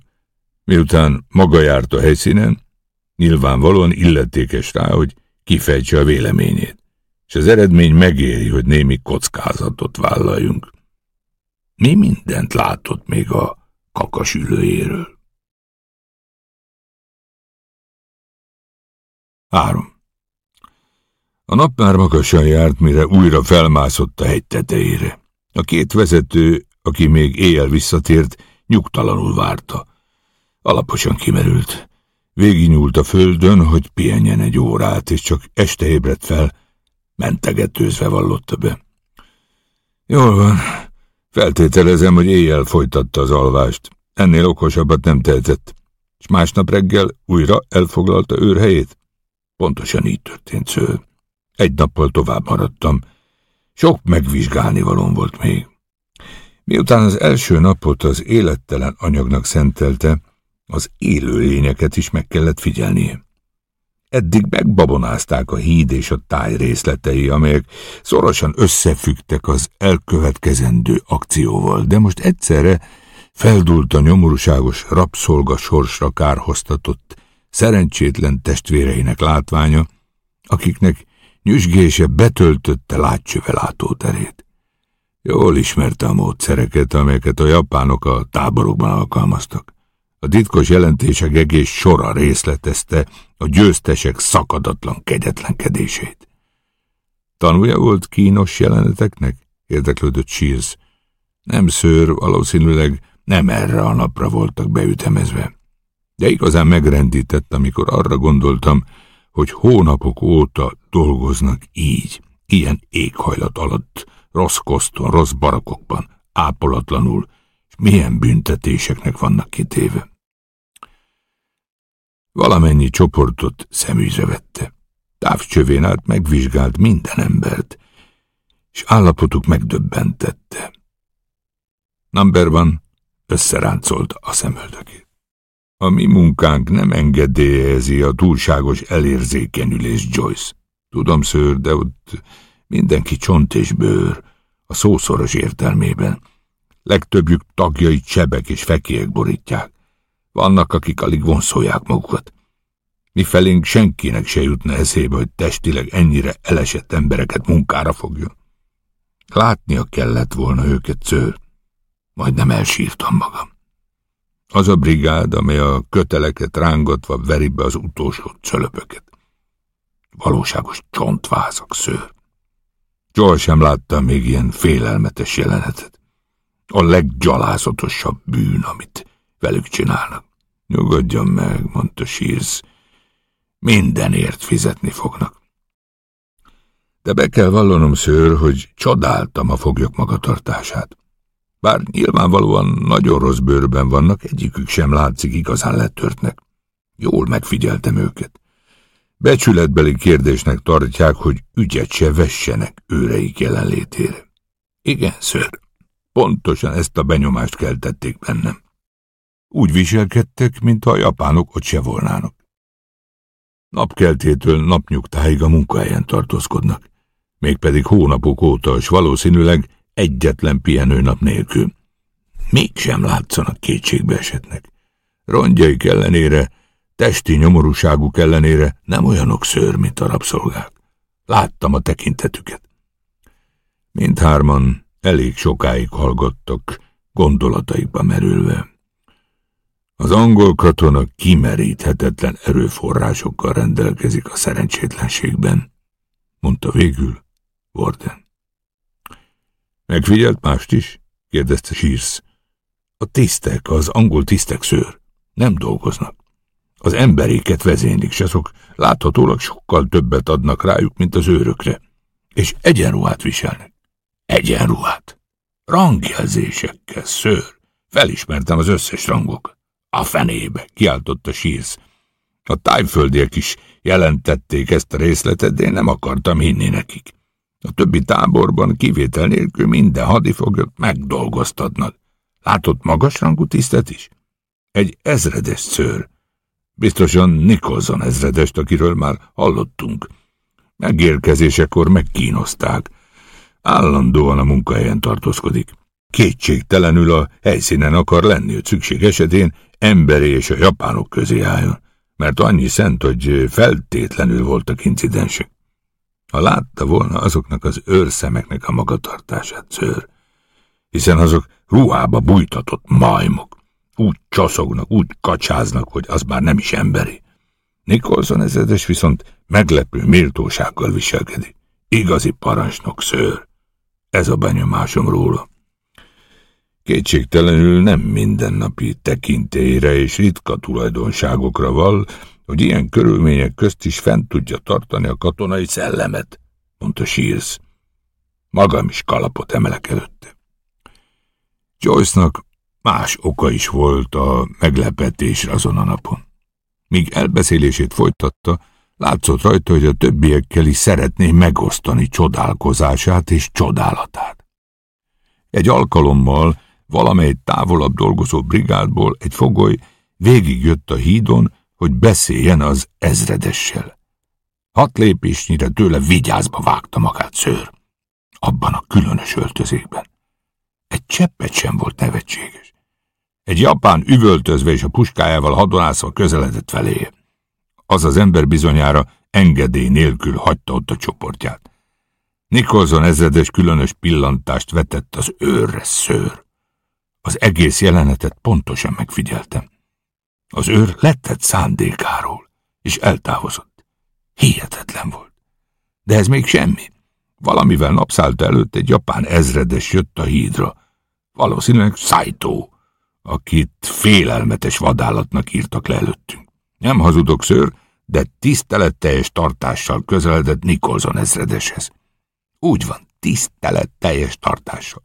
miután maga járt a helyszínen, nyilvánvalóan illetékes rá, hogy kifejtse a véleményét, és az eredmény megéri, hogy némi kockázatot vállaljunk. Mi mindent látott még a kakasülőjéről? 3. A nap már magasan járt, mire újra felmászott a hegy tetejére. A két vezető, aki még éjjel visszatért, nyugtalanul várta. Alaposan kimerült. Végignyúlt a földön, hogy pihenjen egy órát, és csak este ébredt fel, mentegetőzve vallotta be. Jól van, feltételezem, hogy éjjel folytatta az alvást. Ennél okosabbat nem tehetett. És másnap reggel újra elfoglalta őrhelyét? Pontosan így történt sző. Egy nappal tovább maradtam. Sok megvizsgálni valóm volt még. Miután az első napot az élettelen anyagnak szentelte, az élő lényeket is meg kellett figyelnie. Eddig megbabonázták a híd és a táj részletei, amelyek szorosan összefügtek az elkövetkezendő akcióval, de most egyszerre feldult a nyomorúságos rabszolga sorsra kárhoztatott szerencsétlen testvéreinek látványa, akiknek nyüzsgése betöltötte látcsöve látóterét. Jól ismerte a módszereket, amelyeket a japánok a táborokban alkalmaztak. A titkos jelentések egész sora részletezte a győztesek szakadatlan kegyetlenkedését. Tanulja volt kínos jeleneteknek? érdeklődött Shears. Nem szőr, valószínűleg nem erre a napra voltak beütemezve. De igazán megrendített, amikor arra gondoltam, hogy hónapok óta dolgoznak így, ilyen éghajlat alatt, rossz koszton, rossz barakokban, ápolatlanul, és milyen büntetéseknek vannak kitéve. Valamennyi csoportot szemügyre vette. Távcsövén át megvizsgált minden embert, és állapotuk megdöbbentette. Number van összeráncolt a szemöldökét. A mi munkánk nem engedélyezi a túlságos elérzékenyülés, Joyce. Tudom, szőr, de ott mindenki csont és bőr, a szószoros értelmében. Legtöbbjük tagjai csebek és fekélyek borítják. Vannak, akik alig vonszolják magukat. Mi felénk senkinek se jutna eszébe, hogy testileg ennyire elesett embereket munkára fogjon. Látnia kellett volna őket, szőr. Majdnem elsírtam magam. Az a brigád, amely a köteleket rángatva veri be az utolsó cölöpöket. Valóságos csontvázak szőr. Soha sem láttam még ilyen félelmetes jelenetet. A leggyalázatosabb bűn, amit velük csinálnak. Nyugodjon meg, mondta Shears. Mindenért fizetni fognak. De be kell vallanom, szőr, hogy csodáltam a foglyok magatartását. Bár nyilvánvalóan nagyon rossz bőrben vannak, egyikük sem látszik igazán letörtnek. Jól megfigyeltem őket. Becsületbeli kérdésnek tartják, hogy ügyet se vessenek őreik jelenlétére. Igen, ször, pontosan ezt a benyomást keltették bennem. Úgy viselkedtek, mintha a japánok ott se volnának. Napkeltétől napnyugtáig a munkahelyen tartózkodnak, mégpedig hónapok óta, és valószínűleg egyetlen pihenőnap nélkül. Mégsem látszanak kétségbe esetnek. Rongyaik ellenére, testi nyomorúságuk ellenére nem olyanok szőr, mint a rabszolgák. Láttam a tekintetüket. Mindhárman elég sokáig hallgattak, gondolataikba merülve. Az angol katona kimeríthetetlen erőforrásokkal rendelkezik a szerencsétlenségben, mondta végül Warden. Megfigyelt mást is? kérdezte Shears. A tisztek, az angol tisztek szőr. Nem dolgoznak. Az emberéket vezénylik, s azok láthatólag sokkal többet adnak rájuk, mint az őrökre. És egyenruhát viselnek. Egyenruhát. Rangjelzésekkel, szőr. Felismertem az összes rangokat. A fenébe, kiáltotta Shears. A tájföldiek is jelentették ezt a részletet, de én nem akartam hinni nekik. A többi táborban kivétel nélkül minden hadifoglyot megdolgoztatnak. Látott magasrangú tisztet is? Egy ezredes szőr. Biztosan Nikolson ezredest, akiről már hallottunk. Megérkezésekor megkínozták. Állandóan a munkahelyen tartózkodik. Kétségtelenül a helyszínen akar lenni, hogy szükség esetén emberi és a japánok közé álljon, mert annyi szent, hogy feltétlenül voltak incidensek. Ha látta volna azoknak az őrszemeknek a magatartását, szőr, hiszen azok ruhába bújtatott majmok, úgy csaszognak, úgy kacsáznak, hogy az már nem is emberi. Nikolson ezredes viszont meglepő méltósággal viselkedik. Igazi parancsnok szőr. Ez a benyomásom róla. Kétségtelenül nem mindennapi tekintélyre és ritka tulajdonságokra val, hogy ilyen körülmények közt is fent tudja tartani a katonai szellemet, mondta Shears. Magam is kalapot emelek előtte. Joyce-nak más oka is volt a meglepetésre azon a napon. Míg elbeszélését folytatta, látszott rajta, hogy a többiekkel is szeretné megosztani csodálkozását és csodálatát. Egy alkalommal valamely távolabb dolgozó brigádból egy fogoly végigjött a hídon, hogy beszéljen az ezredessel. Hat lépésnyire tőle vigyázba vágta magát szőr, abban a különös öltözékben. Egy cseppet sem volt nevetséges. Egy japán üvöltözve és a puskájával hadonászva közeledett feléje. Az az ember bizonyára engedély nélkül hagyta ott a csoportját. Nikolson ezredes különös pillantást vetett az őrre szőr. Az egész jelenetet pontosan megfigyeltem. Az őr letett szándékáról, és eltávozott. Hihetetlen volt. De ez még semmi. Valamivel napszállt előtt egy japán ezredes jött a hídra. Valószínűleg Saito, akit félelmetes vadállatnak írtak le előttünk. Nem hazudok, szőr, de tiszteletteljes tartással közeledett Nikolson ezredeshez. Úgy van, tiszteletteljes tartással.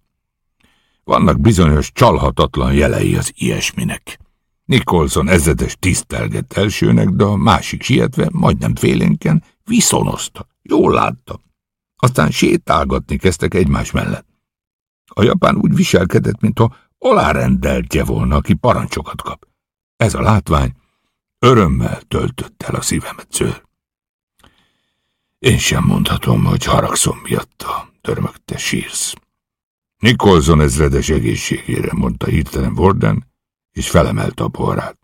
Vannak bizonyos csalhatatlan jelei az ilyesminek. Nikolson ezredes tisztelgett elsőnek, de a másik sietve, majdnem félénken, viszonozta. Jól látta. Aztán sétálgatni kezdtek egymás mellett. A japán úgy viselkedett, mintha alárendeltje volna, aki parancsokat kap. Ez a látvány örömmel töltött el a szívemet szőr. Én sem mondhatom, hogy haragszom miatta, törmögte sírsz. Nikolson ezredes egészségére, mondta hirtelen Warden, és felemelte a porrát.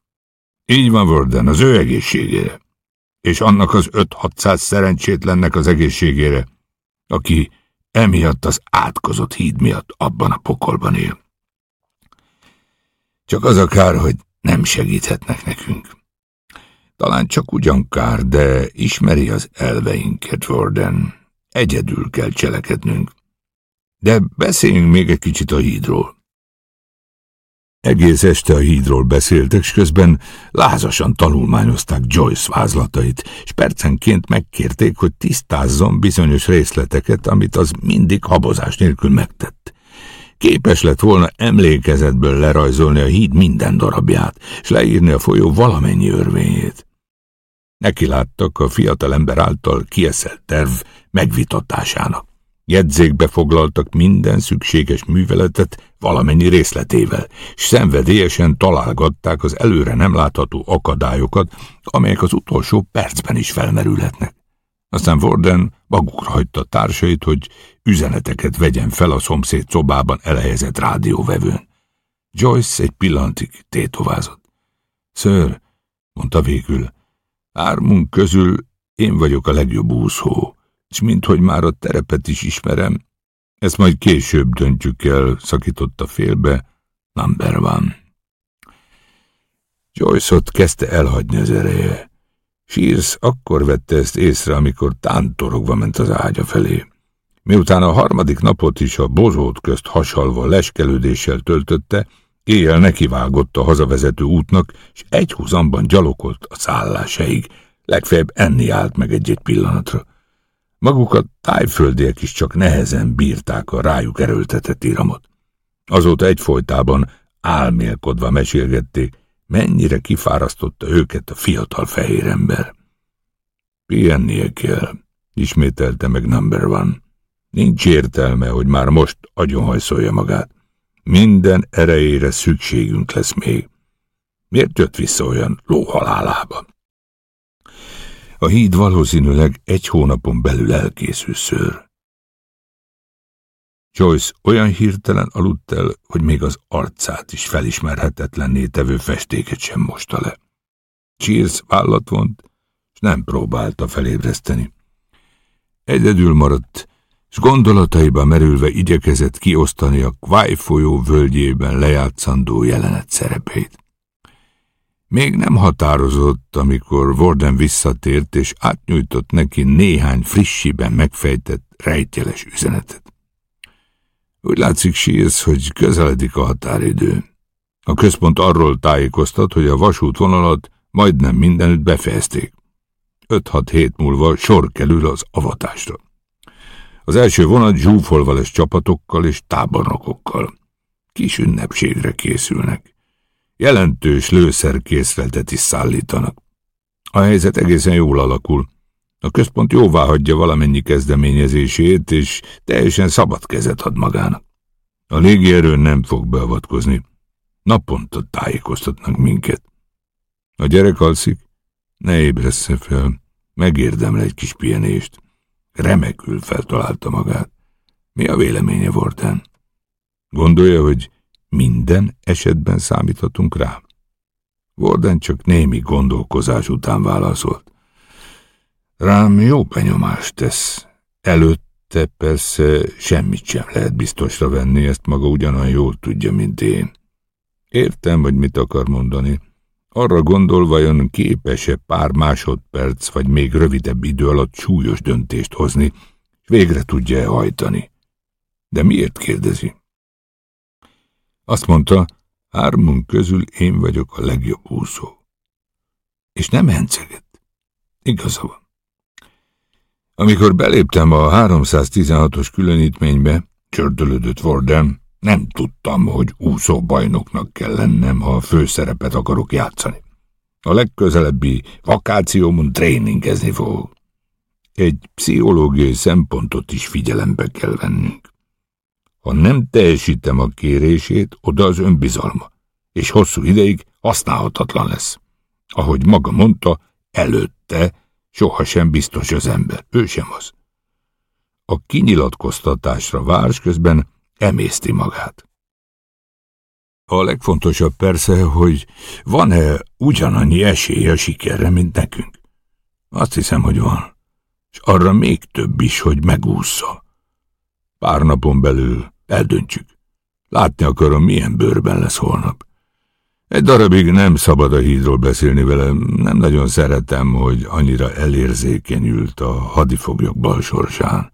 Így van, Warden, az ő egészségére, és annak az öt-hatszáz szerencsétlennek az egészségére, aki emiatt az átkozott híd miatt abban a pokolban él. Csak az a kár, hogy nem segíthetnek nekünk. Talán csak ugyan kár, de ismeri az elveinket, Warden. Egyedül kell cselekednünk. De beszéljünk még egy kicsit a hídról. Egész este a hídról beszéltek, és közben lázasan tanulmányozták Joyce vázlatait, és percenként megkérték, hogy tisztázzon bizonyos részleteket, amit az mindig habozás nélkül megtett. Képes lett volna emlékezetből lerajzolni a híd minden darabját, és leírni a folyó valamennyi örvényét. Neki láttak a fiatalember által kieszelt terv megvitatásának. Jegyzékbe foglaltak minden szükséges műveletet valamennyi részletével, és szenvedélyesen találgatták az előre nem látható akadályokat, amelyek az utolsó percben is felmerülhetnek. Aztán Warden magukra hagyta társait, hogy üzeneteket vegyen fel a szomszéd szobában elhelyezett rádióvevőn. Joyce egy pillantig tétovázott. Ször, mondta végül, ármunk közül én vagyok a legjobb úszó és minthogy már a terepet is ismerem, ezt majd később döntjük el, szakította félbe, number one. Joyce-ot kezdte elhagyni az ereje. Shears akkor vette ezt észre, amikor tántorogva ment az ágya felé. Miután a harmadik napot is a bozót közt hasalva leskelődéssel töltötte, éjjel nekivágott a hazavezető útnak, és egy húzamban gyalogolt a szállásaig, legfeljebb enni állt meg egy-egy pillanatra. Magukat tájföldiek is csak nehezen bírták a rájuk erőltetett iramot. Azóta egyfolytában álmélkodva mesélgették, mennyire kifárasztotta őket a fiatal fehér ember. Pihennie kell, ismételte meg number one. Nincs értelme, hogy már most agyonhajszolja magát. Minden erejére szükségünk lesz még. Miért jött vissza olyan lóhalálába? A híd valószínűleg egy hónapon belül elkészül szőr. Joyce olyan hirtelen aludt el, hogy még az arcát is felismerhetetlenné tevő festéket sem mosta le. Cheers vállat vont, és nem próbálta felébreszteni. Egyedül maradt, és gondolataiba merülve igyekezett kiosztani a Kváj folyó völgyében lejátszandó jelenet szerepeit. Még nem határozott, amikor Warden visszatért, és átnyújtott neki néhány frissiben megfejtett, rejtjeles üzenetet. Úgy látszik, Shears, hogy közeledik a határidő. A központ arról tájékoztat, hogy a vasútvonalat majdnem mindenütt befejezték. 5-6 hét múlva sor kerül az avatásra. Az első vonat zsúfolva lesz csapatokkal és tábornokokkal. Kis ünnepségre készülnek. Jelentős lőszerkészletet is szállítanak. A helyzet egészen jól alakul. A központ jóvá hagyja valamennyi kezdeményezését, és teljesen szabad kezet ad magának. A légierő nem fog beavatkozni. Naponta tájékoztatnak minket. A gyerek alszik? Ne ébressze fel. Megérdemel egy kis pihenést. Remekül feltalálta magát. Mi a véleménye, Vorten? Gondolja, hogy minden esetben számíthatunk rá? Warden csak némi gondolkozás után válaszolt. Rám jó benyomást tesz. Előtte persze semmit sem lehet biztosra venni, ezt maga ugyanolyan jól tudja, mint én. Értem, hogy mit akar mondani. Arra gondol, vajon képes-e pár másodperc, vagy még rövidebb idő alatt súlyos döntést hozni, és végre tudja-e hajtani. De miért kérdezi? Azt mondta, hármunk közül én vagyok a legjobb úszó. És nem hencegett. Igaza van. Amikor beléptem a 316-os különítménybe, csördölődött Warden, nem tudtam, hogy úszó bajnoknak kell lennem, ha a főszerepet akarok játszani. A legközelebbi vakációmon tréningezni fogok. Egy pszichológiai szempontot is figyelembe kell vennünk. Ha nem teljesítem a kérését, oda az önbizalma, és hosszú ideig használhatatlan lesz. Ahogy maga mondta, előtte sohasem biztos az ember, ő sem az. A kinyilatkoztatásra várs közben emészti magát. A legfontosabb persze, hogy van-e ugyanannyi esély a sikerre, mint nekünk. Azt hiszem, hogy van. És arra még több is, hogy megúszza. Pár napon belül eldöntjük. Látni akarom, milyen bőrben lesz holnap. Egy darabig nem szabad a hídról beszélni vele, nem nagyon szeretem, hogy annyira elérzékenyült a hadifoglyok balsorsán.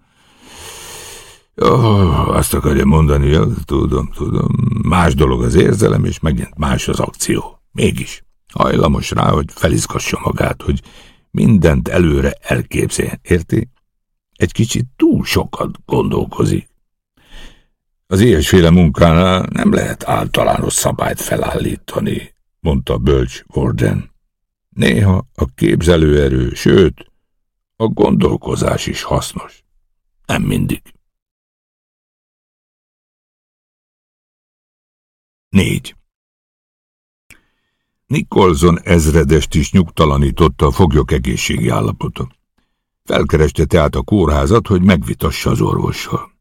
Oh, azt akarja mondani, ja, tudom, tudom. Más dolog az érzelem, és megint más az akció. Mégis hajlamos rá, hogy felizgassa magát, hogy mindent előre elképzeljen, érti? Egy kicsit túl sokat gondolkozik. Az ilyesféle munkánál nem lehet általános szabályt felállítani, mondta Bölcs Warden. Néha a képzelőerő, sőt, a gondolkozás is hasznos. Nem mindig. Négy. Nikolson ezredest is nyugtalanította a foglyok egészségi állapota. Felkereste tehát a kórházat, hogy megvitassa az orvossal.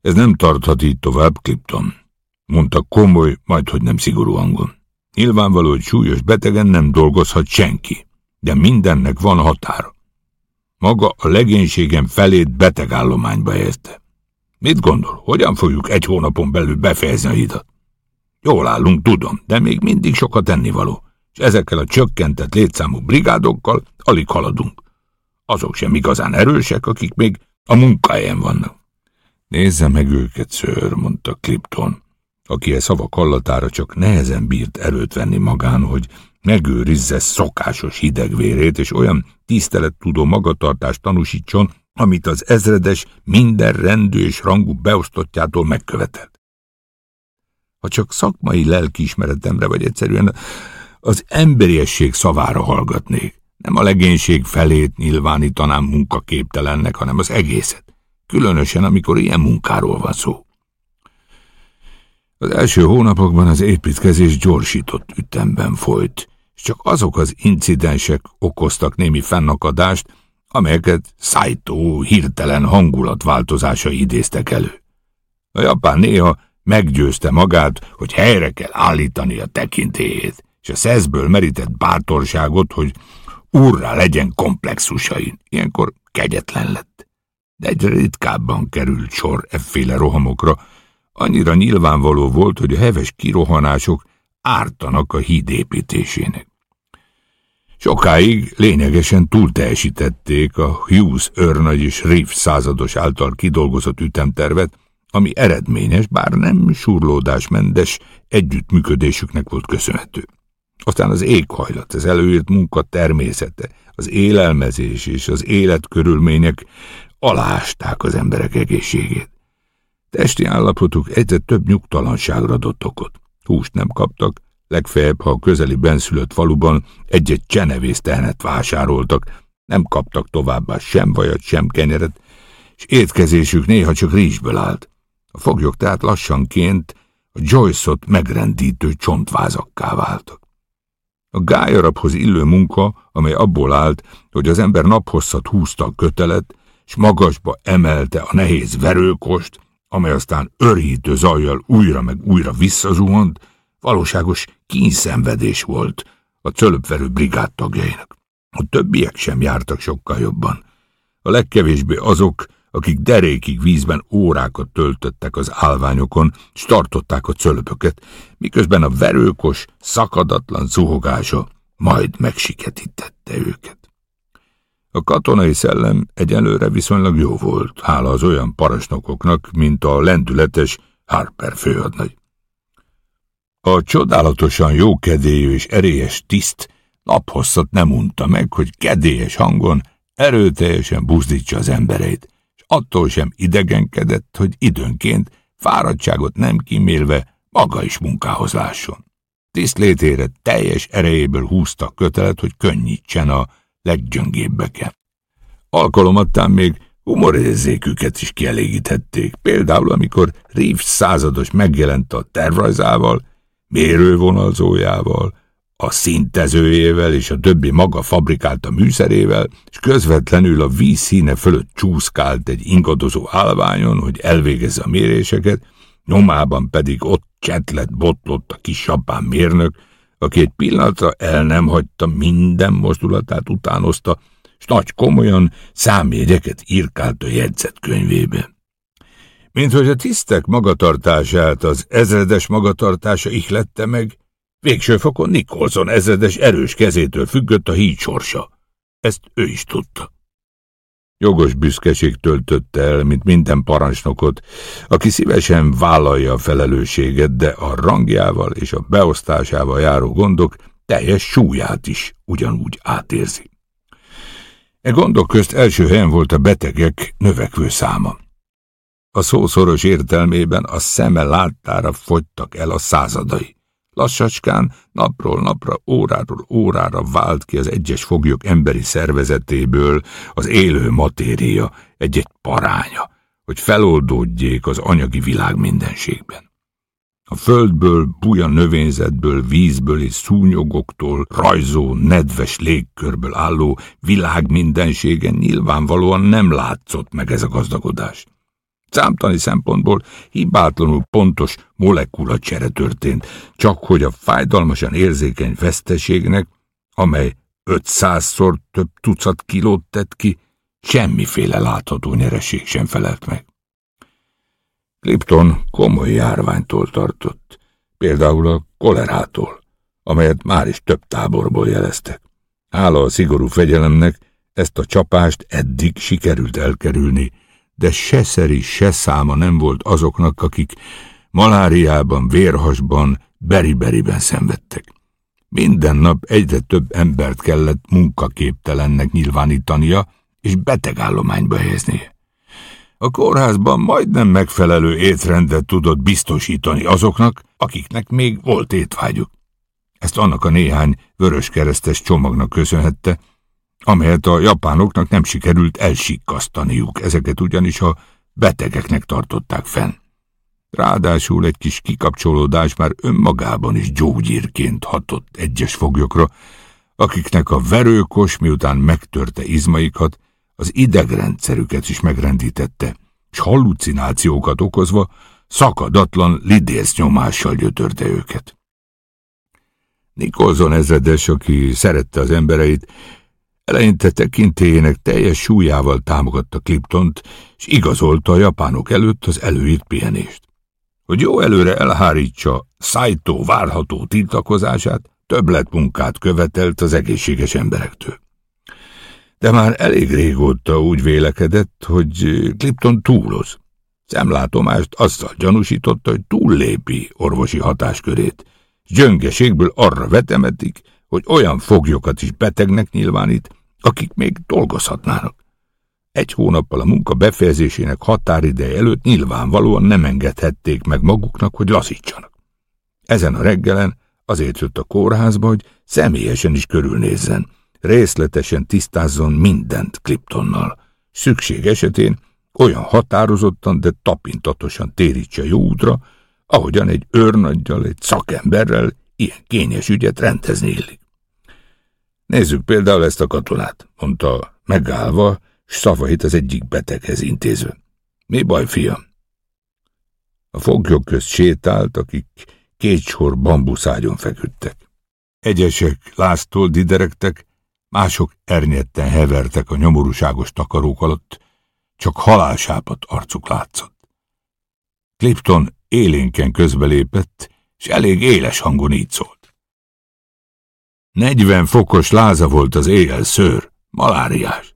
Ez nem tarthat így tovább, Clipton, mondta komoly, majd hogy nem szigorú hangon. Nyilvánvaló, hogy súlyos betegen nem dolgozhat senki, de mindennek van határa. Maga a legénységem felét betegállományba helyezte. Mit gondol, hogyan fogjuk egy hónapon belül befejezni a hidat? Jól állunk, tudom, de még mindig sokat tennivaló, és ezekkel a csökkentett létszámú brigádokkal alig haladunk. Azok sem igazán erősek, akik még A munkahelyen vannak. Nézze meg őket, ször, mondta Clipton, aki a szavak hallatára csak nehezen bírt erőt venni magán, hogy megőrizze szokásos hidegvérét, és olyan tisztelettudó magatartást tanúsítson, amit az ezredes minden rendű és rangú beosztottjától megkövetelt. Ha csak szakmai lelkiismeretemre, vagy egyszerűen az emberiesség szavára hallgatnék, nem a legénység felét nyilvánítanám munkaképtelennek, hanem az egészet, különösen amikor ilyen munkáról van szó. Az első hónapokban az építkezés gyorsított ütemben folyt, és csak azok az incidensek okoztak némi fennakadást, amelyeket Saito hirtelen hangulatváltozása idéztek elő. A japán néha meggyőzte magát, hogy helyre kell állítani a tekintélyét, és a szeszből merített bátorságot, hogy úrra legyen komplexusain. Ilyenkor kegyetlen lett. De egyre ritkábban került sor efféle rohamokra, annyira nyilvánvaló volt, hogy a heves kirohanások ártanak a híd építésének. Sokáig lényegesen túlteljesítették a Hughes őrnagy és Reeves százados által kidolgozott ütemtervet, ami eredményes, bár nem surlódásmentes együttműködésüknek volt köszönhető. Aztán az éghajlat, az előírt munka természete, az élelmezés és az életkörülmények alásták az emberek egészségét. Testi állapotuk egyre több nyugtalanságra adott okot. Húst nem kaptak, legfeljebb, ha a közeli benszülött faluban egy-egy csenevész tehenet vásároltak, nem kaptak továbbá sem vajat, sem kenyeret, és étkezésük néha csak rizsből állt. A foglyok tehát lassanként a Joyce-ot megrendítő csontvázakká váltak. A gályarabhoz illő munka, amely abból állt, hogy az ember naphosszat húzta a kötelet, és magasba emelte a nehéz verőkost, amely aztán örhítő zajjal újra meg újra visszazuhant, valóságos kínszenvedés volt a cölöpverő brigád tagjainak. A többiek sem jártak sokkal jobban. A legkevésbé azok, akik derékig vízben órákat töltöttek az állványokon, s tartották a cölöpöket, miközben a verőkos, szakadatlan zuhogása majd megsiketítette őket. A katonai szellem egyelőre viszonylag jó volt, hála az olyan parancsnokoknak, mint a lendületes Harper főadnagy. A csodálatosan jó kedélyű és erélyes tiszt naphosszat nem unta meg, hogy kedélyes hangon erőteljesen buzdítsa az embereit, és attól sem idegenkedett, hogy időnként fáradtságot nem kimélve maga is munkához lásson. Tisztlétére teljes erejéből húzta a kötelet, hogy könnyítsen a leggyöngébbeken. Alkalomattán még humorérzéküket is kielégíthették, például amikor Reeves százados megjelent a tervrajzával, mérővonalzójával, a szintezőjével és a többi maga fabrikálta műszerével, és közvetlenül a víz színe fölött csúszkált egy ingadozó állványon, hogy elvégezze a méréseket, nyomában pedig ott csetlet botlott a kis japán mérnök, aki egy pillanatra el nem hagyta, minden mozdulatát utánozta, és nagy komolyan számjegyeket írkált a jegyzetkönyvébe. Mint hogy a tisztek magatartását az ezredes magatartása ihlette meg, végső fokon Nikolson ezredes erős kezétől függött a híd sorsa. Ezt ő is tudta. Jogos büszkeség töltötte el, mint minden parancsnokot, aki szívesen vállalja a felelősséget, de a rangjával és a beosztásával járó gondok teljes súlyát is ugyanúgy átérzi. E gondok közt első helyen volt a betegek növekvő száma. A szószoros értelmében a szeme láttára fogytak el a századai. Lassacskán napról napra, óráról órára vált ki az egyes foglyok emberi szervezetéből az élő matéria, egy-egy paránya, hogy feloldódjék az anyagi világ mindenségben. A földből, buja növényzetből, vízből és szúnyogoktól rajzó, nedves légkörből álló világ mindenségen nyilvánvalóan nem látszott meg ez a gazdagodás. Számtani szempontból hibátlanul pontos molekula csere történt, csak hogy a fájdalmasan érzékeny veszteségnek, amely 500-szor több tucat kilót tett ki, semmiféle látható nyereség sem felelt meg. Clipton komoly járványtól tartott, például a kolerától, amelyet már is több táborból jeleztek. Hála a szigorú fegyelemnek ezt a csapást eddig sikerült elkerülni, de se szeri, se száma nem volt azoknak, akik maláriában, vérhasban, beriberiben szenvedtek. Minden nap egyre több embert kellett munkaképtelennek nyilvánítania és betegállományba helyeznie. A kórházban majdnem megfelelő étrendet tudott biztosítani azoknak, akiknek még volt étvágyuk. Ezt annak a néhány vöröskeresztes csomagnak köszönhette, amelyet a japánoknak nem sikerült elsikkasztaniuk, ezeket ugyanis a betegeknek tartották fenn. Ráadásul egy kis kikapcsolódás már önmagában is gyógyírként hatott egyes foglyokra, akiknek a verőkos, miután megtörte izmaikat, az idegrendszerüket is megrendítette, és hallucinációkat okozva szakadatlan lidész nyomással gyötörte őket. Nikolson ezredes, aki szerette az embereit, eleinte tekintélyének teljes súlyával támogatta Cliptont, és igazolta a japánok előtt az előírt pihenést. Hogy jó előre elhárítsa Saito várható tiltakozását, többletmunkát követelt az egészséges emberektől. De már elég régóta úgy vélekedett, hogy Clipton túloz. Szemlátomást azzal gyanúsította, hogy túllépi orvosi hatáskörét, gyöngeségből arra vetemetik, hogy olyan foglyokat is betegnek nyilvánít, akik még dolgozhatnának. Egy hónappal a munka befejezésének határideje előtt nyilvánvalóan nem engedhették meg maguknak, hogy lazítsanak. Ezen a reggelen azért jött a kórházba, hogy személyesen is körülnézzen, részletesen tisztázzon mindent Cliptonnal. Szükség esetén olyan határozottan, de tapintatosan térítse jó útra, ahogyan egy őrnaggyal, egy szakemberrel ilyen kényes ügyet rendezni illik. Nézzük például ezt a katonát, mondta megállva, s szavait az egyik beteghez intézve. Mi baj, fiam? A foglyok közt sétált, akik két sor bambuszágyon feküdtek. Egyesek láztól diderektek, mások ernyetten hevertek a nyomorúságos takarók alatt, csak halálsápat arcuk látszott. Clipton élénken közbelépett, és elég éles hangon így szólt. Negyven fokos láza volt az éjjel szőr, maláriás.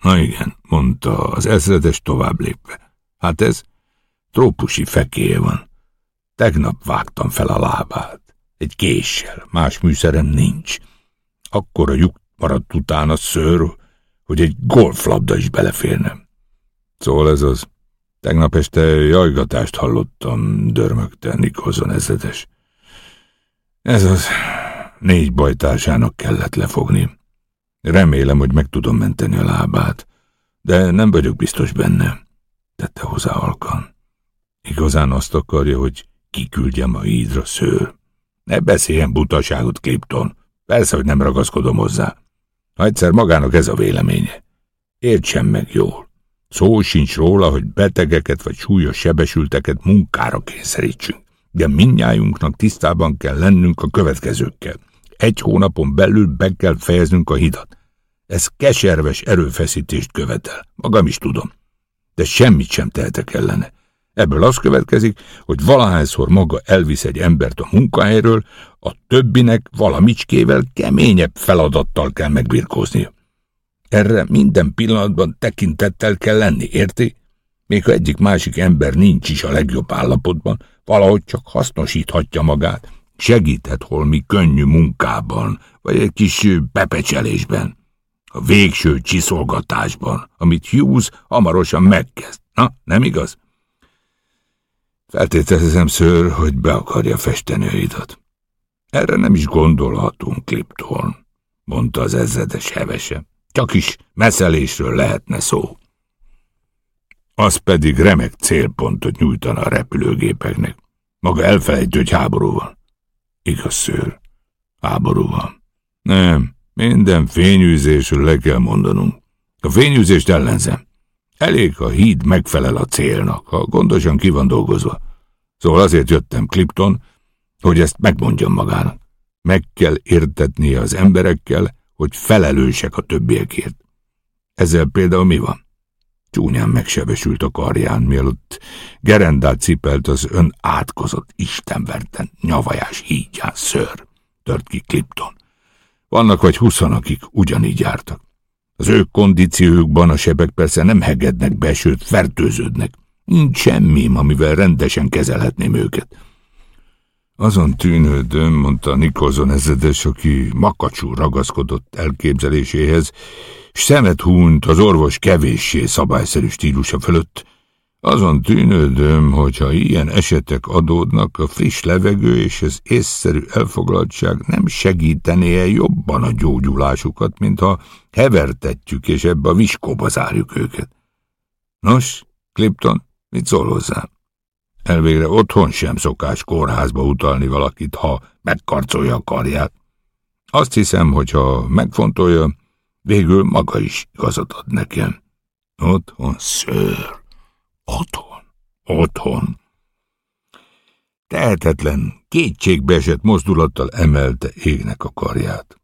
Na igen, mondta az ezredes tovább lépve. Hát ez trópusi fekéje van. Tegnap vágtam fel a lábát. Egy késsel, más műszerem nincs. Akkor a lyuk maradt utána szőr, hogy egy golflabda is beleférnem. Szóval ez az. Tegnap este jajgatást hallottam, dörmögte Nikolson ezredes. Ez az. Négy bajtársának kellett lefogni. Remélem, hogy meg tudom menteni a lábát, de nem vagyok biztos benne, tette hozzá Alkan. Igazán azt akarja, hogy kiküldjem a hídra szőr. Ne beszéljen butaságot, Clipton. Persze, hogy nem ragaszkodom hozzá. Ha egyszer magának ez a véleménye. Értsen meg jól. Szó sincs róla, hogy betegeket vagy súlyos sebesülteket munkára kényszerítsünk, de minnyájunknak tisztában kell lennünk a következőkkel. Egy hónapon belül be kell fejeznünk a hidat. Ez keserves erőfeszítést követel, magam is tudom. De semmit sem tehetek ellene. Ebből az következik, hogy valahányszor maga elvisz egy embert a munkahelyről, a többinek valamicskével keményebb feladattal kell megbirkóznia. Erre minden pillanatban tekintettel kell lenni, érti? Még ha egyik másik ember nincs is a legjobb állapotban, valahogy csak hasznosíthatja magát, segíthet holmi könnyű munkában, vagy egy kis pepecselésben, a végső csiszolgatásban, amit Hughes hamarosan megkezd. Na, nem igaz? Feltételezem ször, hogy be akarja festeni a idat. Erre nem is gondolhatunk, Clipton, mondta az ezredes hevese. Csak is meszelésről lehetne szó. Az pedig remek célpontot nyújtana a repülőgépeknek. Maga elfelejtő, hogy háború van. Igaz, szőr. Háború van. Nem, minden fényűzésről le kell mondanunk. A fényűzést ellenzem. Elég, a híd megfelel a célnak, ha gondosan ki van dolgozva. Szóval azért jöttem Clipton, hogy ezt megmondjam magának. Meg kell értetnie az emberekkel, hogy felelősek a többiekért. Ezzel például mi van? Csúnyán megsebesült a karján, mielőtt gerendát cipelt az ön átkozott, istenverten, nyavajás hígyán szőr, tört ki Clipton. Vannak vagy huszan, akik ugyanígy jártak. Az ő kondíciójukban a sebek persze nem hegednek be, sőt fertőződnek. Nincs semmi, amivel rendesen kezelhetném őket. Azon tűnődöm, mondta Nikolson ezredes, aki makacsú ragaszkodott elképzeléséhez, s szemet húnyt az orvos kevéssé szabályszerű stílusa fölött, azon tűnődöm, hogyha ilyen esetek adódnak, a friss levegő és az észszerű elfoglaltság nem segítené-e jobban a gyógyulásukat, mint ha hevertetjük és ebbe a viskóba zárjuk őket. Nos, Clipton, mit szól hozzám? Elvégre otthon sem szokás kórházba utalni valakit, ha megkarcolja a karját. Azt hiszem, hogyha megfontolja, végül maga is igazat ad nekem. Otthon, szőr. Otthon, otthon. Tehetetlen, kétségbeesett mozdulattal emelte égnek a karját.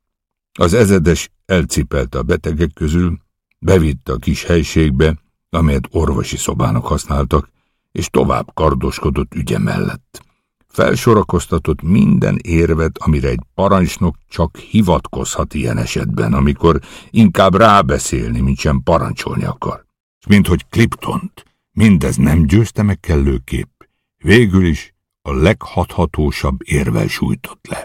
Az ezedes elcipelte a betegek közül, bevitte a kis helységbe, amelyet orvosi szobának használtak, és tovább kardoskodott ügye mellett. Felsorakoztatott minden érvet, amire egy parancsnok csak hivatkozhat ilyen esetben, amikor inkább rábeszélni, mint sem parancsolni akar. Mint hogy Cliptont, Mindez nem győzte meg kellőképp, végül is a leghathatósabb érvel sújtott le.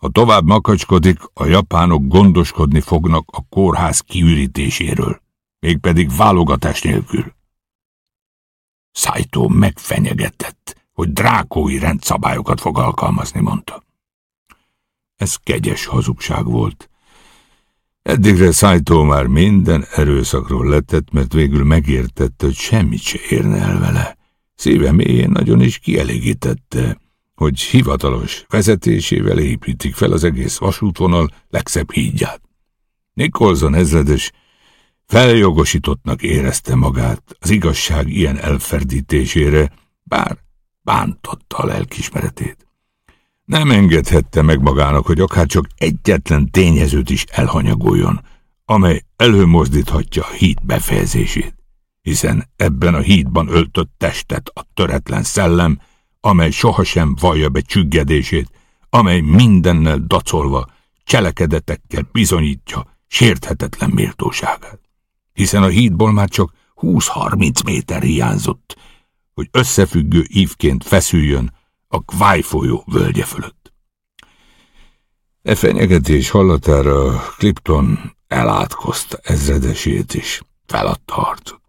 Ha tovább makacskodik, a japánok gondoskodni fognak a kórház kiürítéséről, mégpedig válogatás nélkül. Szájtó megfenyegetett, hogy drákói rendszabályokat fog alkalmazni, mondta. Ez kegyes hazugság volt, Eddigre Szájtó már minden erőszakról letett, mert végül megértette, hogy semmit se érne el vele. Szíve mélyén nagyon is kielégítette, hogy hivatalos vezetésével építik fel az egész vasútvonal legszebb hídját. Nikolson ezredes feljogosítottnak érezte magát az igazság ilyen elferdítésére, bár bántotta a lelkismeretét. Nem engedhette meg magának, hogy akár csak egyetlen tényezőt is elhanyagoljon, amely előmozdíthatja a híd befejezését, hiszen ebben a hídban öltött testet a töretlen szellem, amely sohasem vallja be csüggedését, amely mindennel dacolva, cselekedetekkel bizonyítja sérthetetlen méltóságát. Hiszen a hídból már csak 20-30 méter hiányzott, hogy összefüggő ívként feszüljön a Kváj folyó völgye fölött. E fenyegetés hallatára Clipton elátkozta ezredesét is, feladta harcot.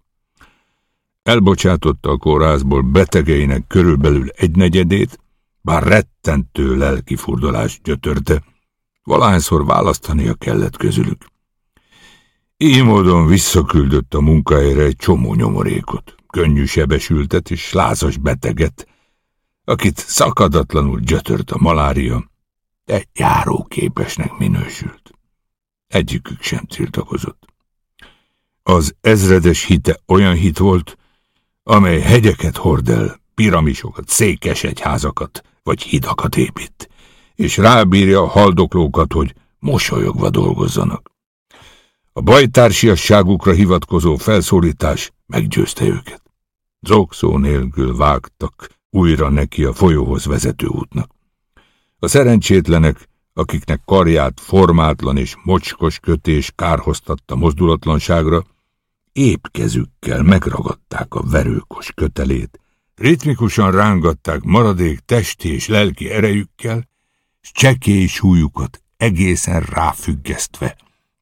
Elbocsátotta a kórházból betegeinek körülbelül egynegyedét, bár rettentő lelki furdalás gyötörte, valahányszor választania kellett közülük. Így módon visszaküldött a munkahelyre egy csomó nyomorékot, könnyű sebesültet és lázas beteget, akit szakadatlanul gyötört a malária, de járóképesnek minősült. Egyikük sem tiltakozott. Az ezredes hite olyan hit volt, amely hegyeket hord el, piramisokat, székes egyházakat vagy hidakat épít, és rábírja a haldoklókat, hogy mosolyogva dolgozzanak. A bajtársiasságukra hivatkozó felszólítás meggyőzte őket. Zokszó nélkül vágtak újra neki a folyóhoz vezető útnak. A szerencsétlenek, akiknek karját formátlan és mocskos kötés kárhoztatta mozdulatlanságra, épp kezükkel megragadták a verőkos kötelét, ritmikusan rángatták maradék testi és lelki erejükkel, s csekély súlyukat egészen ráfüggesztve,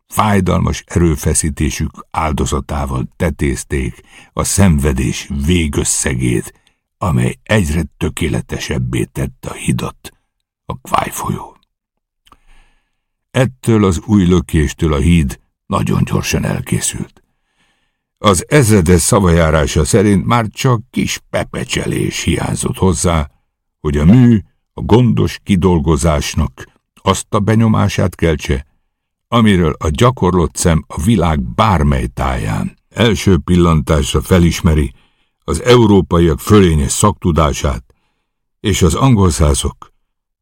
fájdalmas erőfeszítésük áldozatával tetézték a szenvedés végösszegét, amely egyre tökéletesebbé tette a hidat, a Kváj folyó. Ettől az új lökéstől a híd nagyon gyorsan elkészült. Az ezredes szavajárása szerint már csak kis pepecselés hiányzott hozzá, hogy a mű a gondos kidolgozásnak azt a benyomását keltse, amiről a gyakorlott szem a világ bármely táján. Első pillantásra felismeri, az európaiak fölényes szaktudását és az angolszászok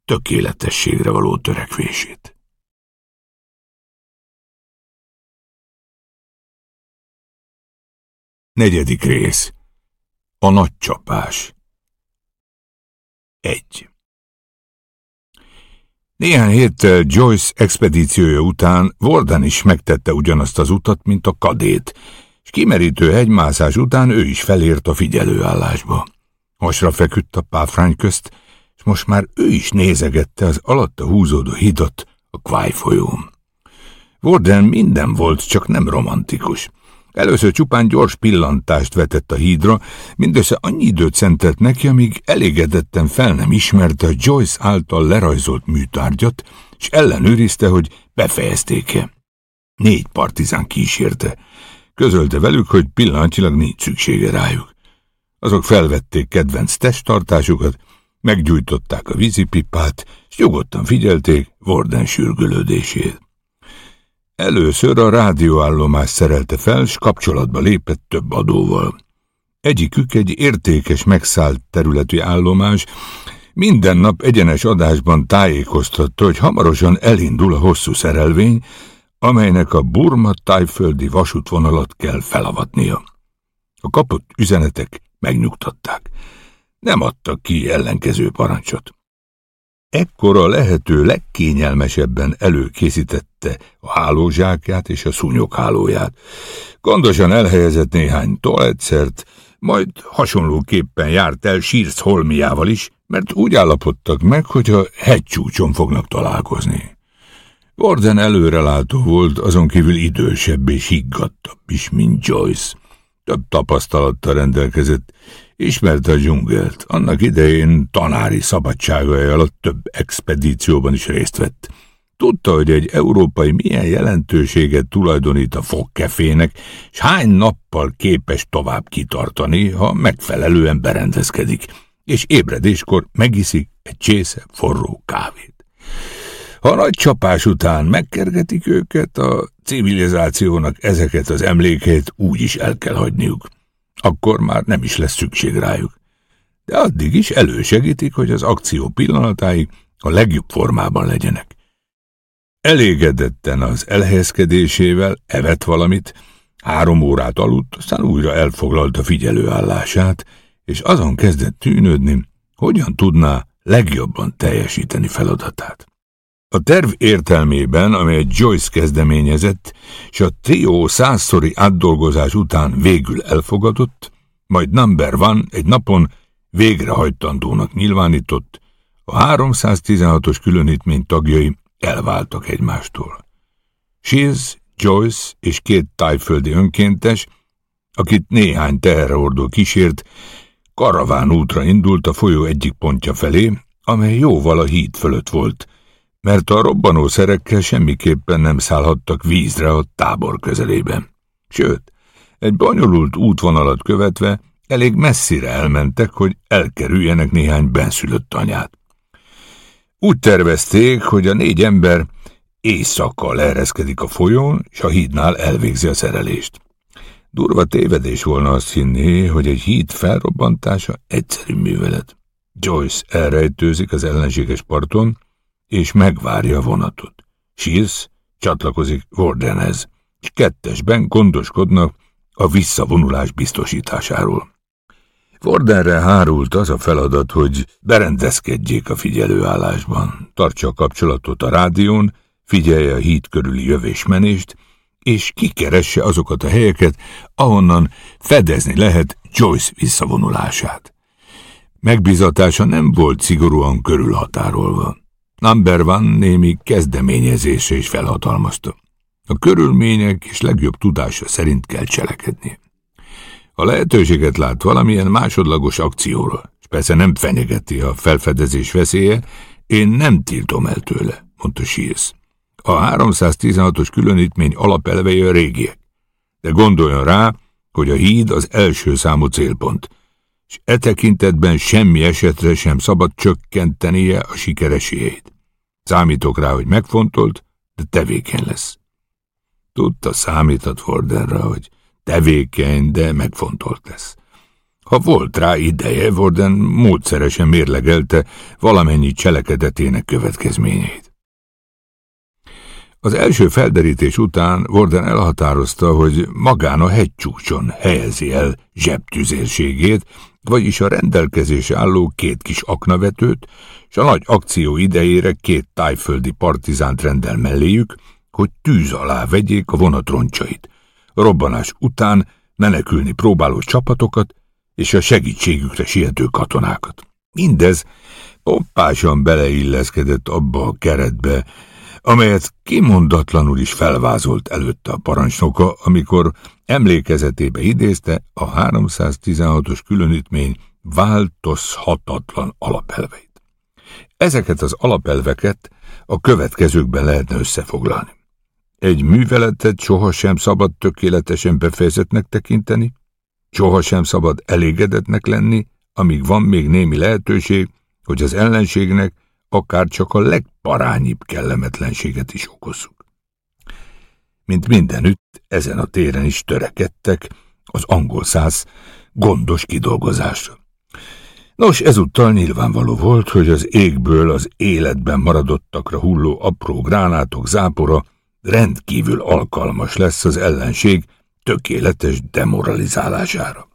tökéletességre való törekvését. Negyedik rész. A nagy csapás. Egy Néhány héttel Joyce expedíciója után Warden is megtette ugyanazt az utat, mint a kadét, és kimerítő hegymászás után ő is felért a figyelőállásba. Hasra feküdt a páfrány közt, és most már ő is nézegette az alatta húzódó hidat a Kváj folyón. Warden minden volt, csak nem romantikus. Először csupán gyors pillantást vetett a hídra, mindössze annyi időt szentelt neki, amíg elégedetten fel nem ismerte a Joyce által lerajzolt műtárgyat, és ellenőrizte, hogy befejezték-e. Négy partizán kísérte. Közölte velük, hogy pillanatilag nincs szüksége rájuk. Azok felvették kedvenc testtartásukat, meggyújtották a vízipipát, és nyugodtan figyelték Warden sürgülődését. Először a rádióállomás szerelte fel, s kapcsolatba lépett több adóval. Egyikük egy értékes megszállt területi állomás, minden nap egyenes adásban tájékoztatta, hogy hamarosan elindul a hosszú szerelvény, amelynek a Burma tájföldi vasútvonalat kell felavatnia. A kapott üzenetek megnyugtatták. Nem adtak ki ellenkező parancsot. Ekkor a lehető legkényelmesebben előkészítette a hálózsákját és a szúnyoghálóját. Gondosan elhelyezett néhány toaletszert, majd hasonlóképpen járt el Sírsz holmiával is, mert úgy állapodtak meg, hogy a hegycsúcson fognak találkozni. Warden előrelátó volt, azon kívül idősebb és higgadtabb is, mint Joyce. Több tapasztalattal rendelkezett, Ismerte a dzsungelt. Annak idején tanári szabadságai alatt több expedícióban is részt vett. Tudta, hogy egy európai milyen jelentőséget tulajdonít a fogkefének, és hány nappal képes tovább kitartani, ha megfelelően berendezkedik, és ébredéskor megiszik egy csésze forró kávét. Ha nagy csapás után megkergetik őket, a civilizációnak ezeket az emlékeit úgy is el kell hagyniuk akkor már nem is lesz szükség rájuk. De addig is elősegítik, hogy az akció pillanatáig a legjobb formában legyenek. Elégedetten az elhelyezkedésével evett valamit, három órát aludt, aztán újra elfoglalta figyelőállását, és azon kezdett tűnődni, hogyan tudná legjobban teljesíteni feladatát. A terv értelmében, amelyet Joyce kezdeményezett, és a trió százszori átdolgozás után végül elfogadott, majd Number One egy napon végrehajtandónak nyilvánított, a 316-os különítmény tagjai elváltak egymástól. Shiz, Joyce és két tájföldi önkéntes, akit néhány teherhordó kísért, karaván útra indult a folyó egyik pontja felé, amely jóval a híd fölött volt, mert a robbanószerekkel semmiképpen nem szállhattak vízre a tábor közelében. Sőt, egy bonyolult útvonalat követve elég messzire elmentek, hogy elkerüljenek néhány benszülött anyát. Úgy tervezték, hogy a négy ember éjszakkal leereszkedik a folyón, és a hídnál elvégzi a szerelést. Durva tévedés volna azt hinni, hogy egy híd felrobbantása egyszerű művelet. Joyce elrejtőzik az ellenséges parton, és megvárja a vonatot. Shields csatlakozik Wardenhez, és kettesben gondoskodnak a visszavonulás biztosításáról. Wardenre hárult az a feladat, hogy berendezkedjék a figyelőállásban, tartsa a kapcsolatot a rádión, figyelje a híd körüli jövésmenést, és kikeresse azokat a helyeket, ahonnan fedezni lehet Joyce visszavonulását. Megbizatása nem volt szigorúan körülhatárolva. Number One némi kezdeményezése is felhatalmazta. A körülmények és legjobb tudása szerint kell cselekedni. A lehetőséget lát valamilyen másodlagos akcióra, és persze nem fenyegeti a felfedezés veszélye, én nem tiltom el tőle, mondta Shears. A 316-os különítmény alapelvei a régiek, de gondoljon rá, hogy a híd az első számú célpont, és e tekintetben semmi esetre sem szabad csökkentenie a sikeresélyét. Számítok rá, hogy megfontolt, de tevékeny lesz. Tudta, számított Wardenra, hogy tevékeny, de megfontolt lesz. Ha volt rá ideje, Warden módszeresen mérlegelte valamennyi cselekedetének következményeit. Az első felderítés után Warden elhatározta, hogy magán a hegycsúcson helyezi el zsebtüzérségét, vagyis a rendelkezés álló két kis aknavetőt, és a nagy akció idejére két tájföldi partizánt rendel melléjük, hogy tűz alá vegyék a vonatroncsait. Robbanás után menekülni próbáló csapatokat és a segítségükre siető katonákat. Mindez pompásan beleilleszkedett abba a keretbe, amelyet kimondatlanul is felvázolt előtte a parancsnoka, amikor emlékezetébe idézte a 316-os különítmény változhatatlan alapelveit. Ezeket az alapelveket a következőkben lehetne összefoglalni. Egy műveletet sohasem szabad tökéletesen befejezetnek tekinteni, sohasem szabad elégedetnek lenni, amíg van még némi lehetőség, hogy az ellenségnek akár csak a legparányibb kellemetlenséget is okozzuk. Mint mindenütt, ezen a téren is törekedtek az angol száz gondos kidolgozásra. Nos, ezúttal nyilvánvaló volt, hogy az égből az életben maradottakra hulló apró gránátok zápora rendkívül alkalmas lesz az ellenség tökéletes demoralizálására.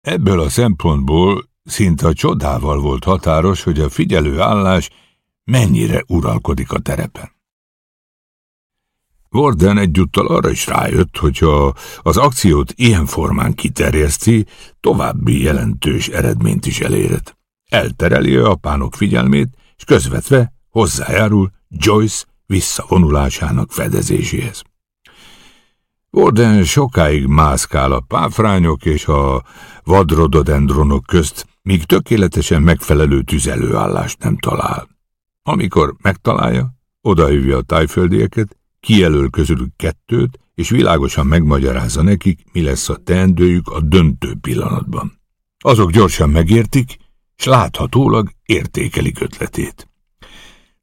Ebből a szempontból szinte a csodával volt határos, hogy a figyelő állás mennyire uralkodik a terepen. Warden egyúttal arra is rájött, hogyha az akciót ilyen formán kiterjeszti, további jelentős eredményt is elérhet. Eltereli a japánok figyelmét, és közvetve hozzájárul Joyce visszavonulásának fedezéséhez. Warden sokáig mászkál a páfrányok és a vadrododendronok közt, míg tökéletesen megfelelő tüzelőállást nem talál. Amikor megtalálja, odahívja a tájföldieket, kijelöl közülük kettőt, és világosan megmagyarázza nekik, mi lesz a teendőjük a döntő pillanatban. Azok gyorsan megértik, és láthatólag értékelik ötletét.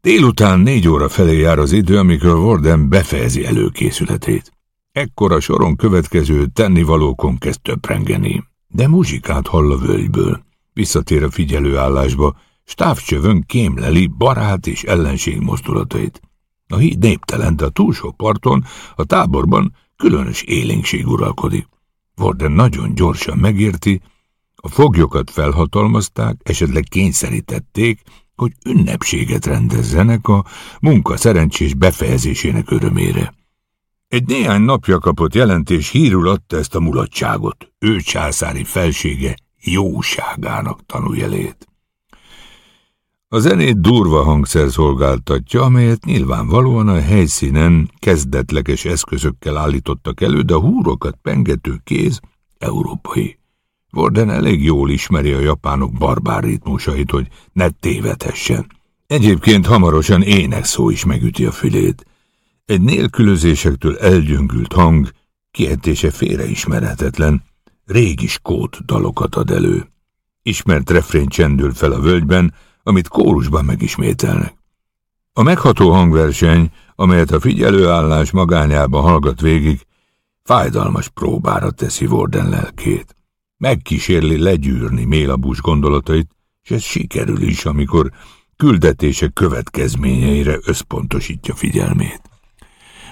Délután négy óra felé jár az idő, amikor Warden befejezi előkészületét. Ekkor a soron következő tennivalókon kezd töprengeni, de muzsikát hall a völgyből. Visszatér a figyelőállásba, stávcsövön kémleli barát és ellenség mozdulatait. A híd néptelen, de a túlsó parton, a táborban különös élénkség uralkodik. Warden nagyon gyorsan megérti, a foglyokat felhatalmazták, esetleg kényszerítették, hogy ünnepséget rendezzenek a munka szerencsés befejezésének örömére. Egy néhány napja kapott jelentés hírul adta ezt a mulatságot, ő császári felsége jóságának tanújelét. A zenét durva hangszer szolgáltatja, amelyet nyilvánvalóan a helyszínen kezdetleges eszközökkel állítottak elő, de a húrokat pengető kéz európai. Warden elég jól ismeri a japánok barbár ritmusait, hogy ne tévedhessen. Egyébként hamarosan énekszó is megüti a fülét. Egy nélkülözésektől elgyöngült hang, kiejtése félreismerhetetlen, régi skót dalokat ad elő. Ismert refrén csendül fel a völgyben, amit kórusban megismételnek. A megható hangverseny, amelyet a figyelőállás magányában hallgat végig, fájdalmas próbára teszi Warden lelkét. Megkísérli legyűrni Mélabús gondolatait, és ez sikerül is, amikor küldetése következményeire összpontosítja figyelmét.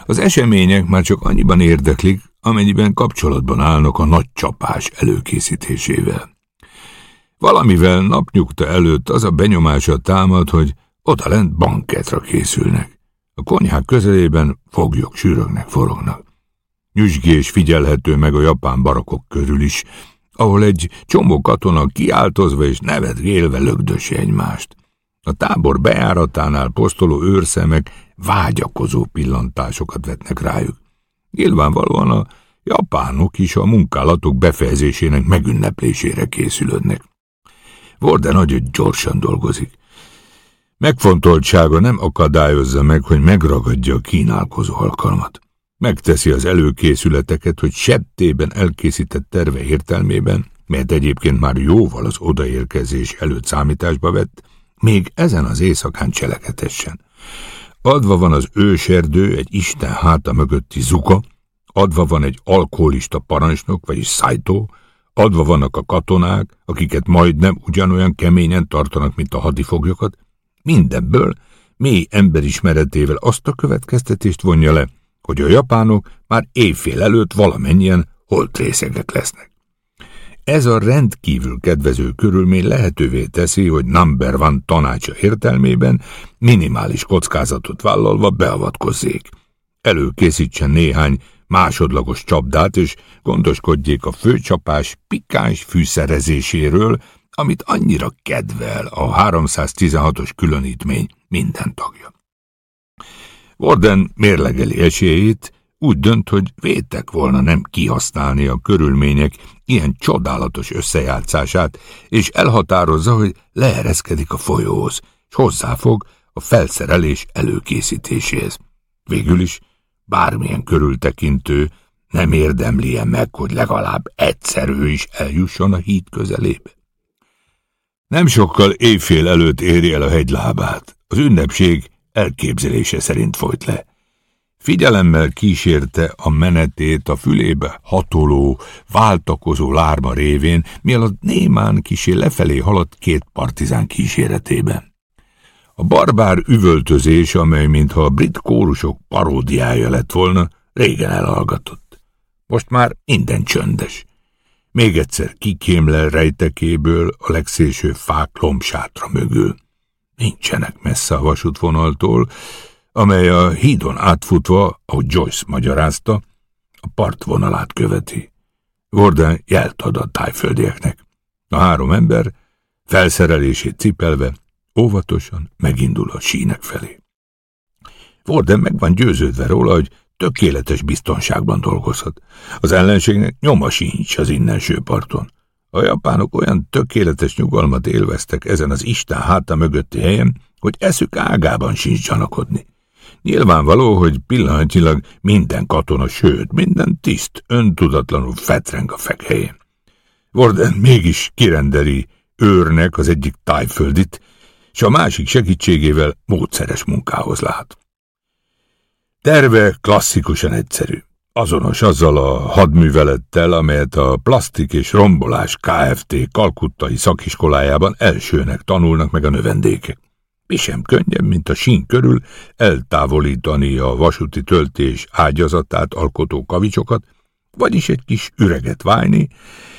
Az események már csak annyiban érdeklik, amennyiben kapcsolatban állnak a nagy csapás előkészítésével. Valamivel napnyugta előtt az a benyomása támad, hogy odalent banketra készülnek. A konyhák közelében foglyok sűrögnek, forognak. Nyüzsgés figyelhető meg a japán barakok körül is, ahol egy csomó katona kiáltozva és nevetgélve lögdösi egymást. A tábor bejáratánál posztoló őrszemek vágyakozó pillantásokat vetnek rájuk. Nyilvánvalóan a japánok is a munkálatok befejezésének megünneplésére készülődnek. Vorde nagyon gyorsan dolgozik. Megfontoltsága nem akadályozza meg, hogy megragadja a kínálkozó alkalmat. Megteszi az előkészületeket, hogy septében elkészített terve értelmében, mert egyébként már jóval az odaérkezés előtt számításba vett, még ezen az éjszakán cselekedessen. Adva van az őserdő egy Isten háta mögötti zuka, adva van egy alkoholista parancsnok, vagyis szájtó, adva vannak a katonák, akiket majdnem ugyanolyan keményen tartanak, mint a hadifoglyokat, mindebből mély emberismeretével azt a következtetést vonja le, hogy a japánok már évfél előtt valamennyien holtrészegek lesznek. Ez a rendkívül kedvező körülmény lehetővé teszi, hogy number van tanácsa értelmében minimális kockázatot vállalva beavatkozzék. Előkészítsen néhány másodlagos csapdát, és gondoskodjék a főcsapás pikáns fűszerezéséről, amit annyira kedvel a 316-os különítmény minden tagja. Warden mérlegeli esélyét, úgy dönt, hogy vétek volna nem kihasználni a körülmények ilyen csodálatos összejátszását, és elhatározza, hogy leereszkedik a folyóhoz, és hozzáfog a felszerelés előkészítéséhez. Végül is bármilyen körültekintő nem érdemli -e meg, hogy legalább egyszer ő is eljusson a híd közelébe. Nem sokkal éjfél előtt éri el a hegylábát. Az ünnepség elképzelése szerint folyt le. Figyelemmel kísérte a menetét a fülébe hatoló, váltakozó lárma révén, mielőtt némán kisé lefelé haladt két partizán kíséretében. A barbár üvöltözés, amely mintha a brit kórusok paródiája lett volna, régen elhallgatott. Most már minden csöndes. Még egyszer kikémlel rejtekéből a legszélső fák lombsátra mögül. Nincsenek messze a vasútvonaltól, amely a hídon átfutva, ahogy Joyce magyarázta, a partvonalát követi. Warden jelt ad a tájföldieknek. A három ember felszerelését cipelve óvatosan megindul a sínek felé. Warden meg van győződve róla, hogy tökéletes biztonságban dolgozhat. Az ellenségnek nyoma sincs az innenső parton. A japánok olyan tökéletes nyugalmat élveztek ezen az Isten háta mögötti helyen, hogy eszük ágában sincs gyanakodni. Nyilvánvaló, hogy pillanatilag minden katona, sőt, minden tiszt öntudatlanul fetreng a fekhelyén. Warden mégis kirendeli őrnek az egyik tájföldit, és a másik segítségével módszeres munkához lát. Terve klasszikusan egyszerű. Azonos azzal a hadművelettel, amelyet a Plastik és Rombolás Kft. kalkuttai szakiskolájában elsőnek tanulnak meg a növendékek. Mi sem könnyebb, mint a sín körül eltávolítani a vasúti töltés ágyazatát alkotó kavicsokat, vagyis egy kis üreget válni,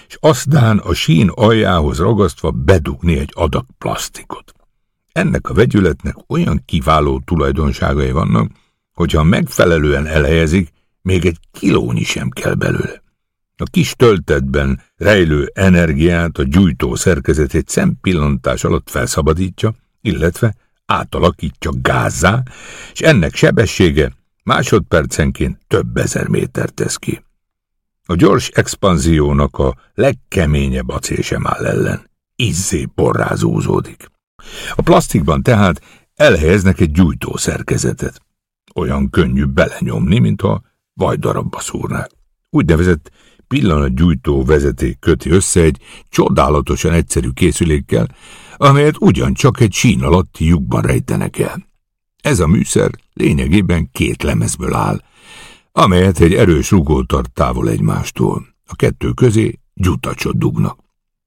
és aztán a sín aljához ragasztva bedugni egy adag plastikot. Ennek a vegyületnek olyan kiváló tulajdonságai vannak, hogyha megfelelően elhelyezik, még egy kilónyi sem kell belőle. A kis töltetben rejlő energiát a gyújtó szerkezet egy szempillantás alatt felszabadítja, illetve átalakítja gázzá, és ennek sebessége másodpercenként több ezer méter tesz ki. A gyors expanziónak a legkeményebb acél sem áll ellen. Izzé porrázózódik. A plastikban tehát elhelyeznek egy gyújtó szerkezetet. Olyan könnyű belenyomni, mintha vajdarabba szúrnák. Úgynevezett pillanatgyújtó vezeték köti össze egy csodálatosan egyszerű készülékkel, amelyet ugyancsak egy sín alatti lyukban rejtenek el. Ez a műszer lényegében két lemezből áll, amelyet egy erős rugó tart távol egymástól. A kettő közé gyutacsot dugnak.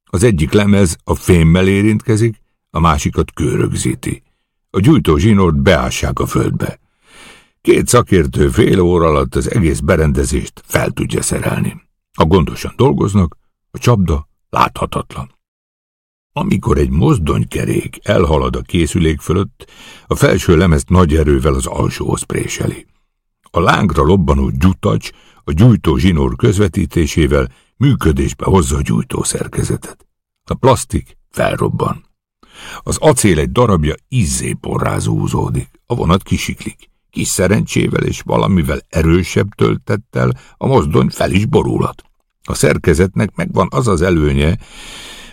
Az egyik lemez a fémmel érintkezik, a másikat kőrögzíti. A gyújtó zsinort beássák a földbe. Két szakértő fél óra alatt az egész berendezést fel tudja szerelni. Ha gondosan dolgoznak, a csapda láthatatlan. Amikor egy mozdonykerék elhalad a készülék fölött, a felső lemezt nagy erővel az alsóhoz préseli. A lángra lobbanó gyutacs a gyújtó zsinór közvetítésével működésbe hozza a gyújtó szerkezetet. A plastik felrobban. Az acél egy darabja izzé porrázózódik, a vonat kisiklik. Kis szerencsével és valamivel erősebb töltettel a mozdony fel is borulhat. A szerkezetnek megvan az az előnye,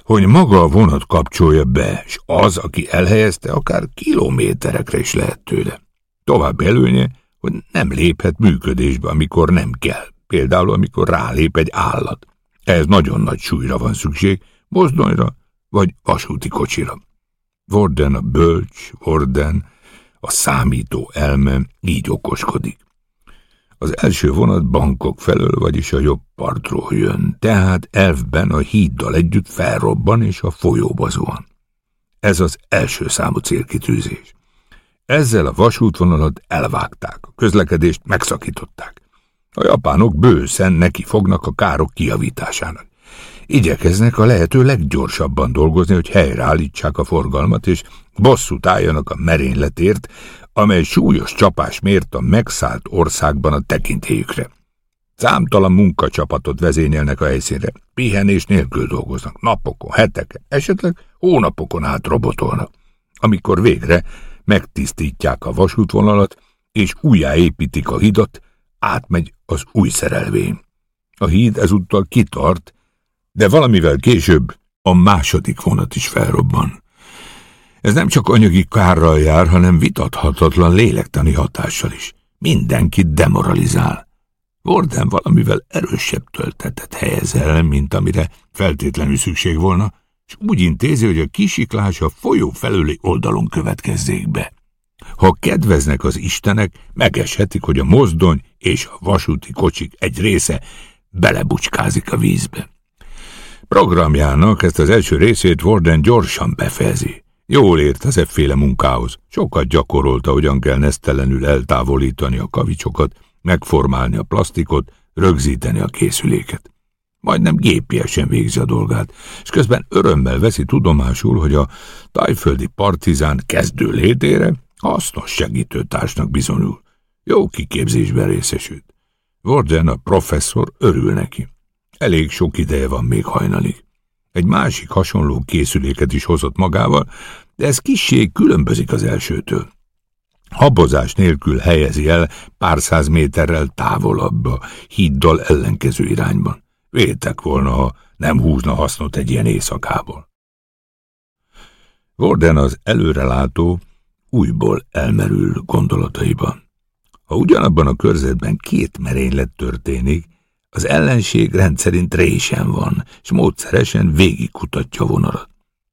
hogy maga a vonat kapcsolja be, és az, aki elhelyezte, akár kilométerekre is lehet tőle. Tovább előnye, hogy nem léphet működésbe, amikor nem kell, például amikor rálép egy állat. Ez nagyon nagy súlyra van szükség, mozdonyra vagy vasúti kocsira. Vorden a bölcs, Vorden, a számító elme így okoskodik. Az első vonat bankok felől, vagyis a jobb partról jön, tehát elfben a híddal együtt felrobban és a folyóba zuhan. Ez az első számú célkitűzés. Ezzel a vasútvonalat elvágták, a közlekedést megszakították. A japánok bőszen neki fognak a károk kiavításának. Igyekeznek a lehető leggyorsabban dolgozni, hogy helyreállítsák a forgalmat, és bosszút álljanak a merényletért, amely súlyos csapás mért a megszállt országban a tekintélyükre. Számtalan munkacsapatot vezényelnek a helyszínre, pihenés nélkül dolgoznak, napokon, heteken, esetleg hónapokon át robotolnak. Amikor végre megtisztítják a vasútvonalat, és újjáépítik a hidat, átmegy az új szerelvény. A híd ezúttal kitart, de valamivel később a második vonat is felrobban. Ez nem csak anyagi kárral jár, hanem vitathatatlan lélektani hatással is. Mindenkit demoralizál. Gordon valamivel erősebb töltetet helyez el, mint amire feltétlenül szükség volna, és úgy intézi, hogy a kisiklás a folyó felőli oldalon következzék be. Ha kedveznek az istenek, megeshetik, hogy a mozdony és a vasúti kocsik egy része belebucskázik a vízbe. Programjának ezt az első részét Warden gyorsan befejezi. Jól ért az efféle munkához. Sokat gyakorolta, hogyan kell nesztelenül eltávolítani a kavicsokat, megformálni a plastikot, rögzíteni a készüléket. Majdnem gépiesen végzi a dolgát, és közben örömmel veszi tudomásul, hogy a tajföldi partizán kezdő létére hasznos segítőtársnak bizonyul. Jó kiképzésben részesült. Warden a professzor örül neki. Elég sok ideje van még hajnalig. Egy másik hasonló készüléket is hozott magával, de ez kissé különbözik az elsőtől. Habozás nélkül helyezi el pár száz méterrel távolabb a híddal ellenkező irányban. Vétek volna, ha nem húzna hasznot egy ilyen éjszakából. Gordon az előrelátó újból elmerül gondolataiban. Ha ugyanabban a körzetben két merénylet történik, az ellenség rendszerint résen van, és módszeresen végigkutatja vonalat.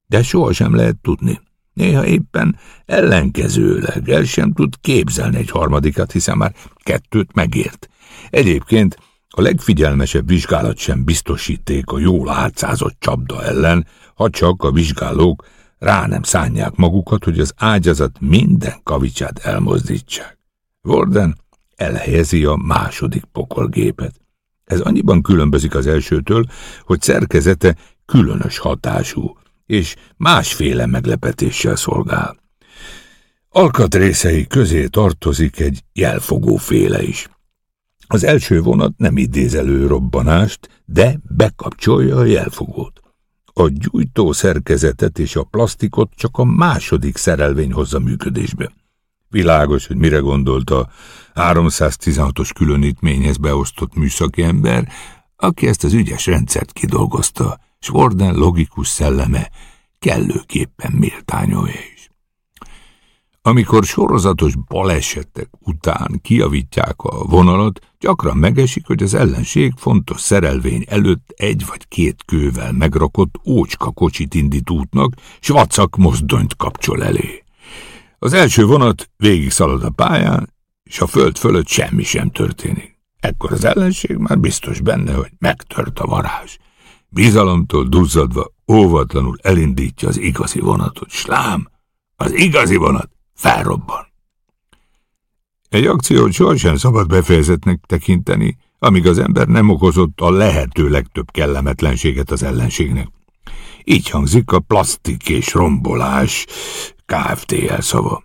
De sohasem lehet tudni. Néha éppen ellenkezőleg el sem tud képzelni egy harmadikat, hiszen már kettőt megért. Egyébként a legfigyelmesebb vizsgálat sem biztosíték a jól átszázott csapda ellen, ha csak a vizsgálók rá nem szánják magukat, hogy az ágyazat minden kavicsát elmozdítsák. Warden elhelyezi a második pokolgépet. Ez annyiban különbözik az elsőtől, hogy szerkezete különös hatású, és másféle meglepetéssel szolgál. Alkatrészei közé tartozik egy jelfogó féle is. Az első vonat nem idéz elő robbanást, de bekapcsolja a jelfogót. A gyújtó szerkezetet és a plastikot csak a második szerelvény hozza működésbe. Világos, hogy mire gondolt a 316-os különítményhez beosztott műszaki ember, aki ezt az ügyes rendszert kidolgozta, s Warden logikus szelleme kellőképpen méltányolja is. Amikor sorozatos balesetek után kiavítják a vonalat, gyakran megesik, hogy az ellenség fontos szerelvény előtt egy vagy két kővel megrakott ócska kocsit indít útnak, s vacak mozdonyt kapcsol elé. Az első vonat végig szalad a pályán, és a föld fölött semmi sem történik. Ekkor az ellenség már biztos benne, hogy megtört a varázs. Bizalomtól duzzadva óvatlanul elindítja az igazi vonatot. Slám, az igazi vonat felrobban. Egy akciót sohasem szabad befejezetnek tekinteni, amíg az ember nem okozott a lehető legtöbb kellemetlenséget az ellenségnek. Így hangzik a plastik és rombolás Kft. szava.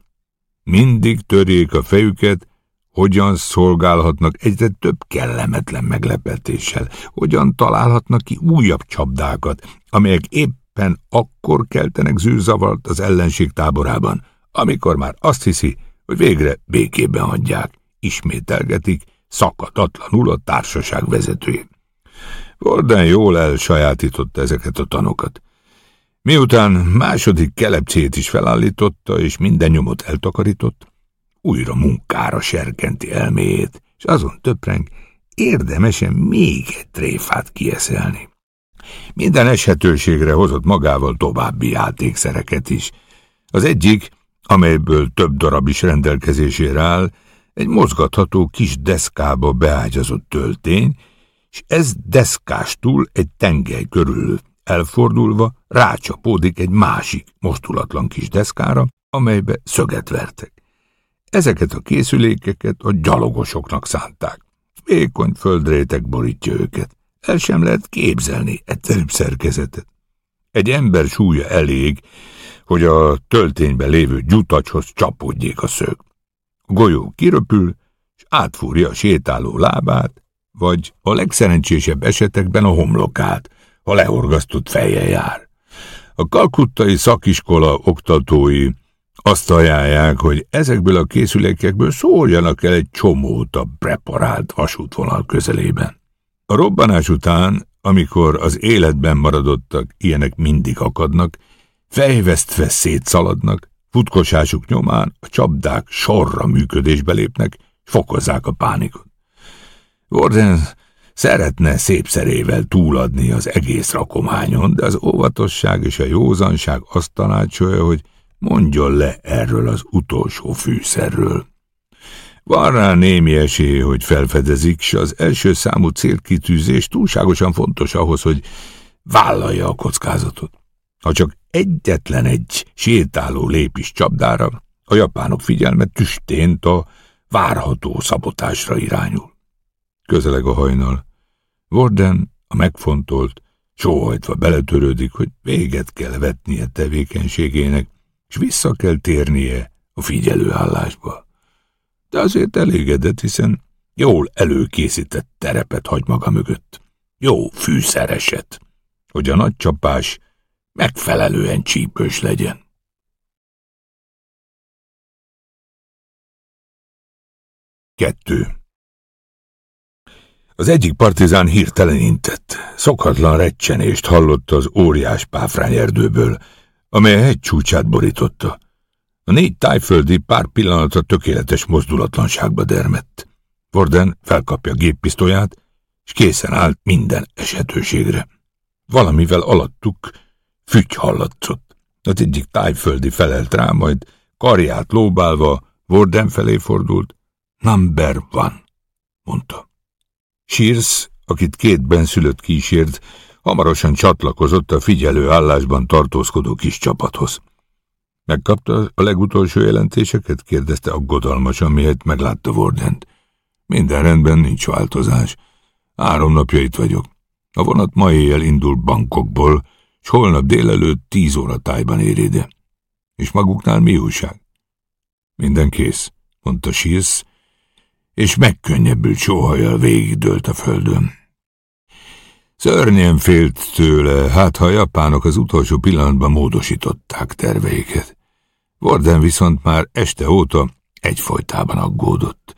Mindig törjék a fejüket, hogyan szolgálhatnak egyre több kellemetlen meglepetéssel, hogyan találhatnak ki újabb csapdákat, amelyek éppen akkor keltenek zűrzavart az ellenség táborában, amikor már azt hiszi, hogy végre békében hagyják, ismételgetik szakadatlanul a társaság vezetője. Gordon jól elsajátította ezeket a tanokat. Miután második kelepcét is felállította, és minden nyomot eltakarított, újra munkára serkenti elméjét, és azon töpreng, érdemesen még egy tréfát kieszelni. Minden eshetőségre hozott magával további játékszereket is. Az egyik, amelyből több darab is rendelkezésére áll, egy mozgatható kis deszkába beágyazott töltény, és ez deszkástól egy tengely körül elfordulva rácsapódik egy másik, mostulatlan kis deszkára, amelybe szöget vertek. Ezeket a készülékeket a gyalogosoknak szánták. Vékony földrétek borítja őket. El sem lehet képzelni egyszerűbb szerkezetet. Egy ember súlya elég, hogy a töltényben lévő gyutacshoz csapódjék a szög. A golyó kiröpül, és átfúrja a sétáló lábát, vagy a legszerencsésebb esetekben a homlokát, ha lehorgasztott feje jár. A kalkuttai szakiskola oktatói azt ajánlják, hogy ezekből a készülékekből szóljanak el egy csomót a preparált vasútvonal közelében. A robbanás után, amikor az életben maradottak, ilyenek mindig akadnak, fejvesztve szétszaladnak, futkosásuk nyomán a csapdák sorra működésbe lépnek, fokozzák a pánikot. Warden szeretne szép szerével túladni az egész rakományon, de az óvatosság és a józanság azt tanácsolja, hogy mondjon le erről az utolsó fűszerről. Van rá némi esély, hogy felfedezik, s az első számú célkitűzés túlságosan fontos ahhoz, hogy vállalja a kockázatot. Ha csak egyetlen egy sétáló lépis csapdára, a japánok figyelme tüstént a várható szabotásra irányul. Közeleg a hajnal. Warden, a megfontolt, sóhajtva beletörődik, hogy véget kell vetnie tevékenységének, és vissza kell térnie a figyelőállásba. De azért elégedett, hiszen jól előkészített terepet hagy maga mögött. Jó fűszereset, hogy a nagy csapás megfelelően csípős legyen. Kettő. Az egyik partizán hirtelen intett. Szokatlan recsenést hallotta az óriás páfrány amely a hegy csúcsát borította. A négy tájföldi pár pillanatra tökéletes mozdulatlanságba dermett. Vorden felkapja géppisztolyát, és készen állt minden esetőségre. Valamivel alattuk fügy hallatszott. Az egyik tájföldi felelt rá, majd karját lóbálva Vorden felé fordult. Number one, mondta. Shears, akit két benszülött kísért, hamarosan csatlakozott a figyelő állásban tartózkodó kis csapathoz. Megkapta a legutolsó jelentéseket? kérdezte aggodalmasan, miért meglátta Wardent. Minden rendben, nincs változás. Három napja itt vagyok. A vonat ma éjjel indul Bangkokból, és holnap délelőtt tíz óra tájban ér ide. És maguknál mi újság? Minden kész, mondta Shears, és megkönnyebbült sóhajjal végigdőlt a földön. Szörnyen félt tőle, hát ha a japánok az utolsó pillanatban módosították terveiket. Warden viszont már este óta egyfolytában aggódott.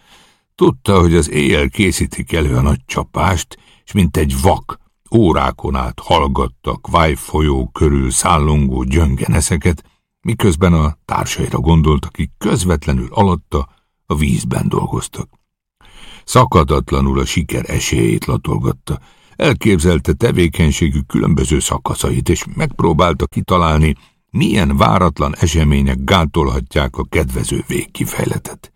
Tudta, hogy az éjjel készítik elő a nagy csapást, és mint egy vak, órákon át hallgattak Váj folyó körül szállongó gyöngeneszeket, miközben a társaira gondolt, akik közvetlenül alatta a vízben dolgoztak. Szakadatlanul a siker esélyét latolgatta, elképzelte tevékenységük különböző szakaszait, és megpróbálta kitalálni, milyen váratlan események gátolhatják a kedvező végkifejletet.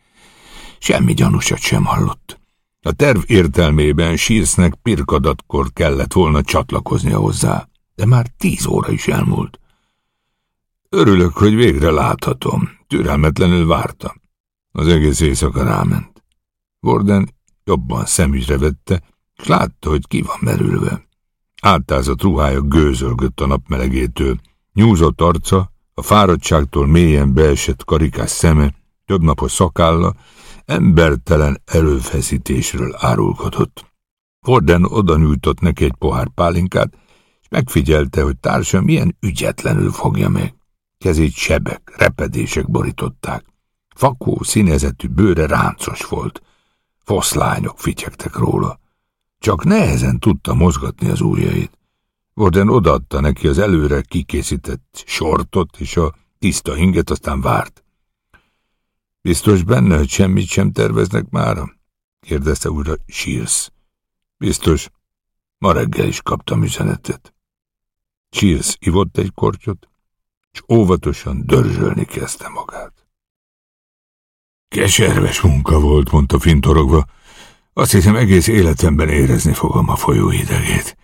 Semmi gyanúsat sem hallott. A terv értelmében Sírsznek pirkadatkor kellett volna csatlakoznia hozzá, de már tíz óra is elmúlt. Örülök, hogy végre láthatom. Türelmetlenül vártam. Az egész éjszaka ráment. Warden jobban szemügyre vette, és látta, hogy ki van merülve. Átázott ruhája gőzölgött a napmelegétől, nyúzott arca, a fáradtságtól mélyen beesett karikás szeme, több napos szakálla, embertelen erőfeszítésről árulkodott. Forden oda nyújtott neki egy pohár pálinkát, és megfigyelte, hogy társa milyen ügyetlenül fogja meg. Kezét sebek, repedések borították. Fakó színezetű bőre ráncos volt. Foszlányok fityegtek róla. Csak nehezen tudta mozgatni az ujjait. Warden odaadta neki az előre kikészített sortot és a tiszta inget, aztán várt. Biztos benne, hogy semmit sem terveznek mára? kérdezte újra Shears. Biztos. Ma reggel is kaptam üzenetet. Shears ivott egy kortyot, és óvatosan dörzsölni kezdte magát. Keserves munka volt, mondta fintorogva. Azt hiszem, egész életemben érezni fogom a folyó hidegét.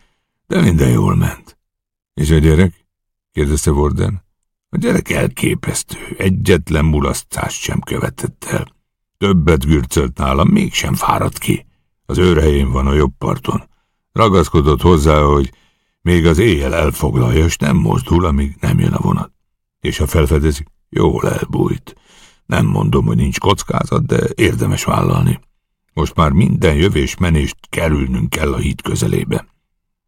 De minden jól ment. És a gyerek? kérdezte Warden. A gyerek elképesztő, egyetlen mulasztást sem követett el. Többet gürcölt nálam, mégsem fáradt ki. Az őrhelyén van a jobb parton. Ragaszkodott hozzá, hogy még az éjjel elfoglalja, és nem mozdul, amíg nem jön a vonat. És ha felfedezi, jól elbújt. Nem mondom, hogy nincs kockázat, de érdemes vállalni. Most már minden jövés-menést kerülnünk kell a híd közelébe.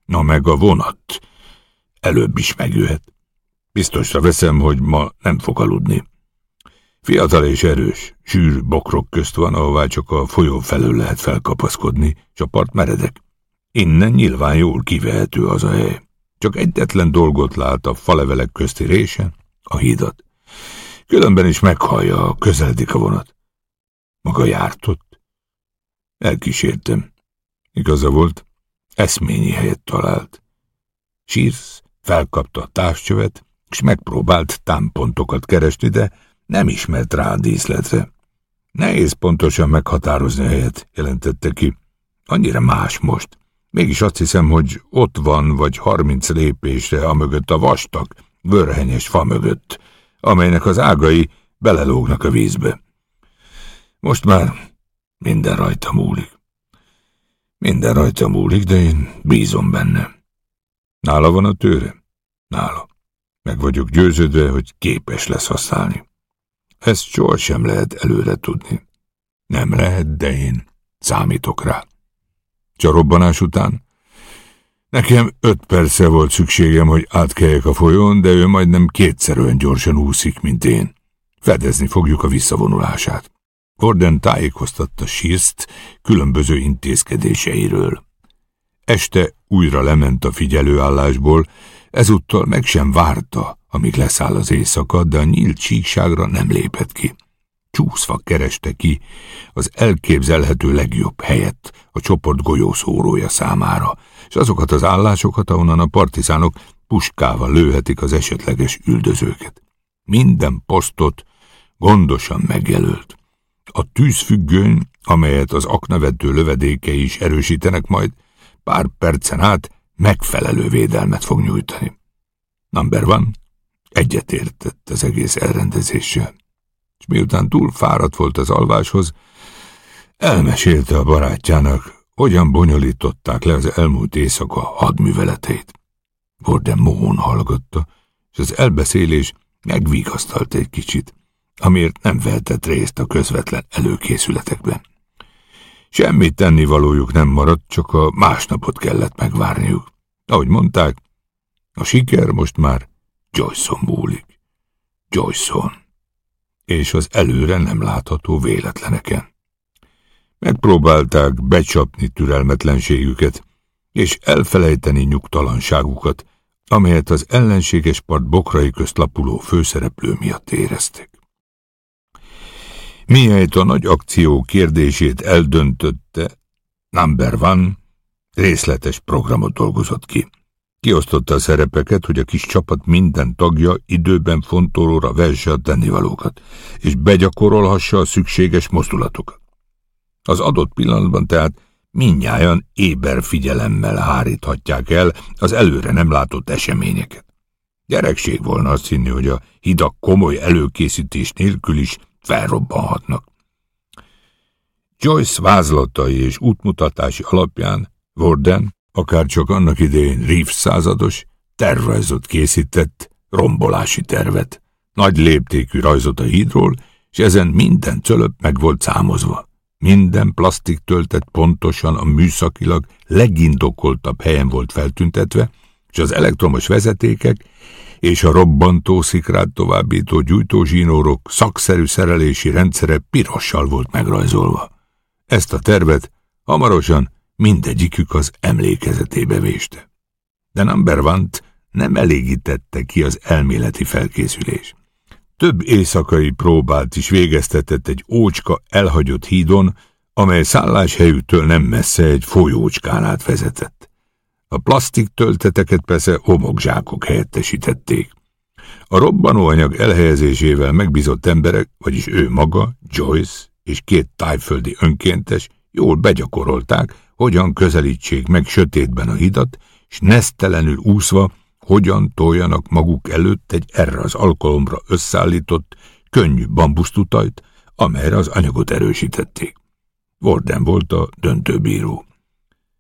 Na meg a vonat. Előbb is megjöhet. Biztosra veszem, hogy ma nem fog aludni. Fiatal és erős, sűr bokrok közt van, ahová csak a folyó felől lehet felkapaszkodni, és a part meredek. Innen nyilván jól kivehető az a hely. Csak egyetlen dolgot lát a falevelek közti résen, a hídat. Különben is meghallja, közeledik a vonat. Maga járt ott. Elkísértem. Igaza volt, eszményi helyet talált. Sírsz felkapta a távcsövet, és megpróbált támpontokat keresni, de nem ismert rá a díszletre. Nehéz pontosan meghatározni a helyet, jelentette ki. Annyira más most. Mégis azt hiszem, hogy ott van vagy harminc lépésre mögött a vastag, vörhenyes fa mögött, amelynek az ágai belelógnak a vízbe. Most már minden rajta múlik. Minden rajta múlik, de én bízom benne. Nála van a tőre? Nála. Meg vagyok győződve, hogy képes lesz használni. Ezt sohasem lehet előre tudni. Nem lehet, de én számítok rá. Csorobbanás után? Nekem öt perce volt szükségem, hogy átkeljek a folyón, de ő majdnem kétszer olyan gyorsan úszik, mint én. Fedezni fogjuk a visszavonulását. Gordon tájékoztatta Sírzt különböző intézkedéseiről. Este újra lement a figyelőállásból, ezúttal meg sem várta, amíg leszáll az éjszaka, de a nyílt síkságra nem lépett ki. Csúszva kereste ki az elképzelhető legjobb helyet a csoport golyószórója számára, és azokat az állásokat, ahonnan a partizánok puskával lőhetik az esetleges üldözőket. Minden posztot gondosan megjelölt. A tűzfüggöny, amelyet az aknavető lövedékei is erősítenek majd, pár percen át megfelelő védelmet fog nyújtani. Number van, egyetértett az egész elrendezéssel, és miután túl fáradt volt az alváshoz, elmesélte a barátjának, hogyan bonyolították le az elmúlt éjszaka hadműveleteit. Gordon mohón hallgatta, és az elbeszélés megvigasztalt egy kicsit, amiért nem vehetett részt a közvetlen előkészületekben. Semmit tennivalójuk nem maradt, csak a másnapot kellett megvárniuk. Ahogy mondták, a siker most már Joyson múlik. Joyson. És az előre nem látható véletleneken. Megpróbálták becsapni türelmetlenségüket, és elfelejteni nyugtalanságukat, amelyet az ellenséges part bokrai közt lapuló főszereplő miatt éreztek. Mihelyt a nagy akció kérdését eldöntötte, Number One részletes programot dolgozott ki. Kiosztotta a szerepeket, hogy a kis csapat minden tagja időben fontolóra vesse a tennivalókat, és begyakorolhassa a szükséges mozdulatokat. Az adott pillanatban tehát minnyáján éber figyelemmel háríthatják el az előre nem látott eseményeket. Gyerekség volna azt hinni, hogy a hidak komoly előkészítés nélkül is felrobbanhatnak. Joyce vázlatai és útmutatási alapján Warden, akár csak annak idején Reeves százados, tervrajzot készített, rombolási tervet, nagy léptékű rajzot a hídról, és ezen minden cölöp meg volt számozva. Minden plastik töltet pontosan a műszakilag legindokoltabb helyen volt feltüntetve, és az elektromos vezetékek és a robbantó szikrát továbbító gyújtózsínórok szakszerű szerelési rendszere pirossal volt megrajzolva. Ezt a tervet hamarosan mindegyikük az emlékezetébe véste. De Number one nem elégítette ki az elméleti felkészülés. Több éjszakai próbát is végeztetett egy ócska elhagyott hídon, amely szálláshelyüktől nem messze egy folyócskán át vezetett. A plastik tölteteket persze homokzsákok helyettesítették. A robbanóanyag elhelyezésével megbízott emberek, vagyis ő maga, Joyce és két tájföldi önkéntes jól begyakorolták, hogyan közelítsék meg sötétben a hidat, és nesztelenül úszva, hogyan toljanak maguk előtt egy erre az alkalomra összeállított, könnyű bambusztutajt, amelyre az anyagot erősítették. Warden volt a döntőbíró.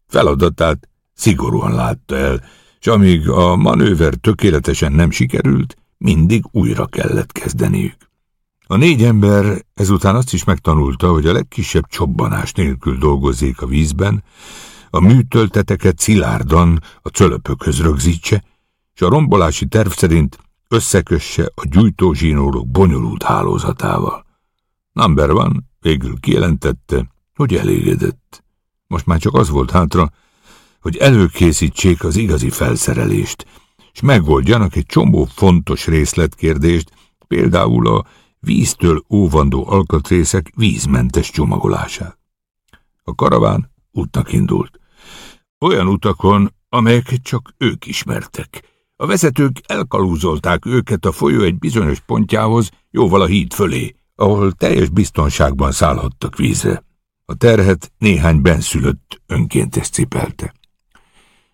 Feladatát szigorúan látta el, és amíg a manőver tökéletesen nem sikerült, mindig újra kellett kezdeniük. A négy ember ezután azt is megtanulta, hogy a legkisebb csobbanás nélkül dolgozzék a vízben, a műtölteteket szilárdan a cölöpökhöz rögzítse, és a rombolási terv szerint összekösse a gyújtózsínórok bonyolult hálózatával. Number van végül kijelentette, hogy elégedett. Most már csak az volt hátra, hogy előkészítsék az igazi felszerelést, és megoldjanak egy csomó fontos részletkérdést, például a víztől óvandó alkatrészek vízmentes csomagolását. A karaván útnak indult. Olyan utakon, amelyeket csak ők ismertek. A vezetők elkalúzolták őket a folyó egy bizonyos pontjához, jóval a híd fölé, ahol teljes biztonságban szállhattak vízre. A terhet néhány benszülött önkéntes cipelte.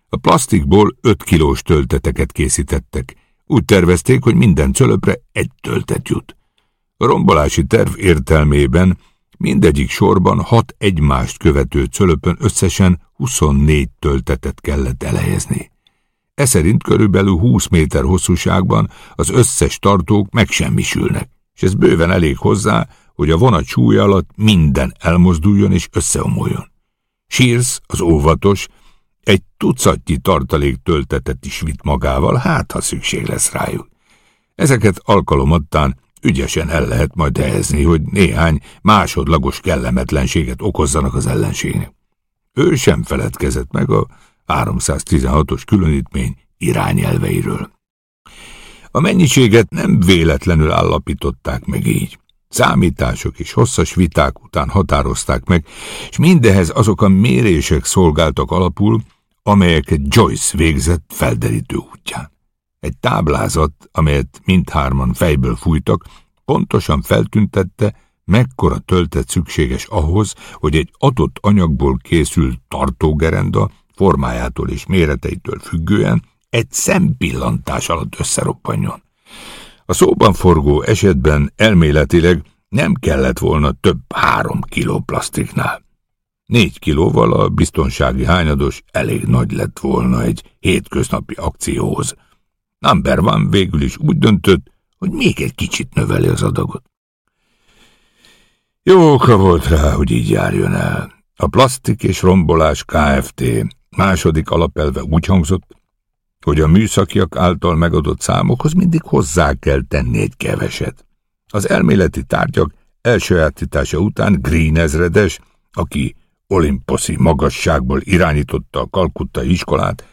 A plastikból öt kilós tölteteket készítettek. Úgy tervezték, hogy minden cölöpre egy töltet jut. A rombolási terv értelmében mindegyik sorban hat egymást követő cölöpön összesen 24 töltetet kellett elhelyezni. E körülbelül 20 méter hosszúságban az összes tartók megsemmisülnek, és ez bőven elég hozzá, hogy a vonat súlya alatt minden elmozduljon és összeomoljon. Shears, az óvatos, egy tucatnyi tartalék töltetet is vitt magával, hát ha szükség lesz rájuk. Ezeket alkalomattán ügyesen el lehet majd helyezni, hogy néhány másodlagos kellemetlenséget okozzanak az ellenségnek. Ő sem feledkezett meg a 316-os különítmény irányelveiről. A mennyiséget nem véletlenül állapították meg így. Számítások és hosszas viták után határozták meg, és mindehez azok a mérések szolgáltak alapul, amelyeket Joyce végzett felderítő útján. Egy táblázat, amelyet mindhárman fejből fújtak, pontosan feltüntette, mekkora töltet szükséges ahhoz, hogy egy adott anyagból készült tartógerenda formájától és méreteitől függően egy szempillantás alatt összeroppanjon. A szóban forgó esetben elméletileg nem kellett volna több három kiló plastiknál. Négy kilóval a biztonsági hányados elég nagy lett volna egy hétköznapi akcióhoz. Number van végül is úgy döntött, hogy még egy kicsit növeli az adagot. Jó oka volt rá, hogy így járjon el. A plastik és rombolás Kft. Második alapelve úgy hangzott, hogy a műszakiak által megadott számokhoz mindig hozzá kell tenni egy keveset. Az elméleti tárgyak elsajátítása után Green ezredes, aki olimposzi magasságból irányította a kalkuttai iskolát,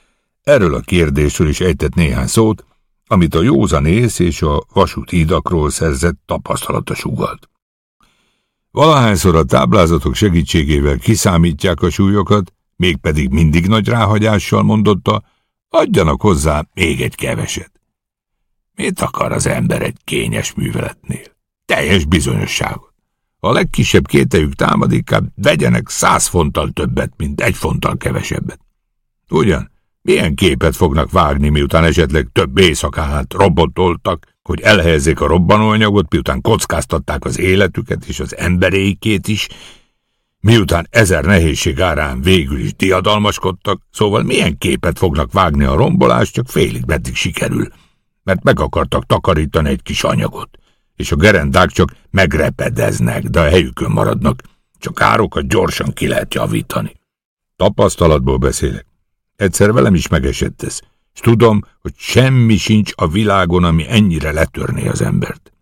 erről a kérdésről is ejtett néhány szót, amit a józanész és a vasúti hídakról szerzett tapasztalata sugalt. Valahányszor a táblázatok segítségével kiszámítják a súlyokat, mégpedig mindig nagy ráhagyással mondotta, adjanak hozzá még egy keveset. Mit akar az ember egy kényes műveletnél? Teljes bizonyosságot. A legkisebb kételjük támad, inkább vegyenek száz fonttal többet, mint egy fonttal kevesebbet. Ugyan, milyen képet fognak vágni, miután esetleg több éjszakát robbotoltak, hogy elhelyezzék a robbanóanyagot, miután kockáztatták az életüket és az emberékét is, miután ezer nehézség árán végül is diadalmaskodtak, szóval milyen képet fognak vágni a rombolás, csak félig meddig sikerül, mert meg akartak takarítani egy kis anyagot, és a gerendák csak megrepedeznek, de a helyükön maradnak, csak árokat gyorsan ki lehet javítani. Tapasztalatból beszélek. Egyszer velem is megesett ez, és tudom, hogy semmi sincs a világon, ami ennyire letörné az embert.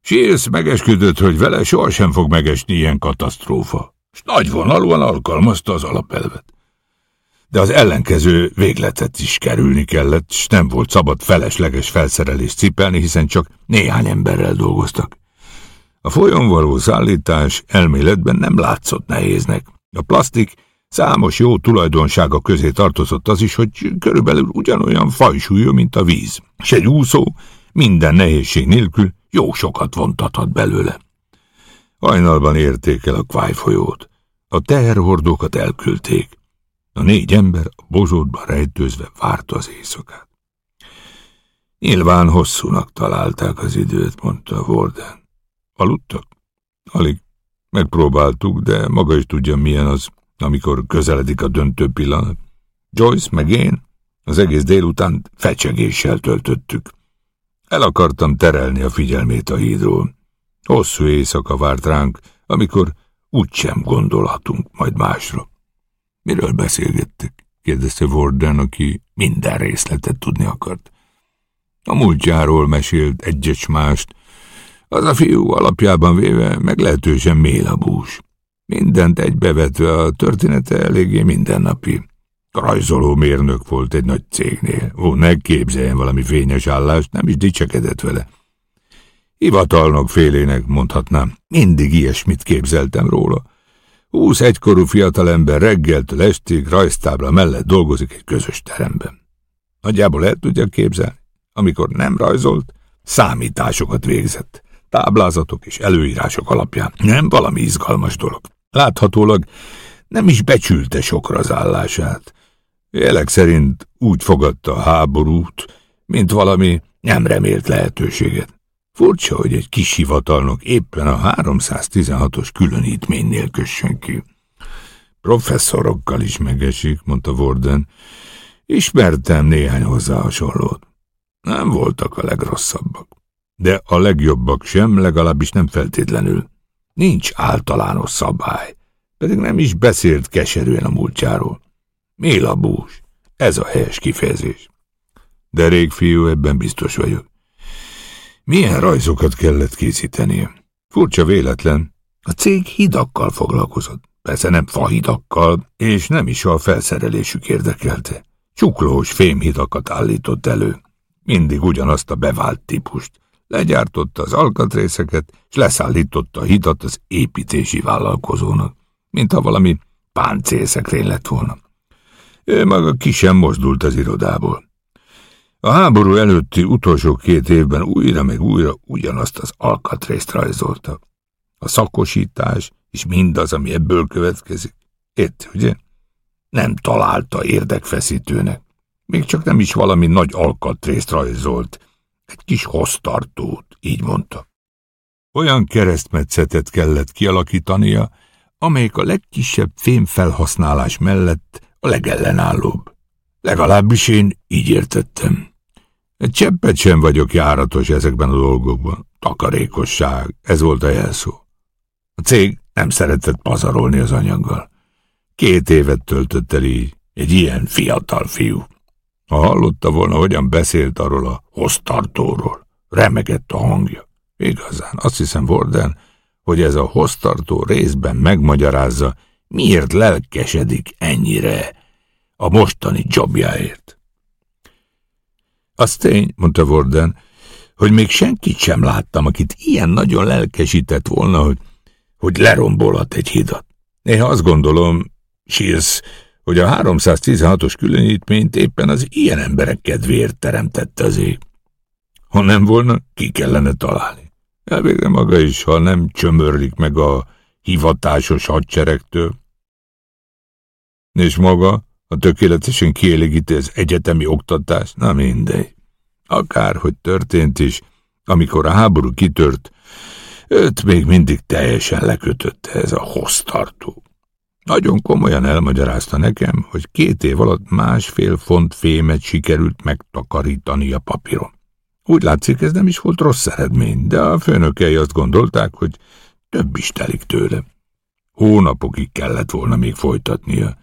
Sírsz megesküdött, hogy vele sohasem fog megesni ilyen katasztrófa, és nagyvonalúan alkalmazta az alapelvet. De az ellenkező végletet is kerülni kellett, és nem volt szabad felesleges felszerelést cipelni, hiszen csak néhány emberrel dolgoztak. A folyón való szállítás elméletben nem látszott nehéznek. A plastik Számos jó tulajdonsága közé tartozott az is, hogy körülbelül ugyanolyan fajsúlyú, mint a víz, és egy úszó minden nehézség nélkül jó sokat vontathat belőle. Hajnalban érték el a Kváj folyót. A teherhordókat elküldték. A négy ember a bozótban rejtőzve várta az éjszakát. Nyilván hosszúnak találták az időt, mondta Warden. Aludtak? Alig. Megpróbáltuk, de maga is tudja, milyen az, amikor közeledik a döntő pillanat. Joyce meg én az egész délután fecsegéssel töltöttük. El akartam terelni a figyelmét a hídról. Hosszú éjszaka várt ránk, amikor úgysem gondolhatunk majd másra. Miről beszélgettek? kérdezte Warden, aki minden részletet tudni akart. A múltjáról mesélt egyes mást. Az a fiú alapjában véve meglehetősen mélabús. Mindent egybevetve a története eléggé mindennapi. Rajzoló mérnök volt egy nagy cégnél. Ó, ne képzeljen valami fényes állást, nem is dicsekedett vele. Hivatalnok félének mondhatnám. Mindig ilyesmit képzeltem róla. Húsz egykorú fiatalember reggeltől estig rajztábla mellett dolgozik egy közös teremben. Nagyjából el tudja képzelni, amikor nem rajzolt, számításokat végzett, táblázatok és előírások alapján. Nem valami izgalmas dolog. Láthatólag nem is becsülte sokra az állását. Jelek szerint úgy fogadta a háborút, mint valami nem remélt lehetőséget. Furcsa, hogy egy kis hivatalnok éppen a 316-os különítménynél kössön ki. Professzorokkal is megesik, mondta Warden. Ismertem néhány hozzá hasonlót. Nem voltak a legrosszabbak. De a legjobbak sem, legalábbis nem feltétlenül. Nincs általános szabály, pedig nem is beszélt keserűen a múltjáról. Mélabús, ez a helyes kifejezés. De rég fiú, ebben biztos vagyok. Milyen rajzokat kellett készítenie? Furcsa véletlen. A cég hidakkal foglalkozott. Persze nem fahidakkal, és nem is a felszerelésük érdekelte. Csuklós fémhidakat állított elő. Mindig ugyanazt a bevált típust. Legyártotta az alkatrészeket, és leszállította a hidat az építési vállalkozónak, mintha valami páncélszekrény lett volna. Ő maga ki sem mozdult az irodából. A háború előtti utolsó két évben újra meg újra ugyanazt az alkatrészt rajzolta. A szakosítás és mindaz, ami ebből következik. Ért, ugye? Nem találta érdekfeszítőnek. Még csak nem is valami nagy alkatrészt rajzolt. Egy kis hoztartót, így mondta. Olyan keresztmetszetet kellett kialakítania, amelyik a legkisebb fémfelhasználás mellett a legellenállóbb. Legalábbis én így értettem. Egy cseppet sem vagyok járatos ezekben a dolgokban. Takarékosság, ez volt a jelszó. A cég nem szeretett pazarolni az anyaggal. Két évet töltött el így, egy ilyen fiatal fiú. Ha hallotta volna, hogyan beszélt arról a hoztartóról, remegett a hangja. Igazán, azt hiszem, Vorden, hogy ez a hoztartó részben megmagyarázza, miért lelkesedik ennyire a mostani jobjáért. Az tény, mondta Warden, hogy még senkit sem láttam, akit ilyen nagyon lelkesített volna, hogy, hogy lerombolhat egy hidat. Néha azt gondolom, Shields, hogy a 316-os különítményt éppen az ilyen emberek kedvéért teremtette az ég. Ha nem volna, ki kellene találni. Elvégre maga is, ha nem csömörlik meg a hivatásos hadseregtől. És maga, a tökéletesen kielégíti az egyetemi oktatás, na mindegy. Akárhogy történt is, amikor a háború kitört, őt még mindig teljesen lekötötte ez a hoztartó. Nagyon komolyan elmagyarázta nekem, hogy két év alatt másfél font fémet sikerült megtakarítani a papíron. Úgy látszik, ez nem is volt rossz eredmény, de a főnökei azt gondolták, hogy több is telik tőle. Hónapokig kellett volna még folytatnia,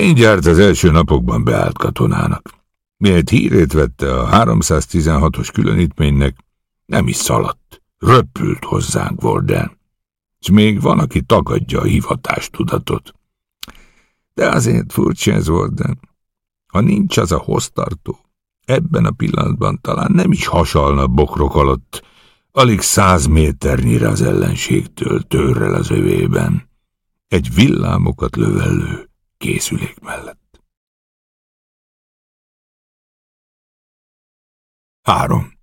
Mindjárt az első napokban beállt katonának. Miért hírét vette a 316-os különítménynek, nem is szaladt, röpült hozzánk Vorden. És még van, aki tagadja a hivatástudatot. De azért furcsa ez Vorden. Ha nincs az a hoztartó, ebben a pillanatban talán nem is hasalna bokrok alatt, alig száz méternyire az ellenségtől törrel az övében. Egy villámokat lövellő készülék mellett. 3.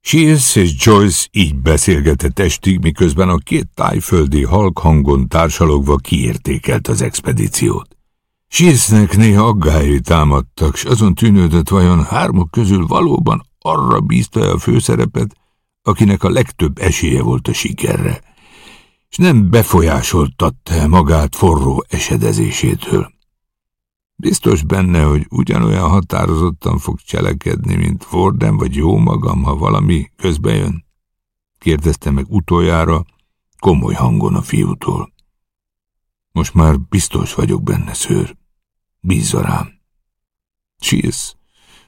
Shields és Joyce így beszélgetett estig, miközben a két tájföldi halk hangon társalogva kiértékelt az expedíciót. Shieldsnek néha aggályi támadtak, s azon tűnődött vajon hármuk közül valóban arra bízta -e a főszerepet, akinek a legtöbb esélye volt a sikerre, és nem befolyásoltatta magát forró esedezésétől. Biztos benne, hogy ugyanolyan határozottan fog cselekedni, mint Forden vagy jó magam, ha valami közbe jön? Kérdezte meg utoljára, komoly hangon a fiútól. Most már biztos vagyok benne, szőr. Bízza rám. Shields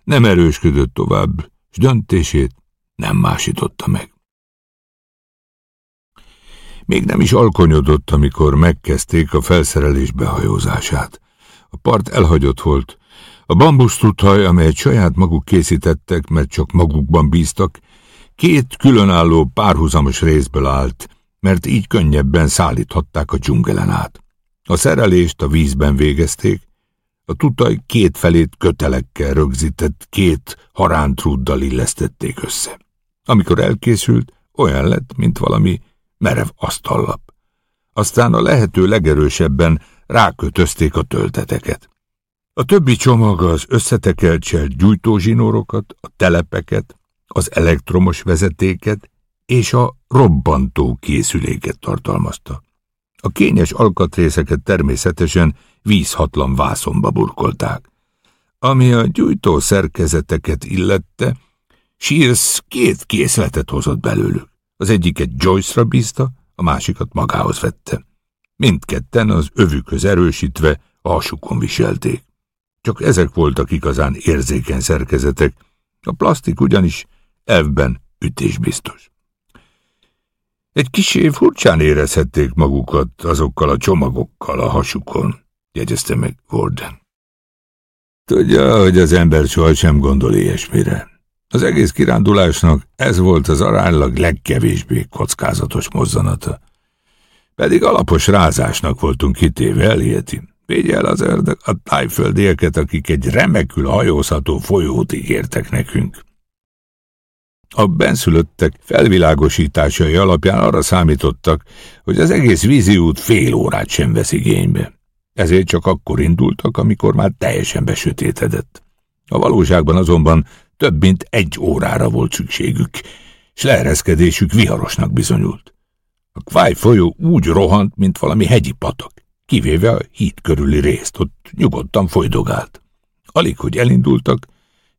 nem erősködött tovább, s döntését nem másította meg. Még nem is alkonyodott, amikor megkezdték a felszerelés behajózását. A part elhagyott volt. A bambusztuthaj, amelyet saját maguk készítettek, mert csak magukban bíztak, két különálló párhuzamos részből állt, mert így könnyebben szállíthatták a dzsungelen át. A szerelést a vízben végezték, a tutaj két felét kötelekkel rögzített két harántrúddal illesztették össze. Amikor elkészült, olyan lett, mint valami merev asztallap. Aztán a lehető legerősebben rákötözték a tölteteket. A többi csomag az összetekelcselt gyújtózsinórokat, a telepeket, az elektromos vezetéket és a robbantó készüléket tartalmazta. A kényes alkatrészeket természetesen vízhatlan vászonba burkolták. Ami a gyújtó szerkezeteket illette, Shears két készletet hozott belőlük. Az egyiket Joyce-ra bízta, a másikat magához vette. Mindketten az övükhöz erősítve a hasukon viselték. Csak ezek voltak igazán érzékeny szerkezetek, a plastik ugyanis elvben ütésbiztos. Egy kisé furcsán érezhették magukat azokkal a csomagokkal a hasukon, jegyezte meg Warden. Tudja, hogy az ember sohasem gondol ilyesmire. Az egész kirándulásnak ez volt az aránylag legkevésbé kockázatos mozzanata. Pedig alapos rázásnak voltunk kitéve, elhiheti. Védj az ördög a tájföldieket, akik egy remekül hajózható folyót ígértek nekünk. A benszülöttek felvilágosításai alapján arra számítottak, hogy az egész víziút fél órát sem vesz igénybe. Ezért csak akkor indultak, amikor már teljesen besötétedett. A valóságban azonban több mint egy órára volt szükségük, és leereszkedésük viharosnak bizonyult. A Kváj folyó úgy rohant, mint valami hegyi patak, kivéve a híd körüli részt, ott nyugodtan folydogált. Alig, hogy elindultak,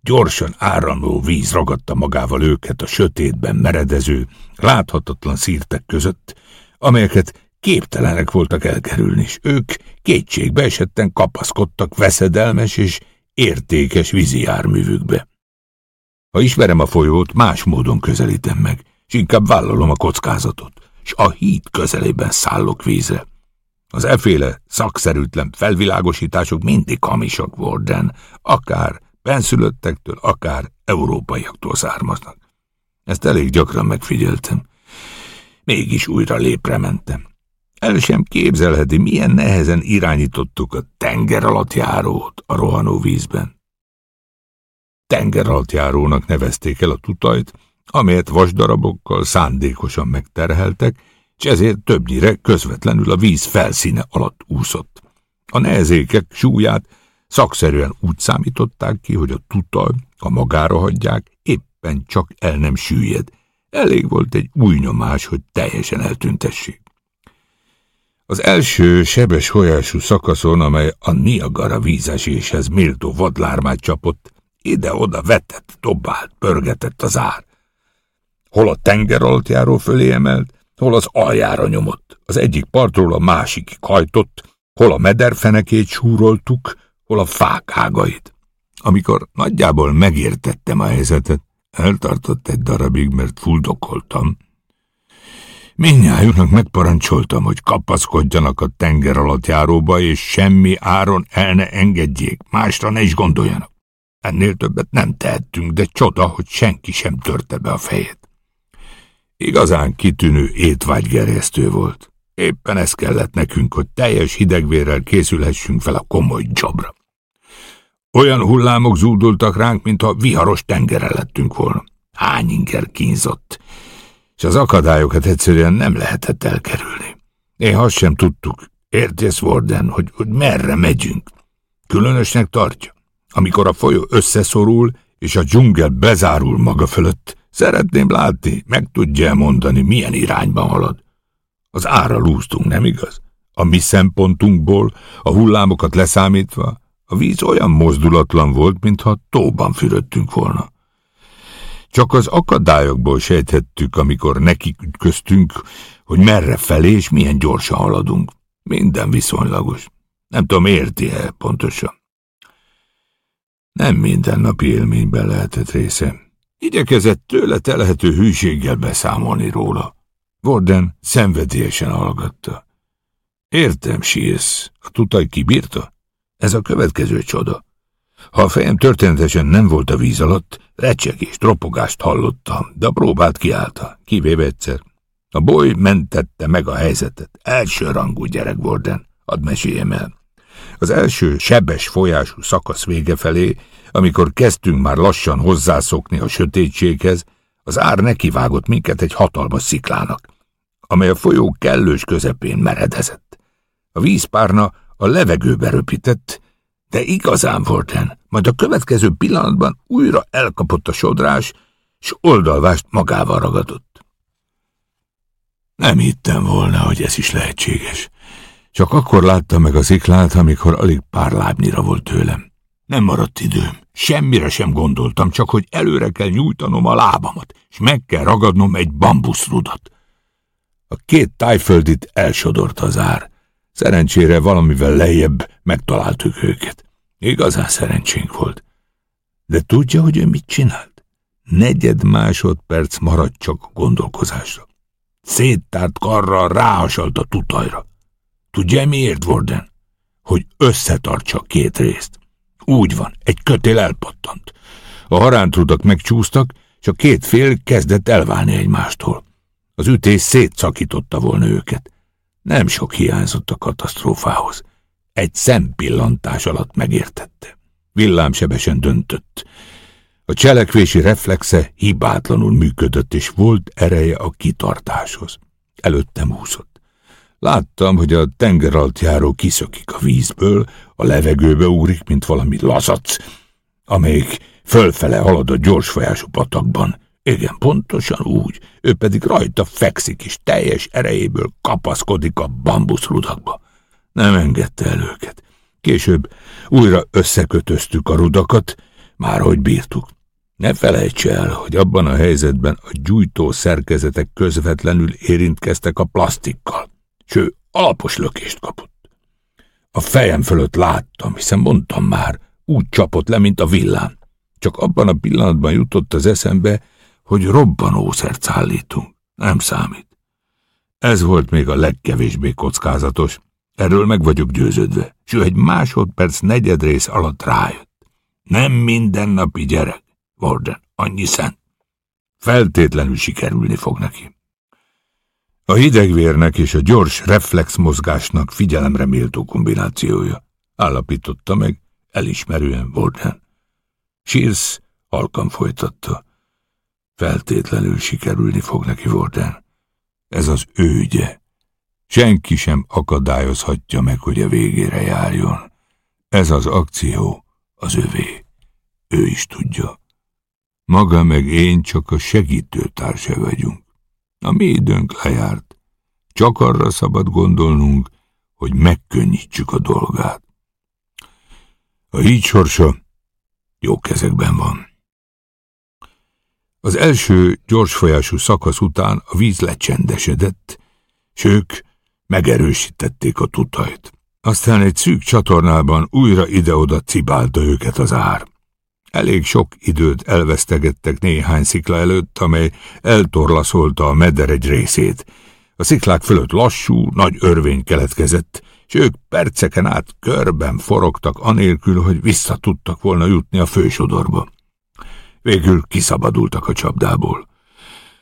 Gyorsan áramló víz ragadta magával őket a sötétben meredező, láthatatlan szírtek között, amelyeket képtelenek voltak elkerülni, és ők kétségbe esetten kapaszkodtak veszedelmes és értékes vízi járművükbe. Ha ismerem a folyót, más módon közelítem meg, és inkább vállalom a kockázatot, és a híd közelében szállok vízre. Az eféle szakszerűtlen felvilágosítások mindig hamisak, Warden, akár benszülöttektől, akár európaiaktól származnak. Ezt elég gyakran megfigyeltem. Mégis újra lépre mentem. El sem képzelheti, milyen nehezen irányítottuk a tenger alatt járót a rohanó vízben. Tenger alatt járónak nevezték el a tutajt, amelyet vasdarabokkal szándékosan megterheltek, és ezért többnyire közvetlenül a víz felszíne alatt úszott. A nehezékek súlyát Szakszerűen úgy számították ki, hogy a tutaj, ha magára hagyják, éppen csak el nem süllyed. Elég volt egy új nyomás, hogy teljesen eltüntessék. Az első sebes folyású szakaszon, amely a Niagara vízeséshez méltó vadlármát csapott, ide-oda vetett, dobált, pörgetett az ár. Hol a tenger alatt járó fölé emelt, hol az aljára nyomott, az egyik partról a másikig hajtott, hol a mederfenekét súroltuk, hol a fák hágait. Amikor nagyjából megértettem a helyzetet, eltartott egy darabig, mert fuldokoltam. Mindnyájuknak megparancsoltam, hogy kapaszkodjanak a tenger alatt járóba, és semmi áron el ne engedjék, másra ne is gondoljanak. Ennél többet nem tehettünk, de csoda, hogy senki sem törte be a fejét. Igazán kitűnő étvágygerjesztő volt. Éppen ez kellett nekünk, hogy teljes hidegvérrel készülhessünk fel a komoly jobbra. Olyan hullámok zúdultak ránk, mintha viharos tengerre lettünk volna. Hány inger kínzott, és az akadályokat egyszerűen nem lehetett elkerülni. Én azt sem tudtuk, értész Warden, hogy, hogy merre megyünk. Különösnek tartja, amikor a folyó összeszorul, és a dzsungel bezárul maga fölött, Szeretném látni, meg tudja mondani, milyen irányban halad. Az ára lúztunk, nem igaz? A mi szempontunkból, a hullámokat leszámítva, a víz olyan mozdulatlan volt, mintha tóban fürödtünk volna. Csak az akadályokból sejthettük, amikor nekik ütköztünk, hogy merre felé és milyen gyorsan haladunk. Minden viszonylagos. Nem tudom, érti-e pontosan. Nem mindennapi élményben lehetett része. Igyekezett tőle telhető hűséggel beszámolni róla. Gordon szenvedélyesen hallgatta. Értem, Shears. A tutaj kibírta? Ez a következő csoda. Ha a fejem történetesen nem volt a víz alatt, recsegést, tropogást hallottam, de a próbát kiállta, kivéve egyszer. A boly mentette meg a helyzetet. Első rangú gyerek Gordon, add meséljem el. Az első sebes folyású szakasz vége felé, amikor kezdtünk már lassan hozzászokni a sötétséghez, az ár nekivágott minket egy hatalmas sziklának, amely a folyó kellős közepén meredezett. A vízpárna a levegőbe röpített, de igazán volt majd a következő pillanatban újra elkapott a sodrás, és oldalvást magával ragadott. Nem hittem volna, hogy ez is lehetséges. Csak akkor láttam meg az iklát, amikor alig pár lábnyira volt tőlem. Nem maradt időm, semmire sem gondoltam, csak hogy előre kell nyújtanom a lábamat, és meg kell ragadnom egy bambuszrudat. A két tájföldit elsodort az ár. Szerencsére valamivel lejjebb megtaláltuk őket. Igazán szerencsénk volt. De tudja, hogy ő mit csinált? Negyed másodperc maradt csak gondolkozásra. Széttárt karral ráhasalt a tutajra. Tudja miért, Warden? Hogy összetartsa két részt. Úgy van, egy kötél elpattant. A harántrudak megcsúsztak, és a két fél kezdett elválni egymástól. Az ütés szétszakította volna őket. Nem sok hiányzott a katasztrófához. Egy szempillantás alatt megértette. Villámsebesen döntött. A cselekvési reflexe hibátlanul működött, és volt ereje a kitartáshoz. Előttem úszott. Láttam, hogy a járó kiszökik a vízből, a levegőbe úrik, mint valami lazac, amelyik fölfele halad a gyors folyású patakban. Igen, pontosan úgy, ő pedig rajta fekszik, és teljes erejéből kapaszkodik a bambuszrudakba. Nem engedte el őket. Később újra összekötöztük a rudakat, már hogy bírtuk. Ne felejts el, hogy abban a helyzetben a gyújtó szerkezetek közvetlenül érintkeztek a plastikkal, s ő alapos lökést kapott. A fejem fölött láttam, hiszen mondtam már, úgy csapott le, mint a villám. Csak abban a pillanatban jutott az eszembe, hogy robbanószert szállítunk. Nem számít. Ez volt még a legkevésbé kockázatos. Erről meg vagyok győződve, s egy másodperc negyedrész alatt rájött. Nem mindennapi gyerek, Warden, annyi szent. Feltétlenül sikerülni fog neki. A hidegvérnek és a gyors reflexmozgásnak figyelemre méltó kombinációja, állapította meg elismerően Warden. Shears halkan folytatta. Feltétlenül sikerülni fog neki, Warden. Ez az ő ügye. Senki sem akadályozhatja meg, hogy a végére járjon. Ez az akció az övé. Ő is tudja. Maga meg én csak a segítőtársa vagyunk. A mi időnk lejárt. Csak arra szabad gondolnunk, hogy megkönnyítsük a dolgát. A híd sorsa jó kezekben van. Az első gyorsfolyású szakasz után a víz lecsendesedett, s ők megerősítették a tutajt. Aztán egy szűk csatornában újra ide-oda cibálta őket az ár. Elég sok időt elvesztegettek néhány szikla előtt, amely eltorlaszolta a meder egy részét. A sziklák fölött lassú, nagy örvény keletkezett, és ők perceken át körben forogtak anélkül, hogy vissza tudtak volna jutni a fősodorba. Végül kiszabadultak a csapdából.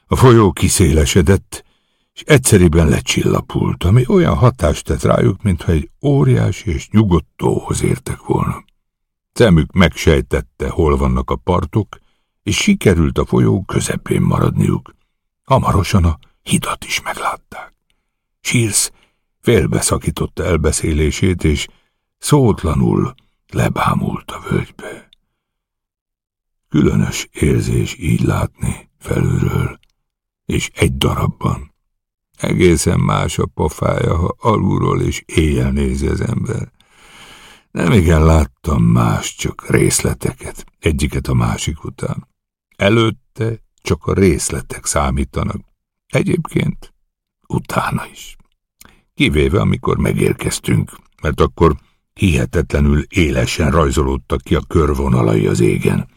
A folyó kiszélesedett, és egyszerűen lecsillapult, ami olyan hatást tett rájuk, mintha egy óriás és nyugodt tóhoz értek volna. Szemük megsejtette, hol vannak a partok, és sikerült a folyó közepén maradniuk. Hamarosan a hidat is meglátták. Sírsz félbeszakította elbeszélését, és szótlanul lebámult a völgybe. Különös érzés így látni, felülről, és egy darabban. Egészen más a pofája, ha alulról és éjjel nézi az ember. Nem igen láttam más, csak részleteket, egyiket a másik után. Előtte csak a részletek számítanak. Egyébként utána is. Kivéve, amikor megérkeztünk, mert akkor hihetetlenül élesen rajzolódtak ki a körvonalai az égen.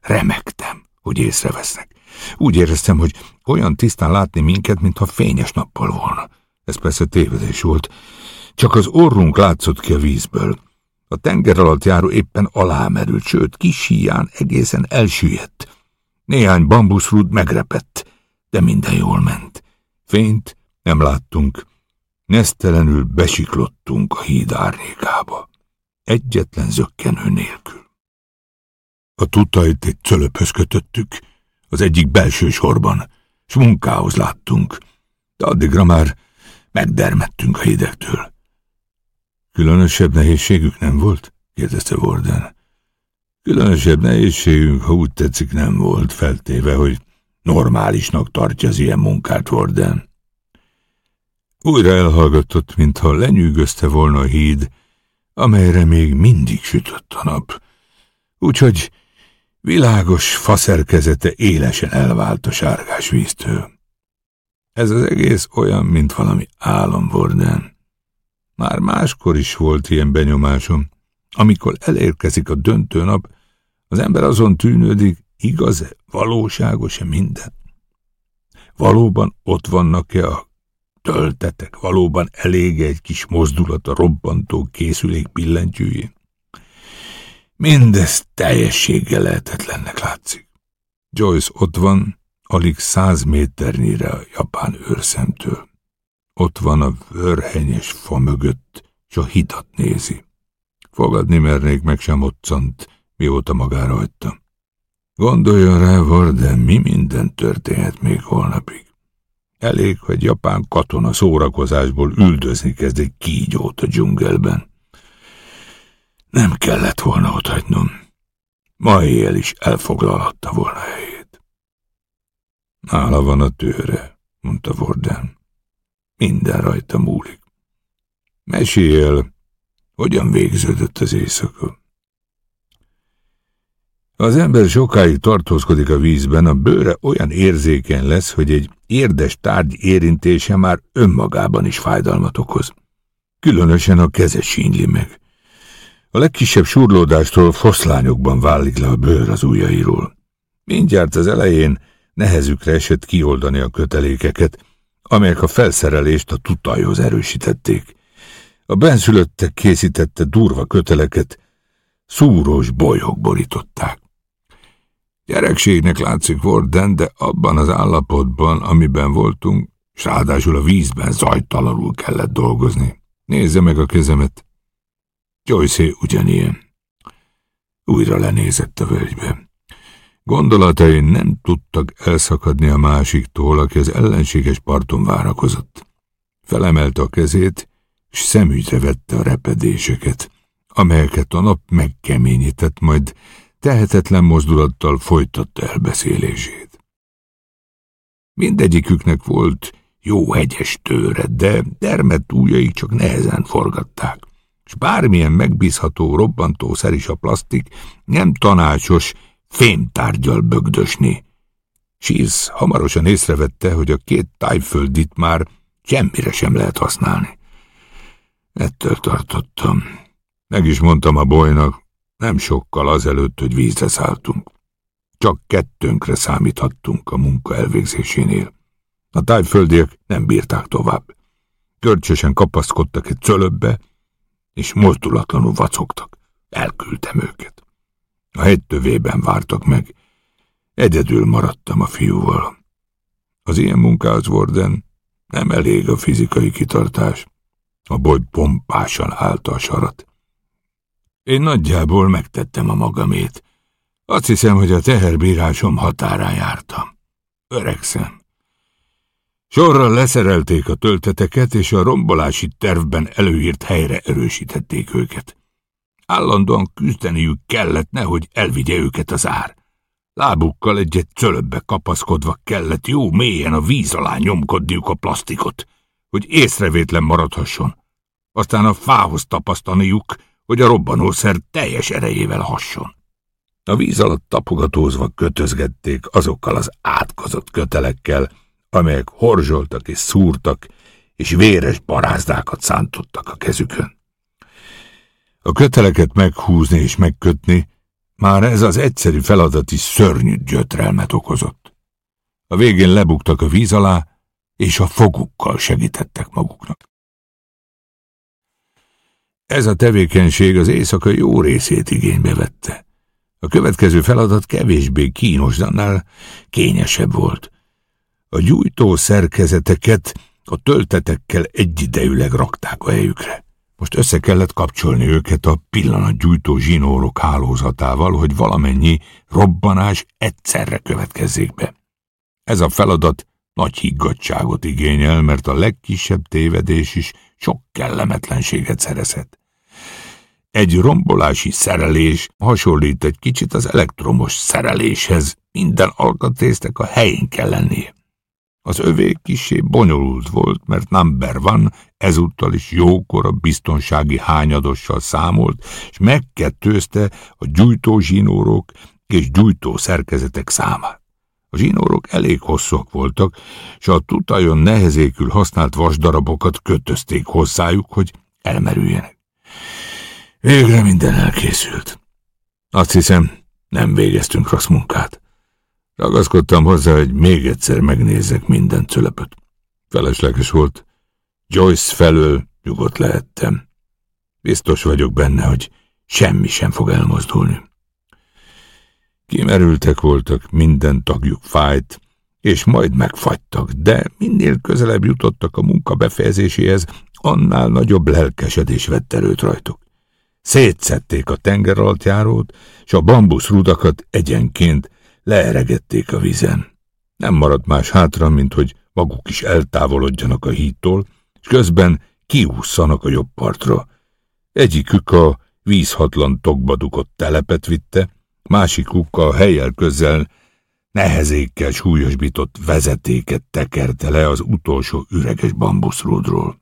Remektem, hogy észrevesznek. Úgy éreztem, hogy olyan tisztán látni minket, mintha fényes nappal volna. Ez persze tévedés volt. Csak az orrunk látszott ki a vízből. A tenger alatt járó éppen alámerült, sőt, kis híján egészen elsüllyedt. Néhány bambuszrúd megrepett, de minden jól ment. Fényt nem láttunk. Nesztelenül besiklottunk a híd árnyékába. Egyetlen zökkenő nélkül. A tutajt egy cölöphöz kötöttük, az egyik belső sorban, s munkához láttunk, de addigra már megdermettünk a hidegtől. Különösebb nehézségük nem volt? kérdezte Warden. Különösebb nehézségünk, ha úgy tetszik, nem volt, feltéve, hogy normálisnak tartja az ilyen munkát, Warden. Újra elhallgatott, mintha lenyűgözte volna a híd, amelyre még mindig sütött a nap. Úgyhogy világos faszerkezete élesen elvált a sárgás víztől. Ez az egész olyan, mint valami álom, Warden. Már máskor is volt ilyen benyomásom. Amikor elérkezik a döntő nap, az ember azon tűnődik, igaz-e, valóságos-e minden? Valóban ott vannak-e a töltetek, valóban elég egy kis mozdulat a robbantó készülék billentyűjén? Mindez teljességgel lehetetlennek látszik. Joyce ott van, alig száz méternyire a japán őrszemtől. Ott van a vörhenyes fa mögött, s a hidat nézi. Fogadni mernék meg sem moccant, mióta magára hagyta. Gondoljon rá, Varden, mi minden történhet még holnapig. Elég, hogy japán katona szórakozásból üldözni kezd egy kígyót a dzsungelben. Nem kellett volna otthagynom. Ma éjjel is elfoglalhatta volna helyét. Nála van a tőre, mondta Vorden. Minden rajta múlik. Mesélj el, hogyan végződött az éjszaka. Az ember sokáig tartózkodik a vízben, a bőre olyan érzékeny lesz, hogy egy érdes tárgy érintése már önmagában is fájdalmat okoz. Különösen a keze sínyli meg. A legkisebb surlódástól foszlányokban válik le a bőr az ujjairól. Mindjárt az elején nehezükre esett kioldani a kötelékeket, amelyek a felszerelést a tutajhoz erősítették. A benszülöttek készítette durva köteleket, szúrós bolyok borították. Gyerekségnek látszik Warden, de abban az állapotban, amiben voltunk, s ráadásul a vízben zajtalanul kellett dolgozni. Nézze meg a kezemet. Joyce ugyanilyen. Újra lenézett a völgybe. Gondolatai nem tudtak elszakadni a másiktól, aki az ellenséges parton várakozott. Felemelte a kezét, és szemügyre vette a repedéseket, amelyeket a nap megkeményített, majd tehetetlen mozdulattal folytatta elbeszélését. Mindegyiküknek volt jó hegyes tőre, de dermet ujjai csak nehezen forgatták, és bármilyen megbízható robbantószer is a plastik nem tanácsos fémtárgyal bögdösni. Shears hamarosan észrevette, hogy a két tájföldit már semmire sem lehet használni. Ettől tartottam. Meg is mondtam a bolynak, nem sokkal azelőtt, hogy vízre szálltunk. Csak kettőnkre számíthattunk a munka elvégzésénél. A tájföldiek nem bírták tovább. Görcsösen kapaszkodtak egy cölöbbe, és mozdulatlanul vacogtak. Elküldtem őket. A hegy tövében vártak meg. Egyedül maradtam a fiúval. Az ilyen munkához, Warden, nem elég a fizikai kitartás. A boly pompásan állta a sarat. Én nagyjából megtettem a magamét. Azt hiszem, hogy a teherbírásom határán jártam. Öregszem. Sorral leszerelték a tölteteket, és a rombolási tervben előírt helyre erősítették őket. Állandóan küzdeniük kellett, nehogy elvigye őket az ár. Lábukkal egyet cölöbbe kapaszkodva kellett jó mélyen a víz alá nyomkodniuk a plastikot, hogy észrevétlen maradhasson. Aztán a fához tapasztaniuk, hogy a robbanószer teljes erejével hasson. A víz alatt tapogatózva kötözgették azokkal az átkozott kötelekkel, amelyek horzsoltak és szúrtak, és véres barázdákat szántottak a kezükön. A köteleket meghúzni és megkötni, már ez az egyszerű feladat is szörnyű gyötrelmet okozott. A végén lebuktak a víz alá, és a fogukkal segítettek maguknak. Ez a tevékenység az éjszaka jó részét igénybe vette. A következő feladat kevésbé kínos, annál kényesebb volt. A gyújtó szerkezeteket a töltetekkel egyidejűleg rakták a helyükre. Most össze kellett kapcsolni őket a pillanatgyújtó zsinórok hálózatával, hogy valamennyi robbanás egyszerre következzék be. Ez a feladat nagy higgadságot igényel, mert a legkisebb tévedés is sok kellemetlenséget szerezhet. Egy rombolási szerelés hasonlít egy kicsit az elektromos szereléshez, minden alkatrésznek a helyén kell lennie. Az övé kisé bonyolult volt, mert number van ezúttal is jókora biztonsági hányadossal számolt, és megkettőzte a gyújtó zsinórok és gyújtó szerkezetek számát. A zsinórok elég hosszúak voltak, és a tutajon nehezékül használt vasdarabokat kötözték hozzájuk, hogy elmerüljenek. Végre minden elkészült. Azt hiszem, nem végeztünk rossz munkát. Ragaszkodtam hozzá, hogy még egyszer megnézzek minden cölepöt. Felesleges volt. Joyce felől nyugodt lehettem. Biztos vagyok benne, hogy semmi sem fog elmozdulni. Kimerültek voltak, minden tagjuk fájt, és majd megfagytak, de minél közelebb jutottak a munka befejezéséhez, annál nagyobb lelkesedés vett erőt rajtuk. Szétszették a tengeralattjárót, és a bambuszrudakat egyenként leeregették a vízen. Nem maradt más hátra, mint hogy maguk is eltávolodjanak a hídtól, és közben kiúszanak a jobb partra. Egyikük a vízhatlan tokba dugott telepet vitte, másikuk a helyel közel nehezékkel súlyosbított vezetéket tekerte le az utolsó üreges bambuszródról.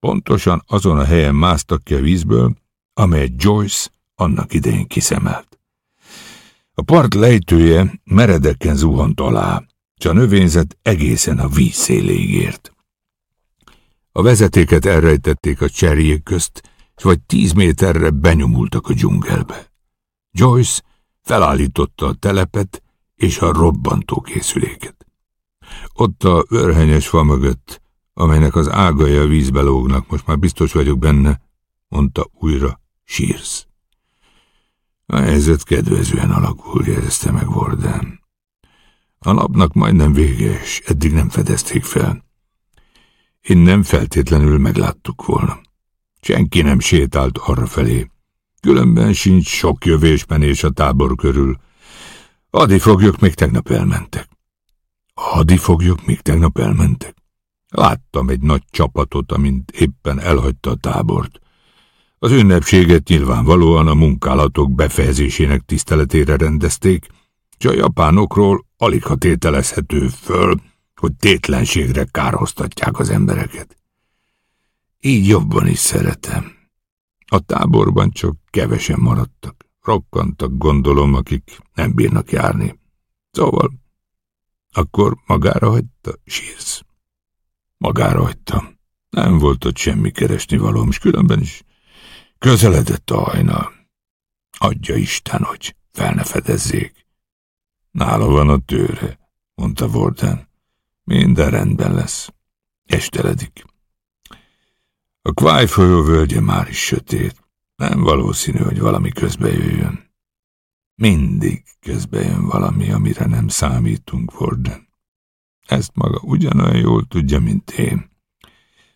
Pontosan azon a helyen másztak ki a vízből, amelyet Joyce annak idején kiszemelt. A part lejtője meredeken zuhant alá, és a növényzet egészen a víz széléig ért. A vezetéket elrejtették a cserjék közt, és vagy tíz méterre benyomultak a dzsungelbe. Joyce felállította a telepet és a robbantó készüléket. Ott a örhenyes fa mögött, amelynek az ágai a vízbe lógnak, most már biztos vagyok benne, mondta újra Sírsz. A helyzet kedvezően alakul, jegyezte meg Warden. A napnak majdnem vége, és eddig nem fedezték fel. Én nem feltétlenül megláttuk volna. Senki nem sétált arra felé. Különben sincs sok jövésmenés a tábor körül. Hadifoglyok még tegnap elmentek. Hadifoglyok még tegnap elmentek. Láttam egy nagy csapatot, amint éppen elhagyta a tábort. Az ünnepséget nyilvánvalóan a munkálatok befejezésének tiszteletére rendezték, és a japánokról alig ha tételezhető föl, hogy tétlenségre kárhoztatják az embereket. Így jobban is szeretem. A táborban csak kevesen maradtak. Rokkantak, gondolom, akik nem bírnak járni. Szóval, akkor magára hagyta, sírsz. Magára hagytam. Nem volt ott semmi keresni valóm, és különben is Közeledett a hajnal. Adja Isten, hogy fel ne fedezzék. Nála van a tőre, mondta Warden. Minden rendben lesz. Esteledik. A Kváj folyó völgye már is sötét. Nem valószínű, hogy valami közbe jöjjön. Mindig közbe jön valami, amire nem számítunk, Warden. Ezt maga ugyanolyan jól tudja, mint én.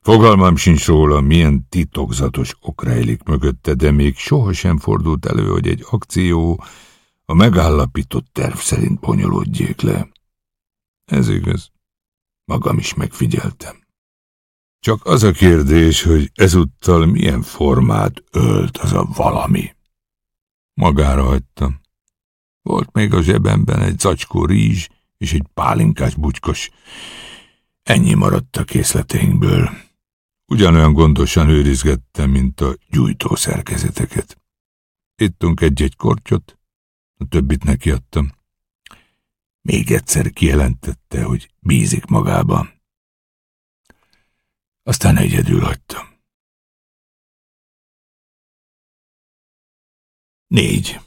Fogalmam sincs róla, milyen titokzatos ok rejlik mögötte, de még sohasem fordult elő, hogy egy akció a megállapított terv szerint bonyolódjék le. Ez igaz. Magam is megfigyeltem. Csak az a kérdés, hogy ezúttal milyen formát ölt az a valami. Magára hagytam. Volt még a zsebemben egy zacskó rizs és egy pálinkás bugykos. Ennyi maradt a készleteinkből. Ugyanolyan gondosan őrizgettem, mint a gyújtó szerkezeteket. Ittunk egy-egy kortyot, a többit nekiadtam. Még egyszer kijelentette, hogy bízik magában. Aztán egyedül hagytam. Négy.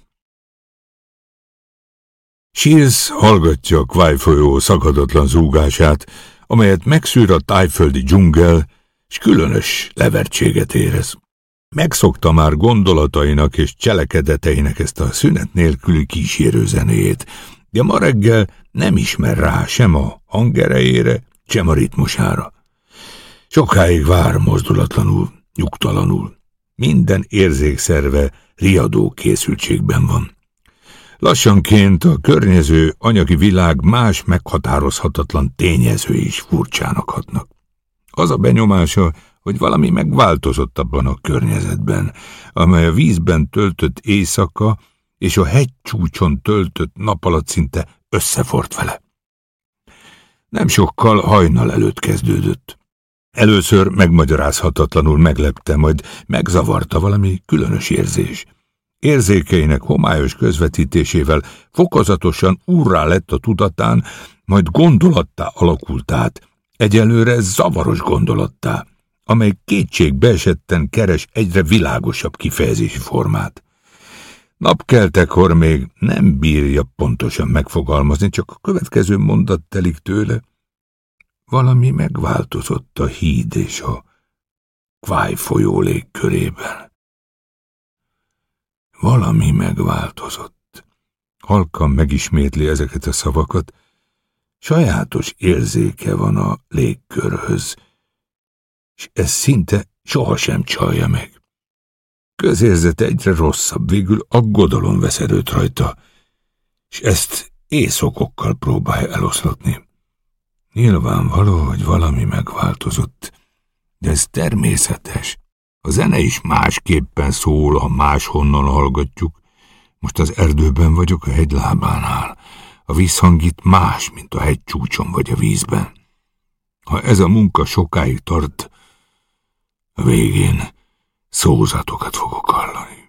Shields hallgatja a Kwai folyó szakadatlan zúgását, amelyet megszűr a tájföldi dzsungel, és különös levertséget érez. Megszokta már gondolatainak és cselekedeteinek ezt a szünet nélküli kísérő zenéjét, de ma reggel nem ismer rá sem a hangerejére, sem a ritmusára. Sokáig vár mozdulatlanul, nyugtalanul. Minden érzékszerve riadó készültségben van. Lassanként a környező anyagi világ más meghatározhatatlan tényező is furcsának hatnak. Az a benyomása, hogy valami megváltozott abban a környezetben, amely a vízben töltött éjszaka és a hegycsúcson töltött nap alatt szinte összefort vele. Nem sokkal hajnal előtt kezdődött. Először megmagyarázhatatlanul meglepte, majd megzavarta valami különös érzés. Érzékeinek homályos közvetítésével fokozatosan úrrá lett a tudatán, majd gondolattá alakult át, egyelőre zavaros gondolattá, amely kétségbe esetten keres egyre világosabb kifejezési formát. Napkeltekor még nem bírja pontosan megfogalmazni, csak a következő mondat telik tőle. Valami megváltozott a híd és a kváj folyó légkörében. Valami megváltozott. Halkan megismétli ezeket a szavakat. Sajátos érzéke van a légkörhöz, és ez szinte sohasem csalja meg. Közérzet egyre rosszabb, végül aggodalom vesz erőt rajta, és ezt észokokkal próbálja eloszlatni. Nyilvánvaló, hogy valami megváltozott, de ez természetes. A zene is másképpen szól, ha máshonnan hallgatjuk. Most az erdőben vagyok a hegylábánál. A vízhang más, mint a hegy csúcson vagy a vízben. Ha ez a munka sokáig tart, a végén szózatokat fogok hallani.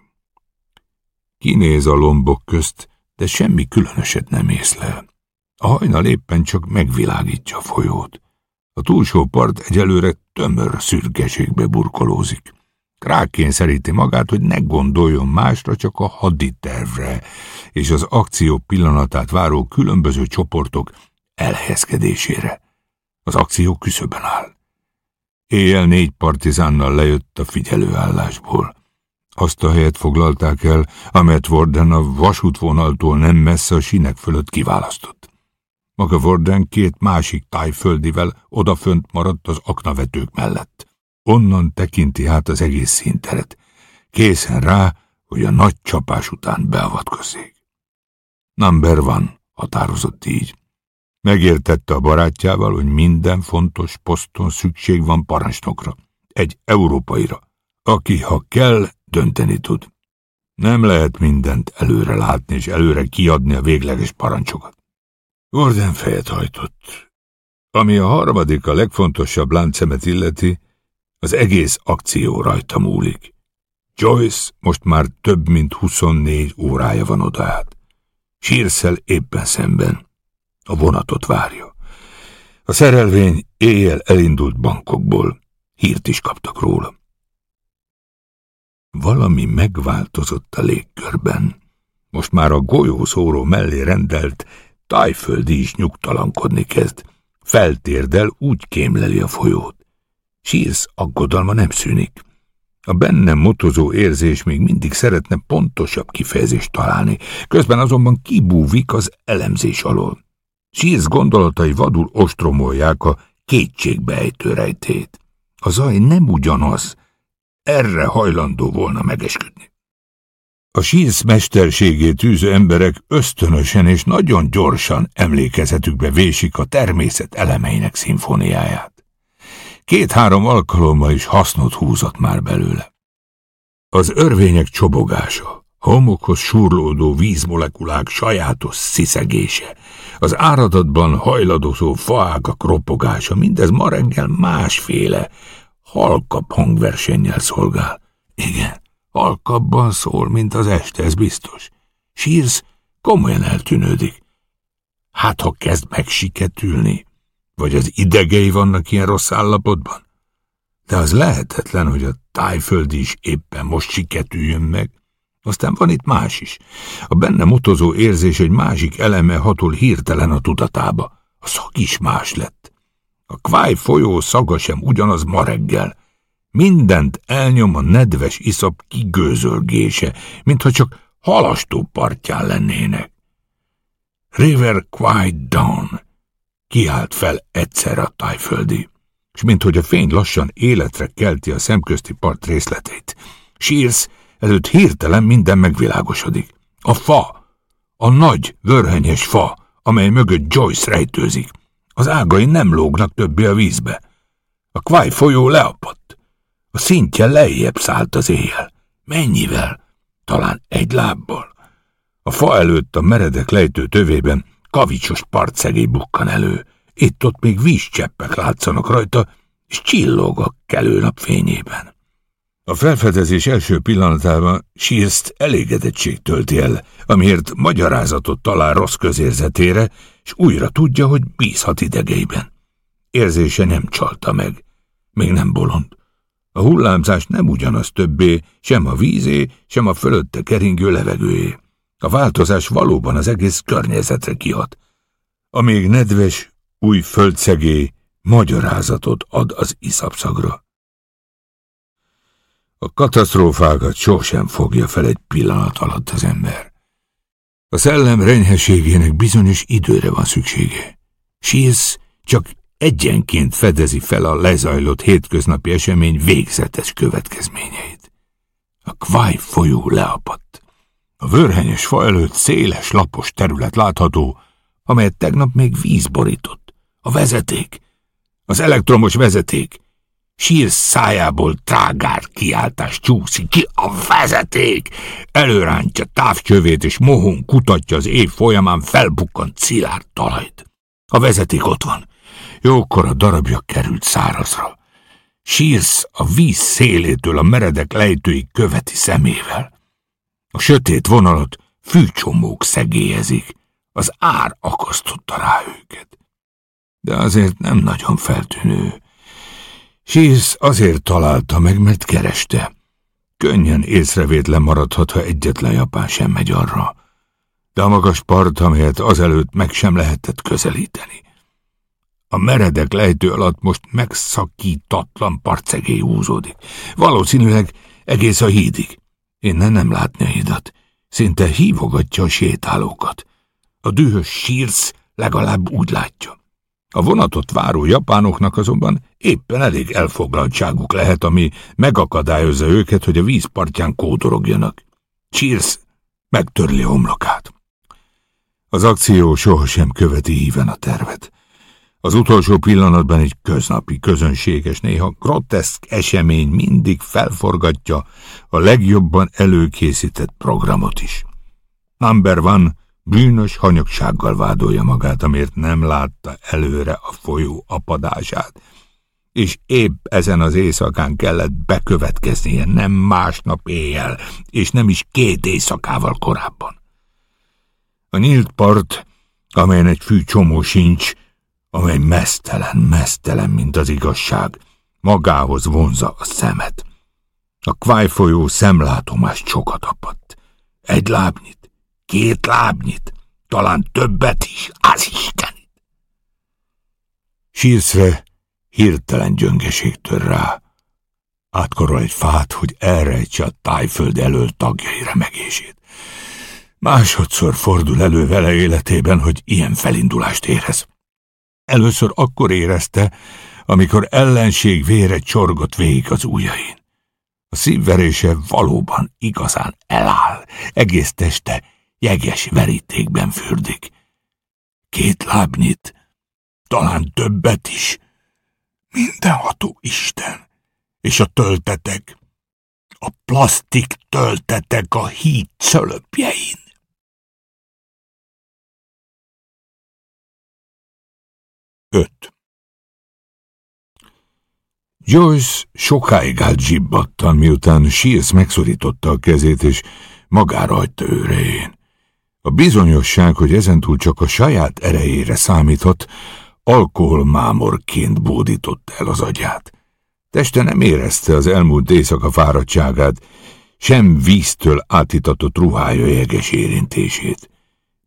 Kinéz a lombok közt, de semmi különöset nem észlel. A hajnal éppen csak megvilágítja a folyót. A túlsó part egyelőre tömör szürkeségbe burkolózik. Rákényszeríti magát, hogy ne gondoljon másra, csak a haditervre és az akció pillanatát váró különböző csoportok elhelyezkedésére. Az akció küszöben áll. Éjjel négy partizánnal lejött a figyelőállásból. Azt a helyet foglalták el, amelyet Warden a vasútvonaltól nem messze a sinek fölött kiválasztott. Maga Warden két másik tájföldivel odafönt maradt az aknavetők mellett. Onnan tekinti át az egész színteret, készen rá, hogy a nagy csapás után beavatkozzék. Number van, határozott így. Megértette a barátjával, hogy minden fontos poszton szükség van parancsnokra, egy európaira, aki, ha kell, dönteni tud. Nem lehet mindent előre látni és előre kiadni a végleges parancsokat. Gordon fejet hajtott. Ami a harmadik, a legfontosabb láncemet illeti, az egész akció rajta múlik. Joyce most már több mint 24 órája van odaát. Sírszel éppen szemben. A vonatot várja. A szerelvény éjjel elindult bankokból. Hírt is kaptak róla. Valami megváltozott a légkörben. Most már a golyószóró mellé rendelt tájföldi is nyugtalankodni kezd. Feltérdel, úgy kémleli a folyót. Sírsz aggodalma nem szűnik. A bennem motozó érzés még mindig szeretne pontosabb kifejezést találni, közben azonban kibúvik az elemzés alól. Sírsz gondolatai vadul ostromolják a kétségbejtő rejtét. A zaj nem ugyanaz, erre hajlandó volna megesküdni. A sírsz mesterségét űző emberek ösztönösen és nagyon gyorsan emlékezetükbe vésik a természet elemeinek szimfóniáját. Két-három alkalommal is hasznot húzott már belőle. Az örvények csobogása, homokhoz surlódó vízmolekulák sajátos sziszegése, az áradatban hajladozó faágak ropogása, mindez ma reggel másféle, halkabb hangversennyel szolgál. Igen, halkabban szól, mint az este, ez biztos. Sírsz komolyan eltűnődik. Hát, ha kezd megsiketülni, vagy az idegei vannak ilyen rossz állapotban? De az lehetetlen, hogy a tájföld is éppen most siketüljön meg. Aztán van itt más is. A benne motozó érzés egy másik eleme hatol hirtelen a tudatába. A szag is más lett. A kváj folyó szaga sem ugyanaz ma reggel. Mindent elnyom a nedves iszap kigőzölgése, mintha csak halastó partján lennének. River Quiet Down kiállt fel egyszer a tájföldi, és minthogy a fény lassan életre kelti a szemközti part részletét. Sírsz előtt hirtelen minden megvilágosodik. A fa, a nagy, vörhenyes fa, amely mögött Joyce rejtőzik. Az ágai nem lógnak többé a vízbe. A kváj folyó leapadt. A szintje lejjebb szállt az éjjel. Mennyivel? Talán egy lábbal. A fa előtt a meredek lejtő tövében kavicsos partszegély bukkan elő. Itt-ott még vízcseppek látszanak rajta, és csillog a kelő napfényében. A felfedezés első pillanatában Sírzt elégedettség tölti el, amiért magyarázatot talál rossz közérzetére, és újra tudja, hogy bízhat idegeiben. Érzése nem csalta meg. Még nem bolond. A hullámzás nem ugyanaz többé, sem a vízé, sem a fölötte keringő levegőé. A változás valóban az egész környezetre kihat. A még nedves, új földszegély magyarázatot ad az iszapszagra. A katasztrófákat sosem fogja fel egy pillanat alatt az ember. A szellem renyheségének bizonyos időre van szüksége. Sírsz csak egyenként fedezi fel a lezajlott hétköznapi esemény végzetes következményeit. A Kvaj folyó leapadt. A vörhenyes fa előtt széles, lapos terület látható, amelyet tegnap még víz borított. A vezeték, az elektromos vezeték, Sír szájából trágár kiáltás csúszik ki a vezeték. Előrántja távcsövét, és mohon kutatja az év folyamán felbukkant szilárd talajt. A vezeték ott van. Jókora darabja került szárazra. Sírsz a víz szélétől a meredek lejtőig követi szemével. A sötét vonalat fűcsomók szegélyezik, az ár akasztotta rá őket. De azért nem nagyon feltűnő. Shields azért találta meg, mert kereste. Könnyen észrevétlen maradhat, ha egyetlen japán sem megy arra. De a magas part, amelyet azelőtt meg sem lehetett közelíteni. A meredek lejtő alatt most megszakítatlan partszegély húzódik. Valószínűleg egész a hídig. Innen nem látni a. Szinte hívogatja a sétálókat. A dühös sírsz legalább úgy látja. A vonatot váró japánoknak azonban éppen elég elfoglaltságuk lehet, ami megakadályozza őket, hogy a vízpartján kódorogjanak. Cheers megtörli homlokát. Az akció sohasem követi híven a tervet. Az utolsó pillanatban egy köznapi, közönséges, néha groteszk esemény mindig felforgatja a legjobban előkészített programot is. Number one Bűnös hanyagsággal vádolja magát, amért nem látta előre a folyó apadását, és épp ezen az éjszakán kellett bekövetkeznie, nem másnap éjjel, és nem is két éjszakával korábban. A nyílt part, amelyen egy fű csomó sincs, amely mesztelen, mesztelen, mint az igazság, magához vonza a szemet. A kváj folyó szemlátomás sokat apadt. Egy lábnyit, Két lábnyit, talán többet is, az Istenit. Sírszre hirtelen gyöngeség tör rá. Átkorol egy fát, hogy elrejtse a tájföld elől tagjai remegését. Másodszor fordul elő vele életében, hogy ilyen felindulást érez. Először akkor érezte, amikor ellenség vére csorgott végig az ujjain. A szívverése valóban igazán eláll, egész teste jeges verítékben fürdik. Két lábnyit, talán többet is. Mindenható Isten, és a töltetek, a plastik töltetek a híd cölöpjein. 5. Joyce sokáig állt zsibbadtan, miután Shears megszorította a kezét, és magára hagyta őrején. A bizonyosság, hogy ezentúl csak a saját erejére számíthat, alkoholmámorként bódított el az agyát. Teste nem érezte az elmúlt éjszaka fáradtságát, sem víztől átitatott ruhája jeges érintését.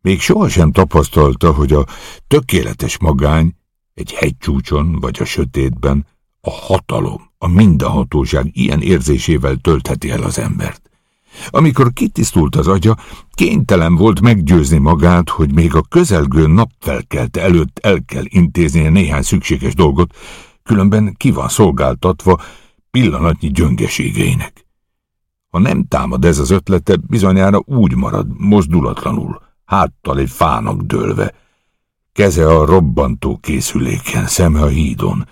Még sohasem tapasztalta, hogy a tökéletes magány egy hegycsúcson vagy a sötétben a hatalom, a mindenhatóság ilyen érzésével töltheti el az embert. Amikor kitisztult az agya, kénytelen volt meggyőzni magát, hogy még a közelgő napfelkelte előtt el kell intéznie néhány szükséges dolgot, különben ki van szolgáltatva pillanatnyi gyöngeségeinek. Ha nem támad ez az ötlete, bizonyára úgy marad, mozdulatlanul, háttal egy fának dőlve, keze a robbantó készüléken, szeme a hídon,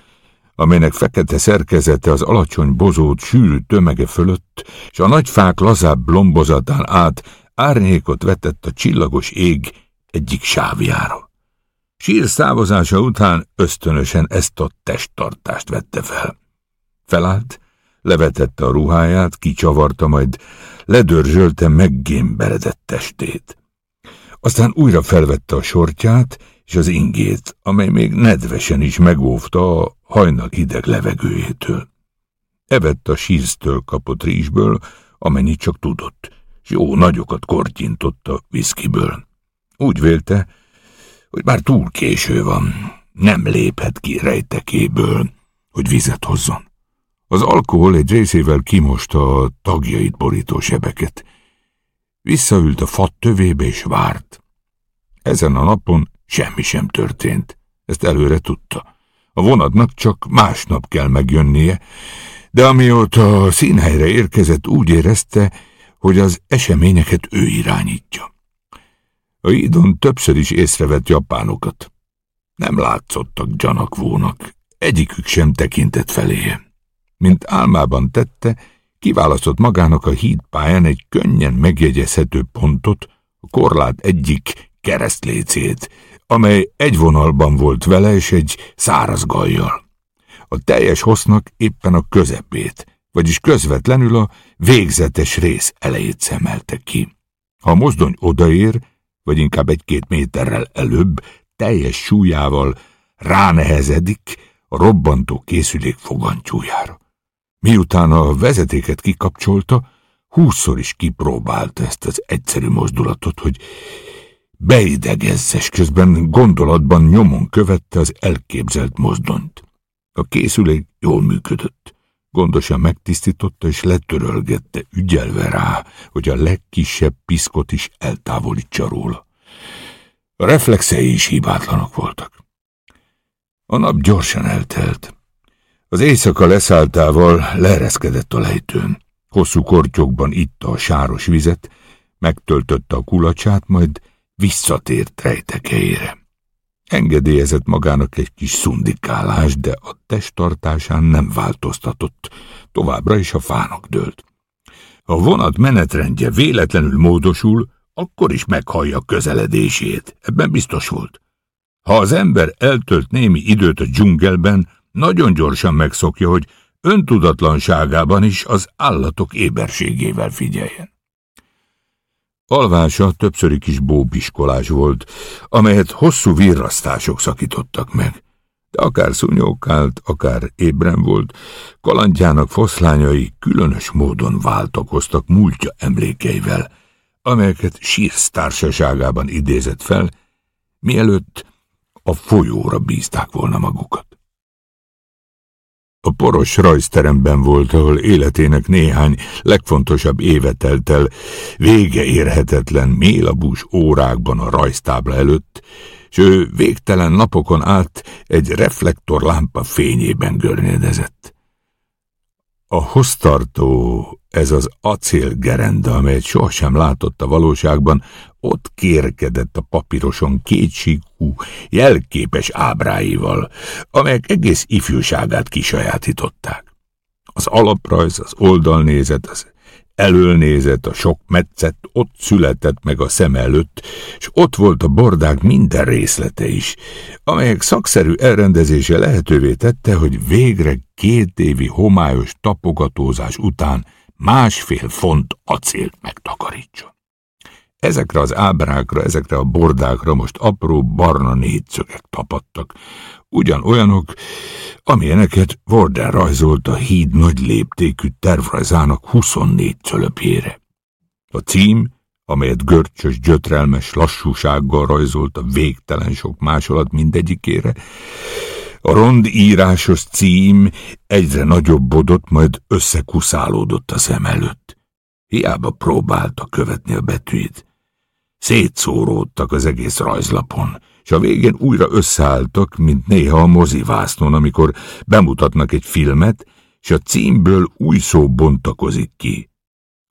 amelynek fekete szerkezete az alacsony bozót sűrű tömege fölött, és a nagy fák lazább lombozatán át árnyékot vetett a csillagos ég egyik sávjára. Sír szávozása után ösztönösen ezt a testtartást vette fel. Felállt, levetette a ruháját, kicsavarta, majd ledörzsölte meggémberedett testét. Aztán újra felvette a sortját és az ingét, amely még nedvesen is megóvta a hajnal hideg levegőjétől. Evett a síztől kapott rizsből, amennyit csak tudott, és jó nagyokat kortyintott a viszkiből. Úgy vélte, hogy már túl késő van, nem léphet ki rejtekéből, hogy vizet hozzon. Az alkohol egy részével kimosta a tagjait borító sebeket. Visszaült a fat tövébe és várt. Ezen a napon semmi sem történt. Ezt előre tudta. A vonatnak csak másnap kell megjönnie, de amióta a színhelyre érkezett, úgy érezte, hogy az eseményeket ő irányítja. A idon többször is észrevett japánokat. Nem látszottak gyanakvónak, egyikük sem tekintett feléje. Mint álmában tette, kiválasztott magának a hídpályán egy könnyen megjegyezhető pontot, a korlát egyik keresztlécét, amely egy vonalban volt vele és egy száraz gajjal. A teljes hossznak éppen a közepét, vagyis közvetlenül a végzetes rész elejét szemelte ki. Ha a mozdony odaér, vagy inkább egy-két méterrel előbb, teljes súlyával ránehezedik a robbantó készülék fogantyújára. Miután a vezetéket kikapcsolta, húszszor is kipróbálta ezt az egyszerű mozdulatot, hogy beidegezzes, közben gondolatban nyomon követte az elképzelt mozdonyt. A készülék jól működött. Gondosan megtisztította és letörölgette, ügyelve rá, hogy a legkisebb piszkot is eltávolítsa róla. A reflexei is hibátlanok voltak. A nap gyorsan eltelt. Az éjszaka leszálltával leereszkedett a lejtőn. Hosszú kortyokban itta a sáros vizet, megtöltötte a kulacsát, majd visszatért rejtekeire. Engedélyezett magának egy kis szundikálás, de a testtartásán nem változtatott, továbbra is a fának dőlt. Ha vonat menetrendje véletlenül módosul, akkor is meghallja közeledését, ebben biztos volt. Ha az ember eltölt némi időt a dzsungelben, nagyon gyorsan megszokja, hogy öntudatlanságában is az állatok éberségével figyeljen. Alvása többszöri kis bóbiskolás volt, amelyet hosszú virrasztások szakítottak meg. De akár szúnyókált, akár ébren volt, kalandjának foszlányai különös módon váltakoztak múltja emlékeivel, amelyeket Sírsz társaságában idézett fel, mielőtt a folyóra bízták volna magukat. A poros rajzteremben volt, ahol életének néhány legfontosabb éve telt el, vége érhetetlen mélabús órákban a rajztábla előtt, s ő végtelen napokon át egy reflektorlámpa fényében görnyedezett. A hoztartó, ez az acélgerenda, amelyet sohasem látott a valóságban, ott kérkedett a papíroson kétsíkú, jelképes ábráival, amelyek egész ifjúságát kisajátították. Az alaprajz, az oldalnézet, az elől nézett, a sok metszett, ott született meg a szem előtt, és ott volt a bordák minden részlete is, amelyek szakszerű elrendezése lehetővé tette, hogy végre két évi homályos tapogatózás után másfél font acélt megtakarítson. Ezekre az ábrákra, ezekre a bordákra most apró barna négyszögek tapadtak, ugyan olyanok, amilyeneket Warden rajzolt a híd nagy léptékű tervrajzának 24 cölöpjére. A cím, amelyet görcsös, gyötrelmes lassúsággal rajzolt a végtelen sok másolat mindegyikére, a rond írásos cím egyre nagyobbodott, majd összekuszálódott a szem előtt. Hiába próbálta követni a betűit. Szétszóródtak az egész rajzlapon, és a végén újra összeálltak, mint néha a mozivásznon, amikor bemutatnak egy filmet, és a címből új szó bontakozik ki.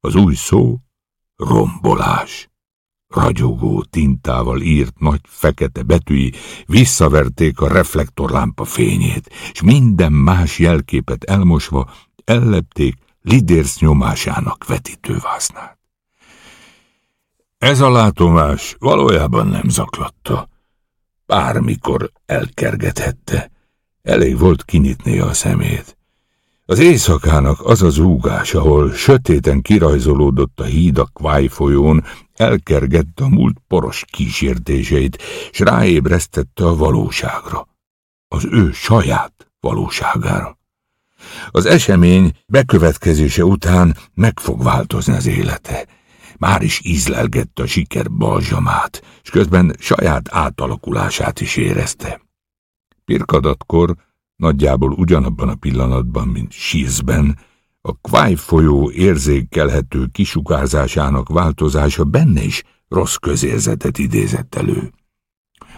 Az új szó rombolás. Ragyogó tintával írt nagy fekete betűi visszaverték a reflektorlámpa fényét, és minden más jelképet elmosva ellepték lidérsz nyomásának vetítővásznát. Ez a látomás valójában nem zaklatta. Bármikor elkergethette. Elég volt kinyitni a szemét. Az éjszakának az az úgás, ahol sötéten kirajzolódott a híd a Kváj folyón, elkergette a múlt poros kísértéseit, s ráébresztette a valóságra. Az ő saját valóságára. Az esemény bekövetkezése után meg fog változni az élete. Már is ízlelgette a siker balzsamát, és közben saját átalakulását is érezte. Pirkadatkor, nagyjából ugyanabban a pillanatban, mint Sízben, a Kváj folyó érzékelhető kisugárzásának változása benne is rossz közérzetet idézett elő.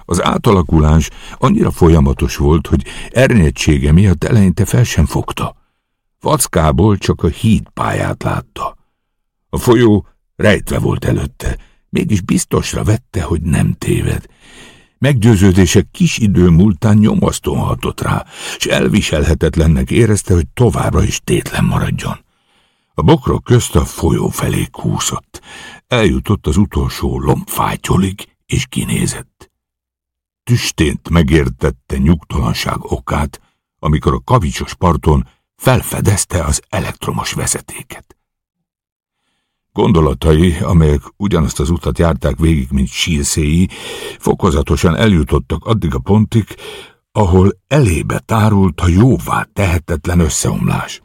Az átalakulás annyira folyamatos volt, hogy ernyedsége miatt eleinte fel sem fogta. Vackából csak a hídpályát látta. A folyó Rejtve volt előtte, mégis biztosra vette, hogy nem téved. Meggyőződése kis idő múltán nyomasztóan hatott rá, és elviselhetetlennek érezte, hogy továbbra is tétlen maradjon. A bokrok közt a folyó felé kúszott. Eljutott az utolsó lombfátyolig, és kinézett. Tüstént megértette nyugtalanság okát, amikor a kavicsos parton felfedezte az elektromos vezetéket. Gondolatai, amelyek ugyanazt az utat járták végig, mint sírszéi, fokozatosan eljutottak addig a pontig, ahol elébe tárult a jóvá tehetetlen összeomlás.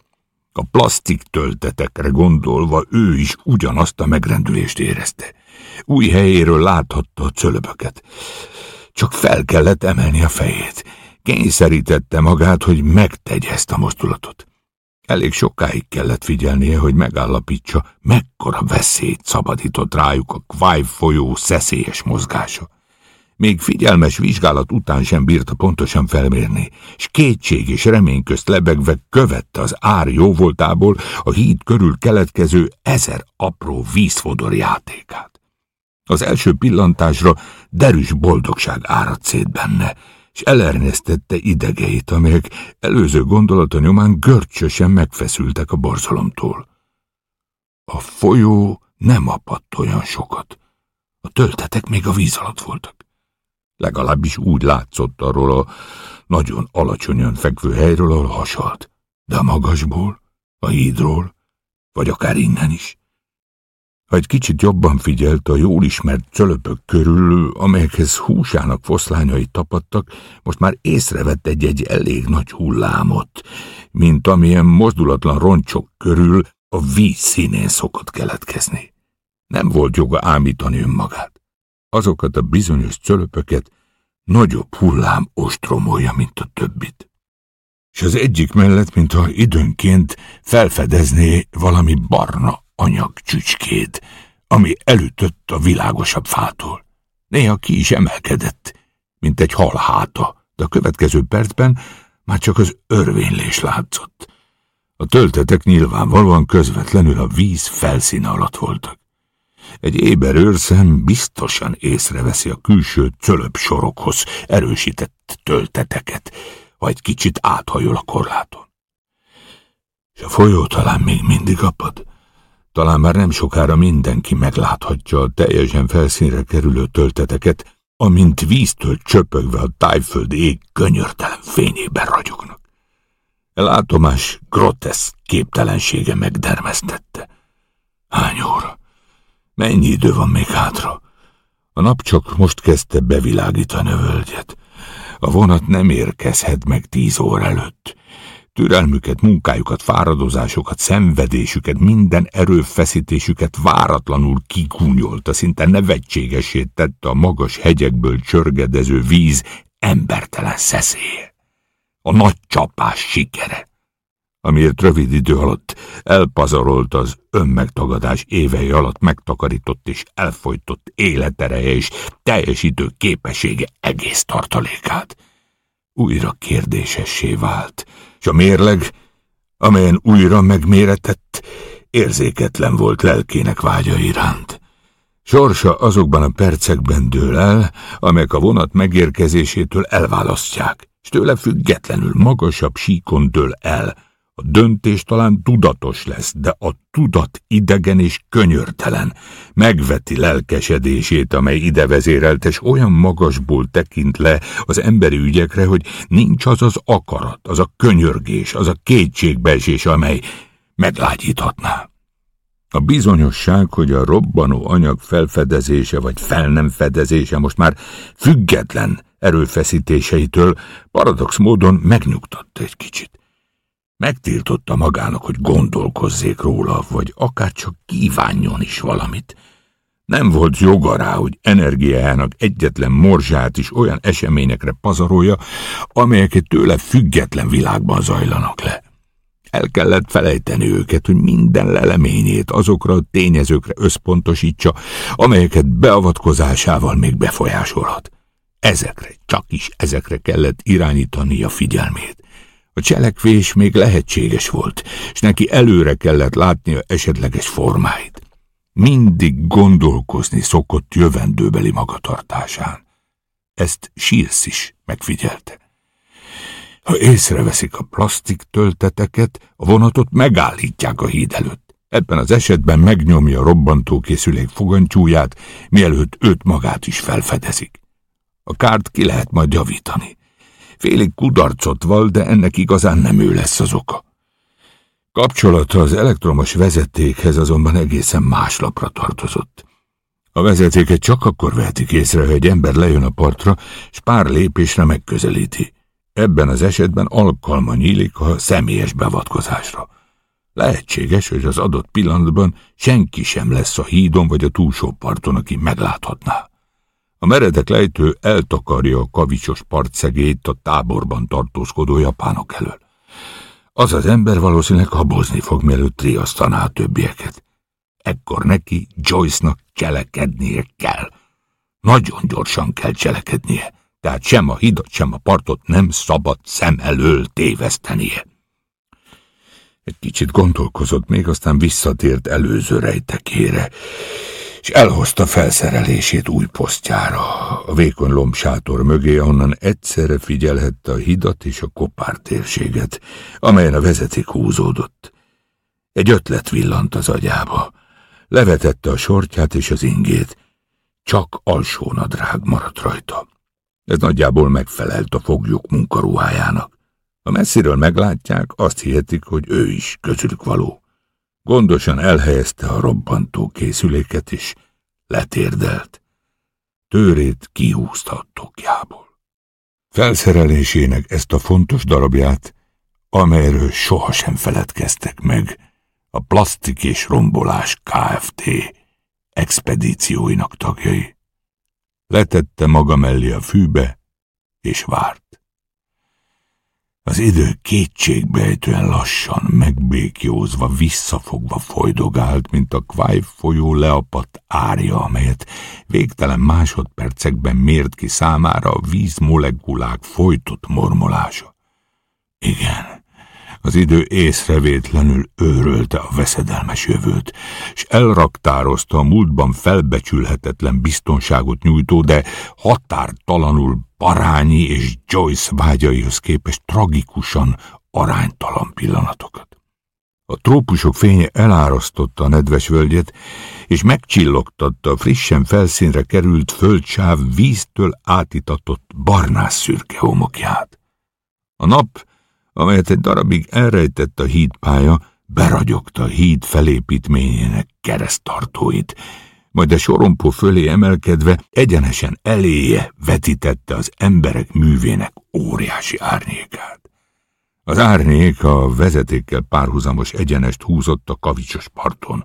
A plastik töltetekre gondolva ő is ugyanazt a megrendülést érezte. Új helyéről láthatta a cölöböket. Csak fel kellett emelni a fejét. Kényszerítette magát, hogy megtegye ezt a mozdulatot. Elég sokáig kellett figyelnie, hogy megállapítsa, mekkora veszélyt szabadított rájuk a Kváj folyó szeszélyes mozgása. Még figyelmes vizsgálat után sem bírta pontosan felmérni, és kétség és remény közt lebegve követte az ár jóvoltából a híd körül keletkező ezer apró vízfodor játékát. Az első pillantásra derűs boldogság áradt szét benne, és elernyeztette idegeit, amelyek előző gondolata nyomán görcsösen megfeszültek a borzalomtól. A folyó nem apadt olyan sokat. A töltetek még a víz alatt voltak. Legalábbis úgy látszott arról a nagyon alacsonyan fekvő helyről, ahol hasalt. De a magasból, a hídról, vagy akár innen is. Ha egy kicsit jobban figyelt a jól ismert cölöpök körül, amelyekhez húsának foszlányai tapadtak, most már észrevett egy-egy elég nagy hullámot, mint amilyen mozdulatlan roncsok körül a víz színén szokott keletkezni. Nem volt joga ámítani önmagát. Azokat a bizonyos cölöpöket nagyobb hullám ostromolja, mint a többit. És az egyik mellett, mintha időnként felfedezné valami barna anyag csücskét, ami elütött a világosabb fától. Néha ki is emelkedett, mint egy hal háta, de a következő percben már csak az örvénylés látszott. A töltetek nyilvánvalóan közvetlenül a víz felszíne alatt voltak. Egy éber őrszem biztosan észreveszi a külső cölöp sorokhoz erősített tölteteket, vagy kicsit áthajol a korláton. És a folyó talán még mindig apad. Talán már nem sokára mindenki megláthatja a teljesen felszínre kerülő tölteteket, amint víztől csöpögve a tájföld ég könyörtelen fényében ragyognak. E látomás grotesz képtelensége megdermesztette. Hány óra? Mennyi idő van még hátra? A nap csak most kezdte bevilágítani a völgyet. A vonat nem érkezhet meg tíz óra előtt. Türelmüket, munkájukat, fáradozásokat, szenvedésüket, minden erőfeszítésüket váratlanul kigúnyolta, szinte nevetségesét tette a magas hegyekből csörgedező víz embertelen szeszélye. A nagy csapás sikere, amiért rövid idő alatt elpazarolt az önmegtagadás évei alatt megtakarított és elfolytott életereje és teljesítő képessége egész tartalékát. Újra kérdésessé vált, és a mérleg, amelyen újra megméretett, érzéketlen volt lelkének vágya iránt. Sorsa azokban a percekben dől el, amelyek a vonat megérkezésétől elválasztják, és tőle függetlenül magasabb síkon dől el, a döntés talán tudatos lesz, de a tudat idegen és könyörtelen. Megveti lelkesedését, amely ide vezérelt, és olyan magasból tekint le az emberi ügyekre, hogy nincs az az akarat, az a könyörgés, az a kétségbeesés, amely meglágyíthatná. A bizonyosság, hogy a robbanó anyag felfedezése vagy fel nem fedezése most már független erőfeszítéseitől paradox módon megnyugtatta egy kicsit. Megtiltotta magának, hogy gondolkozzék róla, vagy akár csak kívánjon is valamit. Nem volt joga rá, hogy energiájának egyetlen morzsát is olyan eseményekre pazarolja, amelyeket tőle független világban zajlanak le. El kellett felejteni őket, hogy minden leleményét azokra a tényezőkre összpontosítsa, amelyeket beavatkozásával még befolyásolhat. Ezekre, csak is ezekre kellett irányítani a figyelmét. A cselekvés még lehetséges volt, és neki előre kellett látnia esetleges formáit. Mindig gondolkozni szokott jövendőbeli magatartásán. Ezt Sírsz is megfigyelte. Ha észreveszik a plastik tölteteket, a vonatot megállítják a híd előtt. Ebben az esetben megnyomja a robbantókészülék fogantyúját, mielőtt őt magát is felfedezik. A kárt ki lehet majd javítani. Félig kudarcot val, de ennek igazán nem ő lesz az oka. Kapcsolata az elektromos vezetékhez azonban egészen más lapra tartozott. A vezetéket csak akkor vehetik észre, hogy egy ember lejön a partra, s pár lépésre megközelíti. Ebben az esetben alkalma nyílik a személyes beavatkozásra. Lehetséges, hogy az adott pillanatban senki sem lesz a hídon vagy a túlsó parton, aki megláthatná. A meredek lejtő eltakarja a kavicsos partszegét a táborban tartózkodó japánok elől. Az az ember valószínűleg habozni fog, mielőtt riasztaná a többieket. Ekkor neki Joyce-nak cselekednie kell. Nagyon gyorsan kell cselekednie, tehát sem a hidat, sem a partot nem szabad szem elől tévesztenie. Egy kicsit gondolkozott még, aztán visszatért előző rejtekére, és elhozta felszerelését új posztjára, a vékony lombsátor mögé, onnan egyszerre figyelhette a hidat és a kopár térséget, amelyen a vezeték húzódott. Egy ötlet villant az agyába. Levetette a sortját és az ingét. Csak alsó nadrág maradt rajta. Ez nagyjából megfelelt a foglyok munkaruhájának. Ha messziről meglátják, azt hihetik, hogy ő is közülük való. Gondosan elhelyezte a robbantó készüléket, és letérdelt. Tőrét kihúzta a tokjából. Felszerelésének ezt a fontos darabját, amelyről sohasem feledkeztek meg, a Plastik és Rombolás Kft. expedícióinak tagjai. Letette maga mellé a fűbe, és várt. Az idő kétségbejtően lassan, megbékjózva, visszafogva folydogált, mint a Kváj folyó leapadt árja, amelyet végtelen másodpercekben mért ki számára a vízmolekulák folytott mormolása. Igen, az idő észrevétlenül őrölte a veszedelmes jövőt, és elraktározta a múltban felbecsülhetetlen biztonságot nyújtó, de határtalanul parányi és Joyce vágyaihoz képest tragikusan aránytalan pillanatokat. A trópusok fénye elárasztotta a nedves völgyet, és megcsillogtatta a frissen felszínre került földsáv víztől átitatott barnás szürke homokját. A nap, amelyet egy darabig elrejtett a hídpálya, beragyogta a híd felépítményének keresztartóit, majd a sorompó fölé emelkedve egyenesen eléje vetítette az emberek művének óriási árnyékát. Az árnyék a vezetékkel párhuzamos egyenest húzott a kavicsos parton.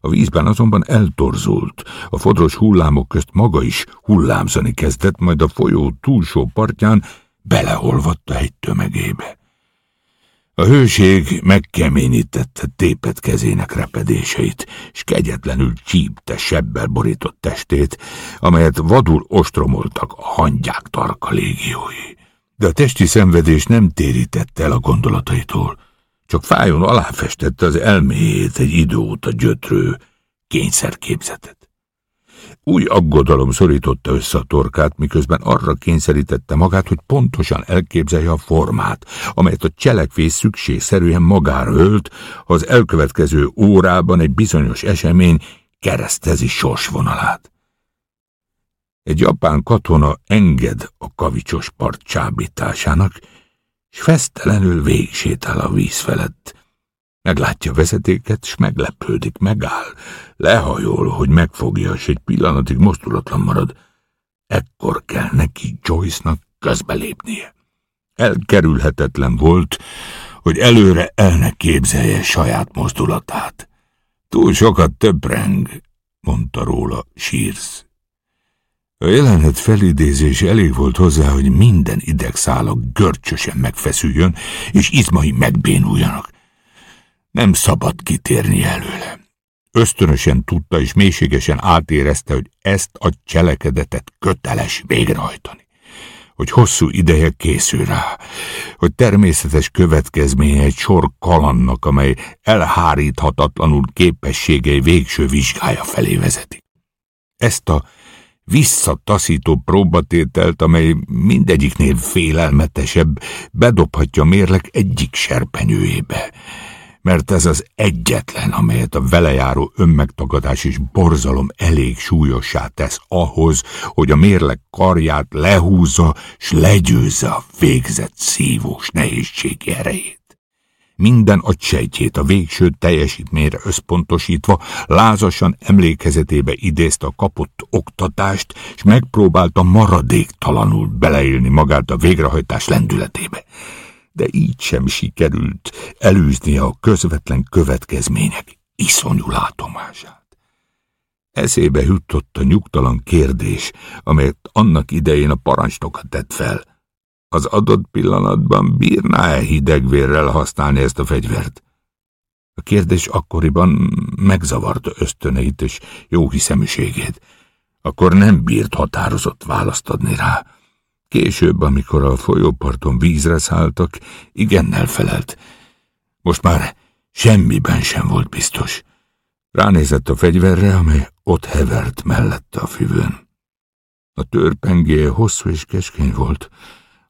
A vízben azonban eltorzult, a fodros hullámok közt maga is hullámzani kezdett, majd a folyó túlsó partján beleolvadt a hegy tömegébe. A hőség megkeményítette tépet kezének repedéseit, és kegyetlenül csípte sebbel borított testét, amelyet vadul ostromoltak a hangyák tarka légiói. De a testi szenvedés nem térítette el a gondolataitól, csak fájon aláfestette az elméjét egy idő óta gyötrő kényszerképzetet. Új aggodalom szorította össze a torkát, miközben arra kényszerítette magát, hogy pontosan elképzelje a formát, amelyet a cselekvés szükségszerűen magára ölt, ha az elkövetkező órában egy bizonyos esemény keresztezi sorsvonalát. Egy japán katona enged a kavicsos part csábításának, és fesztelenül végsétál a víz felett, Meglátja vezetéket, s meglepődik, megáll, lehajol, hogy megfogja, és egy pillanatig mozdulatlan marad. Ekkor kell neki Joyce-nak közbelépnie. Elkerülhetetlen volt, hogy előre el képzelje saját mozdulatát. Túl sokat töpreng, mondta róla Shears. A jelenet felidézés elég volt hozzá, hogy minden idegszála görcsösen megfeszüljön, és izmai megbénuljanak. Nem szabad kitérni előle. Ösztönösen tudta és mélységesen átérezte, hogy ezt a cselekedetet köteles végrehajtani. Hogy hosszú ideje készül rá, hogy természetes következménye egy sor kalannak, amely elháríthatatlanul képességei végső vizsgája felé vezeti. Ezt a visszataszító próbatételt, amely mindegyiknél félelmetesebb, bedobhatja mérlek egyik serpenyőjébe mert ez az egyetlen, amelyet a velejáró önmegtagadás és borzalom elég súlyossá tesz ahhoz, hogy a mérleg karját lehúzza, s legyőzze a végzett szívós nehézségi erejét. Minden agysejtjét a végső teljesítményre összpontosítva lázasan emlékezetébe idézte a kapott oktatást, és megpróbálta maradéktalanul beleélni magát a végrehajtás lendületébe de így sem sikerült elűzni a közvetlen következmények iszonyú látomását. Eszébe jutott a nyugtalan kérdés, amelyet annak idején a parancsnokat tett fel. Az adott pillanatban bírná-e hidegvérrel használni ezt a fegyvert? A kérdés akkoriban megzavarta ösztöneit és jó hiszeműségét. Akkor nem bírt határozott választ adni rá. Később, amikor a folyóparton vízre szálltak, igennel felelt. Most már semmiben sem volt biztos. Ránézett a fegyverre, amely ott hevert mellette a füvön. A törpengé hosszú és keskeny volt,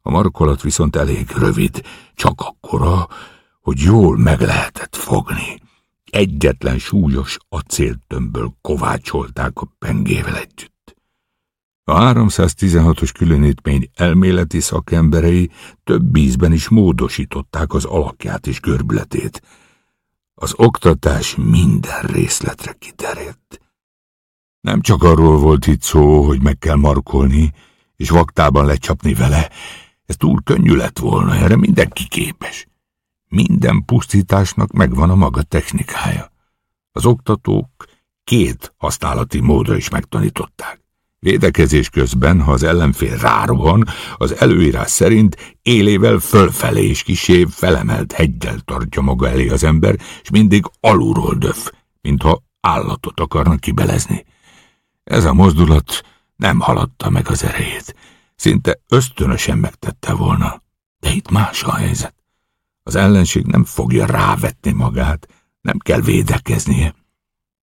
a markolat viszont elég rövid, csak akkora, hogy jól meg lehetett fogni. Egyetlen súlyos acéltömbből kovácsolták a pengével együtt. A 316-os különítmény elméleti szakemberei több ízben is módosították az alakját és görbületét. Az oktatás minden részletre kiterjedt. Nem csak arról volt itt szó, hogy meg kell markolni, és vaktában lecsapni vele. Ez túl könnyű lett volna, erre mindenki képes. Minden pusztításnak megvan a maga technikája. Az oktatók két használati módra is megtanították. Védekezés közben, ha az ellenfél rárohan, az előírás szerint élével fölfelé és kisé felemelt heggyel tartja maga elé az ember, és mindig alulról döf, mintha állatot akarna kibelezni. Ez a mozdulat nem haladta meg az erejét. Szinte ösztönösen megtette volna. De itt más a helyzet. Az ellenség nem fogja rávetni magát, nem kell védekeznie.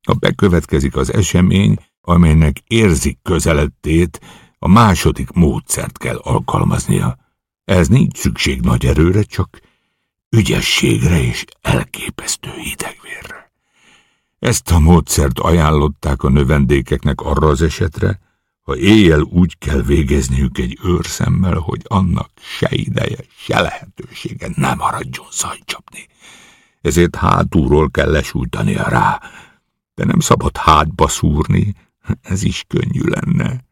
Ha bekövetkezik az esemény, amelynek érzik közelettét, a második módszert kell alkalmaznia. Ez nincs szükség nagy erőre, csak ügyességre és elképesztő hidegvérre. Ezt a módszert ajánlották a növendékeknek arra az esetre, ha éjjel úgy kell végezniük egy őrszemmel, hogy annak se ideje, se lehetősége nem maradjon szajcsapni. Ezért hátulról kell lesújtania rá, de nem szabad hátba szúrni, ez is könnyű lenne.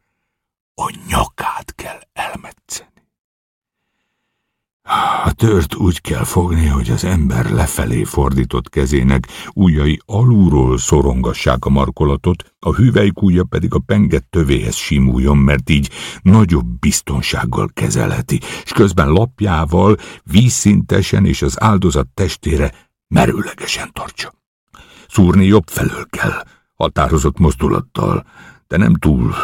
A nyakát kell elmetszeni. A tört úgy kell fogni, hogy az ember lefelé fordított kezének ujjai alulról szorongassák a markolatot, a hüvelykújja pedig a penget tövéhez simuljon, mert így nagyobb biztonsággal kezelheti, és közben lapjával vízszintesen és az áldozat testére merőlegesen tartsa. Szúrni jobb felől kell, határozott mozdulattal, de nem túl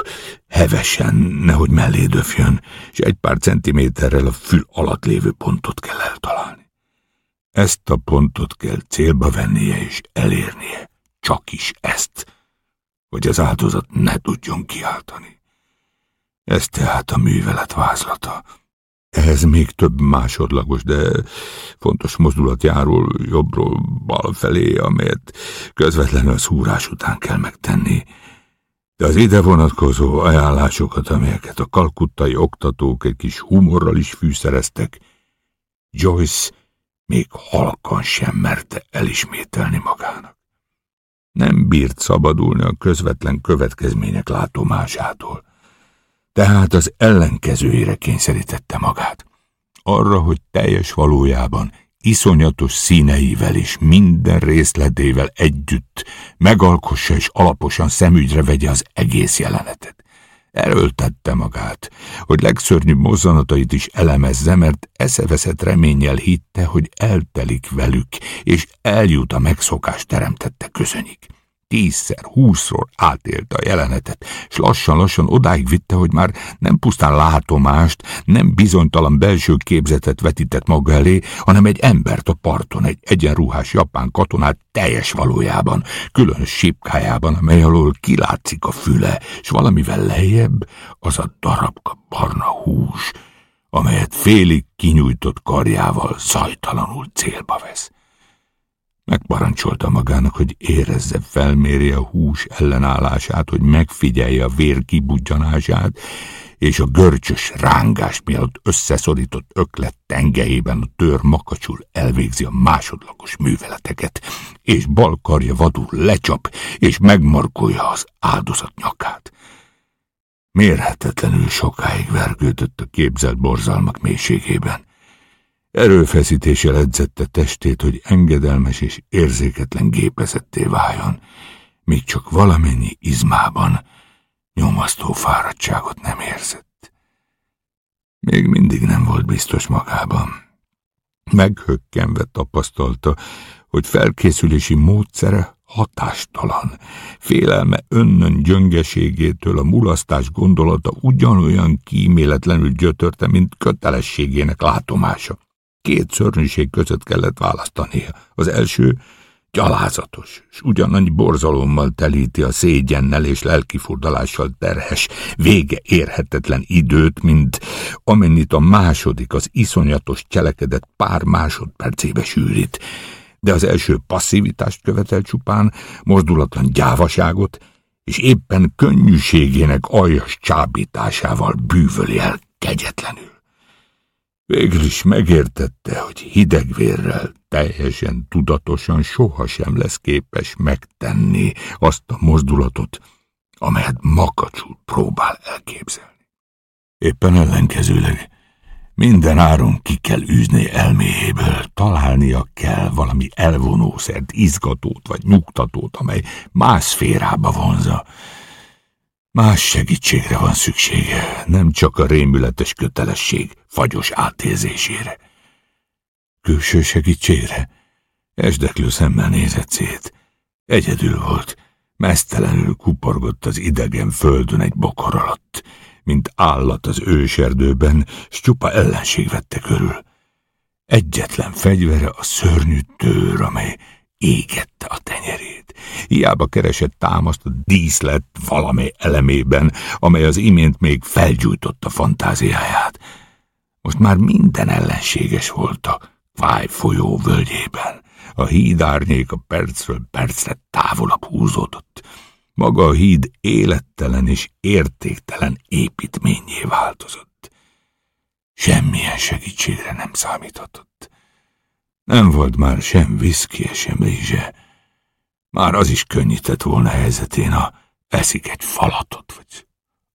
hevesen, nehogy mellé döfjön, és egy pár centiméterrel a fül alatt lévő pontot kell eltalálni. Ezt a pontot kell célba vennie és elérnie, csak is ezt, hogy az áldozat ne tudjon kiáltani. Ez tehát a művelet vázlata. Ehhez még több másodlagos, de fontos mozdulat járul jobbról bal felé, amelyet közvetlenül a szúrás után kell megtenni. De az ide vonatkozó ajánlásokat, amelyeket a kalkuttai oktatók egy kis humorral is fűszereztek, Joyce még halkan sem merte elismételni magának. Nem bírt szabadulni a közvetlen következmények látomásától, tehát az ellenkezőjére kényszerítette magát. Arra, hogy teljes valójában iszonyatos színeivel és minden részletével együtt megalkossa és alaposan szemügyre vegye az egész jelenetet. Erőltette magát, hogy legszörnyűbb mozzanatait is elemezze, mert eszeveszett reménnyel hitte, hogy eltelik velük, és eljut a megszokás teremtette közönyig tízszer, húszszor átélte a jelenetet, és lassan-lassan odáig vitte, hogy már nem pusztán látomást, nem bizonytalan belső képzetet vetített maga elé, hanem egy embert a parton, egy egyenruhás japán katonát teljes valójában, különös sípkájában, amely alól kilátszik a füle, és valamivel lejjebb az a darabka barna hús, amelyet félig kinyújtott karjával zajtalanul célba vesz. Megparancsolta magának, hogy érezze, felmérje a hús ellenállását, hogy megfigyelje a vér kibudjanását, és a görcsös rángás miatt összeszorított öklet tengelyében a tör makacsul elvégzi a másodlagos műveleteket, és bal karja vadul lecsap, és megmarkolja az áldozat nyakát. Mérhetetlenül sokáig vergődött a képzelt borzalmak mélységében. Erőfeszítéssel edzette testét, hogy engedelmes és érzéketlen gépezetté váljon, míg csak valamennyi izmában nyomasztó fáradtságot nem érzett. Még mindig nem volt biztos magában. Meghökkenve tapasztalta, hogy felkészülési módszere hatástalan. Félelme önnön gyöngeségétől a mulasztás gondolata ugyanolyan kíméletlenül gyötörte, mint kötelességének látomása. Két szörnyűség között kellett választania. Az első gyalázatos, és ugyanannyi borzalommal telíti a szégyennel és lelkifurdalással terhes, vége érhetetlen időt, mint amennyit a második, az iszonyatos cselekedet pár másodpercébe sűrít. De az első passzivitást követel csupán, mozdulatlan gyávaságot, és éppen könnyűségének aljas csábításával bűvöli el kegyetlenül. Végül is megértette, hogy hidegvérrel, teljesen tudatosan sohasem lesz képes megtenni azt a mozdulatot, amelyet makacsul próbál elképzelni. Éppen ellenkezőleg minden áron ki kell űzni elméjéből, találnia kell valami elvonószert, izgatót vagy nyugtatót, amely más szférába vonza, Más segítségre van szüksége, nem csak a rémületes kötelesség fagyos átérzésére. Külső segítségre esdeklő szemmel nézett szét. Egyedül volt, mesztelenül kuporgott az idegen földön egy bokor alatt, mint állat az őserdőben, s csupa ellenség vette körül. Egyetlen fegyvere a szörnyű tőr, amely égette a tenyerét. Hiába keresett támaszt a díszlet valamely elemében, amely az imént még felgyújtotta fantáziáját. Most már minden ellenséges volt a Kváj folyó völgyében. A híd árnyéka percről percre távolabb húzódott. Maga a híd élettelen és értéktelen építményé változott. Semmilyen segítségre nem számíthatott. Nem volt már sem viszki, sem rizse. Már az is könnyített volna helyzetén, ha eszik egy falatot, vagy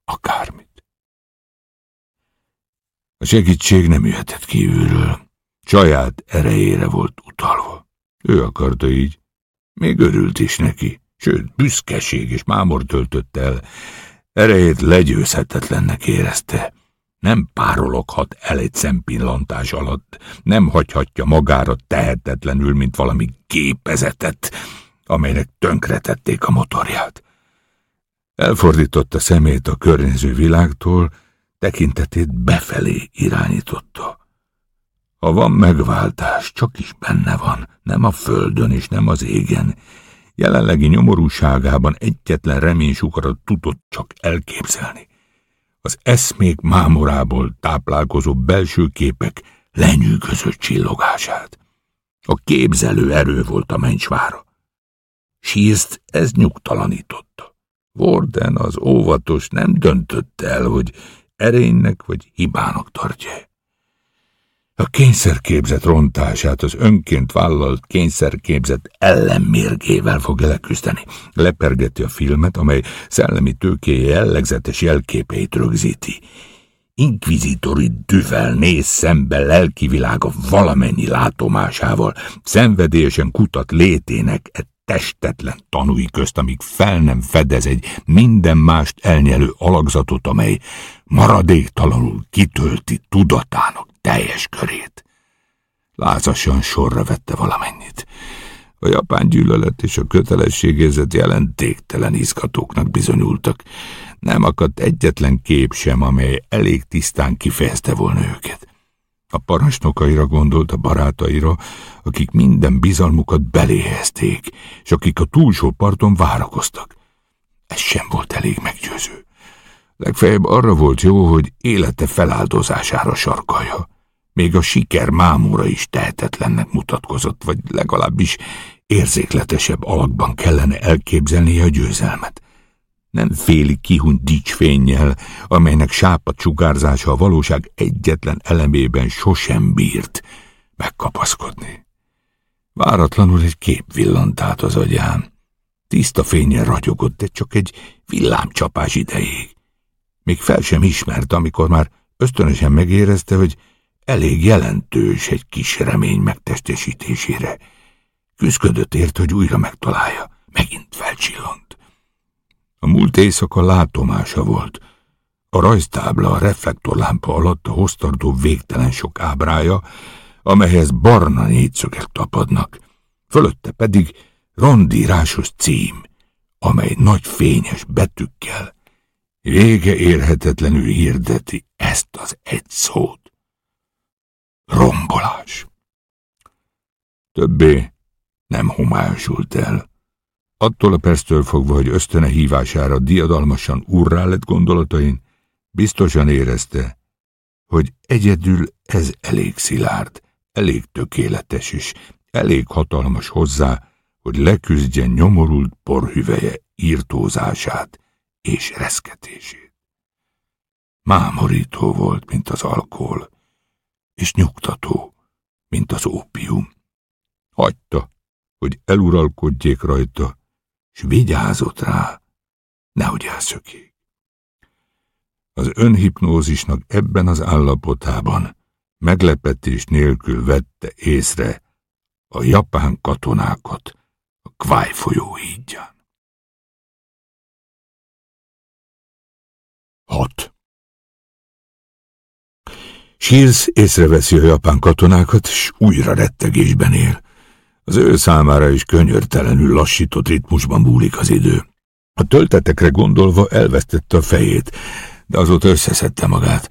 akármit. A segítség nem jöhetett kívülről. Saját erejére volt utalva. Ő akarta így. Még örült is neki, sőt, büszkeség és mámor töltött el. Erejét legyőzhetetlennek érezte. Nem párologhat el egy szempillantás alatt, nem hagyhatja magára tehetetlenül, mint valami gépezetet, amelynek tönkretették a motorját. Elfordította szemét a környező világtól, tekintetét befelé irányította. Ha van megváltás, csak is benne van, nem a földön és nem az égen. Jelenlegi nyomorúságában egyetlen reménysukarat tudott csak elképzelni. Az eszmék mámorából táplálkozó belső képek lenyűgöző csillogását. A képzelő erő volt a mencsvára. Sízt ez nyugtalanította. Warden az óvatos nem döntötte el, hogy erénynek vagy hibának tartja. A kényszerképzet rontását az önként vállalt kényszerképzet ellenmérgével fogja leküzdeni. Lepergeti a filmet, amely szellemi tőkéje jellegzetes jelképeit rögzíti. Inkvizitori düvel néz szembe lelki valamennyi látomásával, szenvedélyesen kutat létének e testetlen tanúi közt, amíg fel nem fedez egy minden mást elnyelő alakzatot, amely maradéktalanul kitölti tudatának teljes körét. Lázasan sorra vette valamennyit. A japán gyűlölet és a kötelességérzet jelentéktelen izgatóknak bizonyultak. Nem akadt egyetlen kép sem, amely elég tisztán kifejezte volna őket. A parancsnokaira gondolt a barátaira, akik minden bizalmukat beléhezték, és akik a túlsó parton várakoztak. Ez sem volt elég meggyőző. Legfeljebb arra volt jó, hogy élete feláldozására sarkalja. Még a siker mámúra is tehetetlennek mutatkozott, vagy legalábbis érzékletesebb alakban kellene elképzelnie a győzelmet. Nem féli kihunyt dicsfénnyel, amelynek sápat sugárzása a valóság egyetlen elemében sosem bírt megkapaszkodni. Váratlanul egy kép villant át az agyán. Tiszta fényen ragyogott, de csak egy villámcsapás idejéig. Még fel sem ismert, amikor már ösztönösen megérezte, hogy elég jelentős egy kis remény megtestesítésére. Küzdködött ért, hogy újra megtalálja. Megint felcsillant. A múlt éjszaka látomása volt. A rajztábla a reflektorlámpa alatt a hoztardó végtelen sok ábrája, amelyhez barna négyszögek tapadnak. Fölötte pedig rondírásos cím, amely nagy fényes betűkkel vége érhetetlenül hirdeti ezt az egy szót. Rombolás. Többé nem homályosult el. Attól a perctől fogva, hogy ösztöne hívására diadalmasan urrá lett gondolatain, biztosan érezte, hogy egyedül ez elég szilárd, elég tökéletes és elég hatalmas hozzá, hogy leküzdje nyomorult porhüveje írtózását és reszketését. Mámorító volt, mint az alkohol, és nyugtató, mint az ópium. Hagyta, hogy eluralkodjék rajta, s vigyázott rá, nehogy elszökjék. Az önhipnózisnak ebben az állapotában meglepetés nélkül vette észre a japán katonákat a Kváj folyó hídján. 6. Shields észreveszi a japán katonákat, és újra rettegésben él. Az ő számára is könyörtelenül lassított ritmusban múlik az idő. A töltetekre gondolva elvesztette a fejét, de azóta összeszedte magát.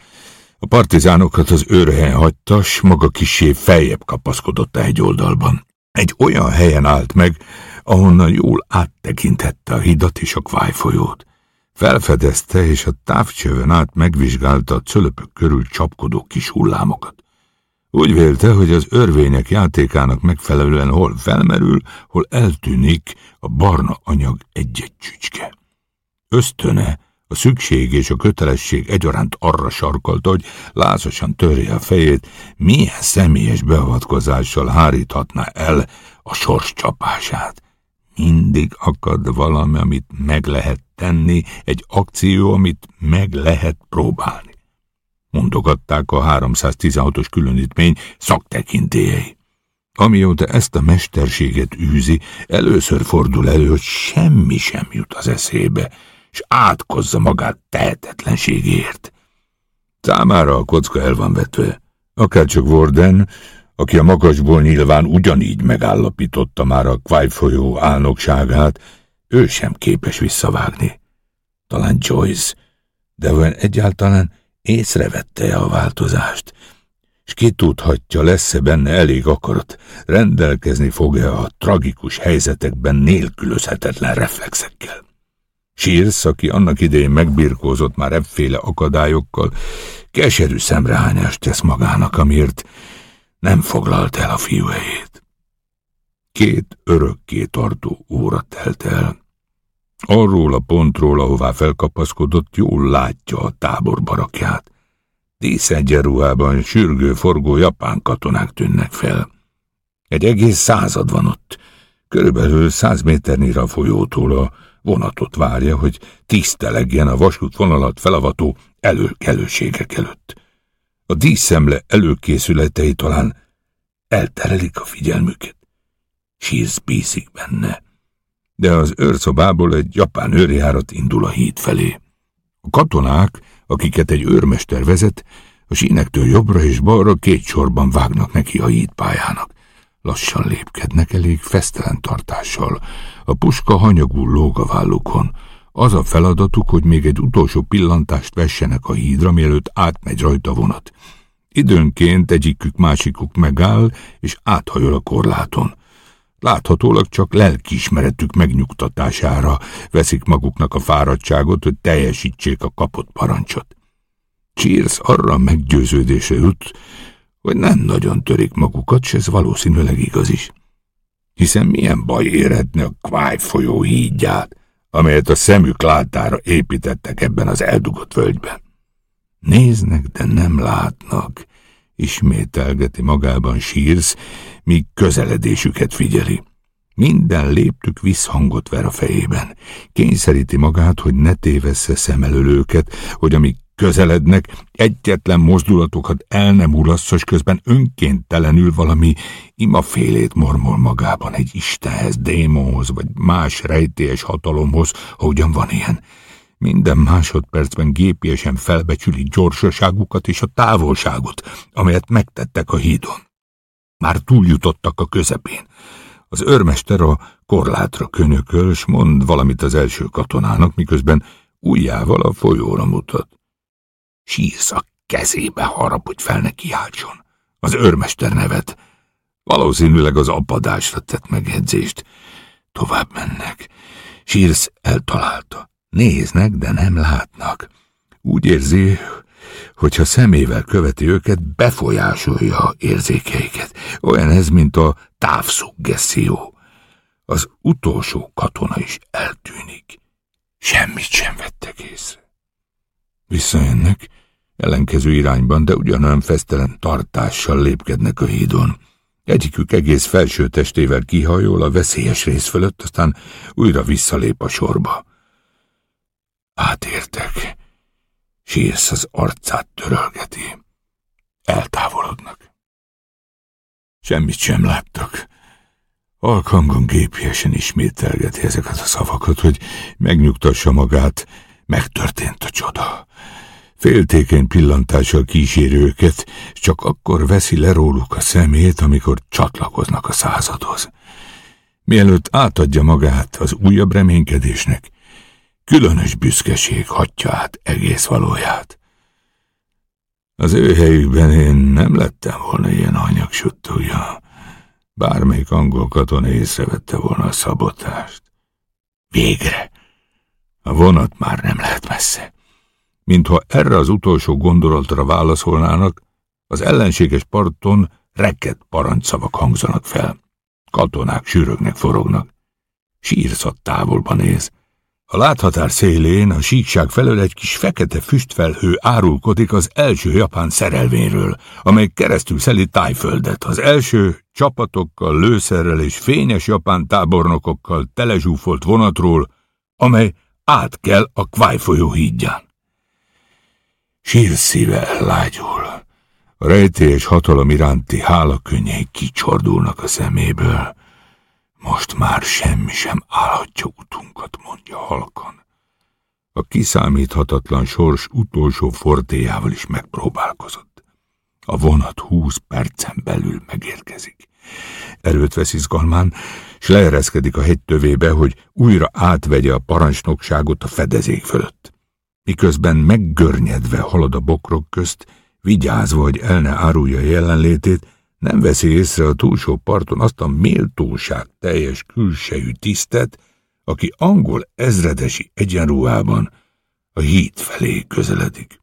A partizánokat az őrhelyen hagyta, s maga kisé feljebb kapaszkodott egy oldalban. Egy olyan helyen állt meg, ahonnan jól áttekinthette a hidat és a kvájfolyót. Felfedezte, és a távcsövön át megvizsgálta a cölöpök körül csapkodó kis hullámokat. Úgy vélte, hogy az örvények játékának megfelelően hol felmerül, hol eltűnik a barna anyag egy-egy csücske. Ösztöne, a szükség és a kötelesség egyaránt arra sarkolta, hogy lázasan törje a fejét, milyen személyes beavatkozással háríthatná el a sors csapását. Mindig akad valami, amit meg lehet tenni, egy akció, amit meg lehet próbálni. Mondogatták a 316-os különítmény szaktekintélyei. Amióta ezt a mesterséget űzi, először fordul elő, hogy semmi sem jut az eszébe, és átkozza magát tehetetlenségért. Számára a kocka el van vetve. Akárcsak Warden, aki a magasból nyilván ugyanígy megállapította már a Quai folyó álnokságát, ő sem képes visszavágni. Talán Joyce, de olyan egyáltalán észrevette-e a változást, és ki tudhatja, lesz-e benne elég akarat, rendelkezni fog-e a tragikus helyzetekben nélkülözhetetlen reflexekkel. Sírsz, aki annak idején megbirkózott már ebbféle akadályokkal, keserű szemrehányást tesz magának, amiért nem foglalt el a fiú. Két örökké tartó óra telt el. Arról a pontról, ahová felkapaszkodott, jól látja a tábor barakját. Díszegyenruhában sürgő, forgó japán katonák tűnnek fel. Egy egész század van ott, körülbelül száz méternyire a folyótól a vonatot várja, hogy tisztelegjen a vasútvonalat felavató előkelőségek előtt. A díszemle előkészületei talán elterelik a figyelmüket. Sírsz bízik benne, de az őrszobából egy japán őrjárat indul a híd felé. A katonák, akiket egy őrmester vezet, a sínektől jobbra és balra két sorban vágnak neki a hídpályának. Lassan lépkednek elég fesztelen tartással. A puska hanyagul lóg a vállukon. Az a feladatuk, hogy még egy utolsó pillantást vessenek a hídra, mielőtt átmegy rajta vonat. Időnként egyikük másikuk megáll, és áthajol a korláton. Láthatólag csak lelkiismeretük megnyugtatására veszik maguknak a fáradtságot, hogy teljesítsék a kapott parancsot. Cheers arra meggyőződése jut, hogy nem nagyon törik magukat, s ez valószínűleg igaz is. Hiszen milyen baj érhetne a Kváj folyó hídját, amelyet a szemük látára építettek ebben az eldugott völgyben. Néznek, de nem látnak, ismételgeti magában sírsz, míg közeledésüket figyeli. Minden léptük visszhangot ver a fejében. Kényszeríti magát, hogy ne tévessze szem elől őket, hogy amíg közelednek, egyetlen mozdulatokat el nem ulasszos, közben önkéntelenül valami imafélét mormol magában egy istenhez, démonhoz, vagy más rejtélyes hatalomhoz, hogyan van ilyen. Minden másodpercben gépiesen felbecsüli gyorsaságukat és a távolságot, amelyet megtettek a hídon. Már túljutottak a közepén. Az őrmester a korlátra könyököl, s mond valamit az első katonának, miközben ujjával a folyóra mutat. Sírsz a kezébe harap, hogy fel ne kiáltson. Az őrmester nevet. Valószínűleg az apadásra tett megjegyzést. Tovább mennek. Sírsz eltalálta. Néznek, de nem látnak. Úgy érzi, hogyha szemével követi őket, befolyásolja érzékeiket. Olyan ez, mint a távszuggesszió. Az utolsó katona is eltűnik. Semmit sem vettek észre. Visszajönnek, ellenkező irányban, de ugyanolyan fesztelen tartással lépkednek a hídon. Egyikük egész felső testével kihajol a veszélyes rész fölött, aztán újra visszalép a sorba. Átértek. Sírsz az arcát törölgeti. Eltávolodnak. Semmit sem láttak. Alkangon gépiesen ismételgeti ezeket a szavakat, hogy megnyugtassa magát, megtörtént a csoda. Féltékeny pillantással kíséri őket, csak akkor veszi le róluk a szemét, amikor csatlakoznak a századhoz. Mielőtt átadja magát az újabb reménykedésnek, különös büszkeség hatja át egész valóját. Az ő helyükben én nem lettem volna ilyen anyagsuttogja. Bármelyik angol katona észrevette volna a szabotást. Végre! A vonat már nem lehet messze. Mintha erre az utolsó gondolatra válaszolnának, Az ellenséges parton rekett parancsszavak hangzanak fel. Katonák sűrögnek, forognak. Sírszat távolba néz. A láthatár szélén a síkság felől egy kis fekete füstfelhő árulkodik az első japán szerelvényről, amely keresztül szeli tájföldet. Az első csapatokkal, lőszerrel és fényes japán tábornokokkal telezsúfolt vonatról, amely át kell a Kváj folyó hídján. Sírszíve ellágyul. A rejtélyes hatalom iránti hálakönnyei kicsordulnak a szeméből. Most már semmi sem állhatja utunkat, mondja halkan. A kiszámíthatatlan sors utolsó fortéjával is megpróbálkozott. A vonat húsz percen belül megérkezik. Erőt vesz izgalmán, s leereszkedik a hegy tövébe, hogy újra átvegye a parancsnokságot a fedezék fölött. Miközben meggörnyedve halad a bokrok közt, vigyázva, hogy el ne árulja jelenlétét, nem veszi észre a túlsó parton azt a méltóság teljes külsejű tisztet, aki angol ezredesi egyenruhában a híd felé közeledik.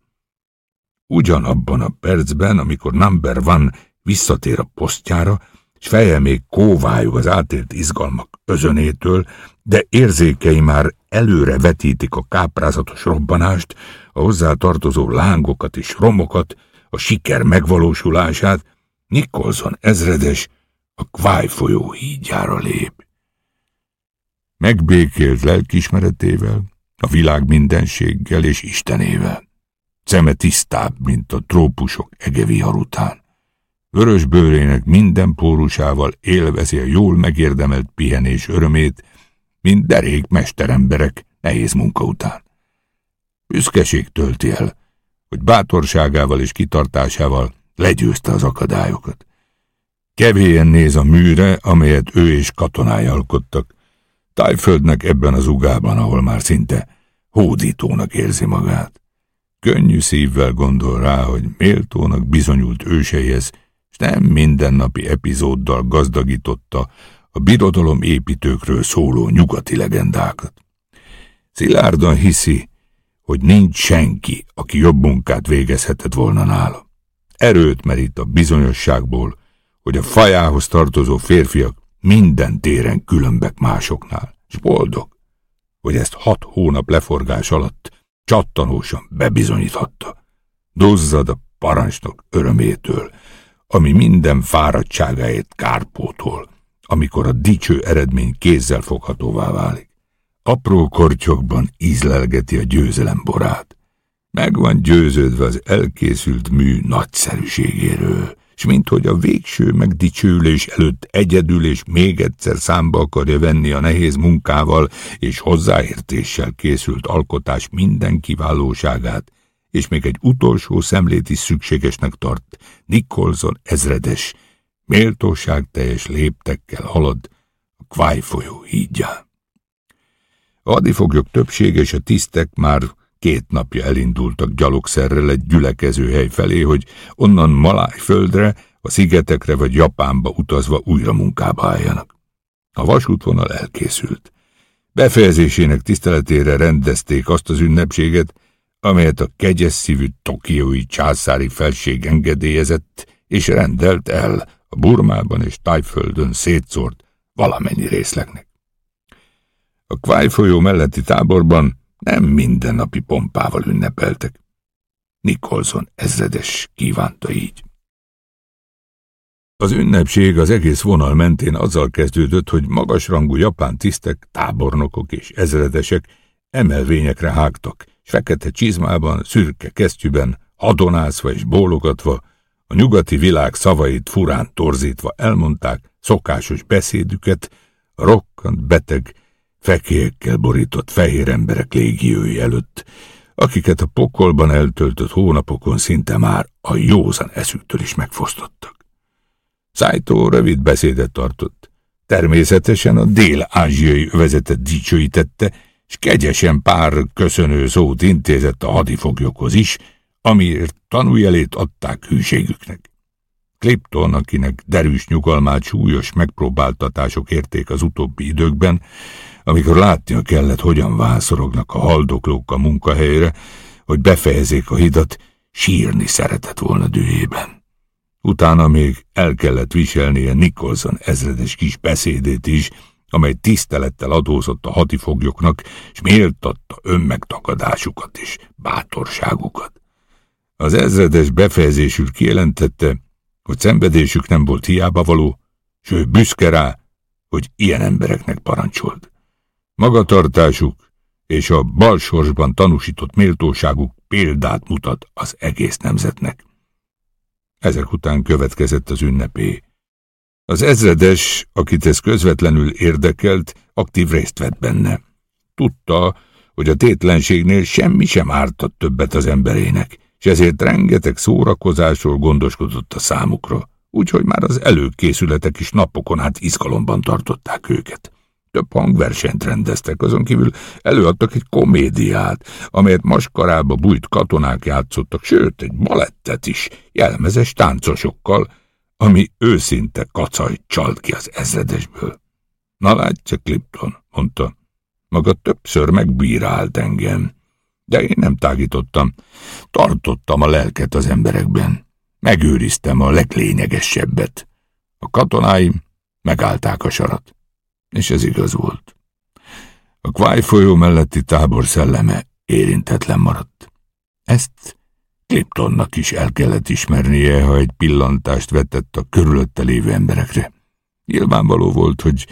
Ugyanabban a percben, amikor Number One visszatér a posztjára, s feje még kóvályog az átért izgalmak özönétől, de érzékei már előre vetítik a káprázatos robbanást, a hozzá tartozó lángokat és romokat, a siker megvalósulását, Nicholson ezredes a Kváj folyó hídjára lép. Megbékélt lelkismeretével, a világ mindenséggel és Istenével. Szeme tisztább, mint a trópusok egevihar után. Vörös bőrének minden pórusával élvezi a jól megérdemelt pihenés örömét, mint derék mesteremberek nehéz munka után. Büszkeség tölti el, hogy bátorságával és kitartásával legyőzte az akadályokat. Kevélyen néz a műre, amelyet ő és katonái alkottak. Tájföldnek ebben az ugában, ahol már szinte hódítónak érzi magát. Könnyű szívvel gondol rá, hogy méltónak bizonyult őseihez, és nem mindennapi epizóddal gazdagította a birodalom építőkről szóló nyugati legendákat. Szilárdan hiszi, hogy nincs senki, aki jobb munkát végezhetett volna nála. Erőt merít a bizonyosságból, hogy a fajához tartozó férfiak minden téren különbek másoknál, és boldog, hogy ezt hat hónap leforgás alatt csattanósan bebizonyíthatta. Duzzad a parancsnok örömétől, ami minden fáradtságáért kárpótol, amikor a dicső eredmény kézzel foghatóvá válik. Apró kortyokban ízlelgeti a győzelem borát. Meg van győződve az elkészült mű nagyszerűségéről, és minthogy a végső megdicsőlés előtt egyedül és még egyszer számba akarja venni a nehéz munkával és hozzáértéssel készült alkotás minden kiválóságát, és még egy utolsó szemlét is szükségesnek tart, Nicholson ezredes, méltóság teljes léptekkel halad a Kváj folyó hídján. A hadifoglyok többsége és a tisztek már két napja elindultak gyalogszerrel egy gyülekező hely felé, hogy onnan Malájföldre, a szigetekre vagy Japánba utazva újra munkába álljanak. A vasútvonal elkészült. Befejezésének tiszteletére rendezték azt az ünnepséget, amelyet a kegyes szívű tokiói császári felség engedélyezett és rendelt el a Burmában és Tájföldön szétszórt valamennyi részlegnek. A Kváj folyó melletti táborban nem mindennapi pompával ünnepeltek. Nicholson ezredes kívánta így. Az ünnepség az egész vonal mentén azzal kezdődött, hogy magasrangú japán tisztek, tábornokok és ezredesek emelvényekre hágtak, s fekete csizmában, szürke kesztyűben, hadonászva és bólogatva, a nyugati világ szavait furán torzítva elmondták szokásos beszédüket, rokkant, beteg, fekélyekkel borított fehér emberek légiói előtt, akiket a pokolban eltöltött hónapokon szinte már a józan eszüktől is megfosztottak. Szájtó rövid beszédet tartott. Természetesen a dél-ázsiai övezetet dicsőítette, és kegyesen pár köszönő szót intézett a hadifoglyokhoz is, amiért tanújelét adták hűségüknek. Clipton, akinek derűs nyugalmát súlyos megpróbáltatások érték az utóbbi időkben, amikor látnia kellett, hogyan vászorognak a haldoklók a munkahelyre, hogy befejezzék a hidat, sírni szeretett volna dühében. Utána még el kellett viselnie Nicholson ezredes kis beszédét is, amely tisztelettel adózott a hatifoglyoknak, és méltatta önmegtakadásukat és bátorságukat. Az ezredes befejezésül kijelentette, hogy szenvedésük nem volt hiába való, sőt büszke rá, hogy ilyen embereknek parancsolt. Magatartásuk és a balsorsban tanúsított méltóságuk példát mutat az egész nemzetnek. Ezek után következett az ünnepé. Az ezredes, akit ez közvetlenül érdekelt, aktív részt vett benne. Tudta, hogy a tétlenségnél semmi sem ártott többet az emberének, és ezért rengeteg szórakozásról gondoskodott a számukra, úgyhogy már az előkészületek is napokon át izgalomban tartották őket. Több hangversenyt rendeztek, azon kívül előadtak egy komédiát, amelyet maskarába bújt katonák játszottak, sőt, egy balettet is, jelmezes táncosokkal, ami őszinte kacaj csalt ki az ezredesből. Na látja, Clipton, mondta, maga többször megbírált engem, de én nem tágítottam. Tartottam a lelket az emberekben. Megőriztem a leglényegesebbet. A katonáim megállták a sarat. És ez igaz volt. A Kváj folyó melletti tábor szelleme érintetlen maradt. Ezt Cliptonnak is el kellett ismernie, ha egy pillantást vetett a körülötte lévő emberekre. Nyilvánvaló volt, hogy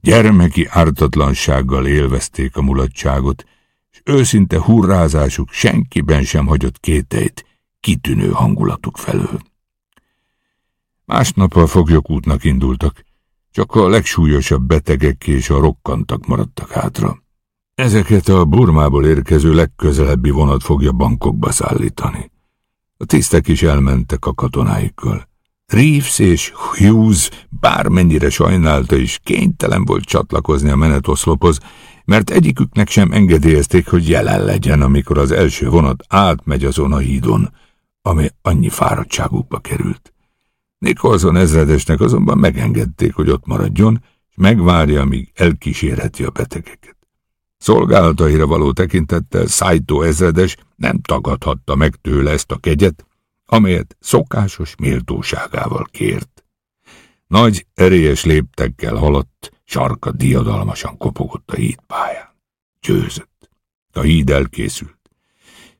gyermeki ártatlansággal élvezték a mulatságot, és őszinte hurrázásuk senkiben sem hagyott kéteit kitűnő hangulatuk felől. Másnap a foglyok útnak indultak, csak a legsúlyosabb betegek és a rokkantak maradtak hátra. Ezeket a Burmából érkező legközelebbi vonat fogja bankokba szállítani. A tisztek is elmentek a katonáikkal. Reeves és Hughes bármennyire sajnálta is kénytelen volt csatlakozni a menetoszlophoz, mert egyiküknek sem engedélyezték, hogy jelen legyen, amikor az első vonat átmegy azon a hídon, ami annyi fáradtságukba került. Nicholson ezredesnek azonban megengedték, hogy ott maradjon, és megvárja, amíg elkísérheti a betegeket. Szolgálataira való tekintettel Szájtó ezredes nem tagadhatta meg tőle ezt a kegyet, amelyet szokásos méltóságával kért. Nagy, erélyes léptekkel haladt, sarka diadalmasan kopogott a hídpályán. Győzött. A híd elkészült.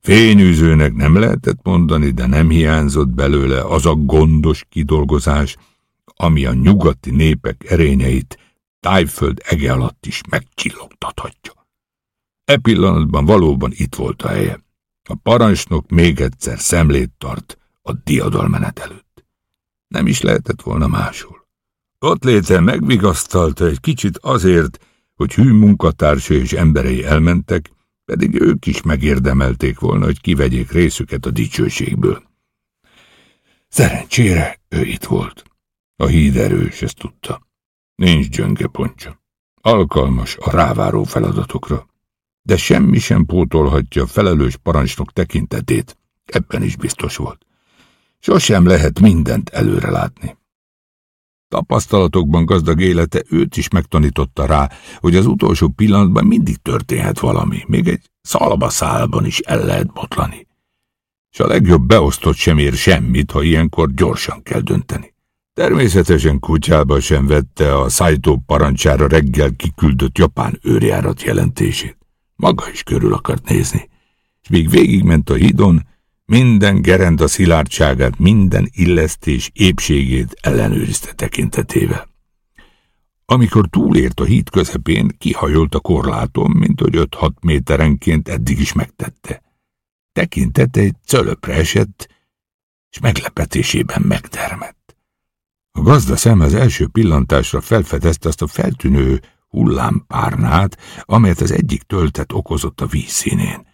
Fényűzőnek nem lehetett mondani, de nem hiányzott belőle az a gondos kidolgozás, ami a nyugati népek erényeit tájföld ege alatt is megcsillogtathatja. E pillanatban valóban itt volt a helye. A parancsnok még egyszer szemlét tart a diadalmenet előtt. Nem is lehetett volna máshol. Ott léte megvigasztalta egy kicsit azért, hogy hű munkatársa és emberei elmentek, pedig ők is megérdemelték volna, hogy kivegyék részüket a dicsőségből. Szerencsére ő itt volt. A híd erős, ezt tudta. Nincs gyönge pontja. Alkalmas a ráváró feladatokra. De semmi sem pótolhatja a felelős parancsnok tekintetét. Ebben is biztos volt. Sosem lehet mindent előre látni. Tapasztalatokban gazdag élete őt is megtanította rá, hogy az utolsó pillanatban mindig történhet valami, még egy szalbaszálban is el lehet botlani. És a legjobb beosztott sem ér semmit, ha ilyenkor gyorsan kell dönteni. Természetesen kutyába sem vette a szájtó parancsára reggel kiküldött japán őrjárat jelentését. Maga is körül akart nézni, és még végigment a hídon, minden gerenda szilárdságát, minden illesztés épségét ellenőrizte tekintetével. Amikor túlért a híd közepén, kihajolt a korlátom, mint hogy 5-6 méterenként eddig is megtette. Tekintete egy cölöpre esett, és meglepetésében megtermett. A gazda szem az első pillantásra felfedezte azt a feltűnő hullámpárnát, amelyet az egyik töltet okozott a vízszínén.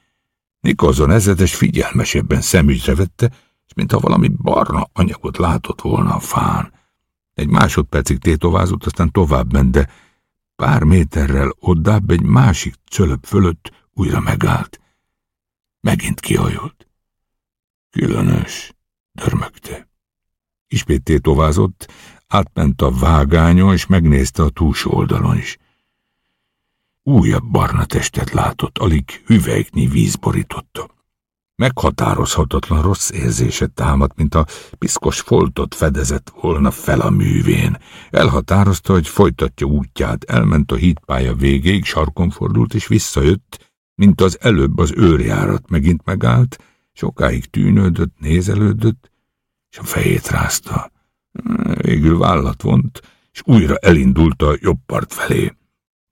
Nikolson ezredes figyelmesebben szemügyre vette, és mintha valami barna anyagot látott volna a fán. Egy másodpercig tétovázott, aztán tovább ment, de pár méterrel oddább egy másik cölöp fölött újra megállt. Megint kihajolt. Különös, dörmögte. Ismét tétovázott, átment a vágányon, és megnézte a túlsó oldalon is. Újabb barna testet látott, alig hüvelyknyi víz borította. Meghatározhatatlan rossz érzése támadt, mint a piszkos foltot fedezett volna fel a művén. Elhatározta, hogy folytatja útját, elment a hídpálya végéig, sarkon fordult és visszajött, mint az előbb az őrjárat megint megállt, sokáig tűnődött, nézelődött, és a fejét rázta. Végül vállat vont, és újra elindult a jobb part felé.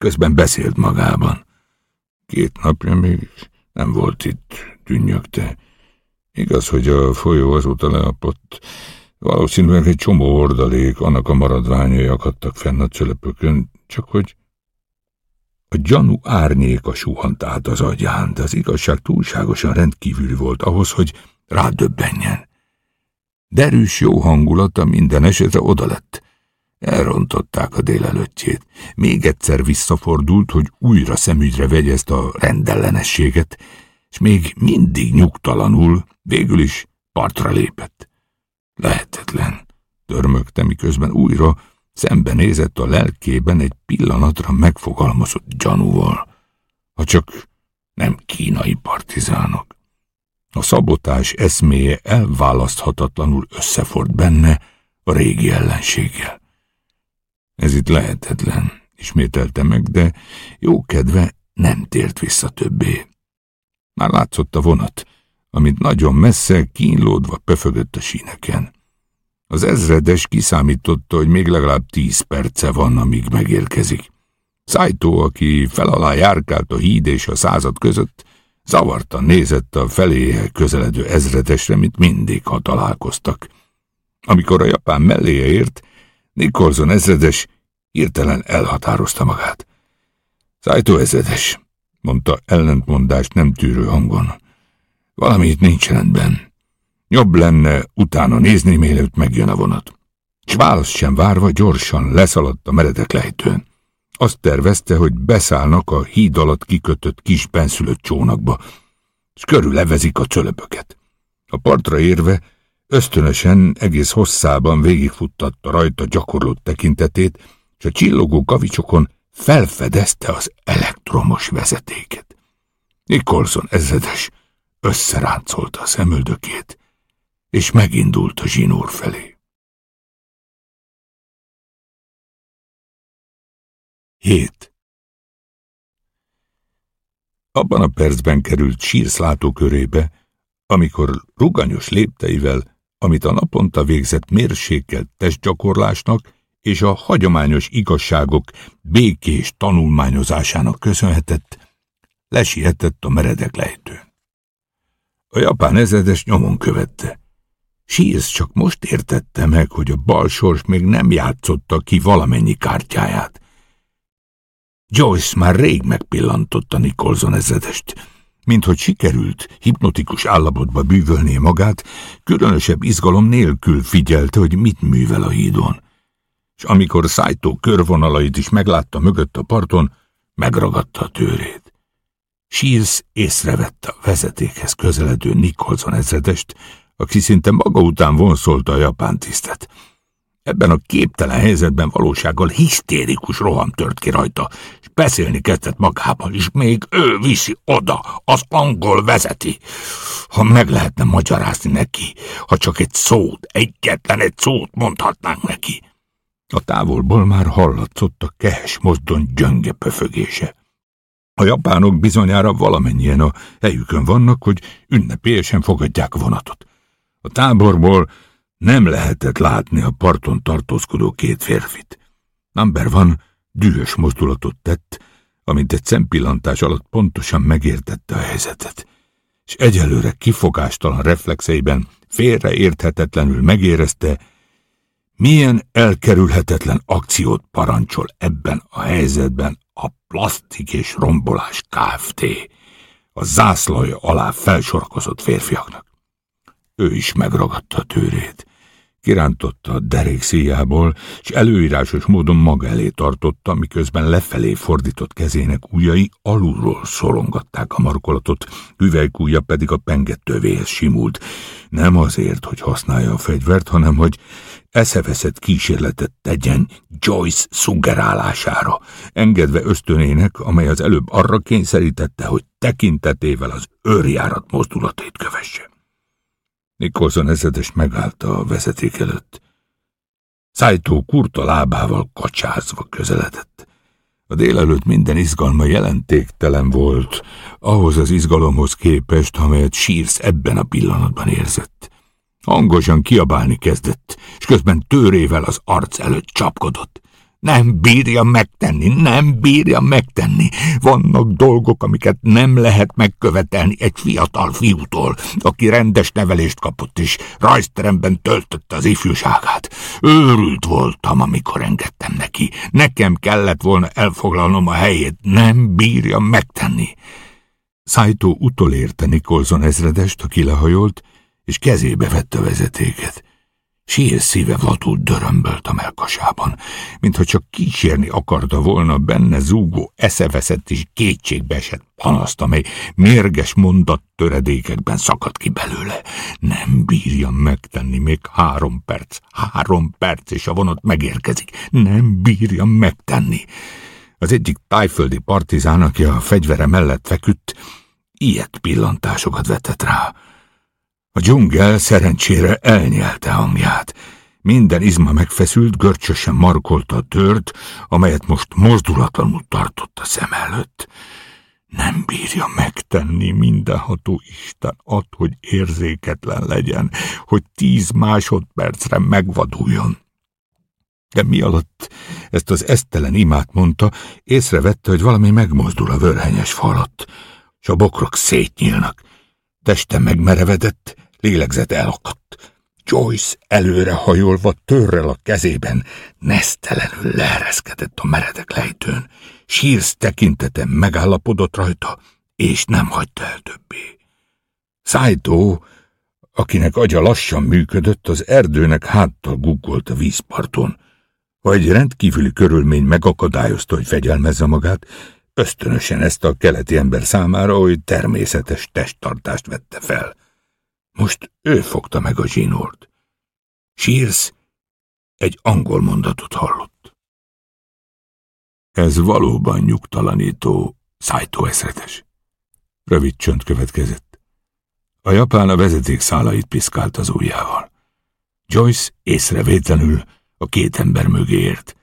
Közben beszélt magában. Két napja még nem volt itt, tűnnyögte. Igaz, hogy a folyó azóta leapott. Valószínűleg egy csomó ordalék, annak a maradványai akadtak fenn a cölöpökön, csak hogy a gyanú árnyéka suhant át az agyán, de az igazság túlságosan rendkívüli volt ahhoz, hogy rádöbbenjen. Derűs jó hangulata minden esetre odalett. Elrontották a délelőttjét. Még egyszer visszafordult, hogy újra szemügyre vegye ezt a rendellenességet, és még mindig nyugtalanul, végül is partra lépett. Lehetetlen, törmögte, miközben újra szembenézett a lelkében egy pillanatra megfogalmazott gyanúval, ha csak nem kínai partizánok. A szabotás eszméje elválaszthatatlanul összefort benne a régi ellenséggel. Ez itt lehetetlen, ismételte meg, de jó kedve nem tért vissza többé. Már látszott a vonat, amit nagyon messze kínlódva pöfögött a síneken. Az ezredes kiszámította, hogy még legalább tíz perce van, amíg megérkezik. Szájtó, aki felalá járkált a híd és a század között, zavartan nézett a feléje közeledő ezredesre, mint mindig, ha találkoztak. Amikor a japán melléje ért, Nicholson ezredes hirtelen elhatározta magát. Szájtó ezredes, mondta ellentmondást nem tűrő hangon. Valami itt nincs rendben. Jobb lenne utána nézni, mielőtt megjön a vonat. S választ sem várva gyorsan leszaladt a meredek lejtőn. Azt tervezte, hogy beszállnak a híd alatt kikötött kis benszülött csónakba, és körülevezik a cölöpöket. A partra érve ösztönösen egész hosszában végigfuttatta rajta gyakorlott tekintetét, és a csillogó kavicsokon felfedezte az elektromos vezetéket. Nicholson ezredes összeráncolta a szemöldökét, és megindult a zsinór felé. 7. Abban a percben került Sírsz látókörébe, amikor ruganyos lépteivel, amit a naponta végzett mérsékelt testgyakorlásnak és a hagyományos igazságok békés tanulmányozásának köszönhetett, lesietett a meredek lejtőn. A japán ezredes nyomon követte. Síz csak most értette meg, hogy a balsors még nem játszotta ki valamennyi kártyáját. Joyce már rég megpillantotta Nicholson ezredest, mint hogy sikerült hipnotikus állapotba bűvölnie magát, különösebb izgalom nélkül figyelte, hogy mit művel a hídon. És amikor szájtó körvonalait is meglátta mögött a parton, megragadta a tőrét. Shields észrevette a vezetékhez közeledő Nicholson ezredest, aki szinte maga után vonszolta a japán tisztet. Ebben a képtelen helyzetben valósággal hisztérikus roham tört ki rajta, és beszélni kezdett magával, és még ő viszi oda, az angol vezeti. Ha meg lehetne magyarázni neki, ha csak egy szót, egyetlen egy szót mondhatnánk neki. A távolból már hallatszott a kehes mozdony gyönge pöfögése. A japánok bizonyára valamennyien a helyükön vannak, hogy ünnepélyesen fogadják vonatot. A táborból nem lehetett látni a parton tartózkodó két férfit. Number van dühös mozdulatot tett, amint egy szempillantás alatt pontosan megértette a helyzetet, és egyelőre kifogástalan reflexeiben félreérthetetlenül megérezte, milyen elkerülhetetlen akciót parancsol ebben a helyzetben a plastik és rombolás Kft. a zászlaja alá felsorakozott férfiaknak. Ő is megragadta a tőrét Kirántotta a derék szíjából, és előírásos módon maga elé tartotta, miközben lefelé fordított kezének ujjai alulról szorongatták a markolatot, üvelykújja pedig a pengettövéhez simult. Nem azért, hogy használja a fegyvert, hanem hogy eszeveszett kísérletet tegyen Joyce szuggerálására, engedve ösztönének, amely az előbb arra kényszerítette, hogy tekintetével az őrjárat mozdulatait kövesse. Nikolson ezredes megállta a vezeték előtt. Szájtó kurta lábával kacsázva közeledett. A délelőtt minden izgalma jelentéktelen volt, ahhoz az izgalomhoz képest, amelyet Sírsz ebben a pillanatban érzett. Hangosan kiabálni kezdett, és közben tőrével az arc előtt csapkodott. Nem bírja megtenni, nem bírja megtenni. Vannak dolgok, amiket nem lehet megkövetelni egy fiatal fiútól, aki rendes nevelést kapott, és rajzteremben töltötte az ifjúságát. Őrült voltam, amikor engedtem neki. Nekem kellett volna elfoglalnom a helyét. Nem bírja megtenni. Szájtó utolérte Nikolson ezredest, aki lehajolt, és kezébe vette vezetéket. Sír szíve vadul dörömbölt a melkasában, mintha csak kísérni akarta volna benne zúgó, eszeveszett és kétségbeesett panaszt, amely mérges mondat töredékekben szakadt ki belőle. Nem bírja megtenni még három perc, három perc, és a vonat megérkezik. Nem bírja megtenni. Az egyik tájföldi partizán, aki a fegyvere mellett feküdt, ilyet pillantásokat vetett rá. A dzsungel szerencsére elnyelte hangját. Minden izma megfeszült, görcsösen markolta a tört, amelyet most mozdulatlanul tartott a szem előtt. Nem bírja megtenni mindenható Isten, ad, hogy érzéketlen legyen, hogy tíz másodpercre megvaduljon. De mi alatt ezt az esztelen imát mondta, észrevette, hogy valami megmozdul a vörhenyes falat, s a bokrok szétnyílnak. Teste megmerevedett, lélegzet elakadt. Joyce előre hajolva törrel a kezében, nesztelenül leereszkedett a meredek lejtőn. Sírsz tekintetem megállapodott rajta, és nem hagyta el többé. Szájtó, akinek agya lassan működött, az erdőnek háttal guggolt a vízparton. Ha egy rendkívüli körülmény megakadályozta, hogy fegyelmezze magát, ösztönösen ezt a keleti ember számára, hogy természetes testtartást vette fel. Most ő fogta meg a zsinort. Sírsz egy angol mondatot hallott. Ez valóban nyugtalanító, szájtó ezredes. Rövid csönd következett. A japán a vezeték szálait piszkált az ujjával. Joyce észrevétlenül a két ember mögé ért.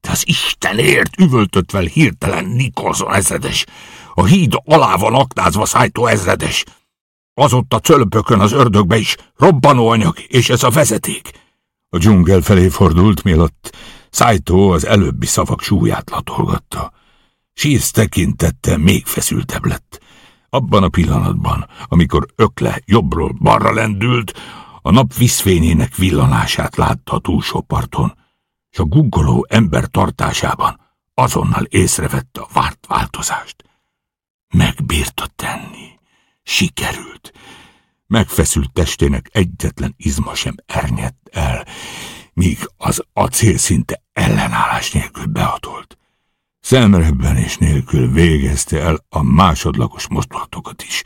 De az Istenért üvöltött hirtelen Nikolson ezredes. A híd alá van aknázva szájtó ezredes. Az ott a cölöpökön az ördögbe is robbanóanyag, és ez a vezeték. A dzsungel felé fordult, mielőtt Szájtó az előbbi szavak súlyát latolgatta. Sírsz tekintette még feszültebb lett. Abban a pillanatban, amikor ökle jobbról balra lendült, a nap vízfényének villanását látta a túlsó parton, és a guggoló ember tartásában azonnal észrevette a várt változást. Megbírta tenni. Sikerült. Megfeszült testének egyetlen izma sem ernyett el, míg az acél szinte ellenállás nélkül beatolt. Szemrebbenés nélkül végezte el a másodlagos mozdulatokat is,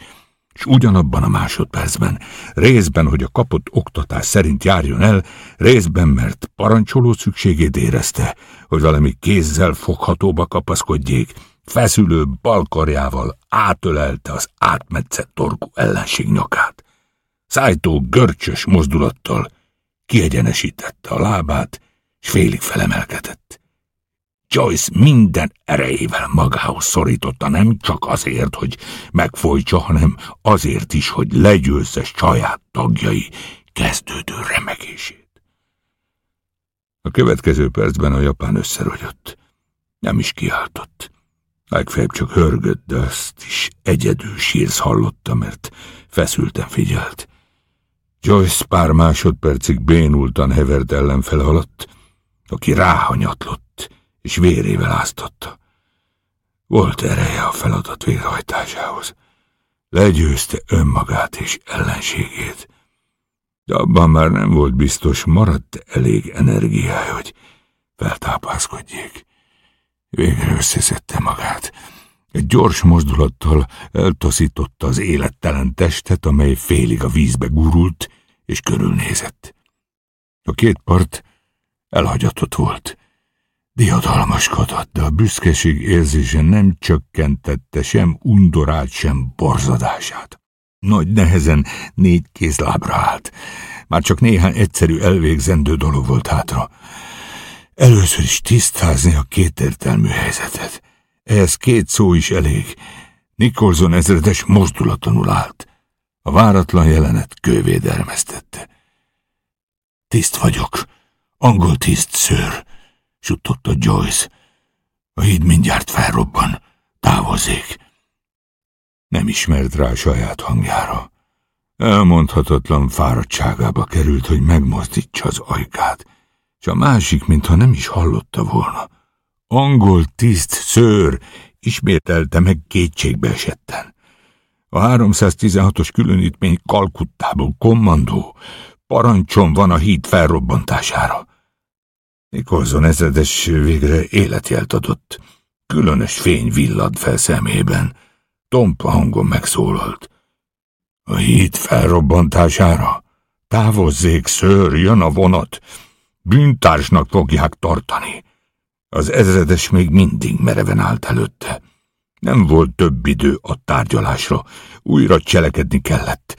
és ugyanabban a másodpercben, részben, hogy a kapott oktatás szerint járjon el, részben, mert parancsoló szükségét érezte, hogy valami kézzel foghatóba kapaszkodjék, feszülő balkarjával átölelte az átmetszett torkú ellenség nyakát. Szájtó görcsös mozdulattal kiegyenesítette a lábát, s félig felemelkedett. Joyce minden erejével magához szorította, nem csak azért, hogy megfojtsa, hanem azért is, hogy legyőzze saját tagjai kezdődő remegését. A következő percben a japán összerogyott. Nem is kiáltott. Legfeljebb csak hörgött, de azt is egyedül sírsz hallotta, mert feszülten figyelt. Joyce pár másodpercig bénultan hevert ellenfele alatt, aki ráhanyatlott, és vérével áztatta. Volt ereje a feladat végrehajtásához. Legyőzte önmagát és ellenségét. de abban már nem volt biztos, maradt elég energiája, hogy feltápászkodjék. Végre összeszedte magát. Egy gyors mozdulattal eltaszította az élettelen testet, amely félig a vízbe gurult, és körülnézett. A két part elhagyatott volt. Diadalmaskodott, de a büszkeség érzése nem csökkentette sem undorát, sem borzadását. Nagy nehezen négy kézlábra állt. Már csak néhány egyszerű elvégzendő dolog volt hátra. Először is tisztázni a kétértelmű helyzetet. Ehhez két szó is elég. Nikolson ezredes mozdulatlanul állt. A váratlan jelenet kővédelmeztette. Tiszt vagyok, angol tiszt, szőr, suttogta Joyce. A híd mindjárt felrobban, távozzék. Nem ismert rá saját hangjára. Elmondhatatlan fáradtságába került, hogy megmozdítsa az ajkát, és a másik, mintha nem is hallotta volna. Angol tiszt szőr, ismételte meg kétségbe esetten. A 316-os különítmény Kalkuttából kommandó, parancsom van a híd felrobbantására. Nikolson ezredes végre életjelt adott. Különös fény villad fel szemében. Tompa hangon megszólalt. A híd felrobbantására? Távozzék, ször, jön a vonat. Bűntársnak fogják tartani. Az ezredes még mindig mereven állt előtte. Nem volt több idő a tárgyalásra, újra cselekedni kellett.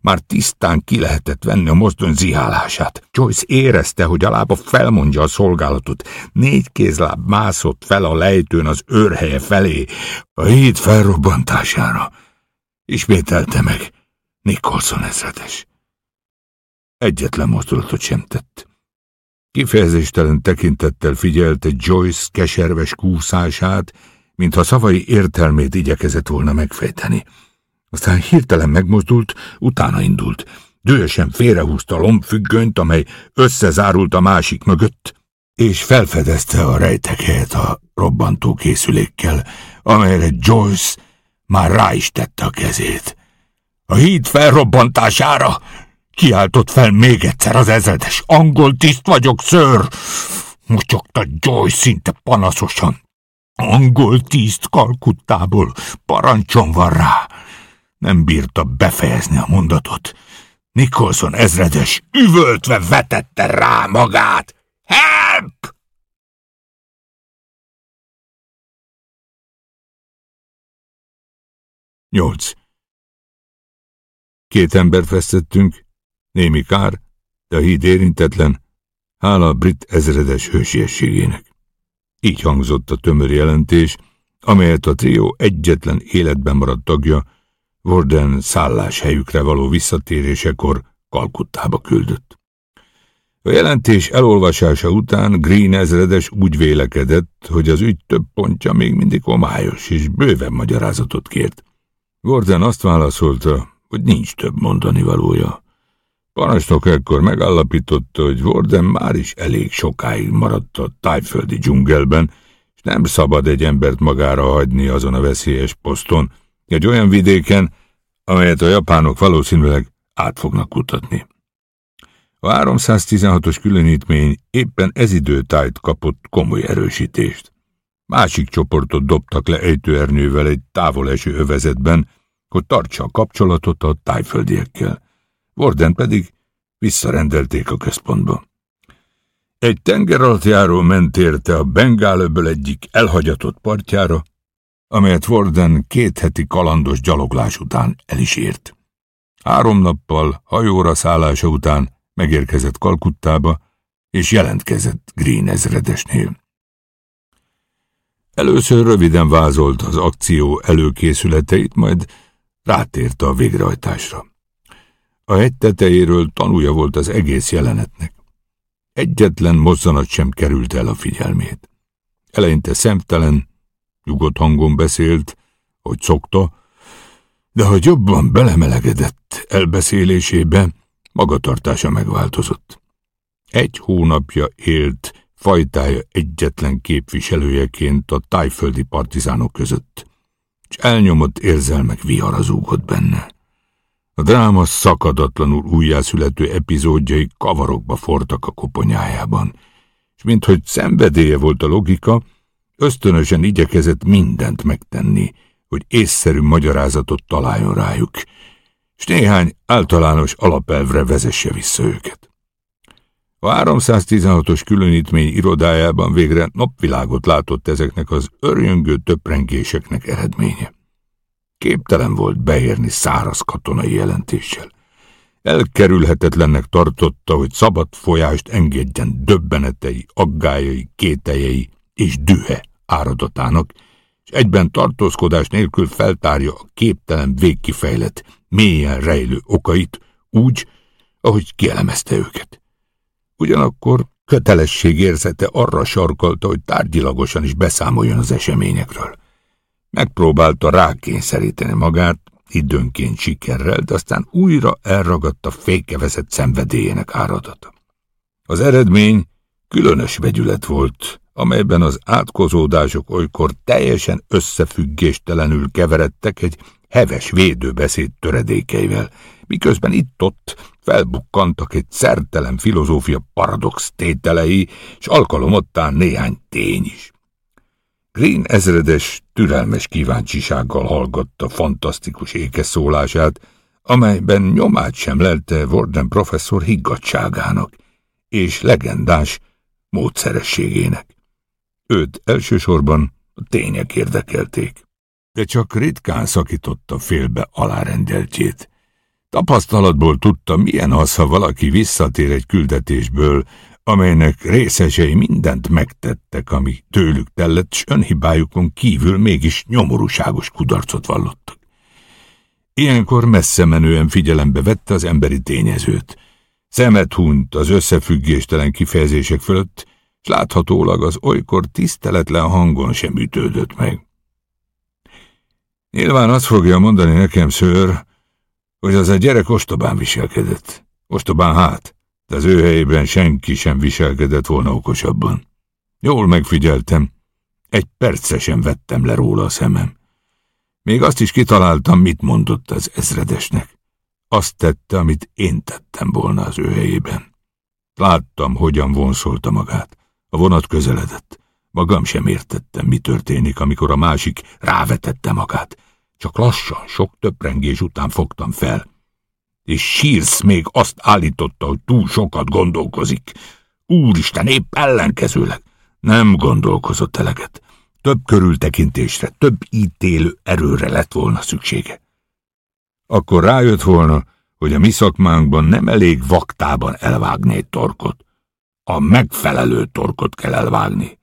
Már tisztán ki lehetett venni a mozdony zihálását. Joyce érezte, hogy a lába felmondja a szolgálatot. Négy kézláb mászott fel a lejtőn az őrhelye felé, a híd felrobbantására. Ismételte meg Nicholson ezredes. Egyetlen mozdulatot sem tett. Kifejezéstelen tekintettel figyelte Joyce keserves kúszását, mintha szavai értelmét igyekezett volna megfejteni. Aztán hirtelen megmozdult, utána indult. Dühösen félrehúzta a lombfüggönyt, amely összezárult a másik mögött, és felfedezte a rejtekelyet a robbantó készülékkel, amelyre Joyce már rá is tette a kezét. A híd felrobbantására kiáltott fel még egyszer az ezredes. Angol tiszt vagyok, ször! Mocsogta Joyce szinte panaszosan. Angol tiszt Kalkuttából, parancsom van rá. Nem bírta befejezni a mondatot. Nicholson ezredes üvöltve vetette rá magát. Help! Nyolc. Két embert vesztettünk, némi kár, de a híd érintetlen, hála a brit ezredes hősiességének. Így hangzott a tömör jelentés, amelyet a trió egyetlen életben maradt tagja, Warden szálláshelyükre való visszatérésekor Kalkuttába küldött. A jelentés elolvasása után Green ezredes úgy vélekedett, hogy az ügy több pontja még mindig homályos, és bőven magyarázatot kért. Gordon azt válaszolta, hogy nincs több mondani valója. Parancsnok ekkor megállapította, hogy Warden már is elég sokáig maradt a tájföldi dzsungelben, és nem szabad egy embert magára hagyni azon a veszélyes poszton, egy olyan vidéken, amelyet a japánok valószínűleg át fognak kutatni. A 316-os különítmény éppen ez időtájt kapott komoly erősítést. Másik csoportot dobtak le ejtőernyővel egy távol övezetben, hogy tartsa a kapcsolatot a tájföldiekkel. Warden pedig visszarendelték a központba. Egy tengeralattjáró ment érte a Bengálöből egyik elhagyatott partjára, amelyet Warden két heti kalandos gyaloglás után el is ért. Három nappal hajóra szállása után megérkezett Kalkuttába, és jelentkezett Green ezredesnél. Először röviden vázolt az akció előkészületeit, majd rátért a végrehajtásra. A hegy tetejéről tanúja volt az egész jelenetnek. Egyetlen mozzanat sem került el a figyelmét. Eleinte szemtelen, nyugodt hangon beszélt, hogy szokta, de ha jobban belemelegedett elbeszélésébe, magatartása megváltozott. Egy hónapja élt fajtája egyetlen képviselőjeként a tájföldi partizánok között, és elnyomott érzelmek viharazúgott benne. A dráma szakadatlanul újjászülető epizódjai kavarokba fortak a koponyájában, és minthogy szenvedélye volt a logika, ösztönösen igyekezett mindent megtenni, hogy észszerű magyarázatot találjon rájuk, és néhány általános alapelvre vezesse vissza őket. A 316-os különítmény irodájában végre napvilágot látott ezeknek az örjöngő töprengéseknek eredménye. Képtelen volt beérni száraz katonai jelentéssel. Elkerülhetetlennek tartotta, hogy szabad folyást engedjen döbbenetei, aggájai, kételjei és dühe áradatának, és egyben tartózkodás nélkül feltárja a képtelen végkifejlett, mélyen rejlő okait úgy, ahogy kielemezte őket. Ugyanakkor kötelességérzete arra sarkalta, hogy tárgyilagosan is beszámoljon az eseményekről. Megpróbálta rákényszeríteni magát, időnként sikerrel, de aztán újra elragadta fékevezett szenvedélyének áradata. Az eredmény különös vegyület volt, amelyben az átkozódások olykor teljesen összefüggéstelenül keveredtek egy heves védőbeszéd töredékeivel, miközben itt-ott felbukkantak egy szertelen filozófia paradox tételei, és alkalomottán néhány tény is. Green ezredes türelmes kíváncsisággal hallgatta fantasztikus ékeszólását, amelyben nyomát sem lelte Warden professzor higgadságának és legendás módszerességének. Őt elsősorban a tények érdekelték. De csak ritkán szakította félbe alárendeltjét. Tapasztalatból tudta, milyen az, ha valaki visszatér egy küldetésből, amelynek részesei mindent megtettek, ami tőlük tellett, s önhibájukon kívül mégis nyomorúságos kudarcot vallottak. Ilyenkor messze menően figyelembe vette az emberi tényezőt. Szemet hunyt az összefüggéstelen kifejezések fölött, s láthatólag az olykor tiszteletlen hangon sem ütődött meg. Nyilván azt fogja mondani nekem, szőr, hogy az a gyerek ostobán viselkedett. Ostobán hát, de az ő helyében senki sem viselkedett volna okosabban. Jól megfigyeltem, egy perce sem vettem le róla a szemem. Még azt is kitaláltam, mit mondott az ezredesnek. Azt tette, amit én tettem volna az ő helyében. Láttam, hogyan vonszolta magát. A vonat közeledett. Magam sem értettem, mi történik, amikor a másik rávetette magát. Csak lassan, sok töprengés után fogtam fel. És sírsz még azt állította, hogy túl sokat gondolkozik. Úristen, épp ellenkezőleg. Nem gondolkozott eleget. Több körültekintésre, több ítélő erőre lett volna szüksége. Akkor rájött volna, hogy a mi szakmánkban nem elég vaktában elvágni egy torkot. A megfelelő torkot kell elvágni.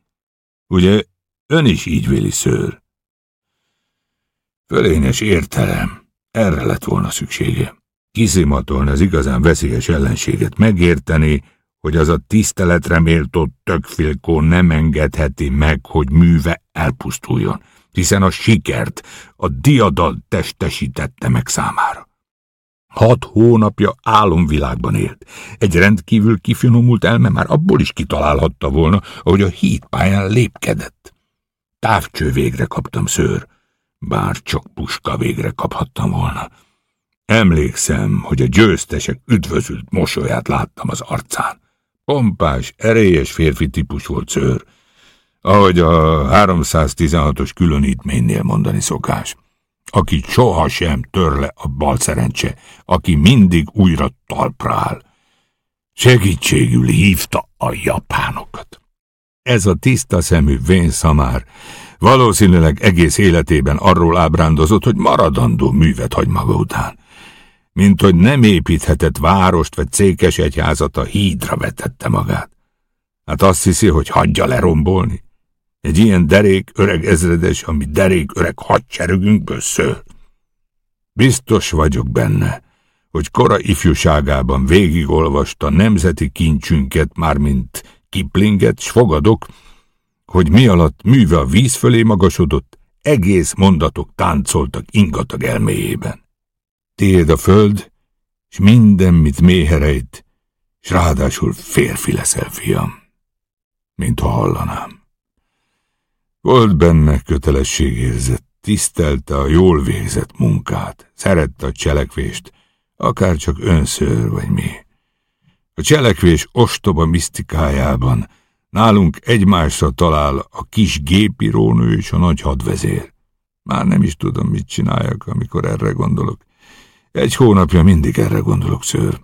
Ugye ön is így véli szőr? Fölényes értelem, erre lett volna szüksége. Kiszimatolni az igazán veszélyes ellenséget, megérteni, hogy az a tiszteletre méltó tökfilkó nem engedheti meg, hogy műve elpusztuljon, hiszen a sikert a diadal testesítette meg számára. Hat hónapja álomvilágban élt. Egy rendkívül kifinomult elme már abból is kitalálhatta volna, ahogy a hídpályán lépkedett. Távcső végre kaptam szőr, bár csak puska végre kaphattam volna. Emlékszem, hogy a győztesek üdvözült mosolyát láttam az arcán. Pompás, erélyes férfi típus volt szőr, ahogy a 316-os különítménynél mondani szokás aki sohasem törle a bal szerencse, aki mindig újra talpra áll. Segítségül hívta a japánokat. Ez a tiszta szemű vénszamár valószínűleg egész életében arról ábrándozott, hogy maradandó művet hagy maga után. Mint hogy nem építhetett várost vagy cékes egyházat, a hídra vetette magát. Hát azt hiszi, hogy hagyja lerombolni. Egy ilyen derék öreg ezredes, ami derék öreg hadseregünkből szől. Biztos vagyok benne, hogy kora ifjúságában végigolvasta nemzeti kincsünket, mármint Kiplinget, s fogadok, hogy mi alatt műve a víz fölé magasodott, egész mondatok táncoltak ingatag elméjében. Tiéd a föld, s minden, mit méherejt, s ráadásul férfi leszel, fiam, mint ha hallanám. Volt benne kötelességérzet, tisztelte a jól végzett munkát, szerette a cselekvést, Akár csak önször vagy mi. A cselekvés ostoba misztikájában nálunk egymásra talál a kis gépírónő és a nagy hadvezér. Már nem is tudom, mit csináljak, amikor erre gondolok. Egy hónapja mindig erre gondolok, szőr.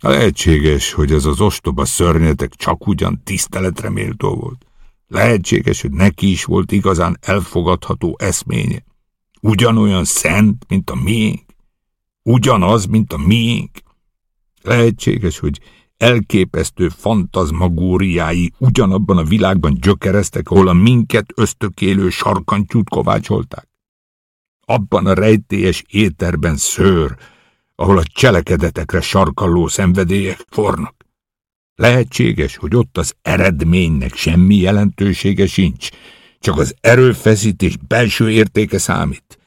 Lehetséges, hogy ez az ostoba szörnyetek csak ugyan tiszteletre méltó volt. Lehetséges, hogy neki is volt igazán elfogadható eszménye. Ugyanolyan szent, mint a miénk. Ugyanaz, mint a miénk. Lehetséges, hogy elképesztő fantazmagóriái ugyanabban a világban gyökereztek, ahol a minket ösztökélő sarkantyút kovácsolták. Abban a rejtélyes éterben szőr, ahol a cselekedetekre sarkalló szenvedélyek fornak. Lehetséges, hogy ott az eredménynek semmi jelentősége sincs, csak az erőfeszítés belső értéke számít.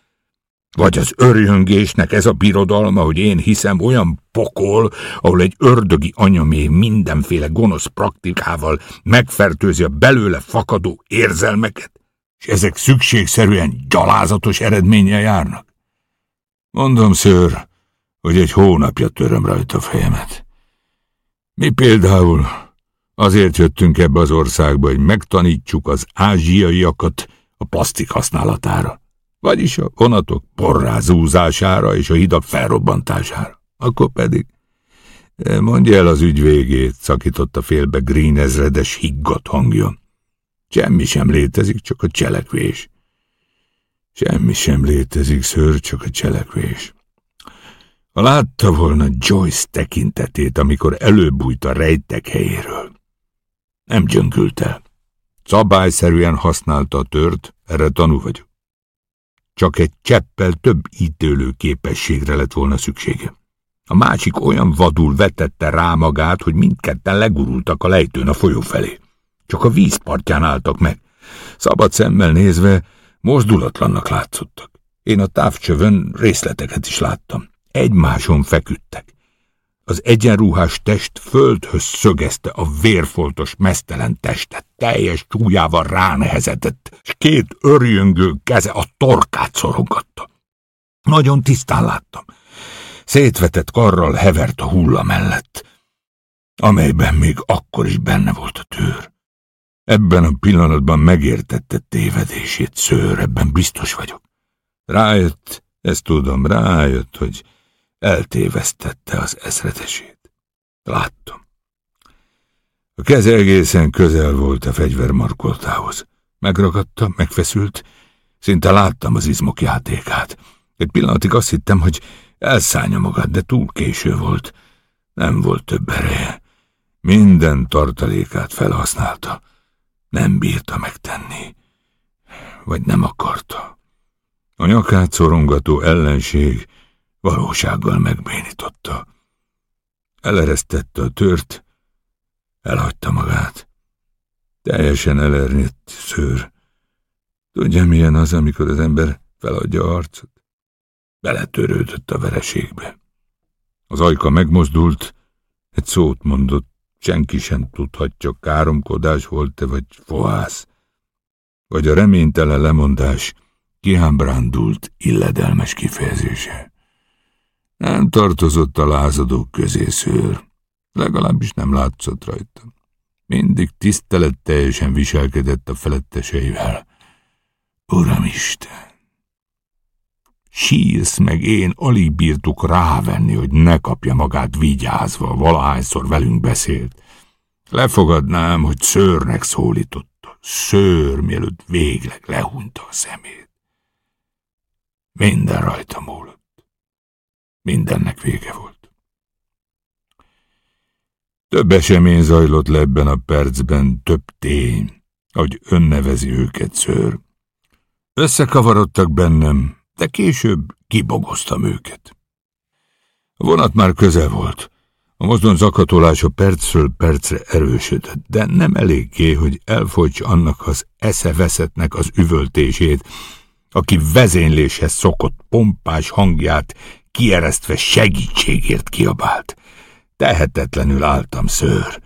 Vagy az örjöngésnek ez a birodalma, hogy én hiszem olyan pokol, ahol egy ördögi anyamé mindenféle gonosz praktikával megfertőzi a belőle fakadó érzelmeket, és ezek szükségszerűen gyalázatos eredménnyel járnak. Mondom, szőr, hogy egy hónapja töröm rajta a fejemet. Mi például azért jöttünk ebbe az országba, hogy megtanítsuk az ázsiaiakat a plastik használatára, vagyis a vonatok porrázúzására és a hidak felrobbantására. Akkor pedig mondja el az ügy végét, szakította félbe Green ezredes higgadt hangja. Semmi sem létezik, csak a cselekvés. Semmi sem létezik, ször, csak a cselekvés. Ha látta volna Joyce tekintetét, amikor előbújt a rejtek helyéről. Nem gyöngült el. Szabályszerűen használta a tört, erre tanú vagyok. Csak egy cseppel több ítélő képességre lett volna szüksége. A másik olyan vadul vetette rá magát, hogy mindketten legurultak a lejtőn a folyó felé. Csak a vízpartján álltak meg. Szabad szemmel nézve mozdulatlannak látszottak. Én a távcsövön részleteket is láttam egymáson feküdtek. Az egyenruhás test földhöz szögezte a vérfoltos, mesztelen testet, teljes csúlyával ránehezedett, és két örjöngő keze a torkát szorongatta. Nagyon tisztán láttam. Szétvetett karral hevert a hulla mellett, amelyben még akkor is benne volt a tőr. Ebben a pillanatban megértette tévedését, szőr, ebben biztos vagyok. Rájött, ezt tudom, rájött, hogy eltévesztette az ezredesét. Láttam. A keze egészen közel volt a fegyver markoltához. Megragadta, megfeszült, szinte láttam az izmok játékát. Egy pillanatig azt hittem, hogy elszállja magát, de túl késő volt. Nem volt több ereje. Minden tartalékát felhasználta. Nem bírta megtenni. Vagy nem akarta. A nyakát szorongató ellenség valósággal megbénította. Eleresztette a tört, elhagyta magát. Teljesen elernyett szőr. Tudja, milyen az, amikor az ember feladja arcot? Beletörődött a vereségbe. Az ajka megmozdult, egy szót mondott, senki sem tudhatja, káromkodás volt-e, vagy fohász, vagy a reménytelen lemondás kiámbrándult, illedelmes kifejezése. Nem tartozott a lázadók közé szőr, legalábbis nem látszott rajta. Mindig tiszteletteljesen viselkedett a feletteseivel. Uramisten! Sírsz meg én alig bírtuk rávenni, hogy ne kapja magát vigyázva, valahányszor velünk beszélt. Lefogadnám, hogy szőrnek szólította. Szőr, mielőtt végleg lehunta a szemét. Minden rajta múlott. Mindennek vége volt. Több esemény zajlott le ebben a percben, több tény, ahogy önnevezi őket szőr. Összekavarodtak bennem, de később kibogoztam őket. A vonat már közel volt. A mozdon zakatolása percről percre erősödött, de nem eléggé, hogy elfogyts annak az eszeveszetnek az üvöltését, aki vezényléshez szokott pompás hangját kieresztve segítségért kiabált. Tehetetlenül álltam, szőr.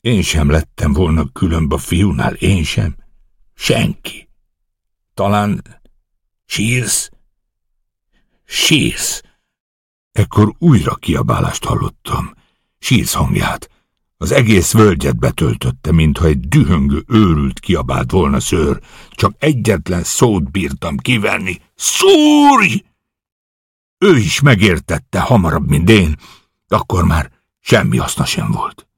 Én sem lettem volna különb a fiúnál, én sem. Senki. Talán sírsz? Sírsz. Ekkor újra kiabálást hallottam, sírsz hangját. Az egész völgyet betöltötte, mintha egy dühöngő őrült kiabált volna szőr. Csak egyetlen szót bírtam kivenni. Szúrj! Ő is megértette hamarabb, mint én, akkor már semmi haszna sem volt.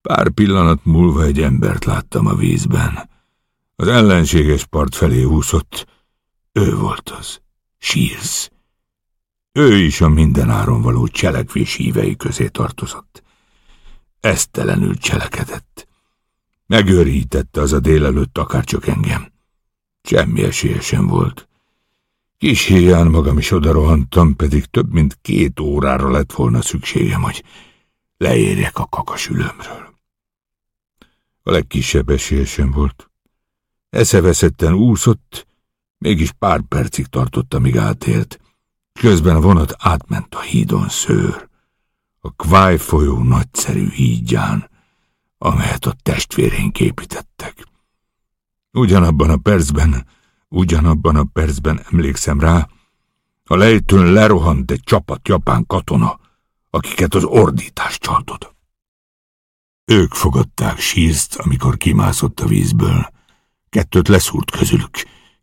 Pár pillanat múlva egy embert láttam a vízben. Az ellenséges part felé úszott. Ő volt az. Shears. Ő is a mindenáron való cselekvés hívei közé tartozott. Esztelenül cselekedett. Megőrítette az a délelőtt akárcsak engem. Semmi esélye sem volt. Kis híján magam is odarohantam, pedig több mint két órára lett volna szükségem, hogy leérjek a kakasülömről. A legkisebb esélye sem volt. Eszeveszetten úszott, mégis pár percig tartott, amíg átért. Közben a vonat átment a hídon szőr, a Kváj folyó nagyszerű hídján, amelyet a testvéreink építettek. Ugyanabban a percben, ugyanabban a percben emlékszem rá, a lejtőn lerohant egy csapat japán katona, akiket az ordítás csaltott. Ők fogadták sízt, amikor kimászott a vízből. Kettőt leszúrt közülük,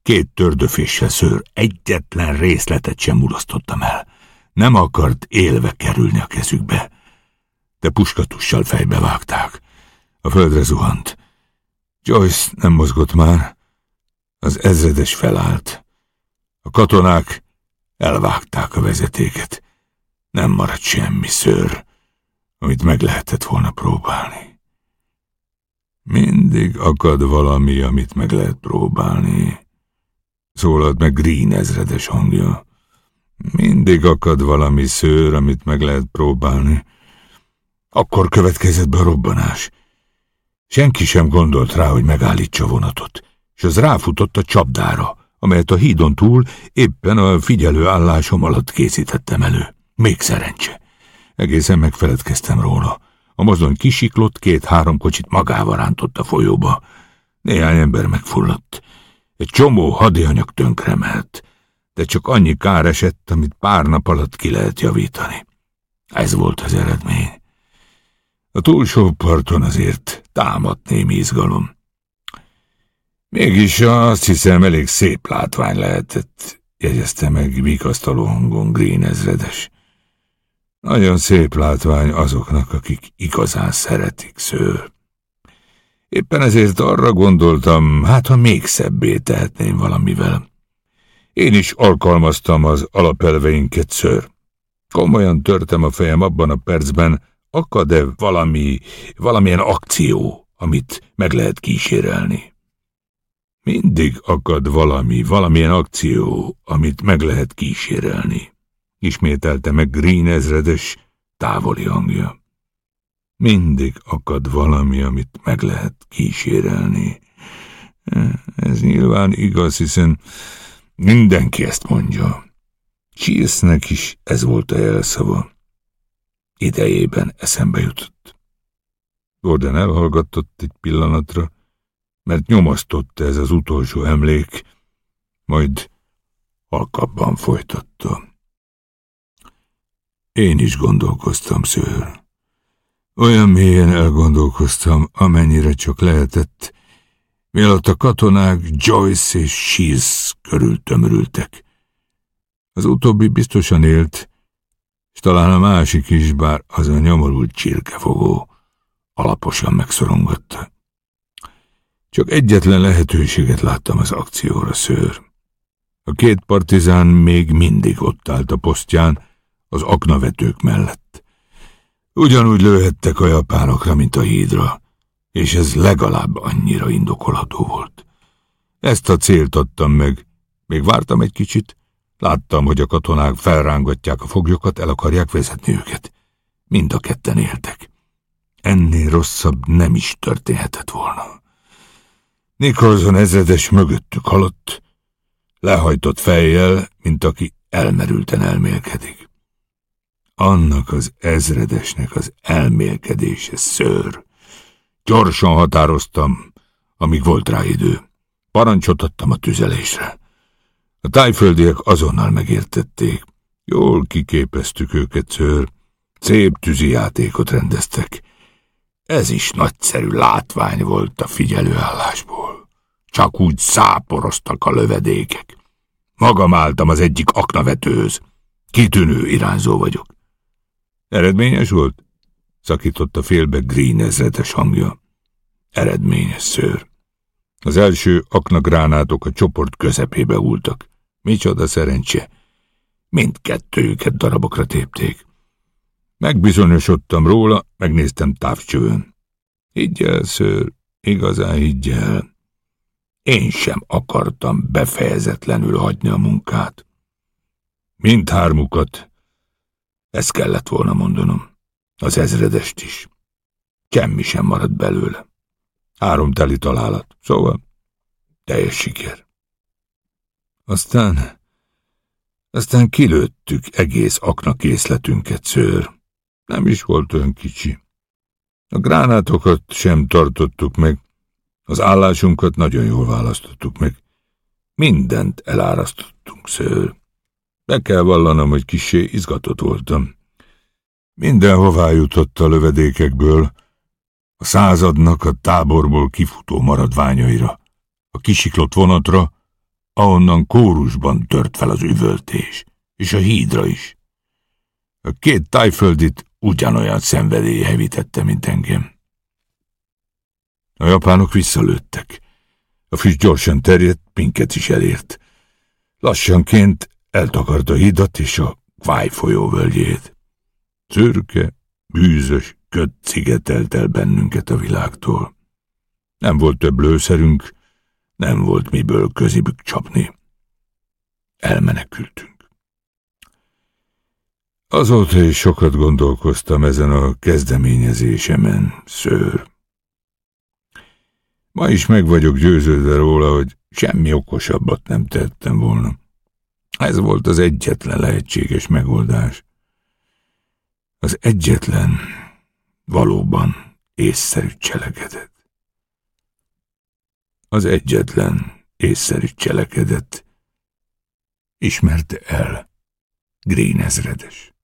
Két tördöféssel szőr, egyetlen részletet sem mulasztottam el. Nem akart élve kerülni a kezükbe. De puskatussal fejbe vágták. A földre zuhant. Joyce nem mozgott már. Az ezredes felállt. A katonák elvágták a vezetéket. Nem maradt semmi szőr, amit meg lehetett volna próbálni. Mindig akad valami, amit meg lehet próbálni szólalt meg Green ezredes hangja. Mindig akad valami szőr, amit meg lehet próbálni. Akkor következett be a robbanás. Senki sem gondolt rá, hogy megállítsa vonatot, és az ráfutott a csapdára, amelyet a hídon túl éppen a figyelő állásom alatt készítettem elő. Még szerencse. Egészen megfeledkeztem róla. A mozdony kisiklott, két-három kocsit magával rántott a folyóba. Néhány ember megfulladt. Egy csomó hadianyag tönkremelt, de csak annyi kár esett, amit pár nap alatt ki lehet javítani. Ez volt az eredmény. A túlsó parton azért támadt némi izgalom. Mégis azt hiszem elég szép látvány lehetett, jegyezte meg vikasztaló hangon Green ezredes. Nagyon szép látvány azoknak, akik igazán szeretik szőr. Éppen ezért arra gondoltam, hát ha még szebbé tehetném valamivel. Én is alkalmaztam az alapelveinket, ször. Komolyan törtem a fejem abban a percben, akad-e valami, valamilyen akció, amit meg lehet kísérelni. Mindig akad valami, valamilyen akció, amit meg lehet kísérelni, ismételte meg Green ezredes távoli hangja. Mindig akad valami, amit meg lehet kísérelni. Ez nyilván igaz, hiszen mindenki ezt mondja. Csísznek is ez volt a jelszava. Idejében eszembe jutott. Gordon elhallgatott egy pillanatra, mert nyomasztotta ez az utolsó emlék, majd alkabban folytatta. Én is gondolkoztam, szőr. Olyan mélyen elgondolkoztam, amennyire csak lehetett, mielőtt a katonák Joyce és Shees körül tömörültek. Az utóbbi biztosan élt, és talán a másik is, bár az a nyomorult csirkefogó alaposan megszorongatta. Csak egyetlen lehetőséget láttam az akcióra, szőr. A két partizán még mindig ott állt a posztján, az aknavetők mellett. Ugyanúgy lőhettek a japánokra, mint a hídra, és ez legalább annyira indokolható volt. Ezt a célt adtam meg. Még vártam egy kicsit, láttam, hogy a katonák felrángatják a foglyokat, el akarják vezetni őket. Mind a ketten éltek. Ennél rosszabb nem is történhetett volna. Nicholson ezredes mögöttük halott, lehajtott fejjel, mint aki elmerülten elmélkedik. Annak az ezredesnek az elmélkedése szőr. Gyorsan határoztam, amíg volt rá idő. Parancsot adtam a tüzelésre. A tájföldiek azonnal megértették. Jól kiképeztük őket, ször. Szép tűzi játékot rendeztek. Ez is nagyszerű látvány volt a figyelőállásból. Csak úgy száporoztak a lövedékek. Magam álltam az egyik aknavetőhöz. Kitűnő irányzó vagyok. Eredményes volt? Szakította félbe Green ezredes hangja. Eredményes, szőr. Az első aknagránátok a csoport közepébe hultak. Micsoda szerencse. Mindkettőjüket darabokra tépték. Megbizonyosodtam róla, megnéztem távcsövön. Higgyel, szőr, igazán higgyel. Én sem akartam befejezetlenül hagyni a munkát. Mindhármukat. Ezt kellett volna mondanom. Az ezredest is. Semmi sem maradt belőle. Három teli találat, szóval teljes siker. Aztán, aztán kilőttük egész aknakészletünket, szőr. Nem is volt olyan kicsi. A gránátokat sem tartottuk meg, az állásunkat nagyon jól választottuk meg. Mindent elárasztottunk, szőr. Be kell vallanom, hogy kisé izgatott voltam. Mindenhová jutott a lövedékekből, a századnak a táborból kifutó maradványaira, a kisiklott vonatra, ahonnan kórusban tört fel az üvöltés, és a hídra is. A két tájföldit ugyanolyan szenvedély hevítette, mint engem. A japánok visszalőttek. A füst gyorsan terjedt, minket is elért. Lassanként eltakarta a hidat és a Kváj folyó völgyét. Szürke, bűzös, köt szigetelt el bennünket a világtól. Nem volt több lőszerünk, nem volt miből közibük csapni. Elmenekültünk. Azóta is sokat gondolkoztam ezen a kezdeményezésemen, szőr. Ma is meg vagyok győződve róla, hogy semmi okosabbat nem tettem volna. Ez volt az egyetlen lehetséges megoldás. Az egyetlen, valóban észszerű cselekedet. Az egyetlen észszerű cselekedet ismerte el Green ezredes.